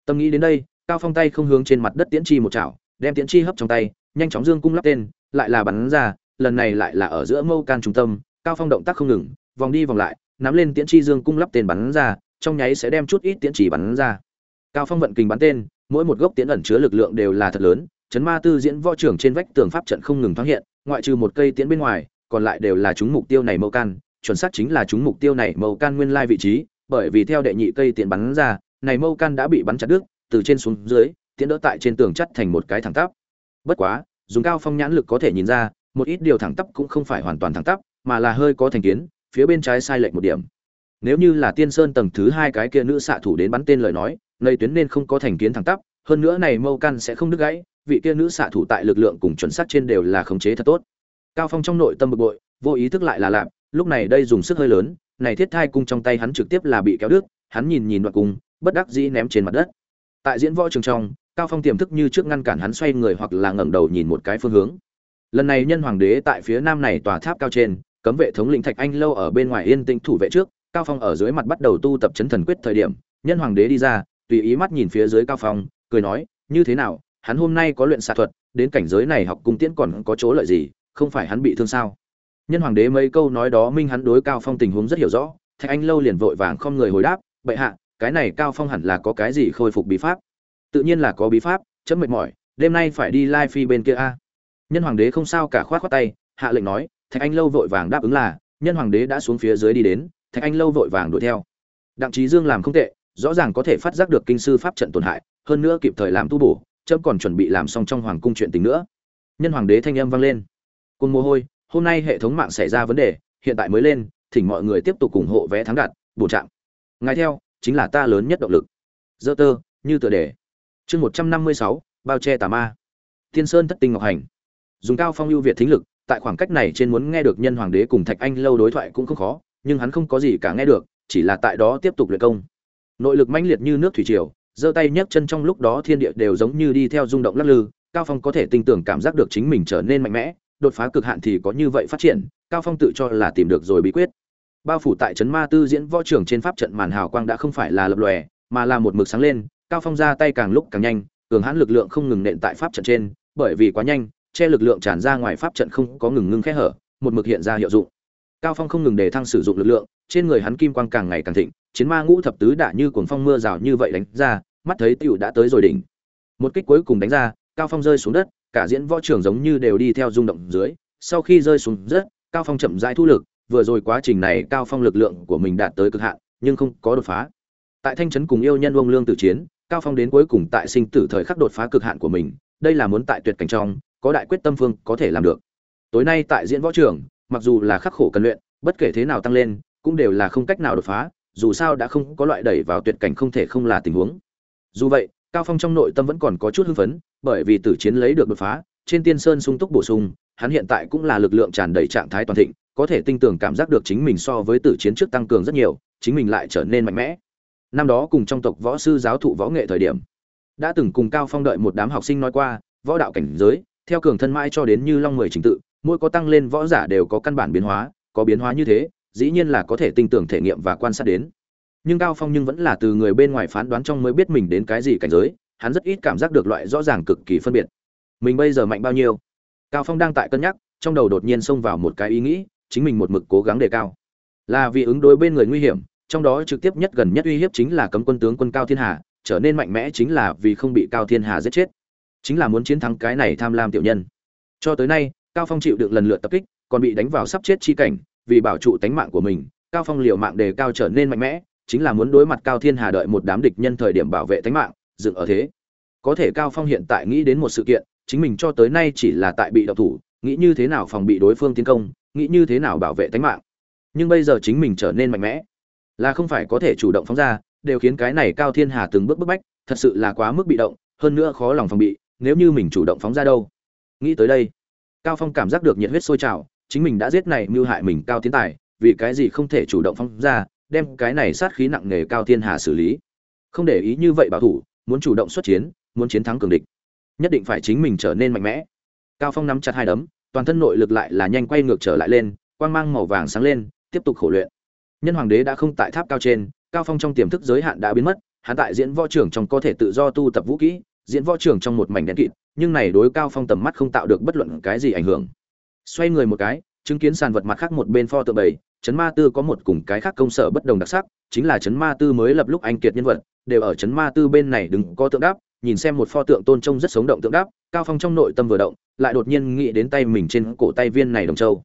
Tâm nghĩ đến đây, cao phong tay không hướng trên mặt đất tiễn chi một chảo, đem tiễn chi hấp trong tay, nhanh chóng dương cung lắp tên, lại là bắn ra, lần này lại là ở giữa mâu can trung tâm, cao phong động tác không ngừng, vòng đi vòng lại, nắm lên tiễn chi dương cung lắp tên bắn ra, trong nháy sẽ đem chút ít tiễn chỉ bắn ra. Cao phong vận kình bắn tên mỗi một gốc tiễn ẩn chứa lực lượng đều là thật lớn, chấn ma tư diễn võ trưởng trên vách tường pháp trận không ngừng thoáng hiện, ngoại trừ một cây tiễn bên ngoài, còn lại đều là chúng mục tiêu này mâu can, chuẩn xác chính là chúng mục tiêu này mâu can nguyên lai vị trí, bởi vì theo đệ nhị cây tiễn bắn ra, này mâu can đã bị bắn chặt đứt, từ trên xuống dưới tiễn đỡ tại trên tường chắt thành một cái thẳng tắp. Bất quá, dùng cao phong nhãn lực có thể nhìn ra, một ít điều thẳng tắp cũng không phải hoàn toàn thẳng tắp, mà là hơi có thành kiến, phía bên trái sai lệch một điểm. Nếu như là tiên sơn tầng thứ hai cái kia nữ xạ thủ đến bắn tên lời nói nơi tuyến nên không có thành kiến thẳng tắp, hơn nữa này mâu căn sẽ không đứt gãy, vị kia nữ xạ thủ tại lực lượng cùng chuẩn xác trên đều là khống chế thật tốt. Cao phong trong nội tâm bực bội, vô ý thức lại là lạm lúc này đây dùng sức hơi lớn, này thiết thai cung trong tay hắn trực tiếp là bị kéo đứt, hắn nhìn nhìn đoạn cung, bất đắc dĩ ném trên mặt đất. Tại diễn võ trường trong, cao phong tiềm thức như trước ngăn cản hắn xoay người hoặc là ngẩng đầu nhìn một cái phương hướng. Lần này nhân hoàng đế tại phía nam này tòa tháp cao trên, cấm vệ thống lĩnh thạch anh lâu ở bên ngoài yên tĩnh thủ vệ trước, cao phong ở dưới mặt bắt đầu tu tập chấn thần quyết thời điểm, nhân hoàng đế đi ra tùy ý mắt nhìn phía dưới cao phong, cười nói, như thế nào, hắn hôm nay có luyện xạ thuật, đến cảnh giới này học cung tiễn còn có chỗ lợi gì, không phải hắn bị thương sao? Nhân hoàng đế mấy câu nói đó minh hắn đối cao phong tình huống rất hiểu rõ, thạch anh lâu liền vội vàng không người hồi đáp, bệ hạ, cái này cao phong hẳn là có cái gì khôi phục bí pháp? Tự nhiên là có bí pháp chấm mệt mỏi, đêm nay phải đi lai phi bên kia a. Nhân hoàng đế không sao cả khoát khoát tay, hạ lệnh nói, thạch anh lâu vội vàng đáp ứng là, nhân hoàng đế đã xuống phía dưới đi đến, thạch anh lâu vội vàng đuổi theo. Đặng trí dương làm không tệ rõ ràng có thể phát giác được kinh sư pháp trận tổn hại, hơn nữa kịp thời làm tu bổ trẫm còn chuẩn bị làm xong trong hoàng cung chuyện tình nữa. Nhân hoàng đế thanh âm vang lên. Côn mồ hôi, hôm nay hệ thống mạng xảy ra vấn đề, hiện tại mới lên, thỉnh mọi người tiếp tục ủng hộ vé thắng đạt, bổ trạng. Ngài theo, chính là ta lớn nhất động lực. Dơ tơ, như tựa đề. Chương một trăm năm mươi sáu, bao che tà ma. Tiên sơn thất tinh ngọc hành. Dùng cao phong ưu việt thính lực, tại khoảng cách này trên muốn nghe được nhân hoàng đế cùng thạch anh lâu đối thoại cũng không khó, nhưng hắn không có gì cả nghe được, chỉ là tại đó tiếp tục luyện công nội lực mãnh liệt như nước thủy triều, giơ tay nhấc chân trong lúc đó thiên địa đều giống như đi theo rung động lắc lư, cao phong có thể tin tưởng cảm giác được chính mình trở nên mạnh mẽ, đột phá cực hạn thì có như vậy phát triển, cao phong tự cho là tìm được rồi bí quyết. Bao phủ tại trấn ma tư diễn võ trưởng trên pháp trận màn hào quang đã không phải là lập lòe, mà là một mực sáng lên, cao phong ra tay càng lúc càng nhanh, cường hãn lực lượng không ngừng nện tại pháp trận trên, bởi vì quá nhanh, che lực lượng tràn ra ngoài pháp trận không có ngừng ngưng khẽ hở, một mực hiện ra hiệu dụng cao phong không ngừng đề thăng sử dụng lực lượng, trên người hắn kim quang càng ngày càng thịnh, chiến ma ngũ thập tứ đã như cuồng phong mưa rào như vậy đánh ra, mắt thấy tiểu đã tới rồi đỉnh. Một kích cuối cùng đánh ra, cao phong rơi xuống đất, cả diễn võ trưởng giống như đều đi theo rung động dưới. Sau khi rơi xuống đất, cao phong chậm rãi thu lực, vừa rồi quá trình này cao phong lực lượng của mình đạt tới cực hạn, nhưng không có đột phá. Tại thanh trấn cùng yêu nhân ông lương tử chiến, cao phong đến cuối cùng tại sinh tử thời khắc đột phá cực hạn của mình, đây là muốn tại tuyệt cảnh trong, có đại quyết tâm phương có thể làm được. Tối nay tại diễn võ trường mặc dù là khắc khổ cần luyện, bất kể thế nào tăng lên, cũng đều là không cách nào đột phá, dù sao đã không có loại đẩy vào tuyệt cảnh không thể không là tình huống. Dù vậy, cao phong trong nội tâm vẫn còn có chút hưng phấn, bởi vì tử chiến lấy được đột phá, trên tiên sơn sung túc bổ sung, hắn hiện tại cũng là lực lượng tràn đầy trạng thái toàn thịnh, có thể tinh tường cảm giác được chính mình so với tử chiến trước tăng cường rất nhiều, chính mình lại trở nên mạnh mẽ. Năm đó cùng trong tộc võ sư giáo thụ võ nghệ thời điểm, đã từng cùng cao phong đợi một đám học sinh nói qua, võ đạo cảnh giới, theo cường thân mãi cho đến như long mười trình tự mỗi có tăng lên võ giả đều có căn bản biến hóa, có biến hóa như thế, dĩ nhiên là có thể tinh tưởng thể nghiệm và quan sát đến. Nhưng cao phong nhưng vẫn là từ người bên ngoài phán đoán trong mới biết mình đến cái gì cảnh giới, hắn rất ít cảm giác được loại rõ ràng cực kỳ phân biệt. Mình bây giờ mạnh bao nhiêu? Cao phong đang tại cân nhắc, trong đầu đột nhiên xông vào một cái ý nghĩ, chính mình một mực cố gắng đề cao. Là vì ứng đối bên người nguy hiểm, trong đó trực tiếp nhất gần nhất uy hiếp chính là cấm quân tướng quân cao thiên hà, trở nên mạnh mẽ chính là vì không bị cao thiên hà giết chết. Chính là muốn chiến thắng cái này tham lam tiểu nhân. Cho tới nay cao phong chịu được lần lượt tập kích, còn bị đánh vào sắp chết chi cảnh, vì bảo trụ tánh mạng của mình, cao phong liều mạng đề cao trở nên mạnh mẽ, chính là muốn đối mặt cao thiên hà đợi một đám địch nhân thời điểm bảo vệ tánh mạng, dựng ở thế. Có thể cao phong hiện tại nghĩ đến một sự kiện, chính mình cho tới nay chỉ là tại bị độc thủ, nghĩ như thế nào phòng bị đối phương tiến công, nghĩ như thế nào bảo vệ tính mạng. Nhưng bây giờ chính mình trở nên mạnh mẽ, là không phải có thể chủ động phóng ra, đều khiến cái này cao thiên hà từng bước bức bách, thật sự là quá mức bị động, hơn nữa khó lòng phòng bị, nếu như mình chủ động phóng ra đâu. Nghĩ tới đây cao phong cảm giác được nhiệt huyết sôi trào, chính mình đã giết này mưu hại mình cao tiến tài, vì cái gì không thể chủ động phong ra, đem cái này sát khí nặng nề cao thiên hà xử lý. Không để ý như vậy bảo thủ, muốn chủ động xuất chiến, muốn chiến thắng cường địch. Nhất định phải chính mình trở nên mạnh mẽ. Cao phong nắm chặt hai đấm, toàn thân nội lực lại là nhanh quay ngược trở lại lên, quang mang màu vàng sáng lên, tiếp tục khổ luyện. Nhân hoàng đế đã không tại tháp cao trên, cao phong trong tiềm thức giới hạn đã biến mất, hắn tại diễn võ trưởng trong có thể tự do tu tập vũ kỹ, diễn võ trưởng trong một mảnh đen kịt nhưng này đối cao phong tầm mắt không tạo được bất luận cái gì ảnh hưởng. Xoay người một cái, chứng kiến sàn vật mặt khác một bên pho tượng bầy chấn ma tư có một cùng cái khác công sở bất đồng đặc sắc, chính là chấn ma tư mới lập lúc anh kiệt nhân vật, đều ở chấn ma tư bên này đứng có tượng đáp nhìn xem một pho tượng tôn trông rất sống động tượng đáp cao phong trong nội tâm vừa động, lại đột nhiên nghĩ đến tay mình trên cổ tay viên này đồng châu.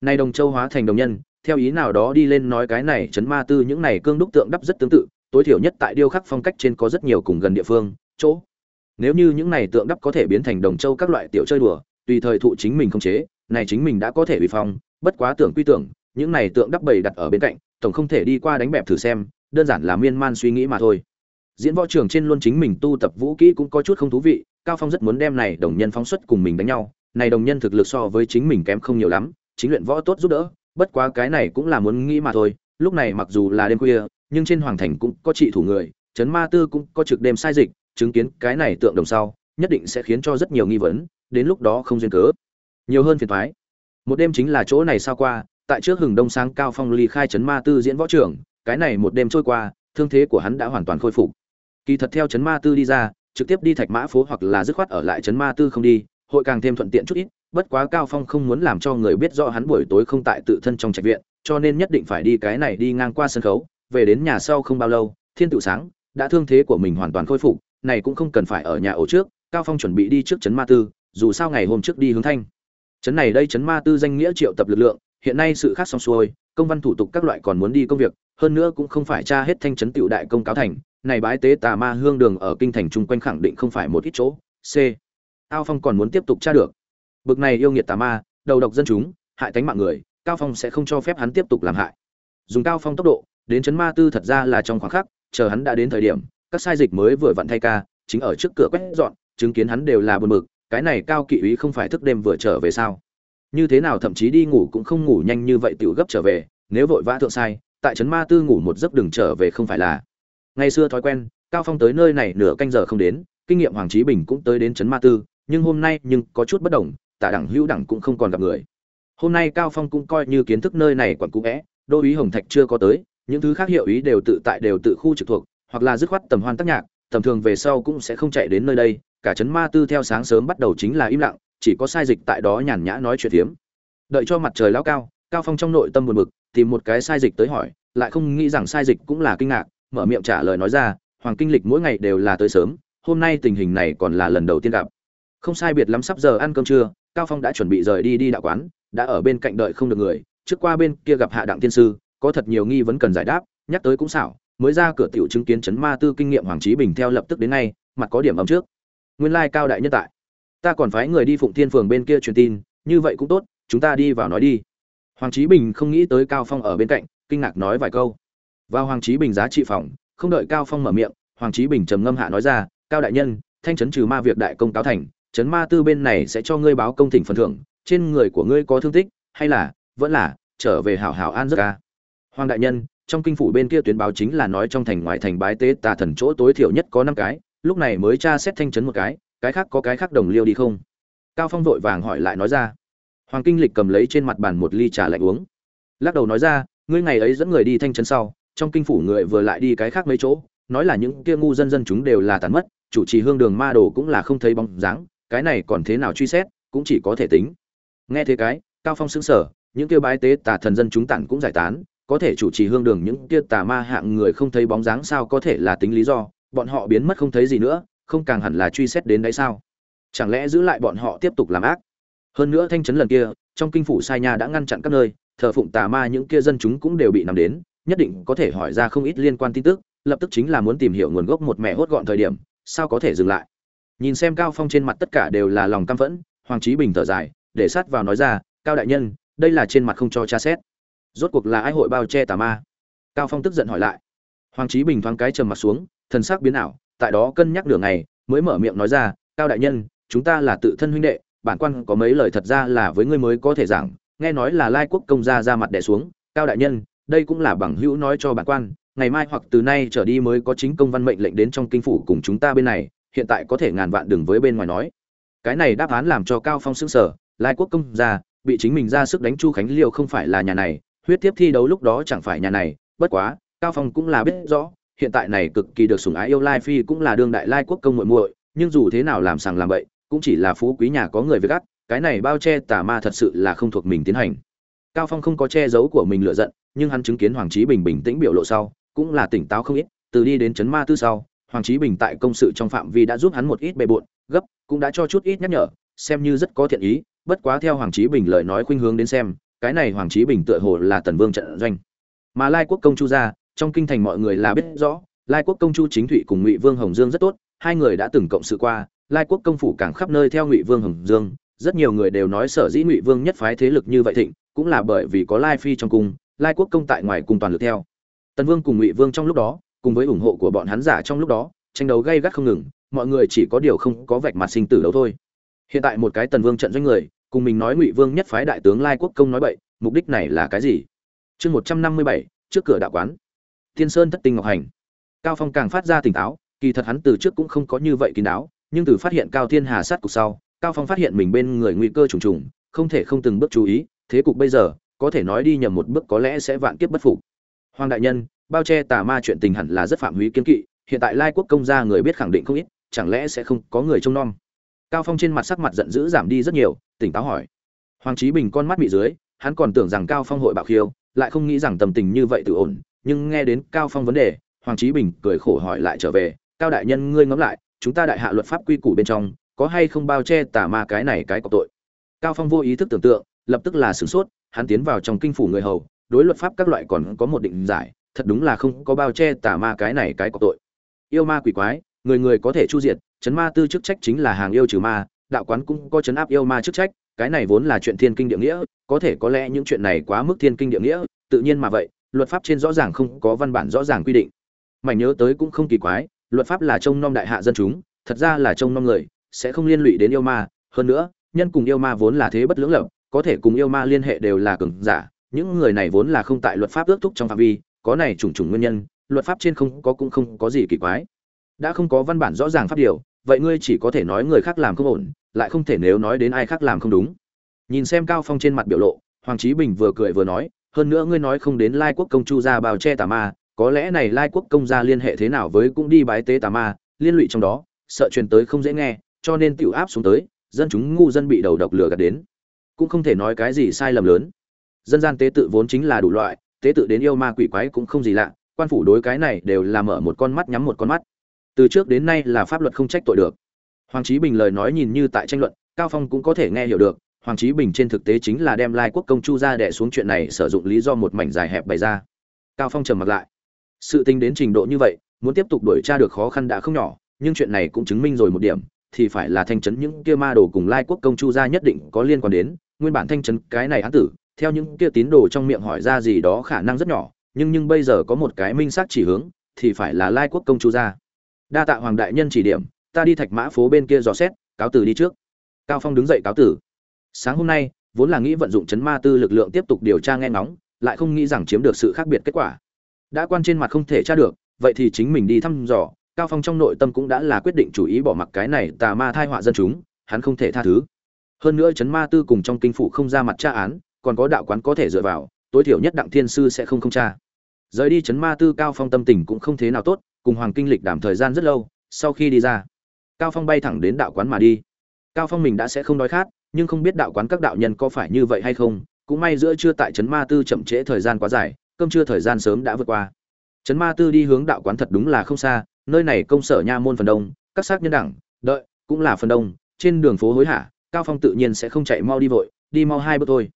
Này đồng châu hóa thành đồng nhân, theo ý nào đó đi lên nói cái này chấn ma tư những này cương đúc tượng đắp rất tương tự, tối thiểu nhất tại điêu khắc phong cách trên có rất nhiều cùng gần địa phương, chỗ nếu như những này tượng đắp có thể biến thành đồng châu các loại tiểu chơi đùa, tùy thời thụ chính mình không chế, này chính mình đã có thể bị phong, bất quá tưởng quy tưởng, những này tượng đắp bầy đặt ở bên cạnh, tổng không thể đi qua đánh bẹp thử xem, đơn giản là miên man suy nghĩ mà thôi. Diễn võ trường trên luôn chính mình tu tập vũ kỹ cũng có chút không thú vị, cao phong rất muốn đem này đồng nhân phóng xuất cùng mình đánh nhau, này đồng nhân thực lực so với chính mình kém không nhiều lắm, chính luyện võ tốt giúp đỡ, bất quá cái này cũng là muốn nghĩ mà thôi, lúc này mặc dù là đêm khuya, nhưng trên hoàng thành cũng có trị thủ người, trấn ma tư cũng có trực đêm sai dịch chứng kiến cái này tượng đồng sau, nhất định sẽ khiến cho rất nhiều nghi vấn, đến lúc đó không duyên cớ. Nhiều hơn phiền thoái một đêm chính là chỗ này sao qua, tại trước hừng đông sáng cao phong ly khai chấn ma tư diễn võ trưởng, cái này một đêm trôi qua, thương thế của hắn đã hoàn toàn khôi phục. Kỳ thật theo chấn ma tư đi ra, trực tiếp đi thạch mã phố hoặc là dứt khoát ở lại chấn ma tư không đi, hội càng thêm thuận tiện chút ít, bất quá cao phong không muốn làm cho người biết rõ hắn buổi tối không tại tự thân trong trạch viện, cho nên nhất định phải đi cái này đi ngang qua sân khấu, về đến nhà sau không bao lâu, thiên tự sáng, đã thương thế của mình hoàn toàn khôi phục này cũng không cần phải ở nhà ổ trước, cao phong chuẩn bị đi trước trấn ma tư, dù sao ngày hôm trước đi hướng thanh. Trấn này đây trấn ma tư danh nghĩa triệu tập lực lượng, hiện nay sự khác xong xuôi, công văn thủ tục các loại còn muốn đi công việc, hơn nữa cũng không phải tra hết thanh trấn tiểu đại công cáo thành, này bái tế tà ma hương đường ở kinh thành chung quanh khẳng định không phải một ít chỗ. C. Ao phong còn muốn tiếp tục tra được. Bực này yêu nghiệt tà ma, đầu độc dân chúng, hại tánh mạng người, cao phong sẽ không cho phép hắn tiếp tục làm hại. Dùng cao phong tốc độ, đến chấn ma tư thật ra là trong khoảng khắc, chờ hắn đã đến thời điểm các sai dịch mới vừa vặn thay ca chính ở trước cửa quét dọn chứng kiến hắn đều là buồn mực, cái này cao kỵ úy không phải thức đêm vừa trở về sao? Như thế nào thậm chí đi ngủ cũng không ngủ nhanh như vậy tiểu gấp trở về nếu vội vã thượng sai tại trấn ma tư ngủ một giấc đừng trở về không phải là. Ngày xưa thói quen cao phong tới nơi này nửa canh giờ không đến kinh nghiệm hoàng trí bình cũng tới đến trấn ma tư nhưng hôm nay nhưng có chút bất đồng tả đẳng hữu đẳng cũng không còn gặp người. Hôm nay cao phong cũng coi như kiến thức nơi này quản cũ vẽ đô úy hồng thạch chưa có tới những thứ khác hiệu ý đều tự tại đều tự khu trực thuộc hoặc là dứt khoát tầm hoan tác nhạc, tầm thường về sau cũng sẽ không chạy đến nơi đây, cả trấn ma tư theo sáng sớm bắt đầu chính là im lặng, chỉ có sai dịch tại đó nhàn nhã nói chuyện tiếm đợi cho mặt trời lao cao cao phong trong nội tâm buồn bực, tìm một cái sai dịch tới hỏi, lại không nghĩ rằng sai dịch cũng là kinh ngạc, mở miệng trả lời nói ra, hoàng kinh lịch mỗi ngày đều là tới sớm, hôm nay tình hình này còn là lần đầu tiên gặp. Không sai biệt lắm, sắp giờ ăn cơm trưa, cao phong đã chuẩn bị rời đi đi đạo quán, đã ở bên cạnh đợi không được người, trước qua bên kia gặp hạ đặng tiên sư, có thật nhiều nghi vấn cần giải đáp, nhắc tới cũng xảo mới ra cửa tiểu chứng kiến chấn ma tư kinh nghiệm hoàng trí bình theo lập tức đến ngay, mặt có điểm ấm trước. Nguyên lai cao đại nhân tại. Ta còn phái người đi phụng thiên phường bên kia truyền tin, như vậy cũng tốt, chúng ta đi vào nói đi. Hoàng trí bình không nghĩ tới cao phong ở bên cạnh, kinh ngạc nói vài câu. Vào hoàng trí bình giá trị phòng, không đợi cao phong mở miệng, hoàng trí bình trầm ngâm hạ nói ra, cao đại nhân, thanh chấn trừ ma việc đại công cáo thành, chấn ma tư bên này sẽ cho ngươi báo công thỉnh phần thưởng, trên người của ngươi có thương tích, hay là, vẫn là, trở về hảo hảo an giấc ca. Hoàng đại nhân trong kinh phủ bên kia tuyến báo chính là nói trong thành ngoại thành bái tế tà thần chỗ tối thiểu nhất có năm cái, lúc này mới tra xét thanh trấn một cái cái khác có cái khác đồng liêu đi không? Cao phong vội vàng hỏi lại nói ra. Hoàng kinh lịch cầm lấy trên mặt bàn một ly trà lạnh uống. Lắc đầu nói ra, ngươi ngày ấy dẫn người đi thanh trấn sau, trong kinh phủ người vừa lại đi cái khác mấy chỗ, nói là những kia ngu dân dân chúng đều là tàn mất, chủ trì hương đường ma đồ cũng là không thấy bóng dáng, cái này còn thế nào truy xét, cũng chỉ có thể tính. Nghe thế cái, cao phong sững sờ, những kia bái tế tà thần dân chúng tản cũng giải tán có thể chủ trì hương đường những kia tà ma hạng người không thấy bóng dáng sao có thể là tính lý do, bọn họ biến mất không thấy gì nữa, không càng hẳn là truy xét đến đấy sao? Chẳng lẽ giữ lại bọn họ tiếp tục làm ác? Hơn nữa thanh trấn lần kia, trong kinh phủ sai nha đã ngăn chặn các nơi, thờ phụng tà ma những kia dân chúng cũng đều bị nằm đến, nhất định có thể hỏi ra không ít liên quan tin tức, lập tức chính là muốn tìm hiểu nguồn gốc một mẹ hốt gọn thời điểm, sao có thể dừng lại? Nhìn xem cao phong trên mặt tất cả đều là lòng căm phẫn, hoàng trí bình thở dài, để sát vào nói ra, cao đại nhân, đây là trên mặt không cho tra xét rốt cuộc là ai hội bao che tà ma? Cao phong tức giận hỏi lại. Hoàng trí bình thoáng cái trầm mặt xuống, thần sắc biến ảo, tại đó cân nhắc nửa ngày, mới mở miệng nói ra, cao đại nhân, chúng ta là tự thân huynh đệ, bản quan có mấy lời thật ra là với ngươi mới có thể giảng, nghe nói là lai quốc công gia ra mặt đẻ xuống. Cao đại nhân, đây cũng là bằng hữu nói cho bản quan, ngày mai hoặc từ nay trở đi mới có chính công văn mệnh lệnh đến trong kinh phủ cùng chúng ta bên này, hiện tại có thể ngàn vạn đừng với bên ngoài nói. Cái này đáp án làm cho cao phong sững sờ, lai quốc công gia, bị chính mình ra sức đánh chu khánh liêu không phải là nhà này huyết tiếp thi đấu lúc đó chẳng phải nhà này, bất quá, cao phong cũng là biết rõ, hiện tại này cực kỳ được sủng ái yêu lai phi cũng là đương đại lai quốc công muội muội, nhưng dù thế nào làm sàng làm bậy, cũng chỉ là phú quý nhà có người với gắt cái này bao che tà ma thật sự là không thuộc mình tiến hành. Cao phong không có che giấu của mình lựa giận, nhưng hắn chứng kiến hoàng trí bình bình tĩnh biểu lộ sau, cũng là tỉnh táo không ít, từ đi đến chấn ma tư sau, hoàng trí bình tại công sự trong phạm vi đã giúp hắn một ít bề bộn, gấp, cũng đã cho chút ít nhắc nhở, xem như rất có thiện ý, bất quá theo hoàng trí bình lời nói khuynh hướng đến xem cái này hoàng trí bình tựa hồ là tần vương trận doanh. Mà lai quốc công chu gia trong kinh thành mọi người là biết rõ, lai quốc công chu chính thụy cùng ngụy vương hồng dương rất tốt, hai người đã từng cộng sự qua, lai quốc công phủ càng khắp nơi theo ngụy vương hồng dương, rất nhiều người đều nói sở dĩ ngụy vương nhất phái thế lực như vậy thịnh, cũng là bởi vì có lai phi trong cung, lai quốc công tại ngoài cùng toàn lực theo. Tần vương cùng ngụy vương trong lúc đó, cùng với ủng hộ của bọn hắn giả trong lúc đó, tranh đấu gay gắt không ngừng, mọi người chỉ có điều không có vạch mặt sinh tử đấu thôi. Hiện tại một cái tần vương trận doanh người cùng mình nói ngụy vương nhất phái đại tướng lai quốc công nói bậy, mục đích này là cái gì? Chương một trăm năm mươi bảy, trước cửa đạo quán. Thiên sơn thất tinh ngọc hành. Cao phong càng phát ra tỉnh táo, kỳ thật hắn từ trước cũng không có như vậy kín đáo, nhưng từ phát hiện cao thiên hà sát cục sau, cao phong phát hiện mình bên người nguy cơ trùng trùng, không thể không từng bước chú ý, thế cục bây giờ, có thể nói đi nhầm một bước có lẽ sẽ vạn kiếp bất phục. Hoàng đại nhân, bao che tà ma chuyện tình hẳn là rất phạm húy kiến kỵ, hiện tại lai quốc công gia người biết khẳng định không ít, chẳng lẽ sẽ không có người trông nom? Cao phong trên mặt sắc mặt giận dữ giảm đi rất nhiều, tỉnh táo hỏi. Hoàng trí bình con mắt bị dưới, hắn còn tưởng rằng cao phong hội bạo khiêu, lại không nghĩ rằng tầm tình như vậy tự ổn, nhưng nghe đến cao phong vấn đề, hoàng trí bình cười khổ hỏi lại trở về, cao đại nhân ngươi ngẫm lại, chúng ta đại hạ luật pháp quy củ bên trong, có hay không bao che tà ma cái này cái có tội? Cao phong vô ý thức tưởng tượng, lập tức là sửng sốt, hắn tiến vào trong kinh phủ người hầu, đối luật pháp các loại còn có một định giải, thật đúng là không có bao che tà ma cái này cái có tội. Yêu ma quỷ quái, người người có thể chu diệt chấn ma tư chức trách chính là hàng yêu trừ ma, đạo quán cũng có chấn áp yêu ma chức trách, cái này vốn là chuyện thiên kinh địa nghĩa, có thể có lẽ những chuyện này quá mức thiên kinh địa nghĩa, tự nhiên mà vậy, luật pháp trên rõ ràng không có văn bản rõ ràng quy định. Mảnh nhớ tới cũng không kỳ quái, luật pháp là trông nom đại hạ dân chúng, thật ra là trông nom người, sẽ không liên lụy đến yêu ma, hơn nữa, nhân cùng yêu ma vốn là thế bất lưỡng lập, có thể cùng yêu ma liên hệ đều là cường giả, những người này vốn là không tại luật pháp ước thúc trong phạm vi, có này trùng trùng nguyên nhân, luật pháp trên không có cũng không có gì kỳ quái đã không có văn bản rõ ràng pháp điều, vậy ngươi chỉ có thể nói người khác làm không ổn, lại không thể nếu nói đến ai khác làm không đúng. Nhìn xem cao phong trên mặt biểu lộ, hoàng trí bình vừa cười vừa nói, hơn nữa ngươi nói không đến lai quốc công chu gia bào che tà ma, có lẽ này lai quốc công gia liên hệ thế nào với cũng đi bái tế tà ma, liên lụy trong đó, sợ truyền tới không dễ nghe, cho nên tiểu áp xuống tới, dân chúng ngu dân bị đầu độc lừa gạt đến. Cũng không thể nói cái gì sai lầm lớn. Dân gian tế tự vốn chính là đủ loại, tế tự đến yêu ma quỷ quái cũng không gì lạ, quan phủ đối cái này đều là mở một con mắt nhắm một con mắt từ trước đến nay là pháp luật không trách tội được. Hoàng trí bình lời nói nhìn như tại tranh luận, cao phong cũng có thể nghe hiểu được, hoàng trí bình trên thực tế chính là đem lai quốc công chu ra đẻ xuống chuyện này sử dụng lý do một mảnh dài hẹp bày ra. Cao phong trầm mặt lại. Sự tính đến trình độ như vậy, muốn tiếp tục đuổi tra được khó khăn đã không nhỏ, nhưng chuyện này cũng chứng minh rồi một điểm, thì phải là thanh chấn những kia ma đồ cùng lai quốc công chu gia nhất định có liên quan đến, nguyên bản thanh chấn cái này án tử, theo những kia tín đồ trong miệng hỏi ra gì đó khả năng rất nhỏ, nhưng nhưng bây giờ có một cái minh xác chỉ hướng, thì phải là lai quốc công chu gia đa tạ hoàng đại nhân chỉ điểm, ta đi thạch mã phố bên kia dò xét, cáo tử đi trước. Cao phong đứng dậy cáo tử sáng hôm nay, vốn là nghĩ vận dụng chấn ma tư lực lượng tiếp tục điều tra nghe ngóng, lại không nghĩ rằng chiếm được sự khác biệt kết quả. Đã quan trên mặt không thể tra được, vậy thì chính mình đi thăm dò, cao phong trong nội tâm cũng đã là quyết định chủ ý bỏ mặc cái này tà ma thai họa dân chúng, hắn không thể tha thứ. Hơn nữa chấn ma tư cùng trong kinh phủ không ra mặt tra án, còn có đạo quán có thể dựa vào, tối thiểu nhất đặng thiên sư sẽ không không tra. Rời đi chấn ma tư cao phong tâm tình cũng không thế nào tốt cùng hoàng kinh lịch đảm thời gian rất lâu, sau khi đi ra, cao phong bay thẳng đến đạo quán mà đi. Cao phong mình đã sẽ không đói khát, nhưng không biết đạo quán các đạo nhân có phải như vậy hay không, cũng may giữa trưa tại trấn ma tư chậm trễ thời gian quá dài, cơm trưa thời gian sớm đã vượt qua. Trấn ma tư đi hướng đạo quán thật đúng là không xa, nơi này công sở nha môn phần đông, các xác nhân đẳng, đợi, cũng là phần đông, trên đường phố hối hả, cao phong tự nhiên sẽ không chạy mau đi vội, đi mau hai bước thôi.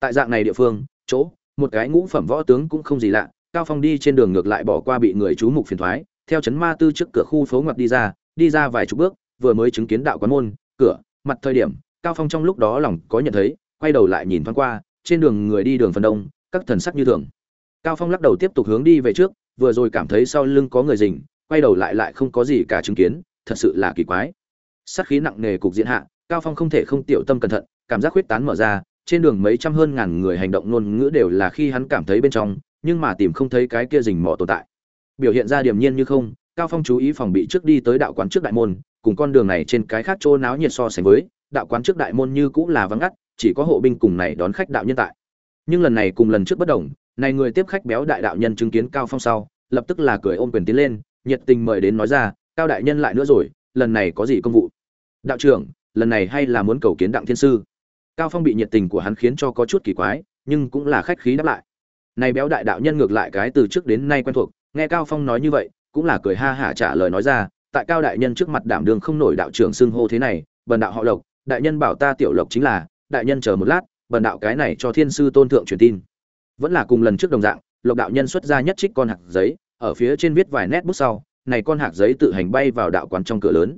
Tại dạng này địa phương, chỗ, một cái ngũ phẩm võ tướng cũng không gì lạ, cao phong đi trên đường ngược lại bỏ qua bị người chú mục phiền thoái theo chấn ma tư trước cửa khu phố ngoặt đi ra đi ra vài chục bước, vừa mới chứng kiến đạo quán môn, cửa, mặt thời điểm, cao phong trong lúc đó lòng có nhận thấy, quay đầu lại nhìn thoáng qua, trên đường người đi đường phần đông, các thần sắc như thường. Cao phong lắc đầu tiếp tục hướng đi về trước, vừa rồi cảm thấy sau lưng có người rình, quay đầu lại lại không có gì cả chứng kiến, thật sự là kỳ quái. Sát khí nặng nề cục diện hạ, cao phong không thể không tiểu tâm cẩn thận, cảm giác huyết tán mở ra, trên đường mấy trăm hơn ngàn người hành động ngôn ngữ đều là khi hắn cảm thấy bên trong, nhưng mà tìm không thấy cái kia rình mò tồn tại biểu hiện ra điềm nhiên như không, cao phong chú ý phòng bị trước đi tới đạo quán trước đại môn, cùng con đường này trên cái khác chỗ náo nhiệt so sánh với, đạo quán trước đại môn như cũng là vắng ngắt, chỉ có hộ binh cùng này đón khách đạo nhân tại. Nhưng lần này cùng lần trước bất đồng, này người tiếp khách béo đại đạo nhân chứng kiến cao phong sau, lập tức là cười ôm quyền tiến lên, nhiệt tình mời đến nói ra, cao đại nhân lại nữa rồi, lần này có gì công vụ? Đạo trưởng, lần này hay là muốn cầu kiến đặng thiên sư. Cao phong bị nhiệt tình của hắn khiến cho có chút kỳ quái, nhưng cũng là khách khí đáp lại. Này béo đại đạo nhân ngược lại cái từ trước đến nay quen thuộc nghe cao phong nói như vậy, cũng là cười ha hả trả lời nói ra, tại cao đại nhân trước mặt đảm đường không nổi đạo trưởng xưng hô thế này, bần đạo họ lộc, đại nhân bảo ta tiểu lộc chính là, đại nhân chờ một lát, bần đạo cái này cho thiên sư tôn thượng truyền tin. Vẫn là cùng lần trước đồng dạng, lộc đạo nhân xuất ra nhất trích con hạt giấy, ở phía trên viết vài nét bút sau, này con hạt giấy tự hành bay vào đạo quán trong cửa lớn.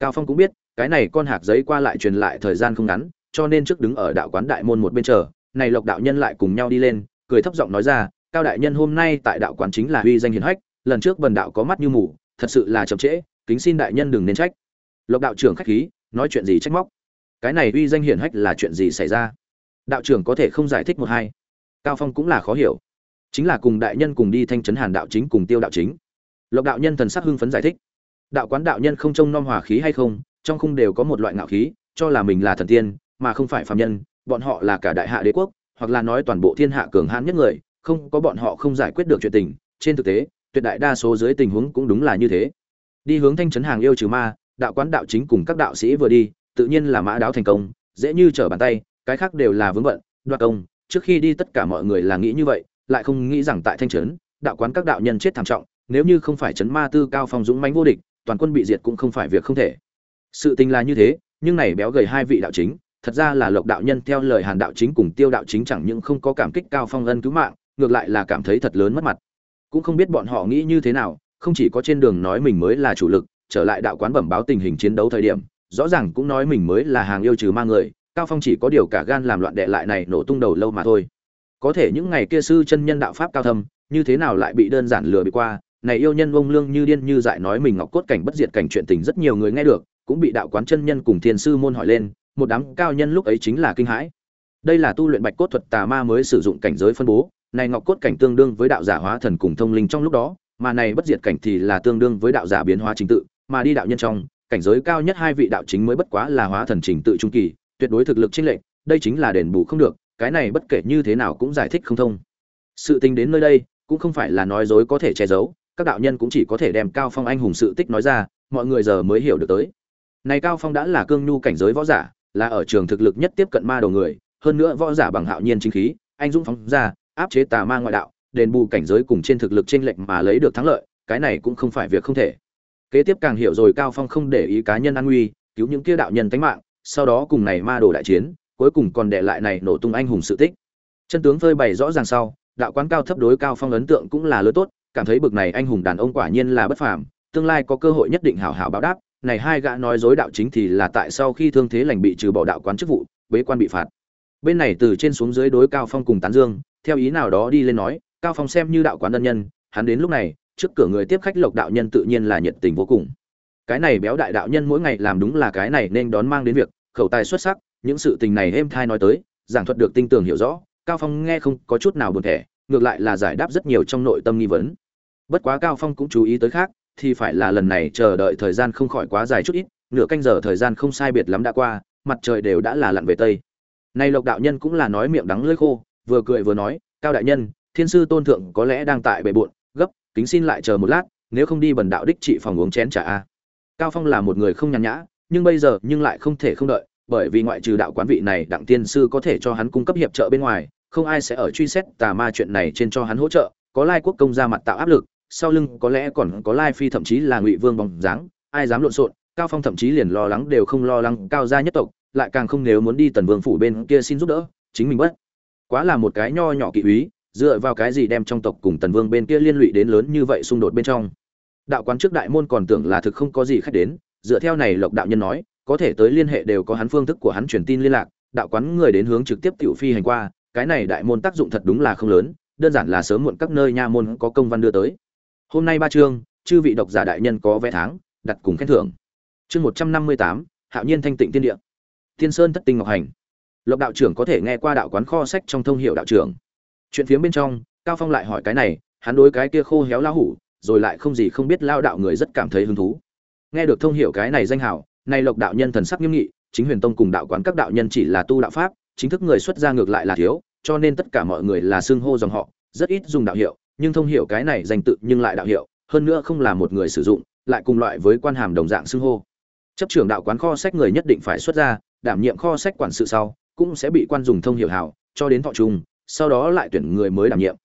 Cao phong cũng biết, cái này con hạt giấy qua lại truyền lại thời gian không ngắn, cho nên trước đứng ở đạo quán đại môn một bên chờ, này lộc đạo nhân lại cùng nhau đi lên, cười thấp giọng nói ra cao đại nhân hôm nay tại đạo quán chính là uy danh hiển hách, lần trước bần đạo có mắt như mù, thật sự là chậm trễ, kính xin đại nhân đừng nên trách. Lộc đạo trưởng khách khí, nói chuyện gì trách móc? Cái này uy danh hiển hách là chuyện gì xảy ra? Đạo trưởng có thể không giải thích một hai? Cao phong cũng là khó hiểu. Chính là cùng đại nhân cùng đi thanh trấn hàn đạo chính cùng tiêu đạo chính. Lộc đạo nhân thần sắc hưng phấn giải thích. Đạo quán đạo nhân không trông nom hòa khí hay không, trong khung đều có một loại ngạo khí, cho là mình là thần tiên, mà không phải phàm nhân, bọn họ là cả đại hạ đế quốc, hoặc là nói toàn bộ thiên hạ cường hãn nhất người không có bọn họ không giải quyết được chuyện tình, trên thực tế, tuyệt đại đa số dưới tình huống cũng đúng là như thế. Đi hướng thanh trấn hàng yêu trừ ma, đạo quán đạo chính cùng các đạo sĩ vừa đi, tự nhiên là mã đáo thành công, dễ như trở bàn tay, cái khác đều là vướng bận, đoạt công. Trước khi đi tất cả mọi người là nghĩ như vậy, lại không nghĩ rằng tại thanh trấn, đạo quán các đạo nhân chết thảm trọng, nếu như không phải trấn ma tư cao phong dũng mãnh vô địch, toàn quân bị diệt cũng không phải việc không thể. Sự tình là như thế, nhưng này béo gầy hai vị đạo chính, thật ra là lộc đạo nhân theo lời hàn đạo chính cùng tiêu đạo chính chẳng những không có cảm kích cao phong ân cứu mạng ngược lại là cảm thấy thật lớn mất mặt. Cũng không biết bọn họ nghĩ như thế nào, không chỉ có trên đường nói mình mới là chủ lực, trở lại đạo quán bẩm báo tình hình chiến đấu thời điểm, rõ ràng cũng nói mình mới là hàng yêu trừ ma người, cao phong chỉ có điều cả gan làm loạn đệ lại này nổ tung đầu lâu mà thôi. Có thể những ngày kia sư chân nhân đạo pháp cao thâm, như thế nào lại bị đơn giản lừa bị qua, này yêu nhân ông lương như điên như dại nói mình ngọc cốt cảnh bất diệt cảnh chuyện tình rất nhiều người nghe được, cũng bị đạo quán chân nhân cùng thiên sư môn hỏi lên, một đám cao nhân lúc ấy chính là kinh hãi. Đây là tu luyện bạch cốt thuật tà ma mới sử dụng cảnh giới phân bố này ngọc cốt cảnh tương đương với đạo giả hóa thần cùng thông linh trong lúc đó, mà này bất diệt cảnh thì là tương đương với đạo giả biến hóa chính tự, mà đi đạo nhân trong, cảnh giới cao nhất hai vị đạo chính mới bất quá là hóa thần trình tự trung kỳ, tuyệt đối thực lực chênh lệch, đây chính là đền bù không được, cái này bất kể như thế nào cũng giải thích không thông. Sự tình đến nơi đây, cũng không phải là nói dối có thể che giấu, các đạo nhân cũng chỉ có thể đem cao phong anh hùng sự tích nói ra, mọi người giờ mới hiểu được tới. Này cao phong đã là cương nhu cảnh giới võ giả, là ở trường thực lực nhất tiếp cận ma đầu người, hơn nữa võ giả bằng hạo nhiên chính khí, anh dũng phóng ra áp chế tà ma ngoại đạo, đền bù cảnh giới cùng trên thực lực trên lệnh mà lấy được thắng lợi, cái này cũng không phải việc không thể. Kế tiếp càng hiểu rồi cao phong không để ý cá nhân an nguy, cứu những kia đạo nhân tánh mạng, sau đó cùng này ma đồ đại chiến, cuối cùng còn để lại này nổ tung anh hùng sự tích. Chân tướng phơi bày rõ ràng sau, đạo quán cao thấp đối cao phong ấn tượng cũng là lớn tốt, cảm thấy bực này anh hùng đàn ông quả nhiên là bất phàm, tương lai có cơ hội nhất định hảo hảo báo đáp, này hai gã nói dối đạo chính thì là tại sau khi thương thế lành bị trừ bỏ đạo quán chức vụ, bế quan bị phạt. Bên này từ trên xuống dưới đối cao phong cùng tán dương theo ý nào đó đi lên nói, cao phong xem như đạo quán ân nhân, hắn đến lúc này, trước cửa người tiếp khách lộc đạo nhân tự nhiên là nhiệt tình vô cùng. Cái này béo đại đạo nhân mỗi ngày làm đúng là cái này nên đón mang đến việc, khẩu tài xuất sắc, những sự tình này êm thai nói tới, giảng thuật được tinh tường hiểu rõ, cao phong nghe không có chút nào buồn thẻ, ngược lại là giải đáp rất nhiều trong nội tâm nghi vấn. Bất quá cao phong cũng chú ý tới khác, thì phải là lần này chờ đợi thời gian không khỏi quá dài chút ít, nửa canh giờ thời gian không sai biệt lắm đã qua, mặt trời đều đã là lặn về tây. Nay lộc đạo nhân cũng là nói miệng đắng lưỡi khô vừa cười vừa nói, cao đại nhân, thiên sư tôn thượng có lẽ đang tại bệ bộn, gấp, kính xin lại chờ một lát, nếu không đi bần đạo đích trị phòng uống chén trà a. Cao phong là một người không nhàn nhã, nhưng bây giờ nhưng lại không thể không đợi, bởi vì ngoại trừ đạo quán vị này, đặng tiên sư có thể cho hắn cung cấp hiệp trợ bên ngoài, không ai sẽ ở truy xét tà ma chuyện này trên cho hắn hỗ trợ, có lai quốc công ra mặt tạo áp lực, sau lưng có lẽ còn có lai phi thậm chí là ngụy vương bóng dáng, ai dám lộn xộn, cao phong thậm chí liền lo lắng đều không lo lắng cao gia nhất tộc, lại càng không nếu muốn đi tần vương phủ bên kia xin giúp đỡ, chính mình bất quá là một cái nho nhỏ kỵ úy, dựa vào cái gì đem trong tộc cùng tần vương bên kia liên lụy đến lớn như vậy xung đột bên trong. Đạo quán trước đại môn còn tưởng là thực không có gì khách đến, dựa theo này lộc đạo nhân nói, có thể tới liên hệ đều có hắn phương thức của hắn truyền tin liên lạc, đạo quán người đến hướng trực tiếp tiểu phi hành qua, cái này đại môn tác dụng thật đúng là không lớn, đơn giản là sớm muộn các nơi nha môn có công văn đưa tới. Hôm nay ba chương, chư vị độc giả đại nhân có vé tháng, đặt cùng khen thưởng. Chương một trăm năm mươi tám, hạo nhiên thanh tịnh tiên địa. Thiên sơn thất tinh ngọc hành lộc đạo trưởng có thể nghe qua đạo quán kho sách trong thông hiệu đạo trưởng. Chuyện phía bên trong, cao phong lại hỏi cái này, hắn đối cái kia khô héo lao hủ, rồi lại không gì không biết lao đạo người rất cảm thấy hứng thú. Nghe được thông hiệu cái này danh hào này lộc đạo nhân thần sắc nghiêm nghị, chính huyền tông cùng đạo quán các đạo nhân chỉ là tu đạo pháp, chính thức người xuất gia ngược lại là thiếu, cho nên tất cả mọi người là xưng hô dòng họ, rất ít dùng đạo hiệu, nhưng thông hiệu cái này danh tự nhưng lại đạo hiệu, hơn nữa không là một người sử dụng, lại cùng loại với quan hàm đồng dạng xưng hô. Chấp trưởng đạo quán kho sách người nhất định phải xuất ra đảm nhiệm kho sách quản sự sau cũng sẽ bị quan dùng thông hiểu hảo, cho đến thọ trung sau đó lại tuyển người mới đảm nhiệm.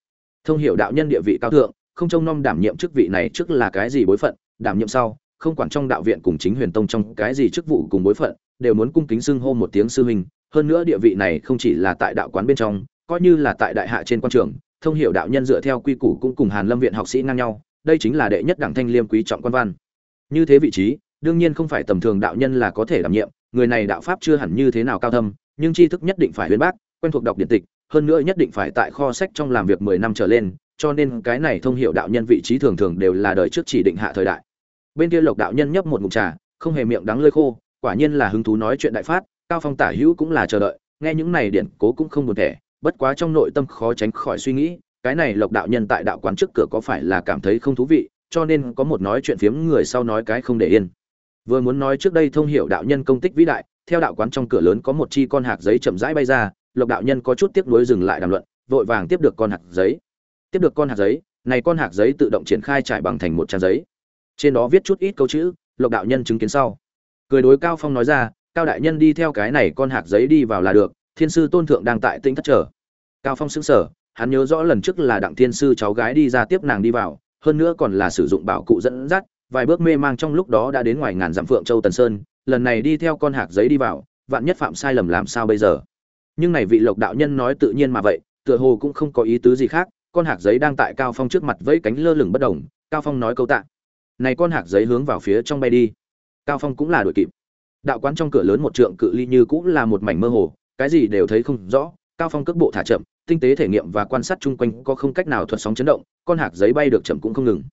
Thông hiểu đạo nhân địa vị cao thượng, không trông nom đảm nhiệm chức vị này trước là cái gì bối phận, đảm nhiệm sau, không quản trong đạo viện cùng chính huyền tông trong cái gì chức vụ cùng bối phận, đều muốn cung kính xưng hô một tiếng sư huynh, hơn nữa địa vị này không chỉ là tại đạo quán bên trong, coi như là tại đại hạ trên quan trường, thông hiểu đạo nhân dựa theo quy củ cũng cùng hàn lâm viện học sĩ ngang nhau, đây chính là đệ nhất đẳng thanh liêm quý trọng quan văn. Như thế vị trí, đương nhiên không phải tầm thường đạo nhân là có thể đảm nhiệm, người này đạo pháp chưa hẳn như thế nào cao thâm nhưng tri thức nhất định phải huyền bác, quen thuộc đọc điện tịch, hơn nữa nhất định phải tại kho sách trong làm việc mười năm trở lên, cho nên cái này thông hiểu đạo nhân vị trí thường thường đều là đời trước chỉ định hạ thời đại. Bên kia lộc đạo nhân nhấp một ngụm trà, không hề miệng đắng lơi khô, quả nhiên là hứng thú nói chuyện đại phát, cao phong tả hữu cũng là chờ đợi, nghe những này điện cố cũng không buồn thẻ, bất quá trong nội tâm khó tránh khỏi suy nghĩ, cái này lộc đạo nhân tại đạo quán trước cửa có phải là cảm thấy không thú vị, cho nên có một nói chuyện phiếm người sau nói cái không để yên. Vừa muốn nói trước đây thông hiểu đạo nhân công tích vĩ đại theo đạo quán trong cửa lớn có một chi con hạt giấy chậm rãi bay ra, lộc đạo nhân có chút tiếc nuối dừng lại đàm luận, vội vàng tiếp được con hạt giấy. Tiếp được con hạt giấy, này con hạt giấy tự động triển khai trải bằng thành một trang giấy. Trên đó viết chút ít câu chữ, lộc đạo nhân chứng kiến sau. Cười đối cao phong nói ra, cao đại nhân đi theo cái này con hạt giấy đi vào là được, thiên sư tôn thượng đang tại tinh thất trở cao phong sững sờ, hắn nhớ rõ lần trước là đặng thiên sư cháu gái đi ra tiếp nàng đi vào, hơn nữa còn là sử dụng bảo cụ dẫn dắt, vài bước mê mang trong lúc đó đã đến ngoài ngàn dặm phượng châu tần sơn lần này đi theo con hạc giấy đi vào, vạn nhất phạm sai lầm làm sao bây giờ? Nhưng này vị lộc đạo nhân nói tự nhiên mà vậy, tựa hồ cũng không có ý tứ gì khác, con hạc giấy đang tại cao phong trước mặt vẫy cánh lơ lửng bất động, cao phong nói câu tạ. Này con hạc giấy hướng vào phía trong bay đi. Cao phong cũng là đuổi kịp. Đạo quán trong cửa lớn một trượng cự ly như cũng là một mảnh mơ hồ, cái gì đều thấy không rõ, cao phong cước bộ thả chậm, tinh tế thể nghiệm và quan sát chung quanh có không cách nào thuật sóng chấn động, con hạc giấy bay được chậm cũng không ngừng.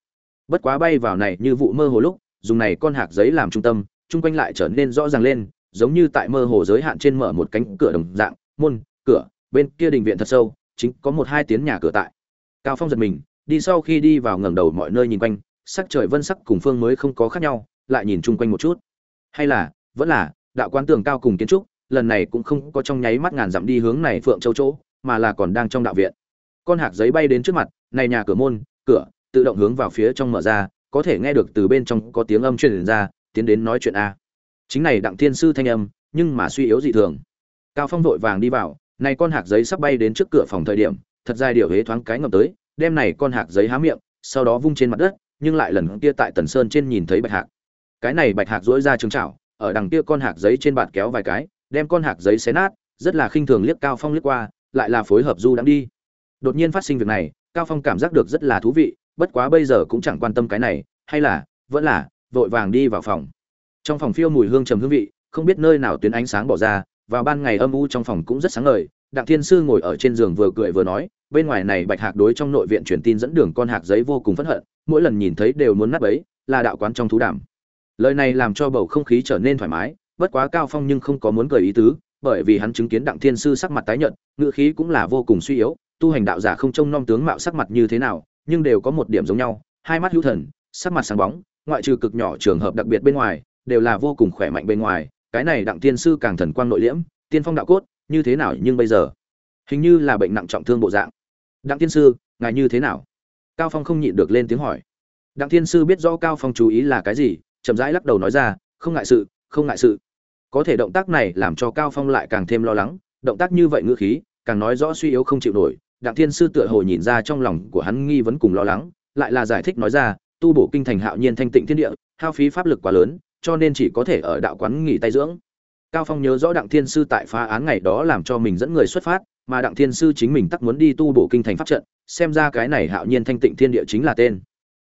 Bất quá bay vào này như vụ mơ hồ lúc, dùng này con hạc giấy làm trung tâm chung quanh lại trở nên rõ ràng lên, giống như tại mơ hồ giới hạn trên mở một cánh cửa đồng dạng, môn, cửa, bên kia đình viện thật sâu, chính có một hai tiếng nhà cửa tại. Cao phong giật mình, đi sau khi đi vào ngẩng đầu mọi nơi nhìn quanh, sắc trời vân sắc cùng phương mới không có khác nhau, lại nhìn chung quanh một chút. Hay là, vẫn là, đạo quán tường cao cùng kiến trúc, lần này cũng không có trong nháy mắt ngàn dặm đi hướng này phượng châu chỗ, mà là còn đang trong đạo viện. Con hạc giấy bay đến trước mặt, này nhà cửa môn, cửa, tự động hướng vào phía trong mở ra, có thể nghe được từ bên trong có tiếng âm truyền ra tiến đến nói chuyện a. Chính này đặng thiên sư thanh âm, nhưng mà suy yếu dị thường. Cao phong vội vàng đi vào, này con hạc giấy sắp bay đến trước cửa phòng thời điểm, thật ra điều hế thoáng cái ngầm tới, đem này con hạc giấy há miệng, sau đó vung trên mặt đất, nhưng lại lần kia tại tần sơn trên nhìn thấy bạch hạc. Cái này bạch hạc dỗi ra trứng chảo, ở đằng kia con hạc giấy trên bạt kéo vài cái, đem con hạc giấy xé nát, rất là khinh thường liếc cao phong liếc qua, lại là phối hợp du đang đi. Đột nhiên phát sinh việc này, cao phong cảm giác được rất là thú vị, bất quá bây giờ cũng chẳng quan tâm cái này, hay là, vẫn là vội vàng đi vào phòng. Trong phòng phiêu mùi hương trầm hương vị, không biết nơi nào tuyến ánh sáng bỏ ra vào ban ngày âm u trong phòng cũng rất sáng ngời. Đặng thiên sư ngồi ở trên giường vừa cười vừa nói, bên ngoài này bạch hạc đối trong nội viện truyền tin dẫn đường con hạc giấy vô cùng phẫn hận, mỗi lần nhìn thấy đều muốn nát bấy, là đạo quán trong thú đảm. Lời này làm cho bầu không khí trở nên thoải mái, bất quá cao phong nhưng không có muốn cười ý tứ, bởi vì hắn chứng kiến đặng thiên sư sắc mặt tái nhợt ngựa khí cũng là vô cùng suy yếu, tu hành đạo giả không trông nom tướng mạo sắc mặt như thế nào, nhưng đều có một điểm giống nhau, hai mắt hữu thần, sắc mặt sáng bóng ngoại trừ cực nhỏ trường hợp đặc biệt bên ngoài, đều là vô cùng khỏe mạnh bên ngoài. Cái này đặng thiên sư càng thần quang nội liễm, tiên phong đạo cốt, như thế nào nhưng bây giờ? Hình như là bệnh nặng trọng thương bộ dạng. Đặng thiên sư, ngài như thế nào? Cao phong không nhịn được lên tiếng hỏi. Đặng thiên sư biết rõ cao phong chú ý là cái gì, chậm rãi lắc đầu nói ra, không ngại sự, không ngại sự. Có thể động tác này làm cho cao phong lại càng thêm lo lắng, động tác như vậy ngữ khí, càng nói rõ suy yếu không chịu nổi. Đặng thiên sư tựa hồ nhìn ra trong lòng của hắn nghi vấn cùng lo lắng, lại là giải thích nói ra tu bổ kinh thành hạo nhiên thanh tịnh thiên địa, hao phí pháp lực quá lớn, cho nên chỉ có thể ở đạo quán nghỉ tay dưỡng. Cao phong nhớ rõ đặng thiên sư tại phá án ngày đó làm cho mình dẫn người xuất phát, mà đặng thiên sư chính mình tắc muốn đi tu bổ kinh thành pháp trận, xem ra cái này hạo nhiên thanh tịnh thiên địa chính là tên.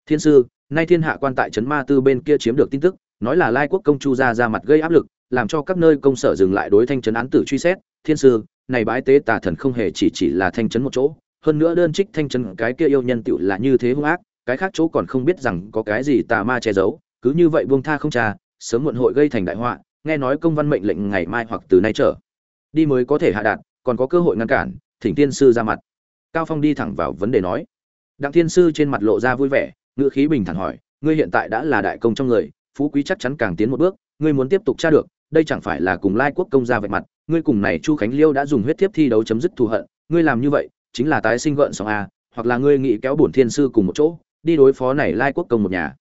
Thiên sư, nay thiên hạ quan tại trấn ma tư bên kia chiếm được tin tức, nói là lai quốc công chu ra ra mặt gây áp lực, làm cho các nơi công sở dừng lại đối thanh trấn án tử truy xét. Thiên sư, này bái tế tà thần không hề chỉ chỉ là thanh trấn một chỗ, hơn nữa đơn trích thanh trấn cái kia yêu nhân tựu là như thế hung ác cái khác chỗ còn không biết rằng có cái gì tà ma che giấu, cứ như vậy buông tha không trà, sớm muộn hội gây thành đại họa, nghe nói công văn mệnh lệnh ngày mai hoặc từ nay trở. Đi mới có thể hạ đạt còn có cơ hội ngăn cản, thỉnh tiên sư ra mặt. Cao phong đi thẳng vào vấn đề nói. Đặng thiên sư trên mặt lộ ra vui vẻ, ngữ khí bình thản hỏi, ngươi hiện tại đã là đại công trong người, phú quý chắc chắn càng tiến một bước, ngươi muốn tiếp tục tra được, đây chẳng phải là cùng lai quốc công ra vạch mặt, ngươi cùng này chu khánh liêu đã dùng huyết thiếp thi đấu chấm dứt thù hận, ngươi làm như vậy, chính là tái sinh gợn sóng a hoặc là ngươi nghĩ kéo bổn thiên sư cùng một chỗ đi đối phó này lai quốc công một nhà.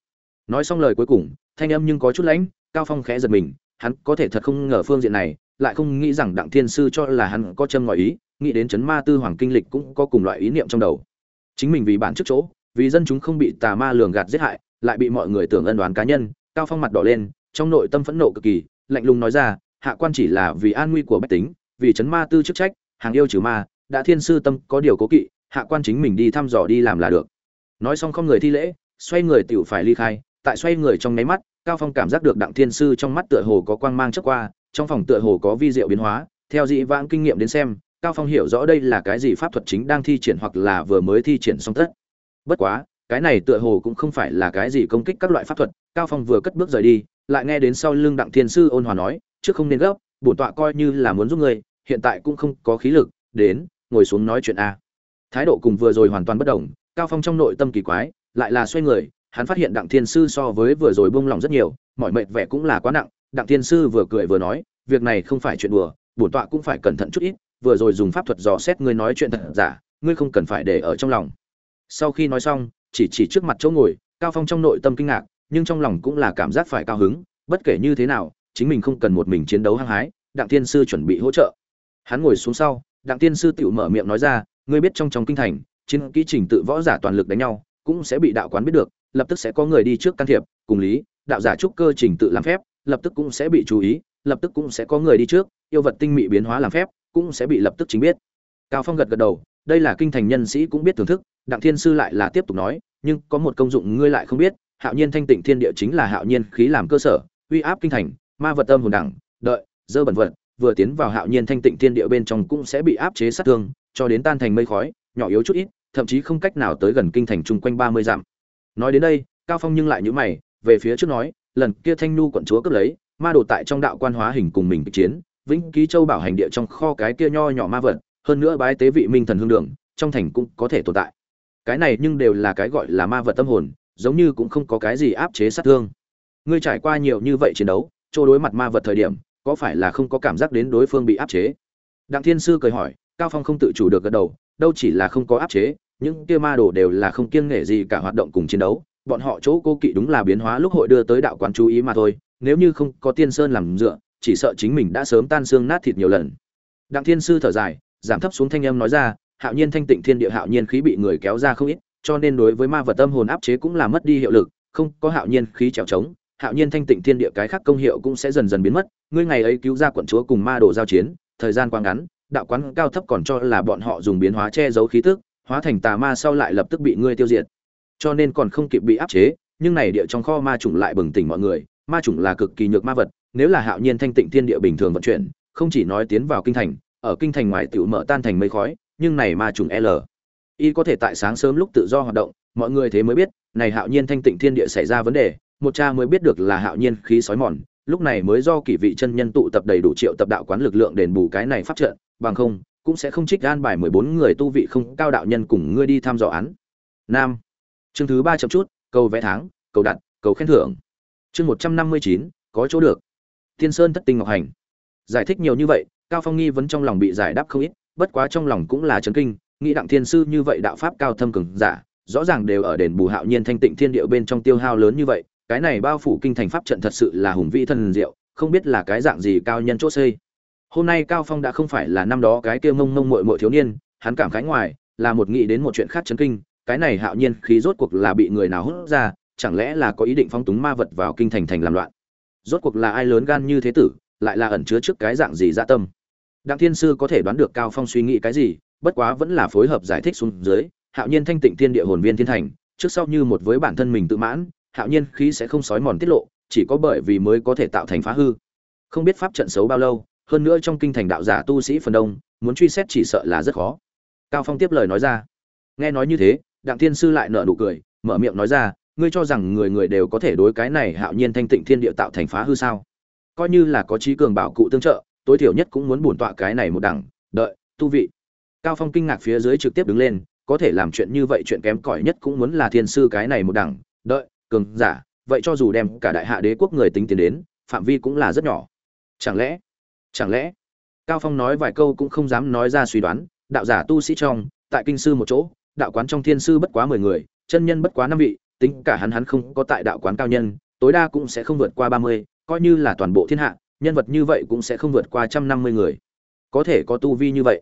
Nói xong lời cuối cùng, thanh âm nhưng có chút lãnh, cao phong khẽ giật mình, hắn có thể thật không ngờ phương diện này, lại không nghĩ rằng đặng thiên sư cho là hắn có châm ngoại ý, nghĩ đến chấn ma tư hoàng kinh lịch cũng có cùng loại ý niệm trong đầu. Chính mình vì bản trước chỗ, vì dân chúng không bị tà ma lường gạt giết hại, lại bị mọi người tưởng ân đoán cá nhân, cao phong mặt đỏ lên, trong nội tâm phẫn nộ cực kỳ, lạnh lùng nói ra, hạ quan chỉ là vì an nguy của bách tính, vì chấn ma tư chức trách, hàng yêu trừ ma, đã thiên sư tâm có điều cố kỵ, hạ quan chính mình đi thăm dò đi làm là được nói xong không người thi lễ, xoay người tiểu phải ly khai, tại xoay người trong nháy mắt, cao phong cảm giác được đặng thiên sư trong mắt tựa hồ có quang mang trước qua, trong phòng tựa hồ có vi diệu biến hóa, theo dị vãng kinh nghiệm đến xem, cao phong hiểu rõ đây là cái gì pháp thuật chính đang thi triển hoặc là vừa mới thi triển xong tất. Bất quá, cái này tựa hồ cũng không phải là cái gì công kích các loại pháp thuật, cao phong vừa cất bước rời đi, lại nghe đến sau lưng đặng thiên sư ôn hòa nói, trước không nên gấp, bổn tọa coi như là muốn giúp người hiện tại cũng không có khí lực, đến, ngồi xuống nói chuyện a. Thái độ cùng vừa rồi hoàn toàn bất đồng cao phong trong nội tâm kỳ quái, lại là xoay người, hắn phát hiện đặng thiên sư so với vừa rồi buông lòng rất nhiều mọi mệt vẻ cũng là quá nặng. Đặng thiên sư vừa cười vừa nói, việc này không phải chuyện đùa, bổn tọa cũng phải cẩn thận chút ít, vừa rồi dùng pháp thuật dò xét ngươi nói chuyện thật giả, ngươi không cần phải để ở trong lòng. Sau khi nói xong, chỉ chỉ trước mặt chỗ ngồi, cao phong trong nội tâm kinh ngạc, nhưng trong lòng cũng là cảm giác phải cao hứng, bất kể như thế nào, chính mình không cần một mình chiến đấu hăng hái, đặng thiên sư chuẩn bị hỗ trợ. Hắn ngồi xuống sau, đặng thiên sư tự mở miệng nói ra, ngươi biết trong trong kinh thành chiến kỹ trình tự võ giả toàn lực đánh nhau, cũng sẽ bị đạo quán biết được, lập tức sẽ có người đi trước can thiệp, cùng lý, đạo giả trúc cơ trình tự làm phép, lập tức cũng sẽ bị chú ý, lập tức cũng sẽ có người đi trước, yêu vật tinh mị biến hóa làm phép, cũng sẽ bị lập tức chính biết. Cao phong gật gật đầu, đây là kinh thành nhân sĩ cũng biết thưởng thức, đặng thiên sư lại là tiếp tục nói, nhưng có một công dụng ngươi lại không biết, hạo nhiên thanh tịnh thiên địa chính là hạo nhiên khí làm cơ sở, uy áp kinh thành, ma vật tâm hồn đẳng, đợi, dơ bẩn vật, vừa tiến vào hạo nhiên thanh tịnh thiên địa bên trong cũng sẽ bị áp chế sát thương, cho đến tan thành mây khói nhỏ yếu chút ít, thậm chí không cách nào tới gần kinh thành chung quanh ba mươi dặm. Nói đến đây, cao phong nhưng lại nhíu mày, về phía trước nói, lần kia thanh nu quận chúa cướp lấy, ma đồ tại trong đạo quan hóa hình cùng mình chiến, vĩnh ký châu bảo hành địa trong kho cái kia nho nhỏ ma vật, hơn nữa bái tế vị minh thần hương đường, trong thành cũng có thể tồn tại. Cái này nhưng đều là cái gọi là ma vật tâm hồn, giống như cũng không có cái gì áp chế sát thương. Ngươi trải qua nhiều như vậy chiến đấu, chỗ đối mặt ma vật thời điểm, có phải là không có cảm giác đến đối phương bị áp chế? Đặng thiên sư cười hỏi, cao phong không tự chủ được gật đầu đâu chỉ là không có áp chế, những kia ma đồ đều là không kiêng nể gì cả hoạt động cùng chiến đấu. Bọn họ chỗ cô kỵ đúng là biến hóa lúc hội đưa tới đạo quán chú ý mà thôi, nếu như không có tiên sơn làm dựa, chỉ sợ chính mình đã sớm tan xương nát thịt nhiều lần. Đặng thiên sư thở dài, giảm thấp xuống thanh âm nói ra, hạo nhiên thanh tịnh thiên địa hạo nhiên khí bị người kéo ra không ít, cho nên đối với ma vật tâm hồn áp chế cũng là mất đi hiệu lực, không có hạo nhiên khí trèo trống, hạo nhiên thanh tịnh thiên địa cái khác công hiệu cũng sẽ dần dần biến mất. Ngươi ngày ấy cứu ra quận chúa cùng ma đồ giao chiến, thời gian quá ngắn đạo quán cao thấp còn cho là bọn họ dùng biến hóa che giấu khí tức, hóa thành tà ma sau lại lập tức bị ngươi tiêu diệt. Cho nên còn không kịp bị áp chế, nhưng này địa trong kho ma trùng lại bừng tỉnh mọi người, ma trùng là cực kỳ nhược ma vật, nếu là hạo nhiên thanh tịnh thiên địa bình thường vận chuyển, không chỉ nói tiến vào kinh thành, ở kinh thành ngoài tiểu mở tan thành mây khói, nhưng này ma trùng l, y có thể tại sáng sớm lúc tự do hoạt động, mọi người thế mới biết, này hạo nhiên thanh tịnh thiên địa xảy ra vấn đề, một cha mới biết được là hạo nhiên khí sói mòn lúc này mới do kỷ vị chân nhân tụ tập đầy đủ triệu tập đạo quán lực lượng đền bù cái này pháp trận, bằng không, cũng sẽ không trích gan bài mười bốn người tu vị không cao đạo nhân cùng ngươi đi tham dò án. Nam. Chương thứ ba chậm chút, cầu vẽ tháng, cầu đặt, cầu khen thưởng. Chương một trăm năm mươi chín, có chỗ được. Thiên sơn thất tinh ngọc hành. Giải thích nhiều như vậy, cao phong nghi vấn trong lòng bị giải đáp không ít, bất quá trong lòng cũng là chấn kinh, nghĩ đặng thiên sư như vậy đạo pháp cao thâm cường giả, rõ ràng đều ở đền bù hạo nhiên thanh tịnh thiên điệu bên trong tiêu hao lớn như vậy cái này bao phủ kinh thành pháp trận thật sự là hùng vĩ thần diệu, không biết là cái dạng gì cao nhân chỗ xây. Hôm nay cao phong đã không phải là năm đó cái kia mông mông muội muội thiếu niên, hắn cảm khái ngoài, là một nghĩ đến một chuyện khác chấn kinh, cái này hạo nhiên khí rốt cuộc là bị người nào hút ra, chẳng lẽ là có ý định phong túng ma vật vào kinh thành thành làm loạn? Rốt cuộc là ai lớn gan như thế tử, lại là ẩn chứa trước cái dạng gì dạ tâm? Đặng thiên sư có thể đoán được cao phong suy nghĩ cái gì, bất quá vẫn là phối hợp giải thích xuống dưới, hạo nhiên thanh tịnh thiên địa hồn viên thiên thành, trước sau như một với bản thân mình tự mãn hạo nhiên khí sẽ không sói mòn tiết lộ, chỉ có bởi vì mới có thể tạo thành phá hư. Không biết pháp trận xấu bao lâu, hơn nữa trong kinh thành đạo giả tu sĩ phần đông, muốn truy xét chỉ sợ là rất khó. Cao phong tiếp lời nói ra. Nghe nói như thế, đặng thiên sư lại nở nụ cười, mở miệng nói ra, ngươi cho rằng người người đều có thể đối cái này hạo nhiên thanh tịnh thiên địa tạo thành phá hư sao? Coi như là có trí cường bảo cụ tương trợ, tối thiểu nhất cũng muốn bổn tọa cái này một đẳng, đợi, tu vị. Cao phong kinh ngạc phía dưới trực tiếp đứng lên, có thể làm chuyện như vậy chuyện kém cỏi nhất cũng muốn là thiên sư cái này một đẳng, đợi cường giả, vậy cho dù đem cả đại hạ đế quốc người tính tiền đến, phạm vi cũng là rất nhỏ. Chẳng lẽ chẳng lẽ, cao phong nói vài câu cũng không dám nói ra suy đoán, đạo giả tu sĩ trong, tại kinh sư một chỗ, đạo quán trong thiên sư bất quá mười người, chân nhân bất quá năm vị, tính cả hắn hắn không có tại đạo quán cao nhân, tối đa cũng sẽ không vượt qua ba mươi, coi như là toàn bộ thiên hạ, nhân vật như vậy cũng sẽ không vượt qua trăm năm mươi người. Có thể có tu vi như vậy.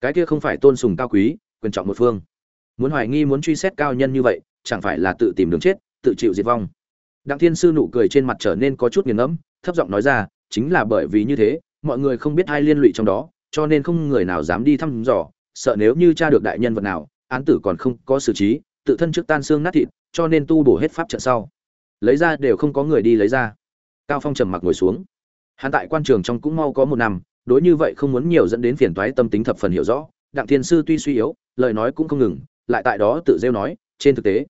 Cái kia không phải tôn sùng cao quý, quyền trọng một phương. Muốn hoài nghi muốn truy xét cao nhân như vậy, chẳng phải là tự tìm đường chết? Tự chịu diệt vong. Đặng thiên sư nụ cười trên mặt trở nên có chút nghiền ngẫm, thấp giọng nói ra, chính là bởi vì như thế, mọi người không biết ai liên lụy trong đó, cho nên không người nào dám đi thăm dò, sợ nếu như tra được đại nhân vật nào, án tử còn không có xử trí, tự thân trước tan xương nát thịt, cho nên tu bổ hết pháp trận sau. Lấy ra đều không có người đi lấy ra. Cao phong trầm mặc ngồi xuống. Hắn tại quan trường trong cũng mau có một năm, đối như vậy không muốn nhiều dẫn đến phiền toái tâm tính thập phần hiểu rõ. Đặng thiên sư tuy suy yếu, lời nói cũng không ngừng, lại tại đó tự rêu nói, trên thực tế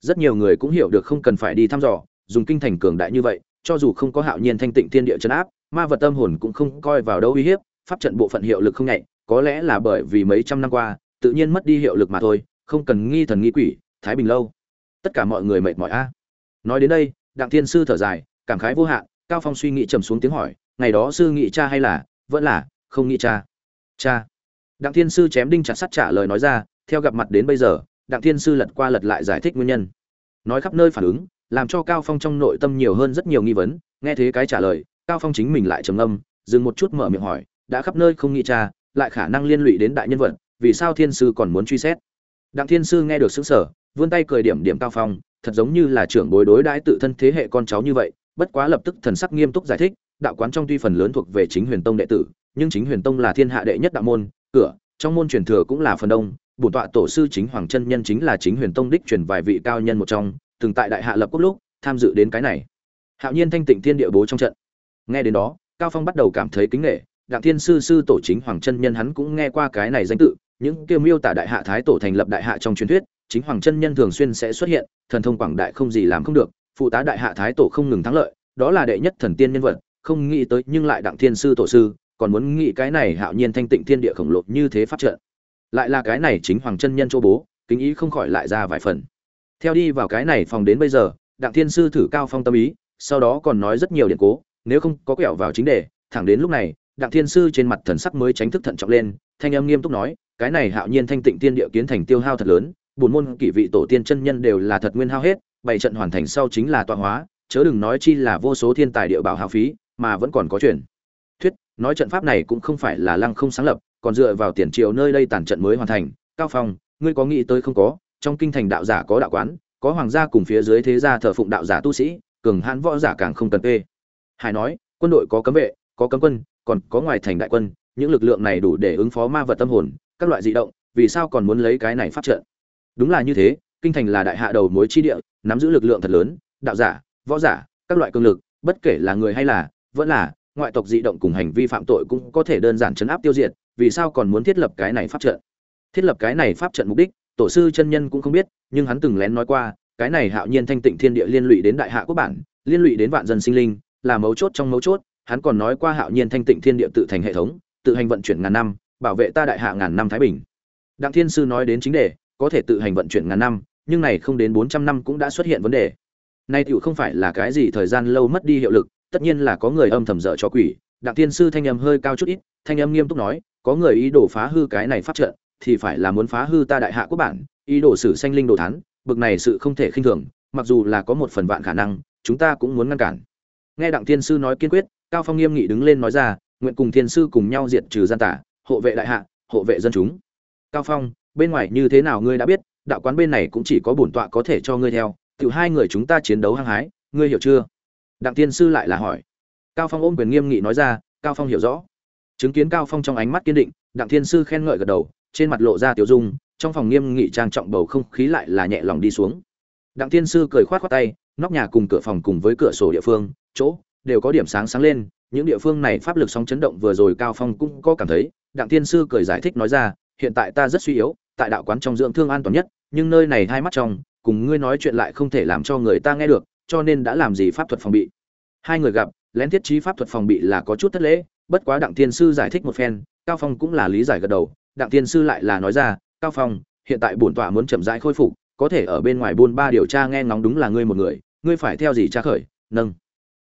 rất nhiều người cũng hiểu được không cần phải đi thăm dò, dùng kinh thành cường đại như vậy, cho dù không có hạo nhiên thanh tịnh thiên địa chấn áp, ma vật tâm hồn cũng không coi vào đâu uy hiếp, pháp trận bộ phận hiệu lực không nhạy, có lẽ là bởi vì mấy trăm năm qua, tự nhiên mất đi hiệu lực mà thôi, không cần nghi thần nghi quỷ, thái bình lâu. Tất cả mọi người mệt mỏi a. Nói đến đây, đặng thiên sư thở dài, cảm khái vô hạn, cao phong suy nghĩ trầm xuống tiếng hỏi, ngày đó sư nghĩ cha hay là, vẫn là, không nghĩ cha. Cha. Đặng thiên sư chém đinh chặt sắt trả lời nói ra, theo gặp mặt đến bây giờ đặng thiên sư lật qua lật lại giải thích nguyên nhân. Nói khắp nơi phản ứng, làm cho cao phong trong nội tâm nhiều hơn rất nhiều nghi vấn, nghe thế cái trả lời, cao phong chính mình lại trầm ngâm, dừng một chút mở miệng hỏi, đã khắp nơi không nghĩ cha lại khả năng liên lụy đến đại nhân vật, vì sao thiên sư còn muốn truy xét? Đặng thiên sư nghe được xứng sở vươn tay cười điểm điểm cao phong, thật giống như là trưởng bối đối đãi tự thân thế hệ con cháu như vậy, bất quá lập tức thần sắc nghiêm túc giải thích, đạo quán trong tuy phần lớn thuộc về chính huyền tông đệ tử, nhưng chính huyền tông là thiên hạ đệ nhất đạo môn, cửa, trong môn truyền thừa cũng là phần đông bổn tọa tổ sư chính hoàng chân nhân chính là chính huyền tông đích truyền vài vị cao nhân một trong, từng tại đại hạ lập quốc lúc, tham dự đến cái này. Hạo nhiên thanh tịnh thiên địa bố trong trận. Nghe đến đó, cao phong bắt đầu cảm thấy kính nghệ đặng thiên sư sư tổ chính hoàng chân nhân hắn cũng nghe qua cái này danh tự, những kêu miêu tả đại hạ thái tổ thành lập đại hạ trong truyền thuyết, chính hoàng chân nhân thường xuyên sẽ xuất hiện, thần thông quảng đại không gì làm không được, phụ tá đại hạ thái tổ không ngừng thắng lợi, đó là đệ nhất thần tiên nhân vật, không nghĩ tới nhưng lại đặng thiên sư tổ sư, còn muốn nghĩ cái này hạo nhiên thanh tịnh thiên địa khổng lồ như thế phát trận lại là cái này chính hoàng chân nhân chỗ bố, kính ý không khỏi lại ra vài phần. Theo đi vào cái này phòng đến bây giờ, đặng thiên sư thử cao phong tâm ý, sau đó còn nói rất nhiều điện cố, nếu không có quẹo vào chính đề, thẳng đến lúc này, đặng thiên sư trên mặt thần sắc mới tránh thức thận trọng lên, thanh âm nghiêm túc nói, cái này hạo nhiên thanh tịnh tiên địa kiến thành tiêu hao thật lớn buồn môn kỷ vị tổ tiên chân nhân đều là thật nguyên hao hết, bảy trận hoàn thành sau chính là tọa hóa, chớ đừng nói chi là vô số thiên tài địa bảo hao phí, mà vẫn còn có chuyện nói trận pháp này cũng không phải là lăng không sáng lập, còn dựa vào tiền triều nơi đây tàn trận mới hoàn thành. Cao phong, ngươi có nghĩ tới không có? Trong kinh thành đạo giả có đạo quán, có hoàng gia cùng phía dưới thế gia thờ phụng đạo giả tu sĩ, cường hãn võ giả càng không cần tê hải nói, quân đội có cấm vệ, có cấm quân, còn có ngoài thành đại quân, những lực lượng này đủ để ứng phó ma vật tâm hồn, các loại dị động, vì sao còn muốn lấy cái này phát trận? Đúng là như thế, kinh thành là đại hạ đầu mối chi địa, nắm giữ lực lượng thật lớn, đạo giả, võ giả, các loại cường lực, bất kể là người hay là, vẫn là ngoại tộc dị động cùng hành vi phạm tội cũng có thể đơn giản chấn áp tiêu diệt, vì sao còn muốn thiết lập cái này pháp trận? Thiết lập cái này pháp trận mục đích, tổ sư chân nhân cũng không biết, nhưng hắn từng lén nói qua, cái này hạo nhiên thanh tịnh thiên địa liên lụy đến đại hạ quốc bản, liên lụy đến vạn dân sinh linh, là mấu chốt trong mấu chốt, hắn còn nói qua hạo nhiên thanh tịnh thiên địa tự thành hệ thống, tự hành vận chuyển ngàn năm, bảo vệ ta đại hạ ngàn năm thái bình. Đặng thiên sư nói đến chính đề, có thể tự hành vận chuyển ngàn năm, nhưng này không đến bốn trăm năm cũng đã xuất hiện vấn đề. Nay tựu không phải là cái gì thời gian lâu mất đi hiệu lực tất nhiên là có người âm thầm dở cho quỷ. Đặng thiên sư thanh âm hơi cao chút ít, thanh âm nghiêm túc nói, có người ý đồ phá hư cái này pháp trận, thì phải là muốn phá hư ta đại hạ quốc bản, ý đồ xử sanh linh đồ thán, bực này sự không thể khinh thường, mặc dù là có một phần vạn khả năng, chúng ta cũng muốn ngăn cản. Nghe đặng thiên sư nói kiên quyết, cao phong nghiêm nghị đứng lên nói ra, nguyện cùng thiên sư cùng nhau diệt trừ gian tả hộ vệ đại hạ, hộ vệ dân chúng. Cao phong, bên ngoài như thế nào ngươi đã biết, đạo quán bên này cũng chỉ có bổn tọa có thể cho ngươi theo tự hai người chúng ta chiến đấu hăng hái, ngươi hiểu chưa? Đặng thiên sư lại là hỏi. Cao phong ôm quyền nghiêm nghị nói ra, cao phong hiểu rõ. Chứng kiến cao phong trong ánh mắt kiên định, đặng thiên sư khen ngợi gật đầu, trên mặt lộ ra tiểu dung, trong phòng nghiêm nghị trang trọng bầu không khí lại là nhẹ lòng đi xuống. Đặng thiên sư cười khoát khoát tay, nóc nhà cùng cửa phòng cùng với cửa sổ địa phương, chỗ đều có điểm sáng sáng lên, những địa phương này pháp lực sóng chấn động vừa rồi cao phong cũng có cảm thấy, đặng tiên sư cười giải thích nói ra, hiện tại ta rất suy yếu, tại đạo quán trong dưỡng thương an toàn nhất, nhưng nơi này hai mắt trong, cùng ngươi nói chuyện lại không thể làm cho người ta nghe được cho nên đã làm gì pháp thuật phòng bị. Hai người gặp, lén thiết trí pháp thuật phòng bị là có chút thất lễ, bất quá đặng Thiên sư giải thích một phen, cao phong cũng là lý giải gật đầu. Đặng Thiên sư lại là nói ra, cao phong, hiện tại bổn tọa muốn chậm rãi khôi phục, có thể ở bên ngoài buôn ba điều tra nghe ngóng đúng là ngươi một người, ngươi phải theo gì tra khởi? Nâng.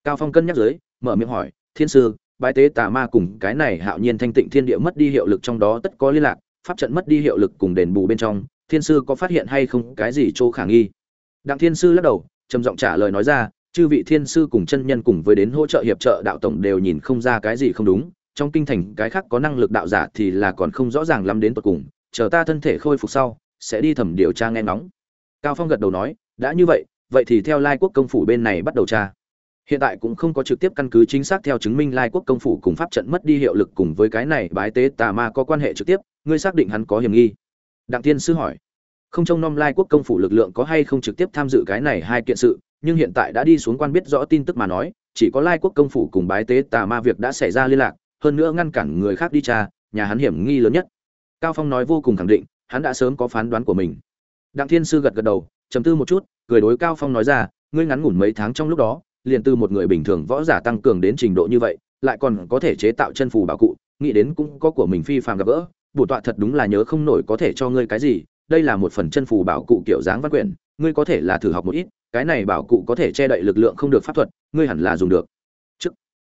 Cao phong cân nhắc dưới, mở miệng hỏi, thiên sư, bái tế tà ma cùng cái này hạo nhiên thanh tịnh thiên địa mất đi hiệu lực trong đó tất có liên lạc, pháp trận mất đi hiệu lực cùng đền bù bên trong, thiên sư có phát hiện hay không cái gì chỗ khả nghi? Đặng thiên sư lắc đầu trầm giọng trả lời nói ra, chư vị thiên sư cùng chân nhân cùng với đến hỗ trợ hiệp trợ đạo tổng đều nhìn không ra cái gì không đúng, trong kinh thành cái khác có năng lực đạo giả thì là còn không rõ ràng lắm đến tột cùng, chờ ta thân thể khôi phục sau, sẽ đi thẩm điều tra nghe ngóng. Cao phong gật đầu nói, đã như vậy vậy thì theo lai quốc công phủ bên này bắt đầu tra. Hiện tại cũng không có trực tiếp căn cứ chính xác theo chứng minh lai quốc công phủ cùng pháp trận mất đi hiệu lực cùng với cái này bái tế tà ma có quan hệ trực tiếp, ngươi xác định hắn có hiểm nghi? Đặng tiên sư hỏi không trông nom lai quốc công phủ lực lượng có hay không trực tiếp tham dự cái này hai kiện sự, nhưng hiện tại đã đi xuống quan biết rõ tin tức mà nói, chỉ có lai quốc công phủ cùng bái tế tà ma việc đã xảy ra liên lạc, hơn nữa ngăn cản người khác đi tra, nhà hắn hiểm nghi lớn nhất. Cao phong nói vô cùng khẳng định, hắn đã sớm có phán đoán của mình. Đặng thiên sư gật gật đầu chấm tư một chút, cười đối cao phong nói ra, ngươi ngắn ngủn mấy tháng trong lúc đó, liền từ một người bình thường võ giả tăng cường đến trình độ như vậy, lại còn có thể chế tạo chân phù bảo cụ, nghĩ đến cũng có của mình phi phàm gặp gỡ, bổ tọa thật đúng là nhớ không nổi có thể cho ngươi cái gì đây là một phần chân phù bảo cụ kiểu dáng văn quyển, ngươi có thể là thử học một ít, cái này bảo cụ có thể che đậy lực lượng không được pháp thuật, ngươi hẳn là dùng được. Chức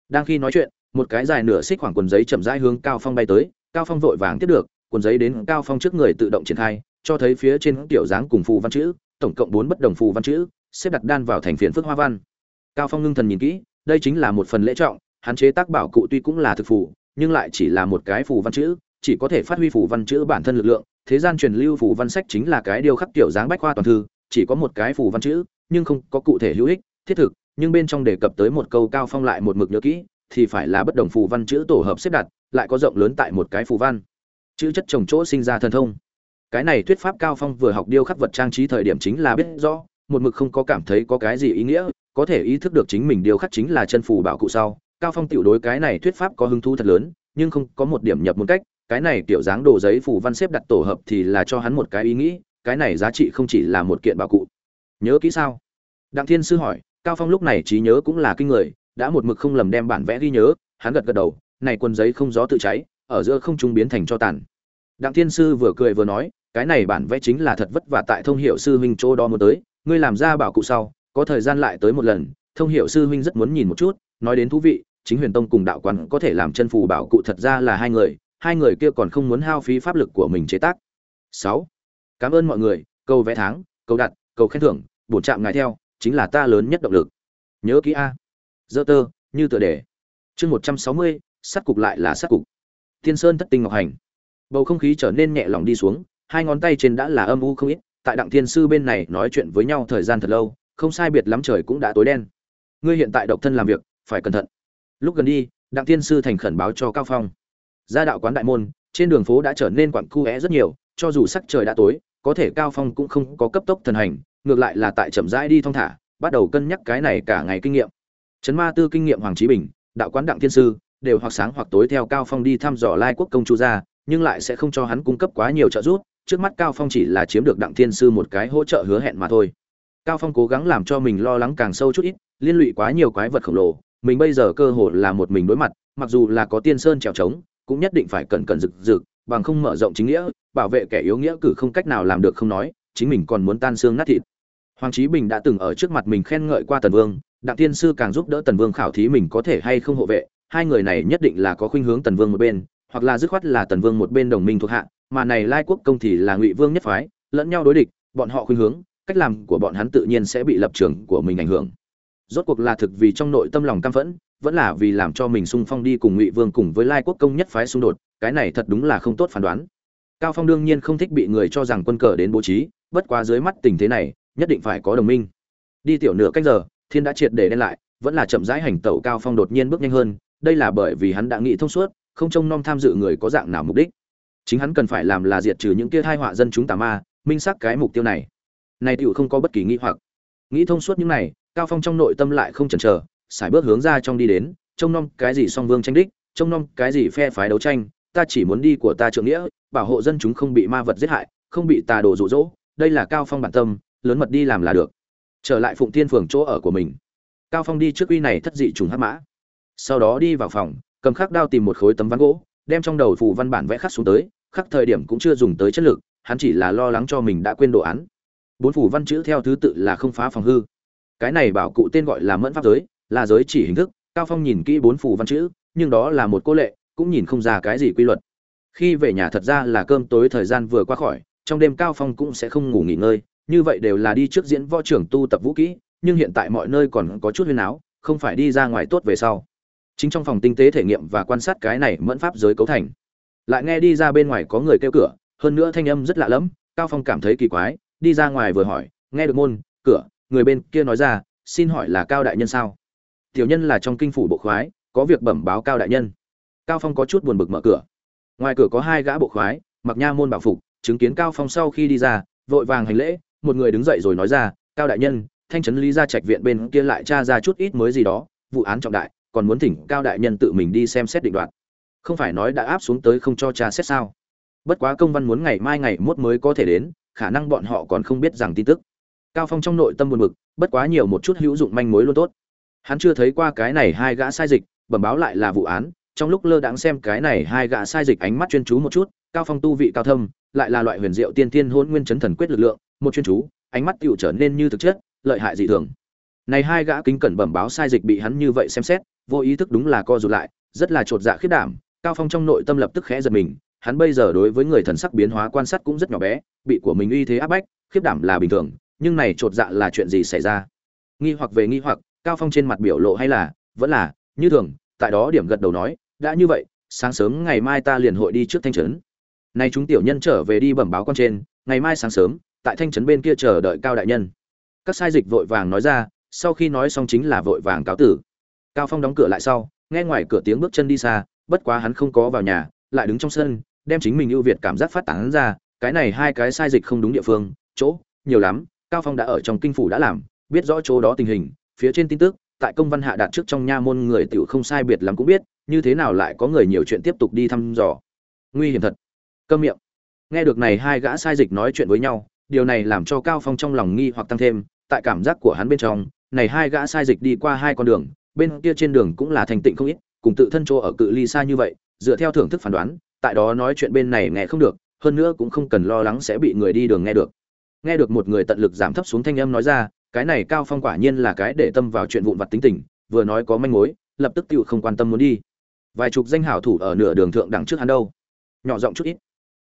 đang khi nói chuyện, một cái dài nửa xích khoảng quần giấy chậm rãi hướng cao phong bay tới, cao phong vội vàng tiếp được, quần giấy đến cao phong trước người tự động triển khai, cho thấy phía trên tiểu dáng cùng phù văn chữ, tổng cộng bốn bất đồng phù văn chữ, xếp đặt đan vào thành phiến phước hoa văn. Cao phong ngưng thần nhìn kỹ, đây chính là một phần lễ trọng hắn chế tác bảo cụ tuy cũng là thực phù, nhưng lại chỉ là một cái phù văn chữ, chỉ có thể phát huy phù văn chữ bản thân lực lượng thế gian truyền lưu phù văn sách chính là cái điều khắc tiểu dáng bách khoa toàn thư, chỉ có một cái phù văn chữ, nhưng không có cụ thể hữu ích, thiết thực, nhưng bên trong đề cập tới một câu cao phong lại một mực nhớ kỹ, thì phải là bất đồng phù văn chữ tổ hợp xếp đặt, lại có rộng lớn tại một cái phù văn. Chữ chất trồng chỗ sinh ra thần thông. Cái này thuyết pháp cao phong vừa học điêu khắc vật trang trí thời điểm chính là biết rõ, một mực không có cảm thấy có cái gì ý nghĩa, có thể ý thức được chính mình điêu khắc chính là chân phù bảo cụ sau. Cao phong tiểu đối cái này thuyết pháp có hứng thú thật lớn, nhưng không có một điểm nhập môn cách cái này tiểu dáng đồ giấy phù văn xếp đặt tổ hợp thì là cho hắn một cái ý nghĩ, cái này giá trị không chỉ là một kiện bảo cụ. Nhớ kỹ sao? Đặng thiên sư hỏi, cao phong lúc này trí nhớ cũng là kinh người, đã một mực không lầm đem bản vẽ ghi nhớ, hắn gật gật đầu, này quần giấy không gió tự cháy, ở giữa không trung biến thành cho tàn. Đặng thiên sư vừa cười vừa nói, cái này bản vẽ chính là thật vất vả tại thông hiệu sư huynh chỗ đó muốn tới, ngươi làm ra bảo cụ sau, có thời gian lại tới một lần, thông hiệu sư huynh rất muốn nhìn một chút, nói đến thú vị, chính huyền tông cùng đạo quán có thể làm chân phù bảo cụ thật ra là hai người hai người kia còn không muốn hao phí pháp lực của mình chế tác. Sáu, cảm ơn mọi người, cầu vẽ tháng, cầu đặt, cầu khen thưởng, bổn trạm ngài theo, chính là ta lớn nhất động lực. Nhớ kỹ a. Dơ tơ, như tựa đề. Chương một trăm sáu mươi cục lại là sát cục. Thiên sơn thất tinh ngọc hành. Bầu không khí trở nên nhẹ lòng đi xuống, hai ngón tay trên đã là âm u không ít, tại đặng thiên sư bên này nói chuyện với nhau thời gian thật lâu, không sai biệt lắm trời cũng đã tối đen. Ngươi hiện tại độc thân làm việc, phải cẩn thận. Lúc gần đi, đặng thiên sư thành khẩn báo cho cao phong gia đạo quán đại môn, trên đường phố đã trở nên quặn cu é rất nhiều, cho dù sắc trời đã tối, có thể cao phong cũng không có cấp tốc thần hành, ngược lại là tại chậm rãi đi thong thả, bắt đầu cân nhắc cái này cả ngày kinh nghiệm. Trấn ma tư kinh nghiệm hoàng trí bình, đạo quán đặng thiên sư, đều hoặc sáng hoặc tối theo cao phong đi thăm dò lai quốc công chu gia, nhưng lại sẽ không cho hắn cung cấp quá nhiều trợ giúp, trước mắt cao phong chỉ là chiếm được đặng thiên sư một cái hỗ trợ hứa hẹn mà thôi. Cao phong cố gắng làm cho mình lo lắng càng sâu chút ít, liên lụy quá nhiều quái vật khổng lồ, mình bây giờ cơ hội là một mình đối mặt, mặc dù là có tiên sơn trèo trống cũng nhất định phải cẩn cẩn rực rực, bằng không mở rộng chính nghĩa, bảo vệ kẻ yếu nghĩa cử không cách nào làm được không nói, chính mình còn muốn tan xương nát thịt. Hoàng trí bình đã từng ở trước mặt mình khen ngợi qua tần vương, đặng tiên sư càng giúp đỡ tần vương khảo thí mình có thể hay không hộ vệ, hai người này nhất định là có khuynh hướng tần vương một bên, hoặc là dứt khoát là tần vương một bên đồng minh thuộc hạ, mà này lai quốc công thì là ngụy vương nhất phái, lẫn nhau đối địch, bọn họ khuynh hướng, cách làm của bọn hắn tự nhiên sẽ bị lập trường của mình ảnh hưởng. Rốt cuộc là thực vì trong nội tâm lòng căm phẫn vẫn là vì làm cho mình xung phong đi cùng ngụy vương cùng với lai quốc công nhất phái xung đột, cái này thật đúng là không tốt phán đoán. Cao phong đương nhiên không thích bị người cho rằng quân cờ đến bố trí, bất quá dưới mắt tình thế này, nhất định phải có đồng minh. Đi tiểu nửa cách giờ, thiên đã triệt để đen lại, vẫn là chậm rãi hành tẩu cao phong đột nhiên bước nhanh hơn, đây là bởi vì hắn đã nghĩ thông suốt, không trông nom tham dự người có dạng nào mục đích. Chính hắn cần phải làm là diệt trừ những kia hai họa dân chúng tà ma, minh xác cái mục tiêu này. Này tiểu không có bất kỳ nghi hoặc. Nghĩ thông suốt những này, cao phong trong nội tâm lại không chần chờ sải bước hướng ra trong đi đến, trông nom cái gì song vương tranh đích, trông nom cái gì phe phái đấu tranh, ta chỉ muốn đi của ta trượng nghĩa, bảo hộ dân chúng không bị ma vật giết hại, không bị tà đồ rụ rỗ đây là cao phong bản tâm, lớn mật đi làm là được. Trở lại phụng thiên phường chỗ ở của mình. Cao phong đi trước uy này thất dị trùng hát mã. Sau đó đi vào phòng, cầm khắc đao tìm một khối tấm ván gỗ, đem trong đầu phù văn bản vẽ khắc xuống tới, khắc thời điểm cũng chưa dùng tới chất lực, hắn chỉ là lo lắng cho mình đã quên đồ án. Bốn phủ văn chữ theo thứ tự là không phá phòng hư. Cái này bảo cụ tên gọi là mẫn pháp giới là giới chỉ hình thức, cao phong nhìn kỹ bốn phù văn chữ, nhưng đó là một cô lệ, cũng nhìn không ra cái gì quy luật. Khi về nhà thật ra là cơm tối thời gian vừa qua khỏi, trong đêm cao phong cũng sẽ không ngủ nghỉ ngơi, như vậy đều là đi trước diễn võ trưởng tu tập vũ kỹ, nhưng hiện tại mọi nơi còn có chút huyên áo, không phải đi ra ngoài tốt về sau. Chính trong phòng tinh tế thể nghiệm và quan sát cái này mẫn pháp giới cấu thành. Lại nghe đi ra bên ngoài có người kêu cửa, hơn nữa thanh âm rất lạ lẫm, cao phong cảm thấy kỳ quái, đi ra ngoài vừa hỏi, nghe được môn, cửa, người bên kia nói ra, xin hỏi là cao đại nhân sao? Tiểu nhân là trong kinh phủ bộ khoái, có việc bẩm báo cao đại nhân. Cao phong có chút buồn bực mở cửa. Ngoài cửa có hai gã bộ khoái, mặc nha môn bảo phục, chứng kiến cao phong sau khi đi ra, vội vàng hành lễ, một người đứng dậy rồi nói ra, cao đại nhân, thanh trấn lý gia trạch viện bên kia lại tra ra chút ít mới gì đó, vụ án trọng đại, còn muốn thỉnh cao đại nhân tự mình đi xem xét định đoạt. Không phải nói đã áp xuống tới không cho tra xét sao? Bất quá công văn muốn ngày mai ngày mốt mới có thể đến, khả năng bọn họ còn không biết rằng tin tức. Cao phong trong nội tâm buồn bực, bất quá nhiều một chút hữu dụng manh mối luôn tốt hắn chưa thấy qua cái này hai gã sai dịch, bẩm báo lại là vụ án, trong lúc lơ đãng xem cái này hai gã sai dịch ánh mắt chuyên chú một chút, cao phong tu vị cao thâm, lại là loại huyền diệu tiên tiên hôn nguyên chấn thần quyết lực lượng, một chuyên chú, ánh mắt tựu trở nên như thực chất, lợi hại dị thường. Này hai gã kính cẩn bẩm báo sai dịch bị hắn như vậy xem xét, vô ý thức đúng là co rụt lại, rất là trột dạ khiết đảm, cao phong trong nội tâm lập tức khẽ giật mình, hắn bây giờ đối với người thần sắc biến hóa quan sát cũng rất nhỏ bé, bị của mình uy thế áp bách, khiếp đảm là bình thường, nhưng này trột dạ là chuyện gì xảy ra? Nghi hoặc về nghi hoặc cao phong trên mặt biểu lộ hay là, vẫn là, như thường, tại đó điểm gật đầu nói, đã như vậy, sáng sớm ngày mai ta liền hội đi trước thanh trấn. Nay chúng tiểu nhân trở về đi bẩm báo con trên, ngày mai sáng sớm, tại thanh trấn bên kia chờ đợi cao đại nhân. Các sai dịch vội vàng nói ra, sau khi nói xong chính là vội vàng cáo tử. Cao phong đóng cửa lại sau, nghe ngoài cửa tiếng bước chân đi xa, bất quá hắn không có vào nhà, lại đứng trong sân, đem chính mình ưu việt cảm giác phát tán ra, cái này hai cái sai dịch không đúng địa phương, chỗ, nhiều lắm, cao phong đã ở trong kinh phủ đã làm, biết rõ chỗ đó tình hình phía trên tin tức, tại công văn hạ đạt trước trong nha môn người tiểu không sai biệt lắm cũng biết, như thế nào lại có người nhiều chuyện tiếp tục đi thăm dò. Nguy hiểm thật. Câm miệng. Nghe được này hai gã sai dịch nói chuyện với nhau, điều này làm cho cao phong trong lòng nghi hoặc tăng thêm, tại cảm giác của hắn bên trong, này hai gã sai dịch đi qua hai con đường, bên kia trên đường cũng là thành tịnh không ít, cùng tự thân chỗ ở cự ly xa như vậy, dựa theo thưởng thức phán đoán, tại đó nói chuyện bên này nghe không được, hơn nữa cũng không cần lo lắng sẽ bị người đi đường nghe được. Nghe được một người tận lực giảm thấp xuống thanh âm nói ra cái này cao phong quả nhiên là cái để tâm vào chuyện vụn vặt tính tình, vừa nói có manh mối, lập tức tựu không quan tâm muốn đi. Vài chục danh hảo thủ ở nửa đường thượng đằng trước hắn đâu? Nhỏ giọng chút ít.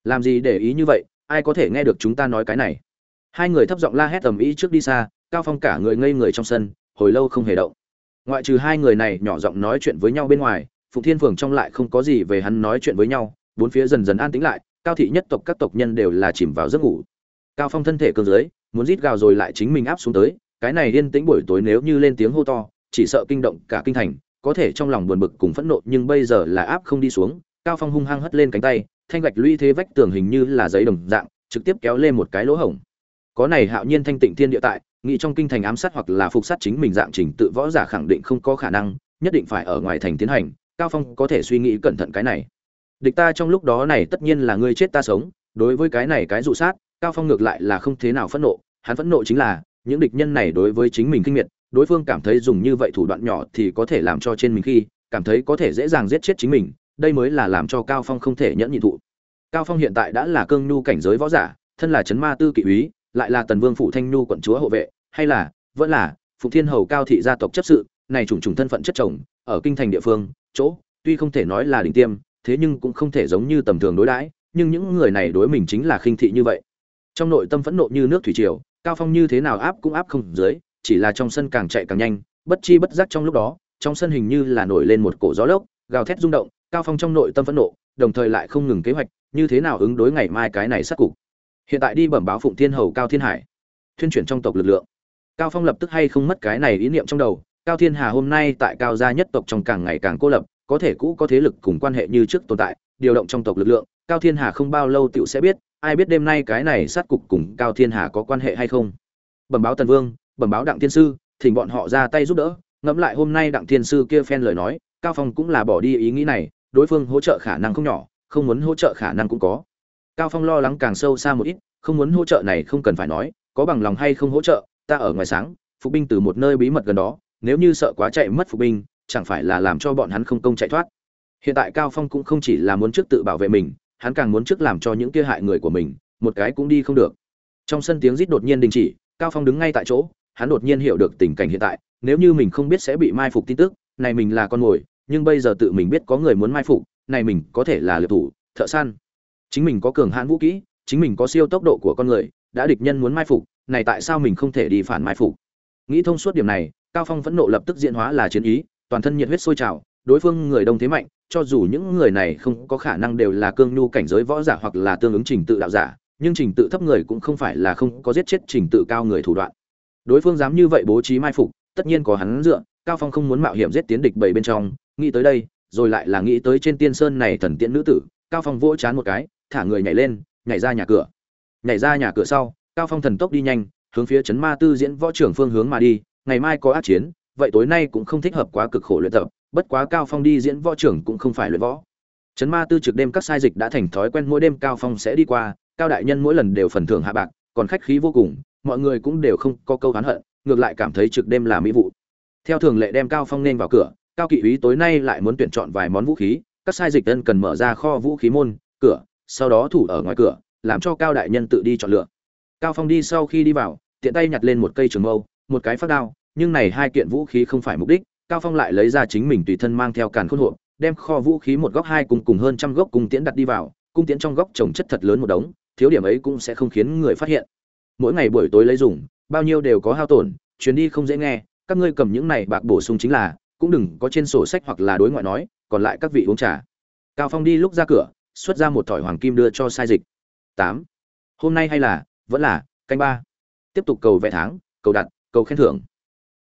Làm gì để ý như vậy, ai có thể nghe được chúng ta nói cái này? Hai người thấp giọng la hét tầm ý trước đi xa, cao phong cả người ngây người trong sân, hồi lâu không hề động. Ngoại trừ hai người này nhỏ giọng nói chuyện với nhau bên ngoài, phụng thiên phường trong lại không có gì về hắn nói chuyện với nhau, bốn phía dần dần an tĩnh lại, cao thị nhất tộc các tộc nhân đều là chìm vào giấc ngủ. Cao phong thân thể cơ dưới muốn rít gào rồi lại chính mình áp xuống tới, cái này yên tĩnh buổi tối nếu như lên tiếng hô to, chỉ sợ kinh động cả kinh thành, có thể trong lòng buồn bực cùng phẫn nộ, nhưng bây giờ là áp không đi xuống, cao phong hung hăng hất lên cánh tay, thanh gạch lũy thế vách tường hình như là giấy đồng dạng, trực tiếp kéo lên một cái lỗ hổng. Có này hạo nhiên thanh tịnh thiên địa tại, nghĩ trong kinh thành ám sát hoặc là phục sát chính mình dạng trình tự võ giả khẳng định không có khả năng, nhất định phải ở ngoài thành tiến hành, cao phong có thể suy nghĩ cẩn thận cái này. Địch ta trong lúc đó này tất nhiên là ngươi chết ta sống, đối với cái này cái dụ sát cao phong ngược lại là không thế nào phẫn nộ hắn phẫn nộ chính là những địch nhân này đối với chính mình kinh nghiệt, đối phương cảm thấy dùng như vậy thủ đoạn nhỏ thì có thể làm cho trên mình khi cảm thấy có thể dễ dàng giết chết chính mình đây mới là làm cho cao phong không thể nhẫn nhịn thụ. Cao phong hiện tại đã là cương nhu cảnh giới võ giả thân là chấn ma tư kỵ úy lại là tần vương phủ thanh nhu quận chúa hộ vệ hay là vẫn là phụ thiên hầu cao thị gia tộc chấp sự này trùng trùng thân phận chất chồng ở kinh thành địa phương chỗ tuy không thể nói là đỉnh tiêm thế nhưng cũng không thể giống như tầm thường đối đãi nhưng những người này đối mình chính là khinh thị như vậy trong nội tâm phẫn nộ như nước thủy triều, cao phong như thế nào áp cũng áp không dưới, chỉ là trong sân càng chạy càng nhanh, bất chi bất giác trong lúc đó, trong sân hình như là nổi lên một cổ gió lốc, gào thét rung động, cao phong trong nội tâm phẫn nộ, đồng thời lại không ngừng kế hoạch, như thế nào ứng đối ngày mai cái này sát cục. Hiện tại đi bẩm báo phụng thiên hầu cao thiên hải, thuyên chuyển trong tộc lực lượng. Cao phong lập tức hay không mất cái này ý niệm trong đầu, cao thiên hà hôm nay tại cao gia nhất tộc trong càng ngày càng cô lập, có thể cũ có thế lực cùng quan hệ như trước tồn tại, điều động trong tộc lực lượng, cao thiên hà không bao lâu tựu sẽ biết ai biết đêm nay cái này sát cục cùng cao thiên hà có quan hệ hay không? Bẩm báo tần vương, bẩm báo đặng Thiên sư, thỉnh bọn họ ra tay giúp đỡ. Ngẫm lại hôm nay đặng thiên sư kia phen lời nói, cao phong cũng là bỏ đi ý nghĩ này, đối phương hỗ trợ khả năng không nhỏ, không muốn hỗ trợ khả năng cũng có. Cao phong lo lắng càng sâu xa một ít, không muốn hỗ trợ này không cần phải nói, có bằng lòng hay không hỗ trợ, ta ở ngoài sáng, phục binh từ một nơi bí mật gần đó, nếu như sợ quá chạy mất phục binh, chẳng phải là làm cho bọn hắn không công chạy thoát. Hiện tại cao phong cũng không chỉ là muốn trước tự bảo vệ mình hắn càng muốn trước làm cho những kia hại người của mình một cái cũng đi không được. Trong sân tiếng rít đột nhiên đình chỉ cao phong đứng ngay tại chỗ hắn đột nhiên hiểu được tình cảnh hiện tại nếu như mình không biết sẽ bị mai phục tin tức này mình là con mồi nhưng bây giờ tự mình biết có người muốn mai phục này mình có thể là liệp thủ thợ săn. Chính mình có cường hãn vũ khí, chính mình có siêu tốc độ của con người đã địch nhân muốn mai phục này tại sao mình không thể đi phản mai phục? Nghĩ thông suốt điểm này cao phong phẫn nộ lập tức diễn hóa là chiến ý toàn thân nhiệt huyết sôi trào đối phương người đông thế mạnh cho dù những người này không có khả năng đều là cương nhu cảnh giới võ giả hoặc là tương ứng trình tự đạo giả, nhưng trình tự thấp người cũng không phải là không có giết chết trình tự cao người thủ đoạn. Đối phương dám như vậy bố trí mai phục, tất nhiên có hắn dựa, cao phong không muốn mạo hiểm giết tiến địch bảy bên trong, nghĩ tới đây, rồi lại là nghĩ tới trên tiên sơn này thần tiễn nữ tử, cao phong vỗ chán một cái, thả người nhảy lên, nhảy ra nhà cửa. Nhảy ra nhà cửa sau, cao phong thần tốc đi nhanh, hướng phía chấn ma tư diễn võ trưởng phương hướng mà đi, ngày mai có ác chiến, vậy tối nay cũng không thích hợp quá cực khổ luyện tập bất quá cao phong đi diễn võ trưởng cũng không phải luyện võ. Trấn ma tư trực đêm các sai dịch đã thành thói quen, mỗi đêm cao phong sẽ đi qua, cao đại nhân mỗi lần đều phần thưởng hạ bạc, còn khách khí vô cùng, mọi người cũng đều không có câu oán hận, ngược lại cảm thấy trực đêm là mỹ vụ. Theo thường lệ đem cao phong nên vào cửa, cao kỵ úy tối nay lại muốn tuyển chọn vài món vũ khí, các sai dịch tân cần mở ra kho vũ khí môn, cửa, sau đó thủ ở ngoài cửa, làm cho cao đại nhân tự đi chọn lựa. Cao phong đi sau khi đi vào, tiện tay nhặt lên một cây trường mâu, một cái phát đao, nhưng này hai kiện vũ khí không phải mục đích cao phong lại lấy ra chính mình tùy thân mang theo càn khôn hộp, đem kho vũ khí một góc hai cùng cùng hơn trăm gốc cung tiễn đặt đi vào, cung tiễn trong góc trồng chất thật lớn một đống, thiếu điểm ấy cũng sẽ không khiến người phát hiện. Mỗi ngày buổi tối lấy dùng, bao nhiêu đều có hao tổn chuyến đi không dễ nghe, các ngươi cầm những này bạc bổ sung chính là, cũng đừng có trên sổ sách hoặc là đối ngoại nói, còn lại các vị uống trà. Cao phong đi lúc ra cửa, xuất ra một thỏi hoàng kim đưa cho sai dịch. Tám. Hôm nay hay là, vẫn là, canh ba. Tiếp tục cầu vẽ tháng, cầu đặt, cầu khen thưởng.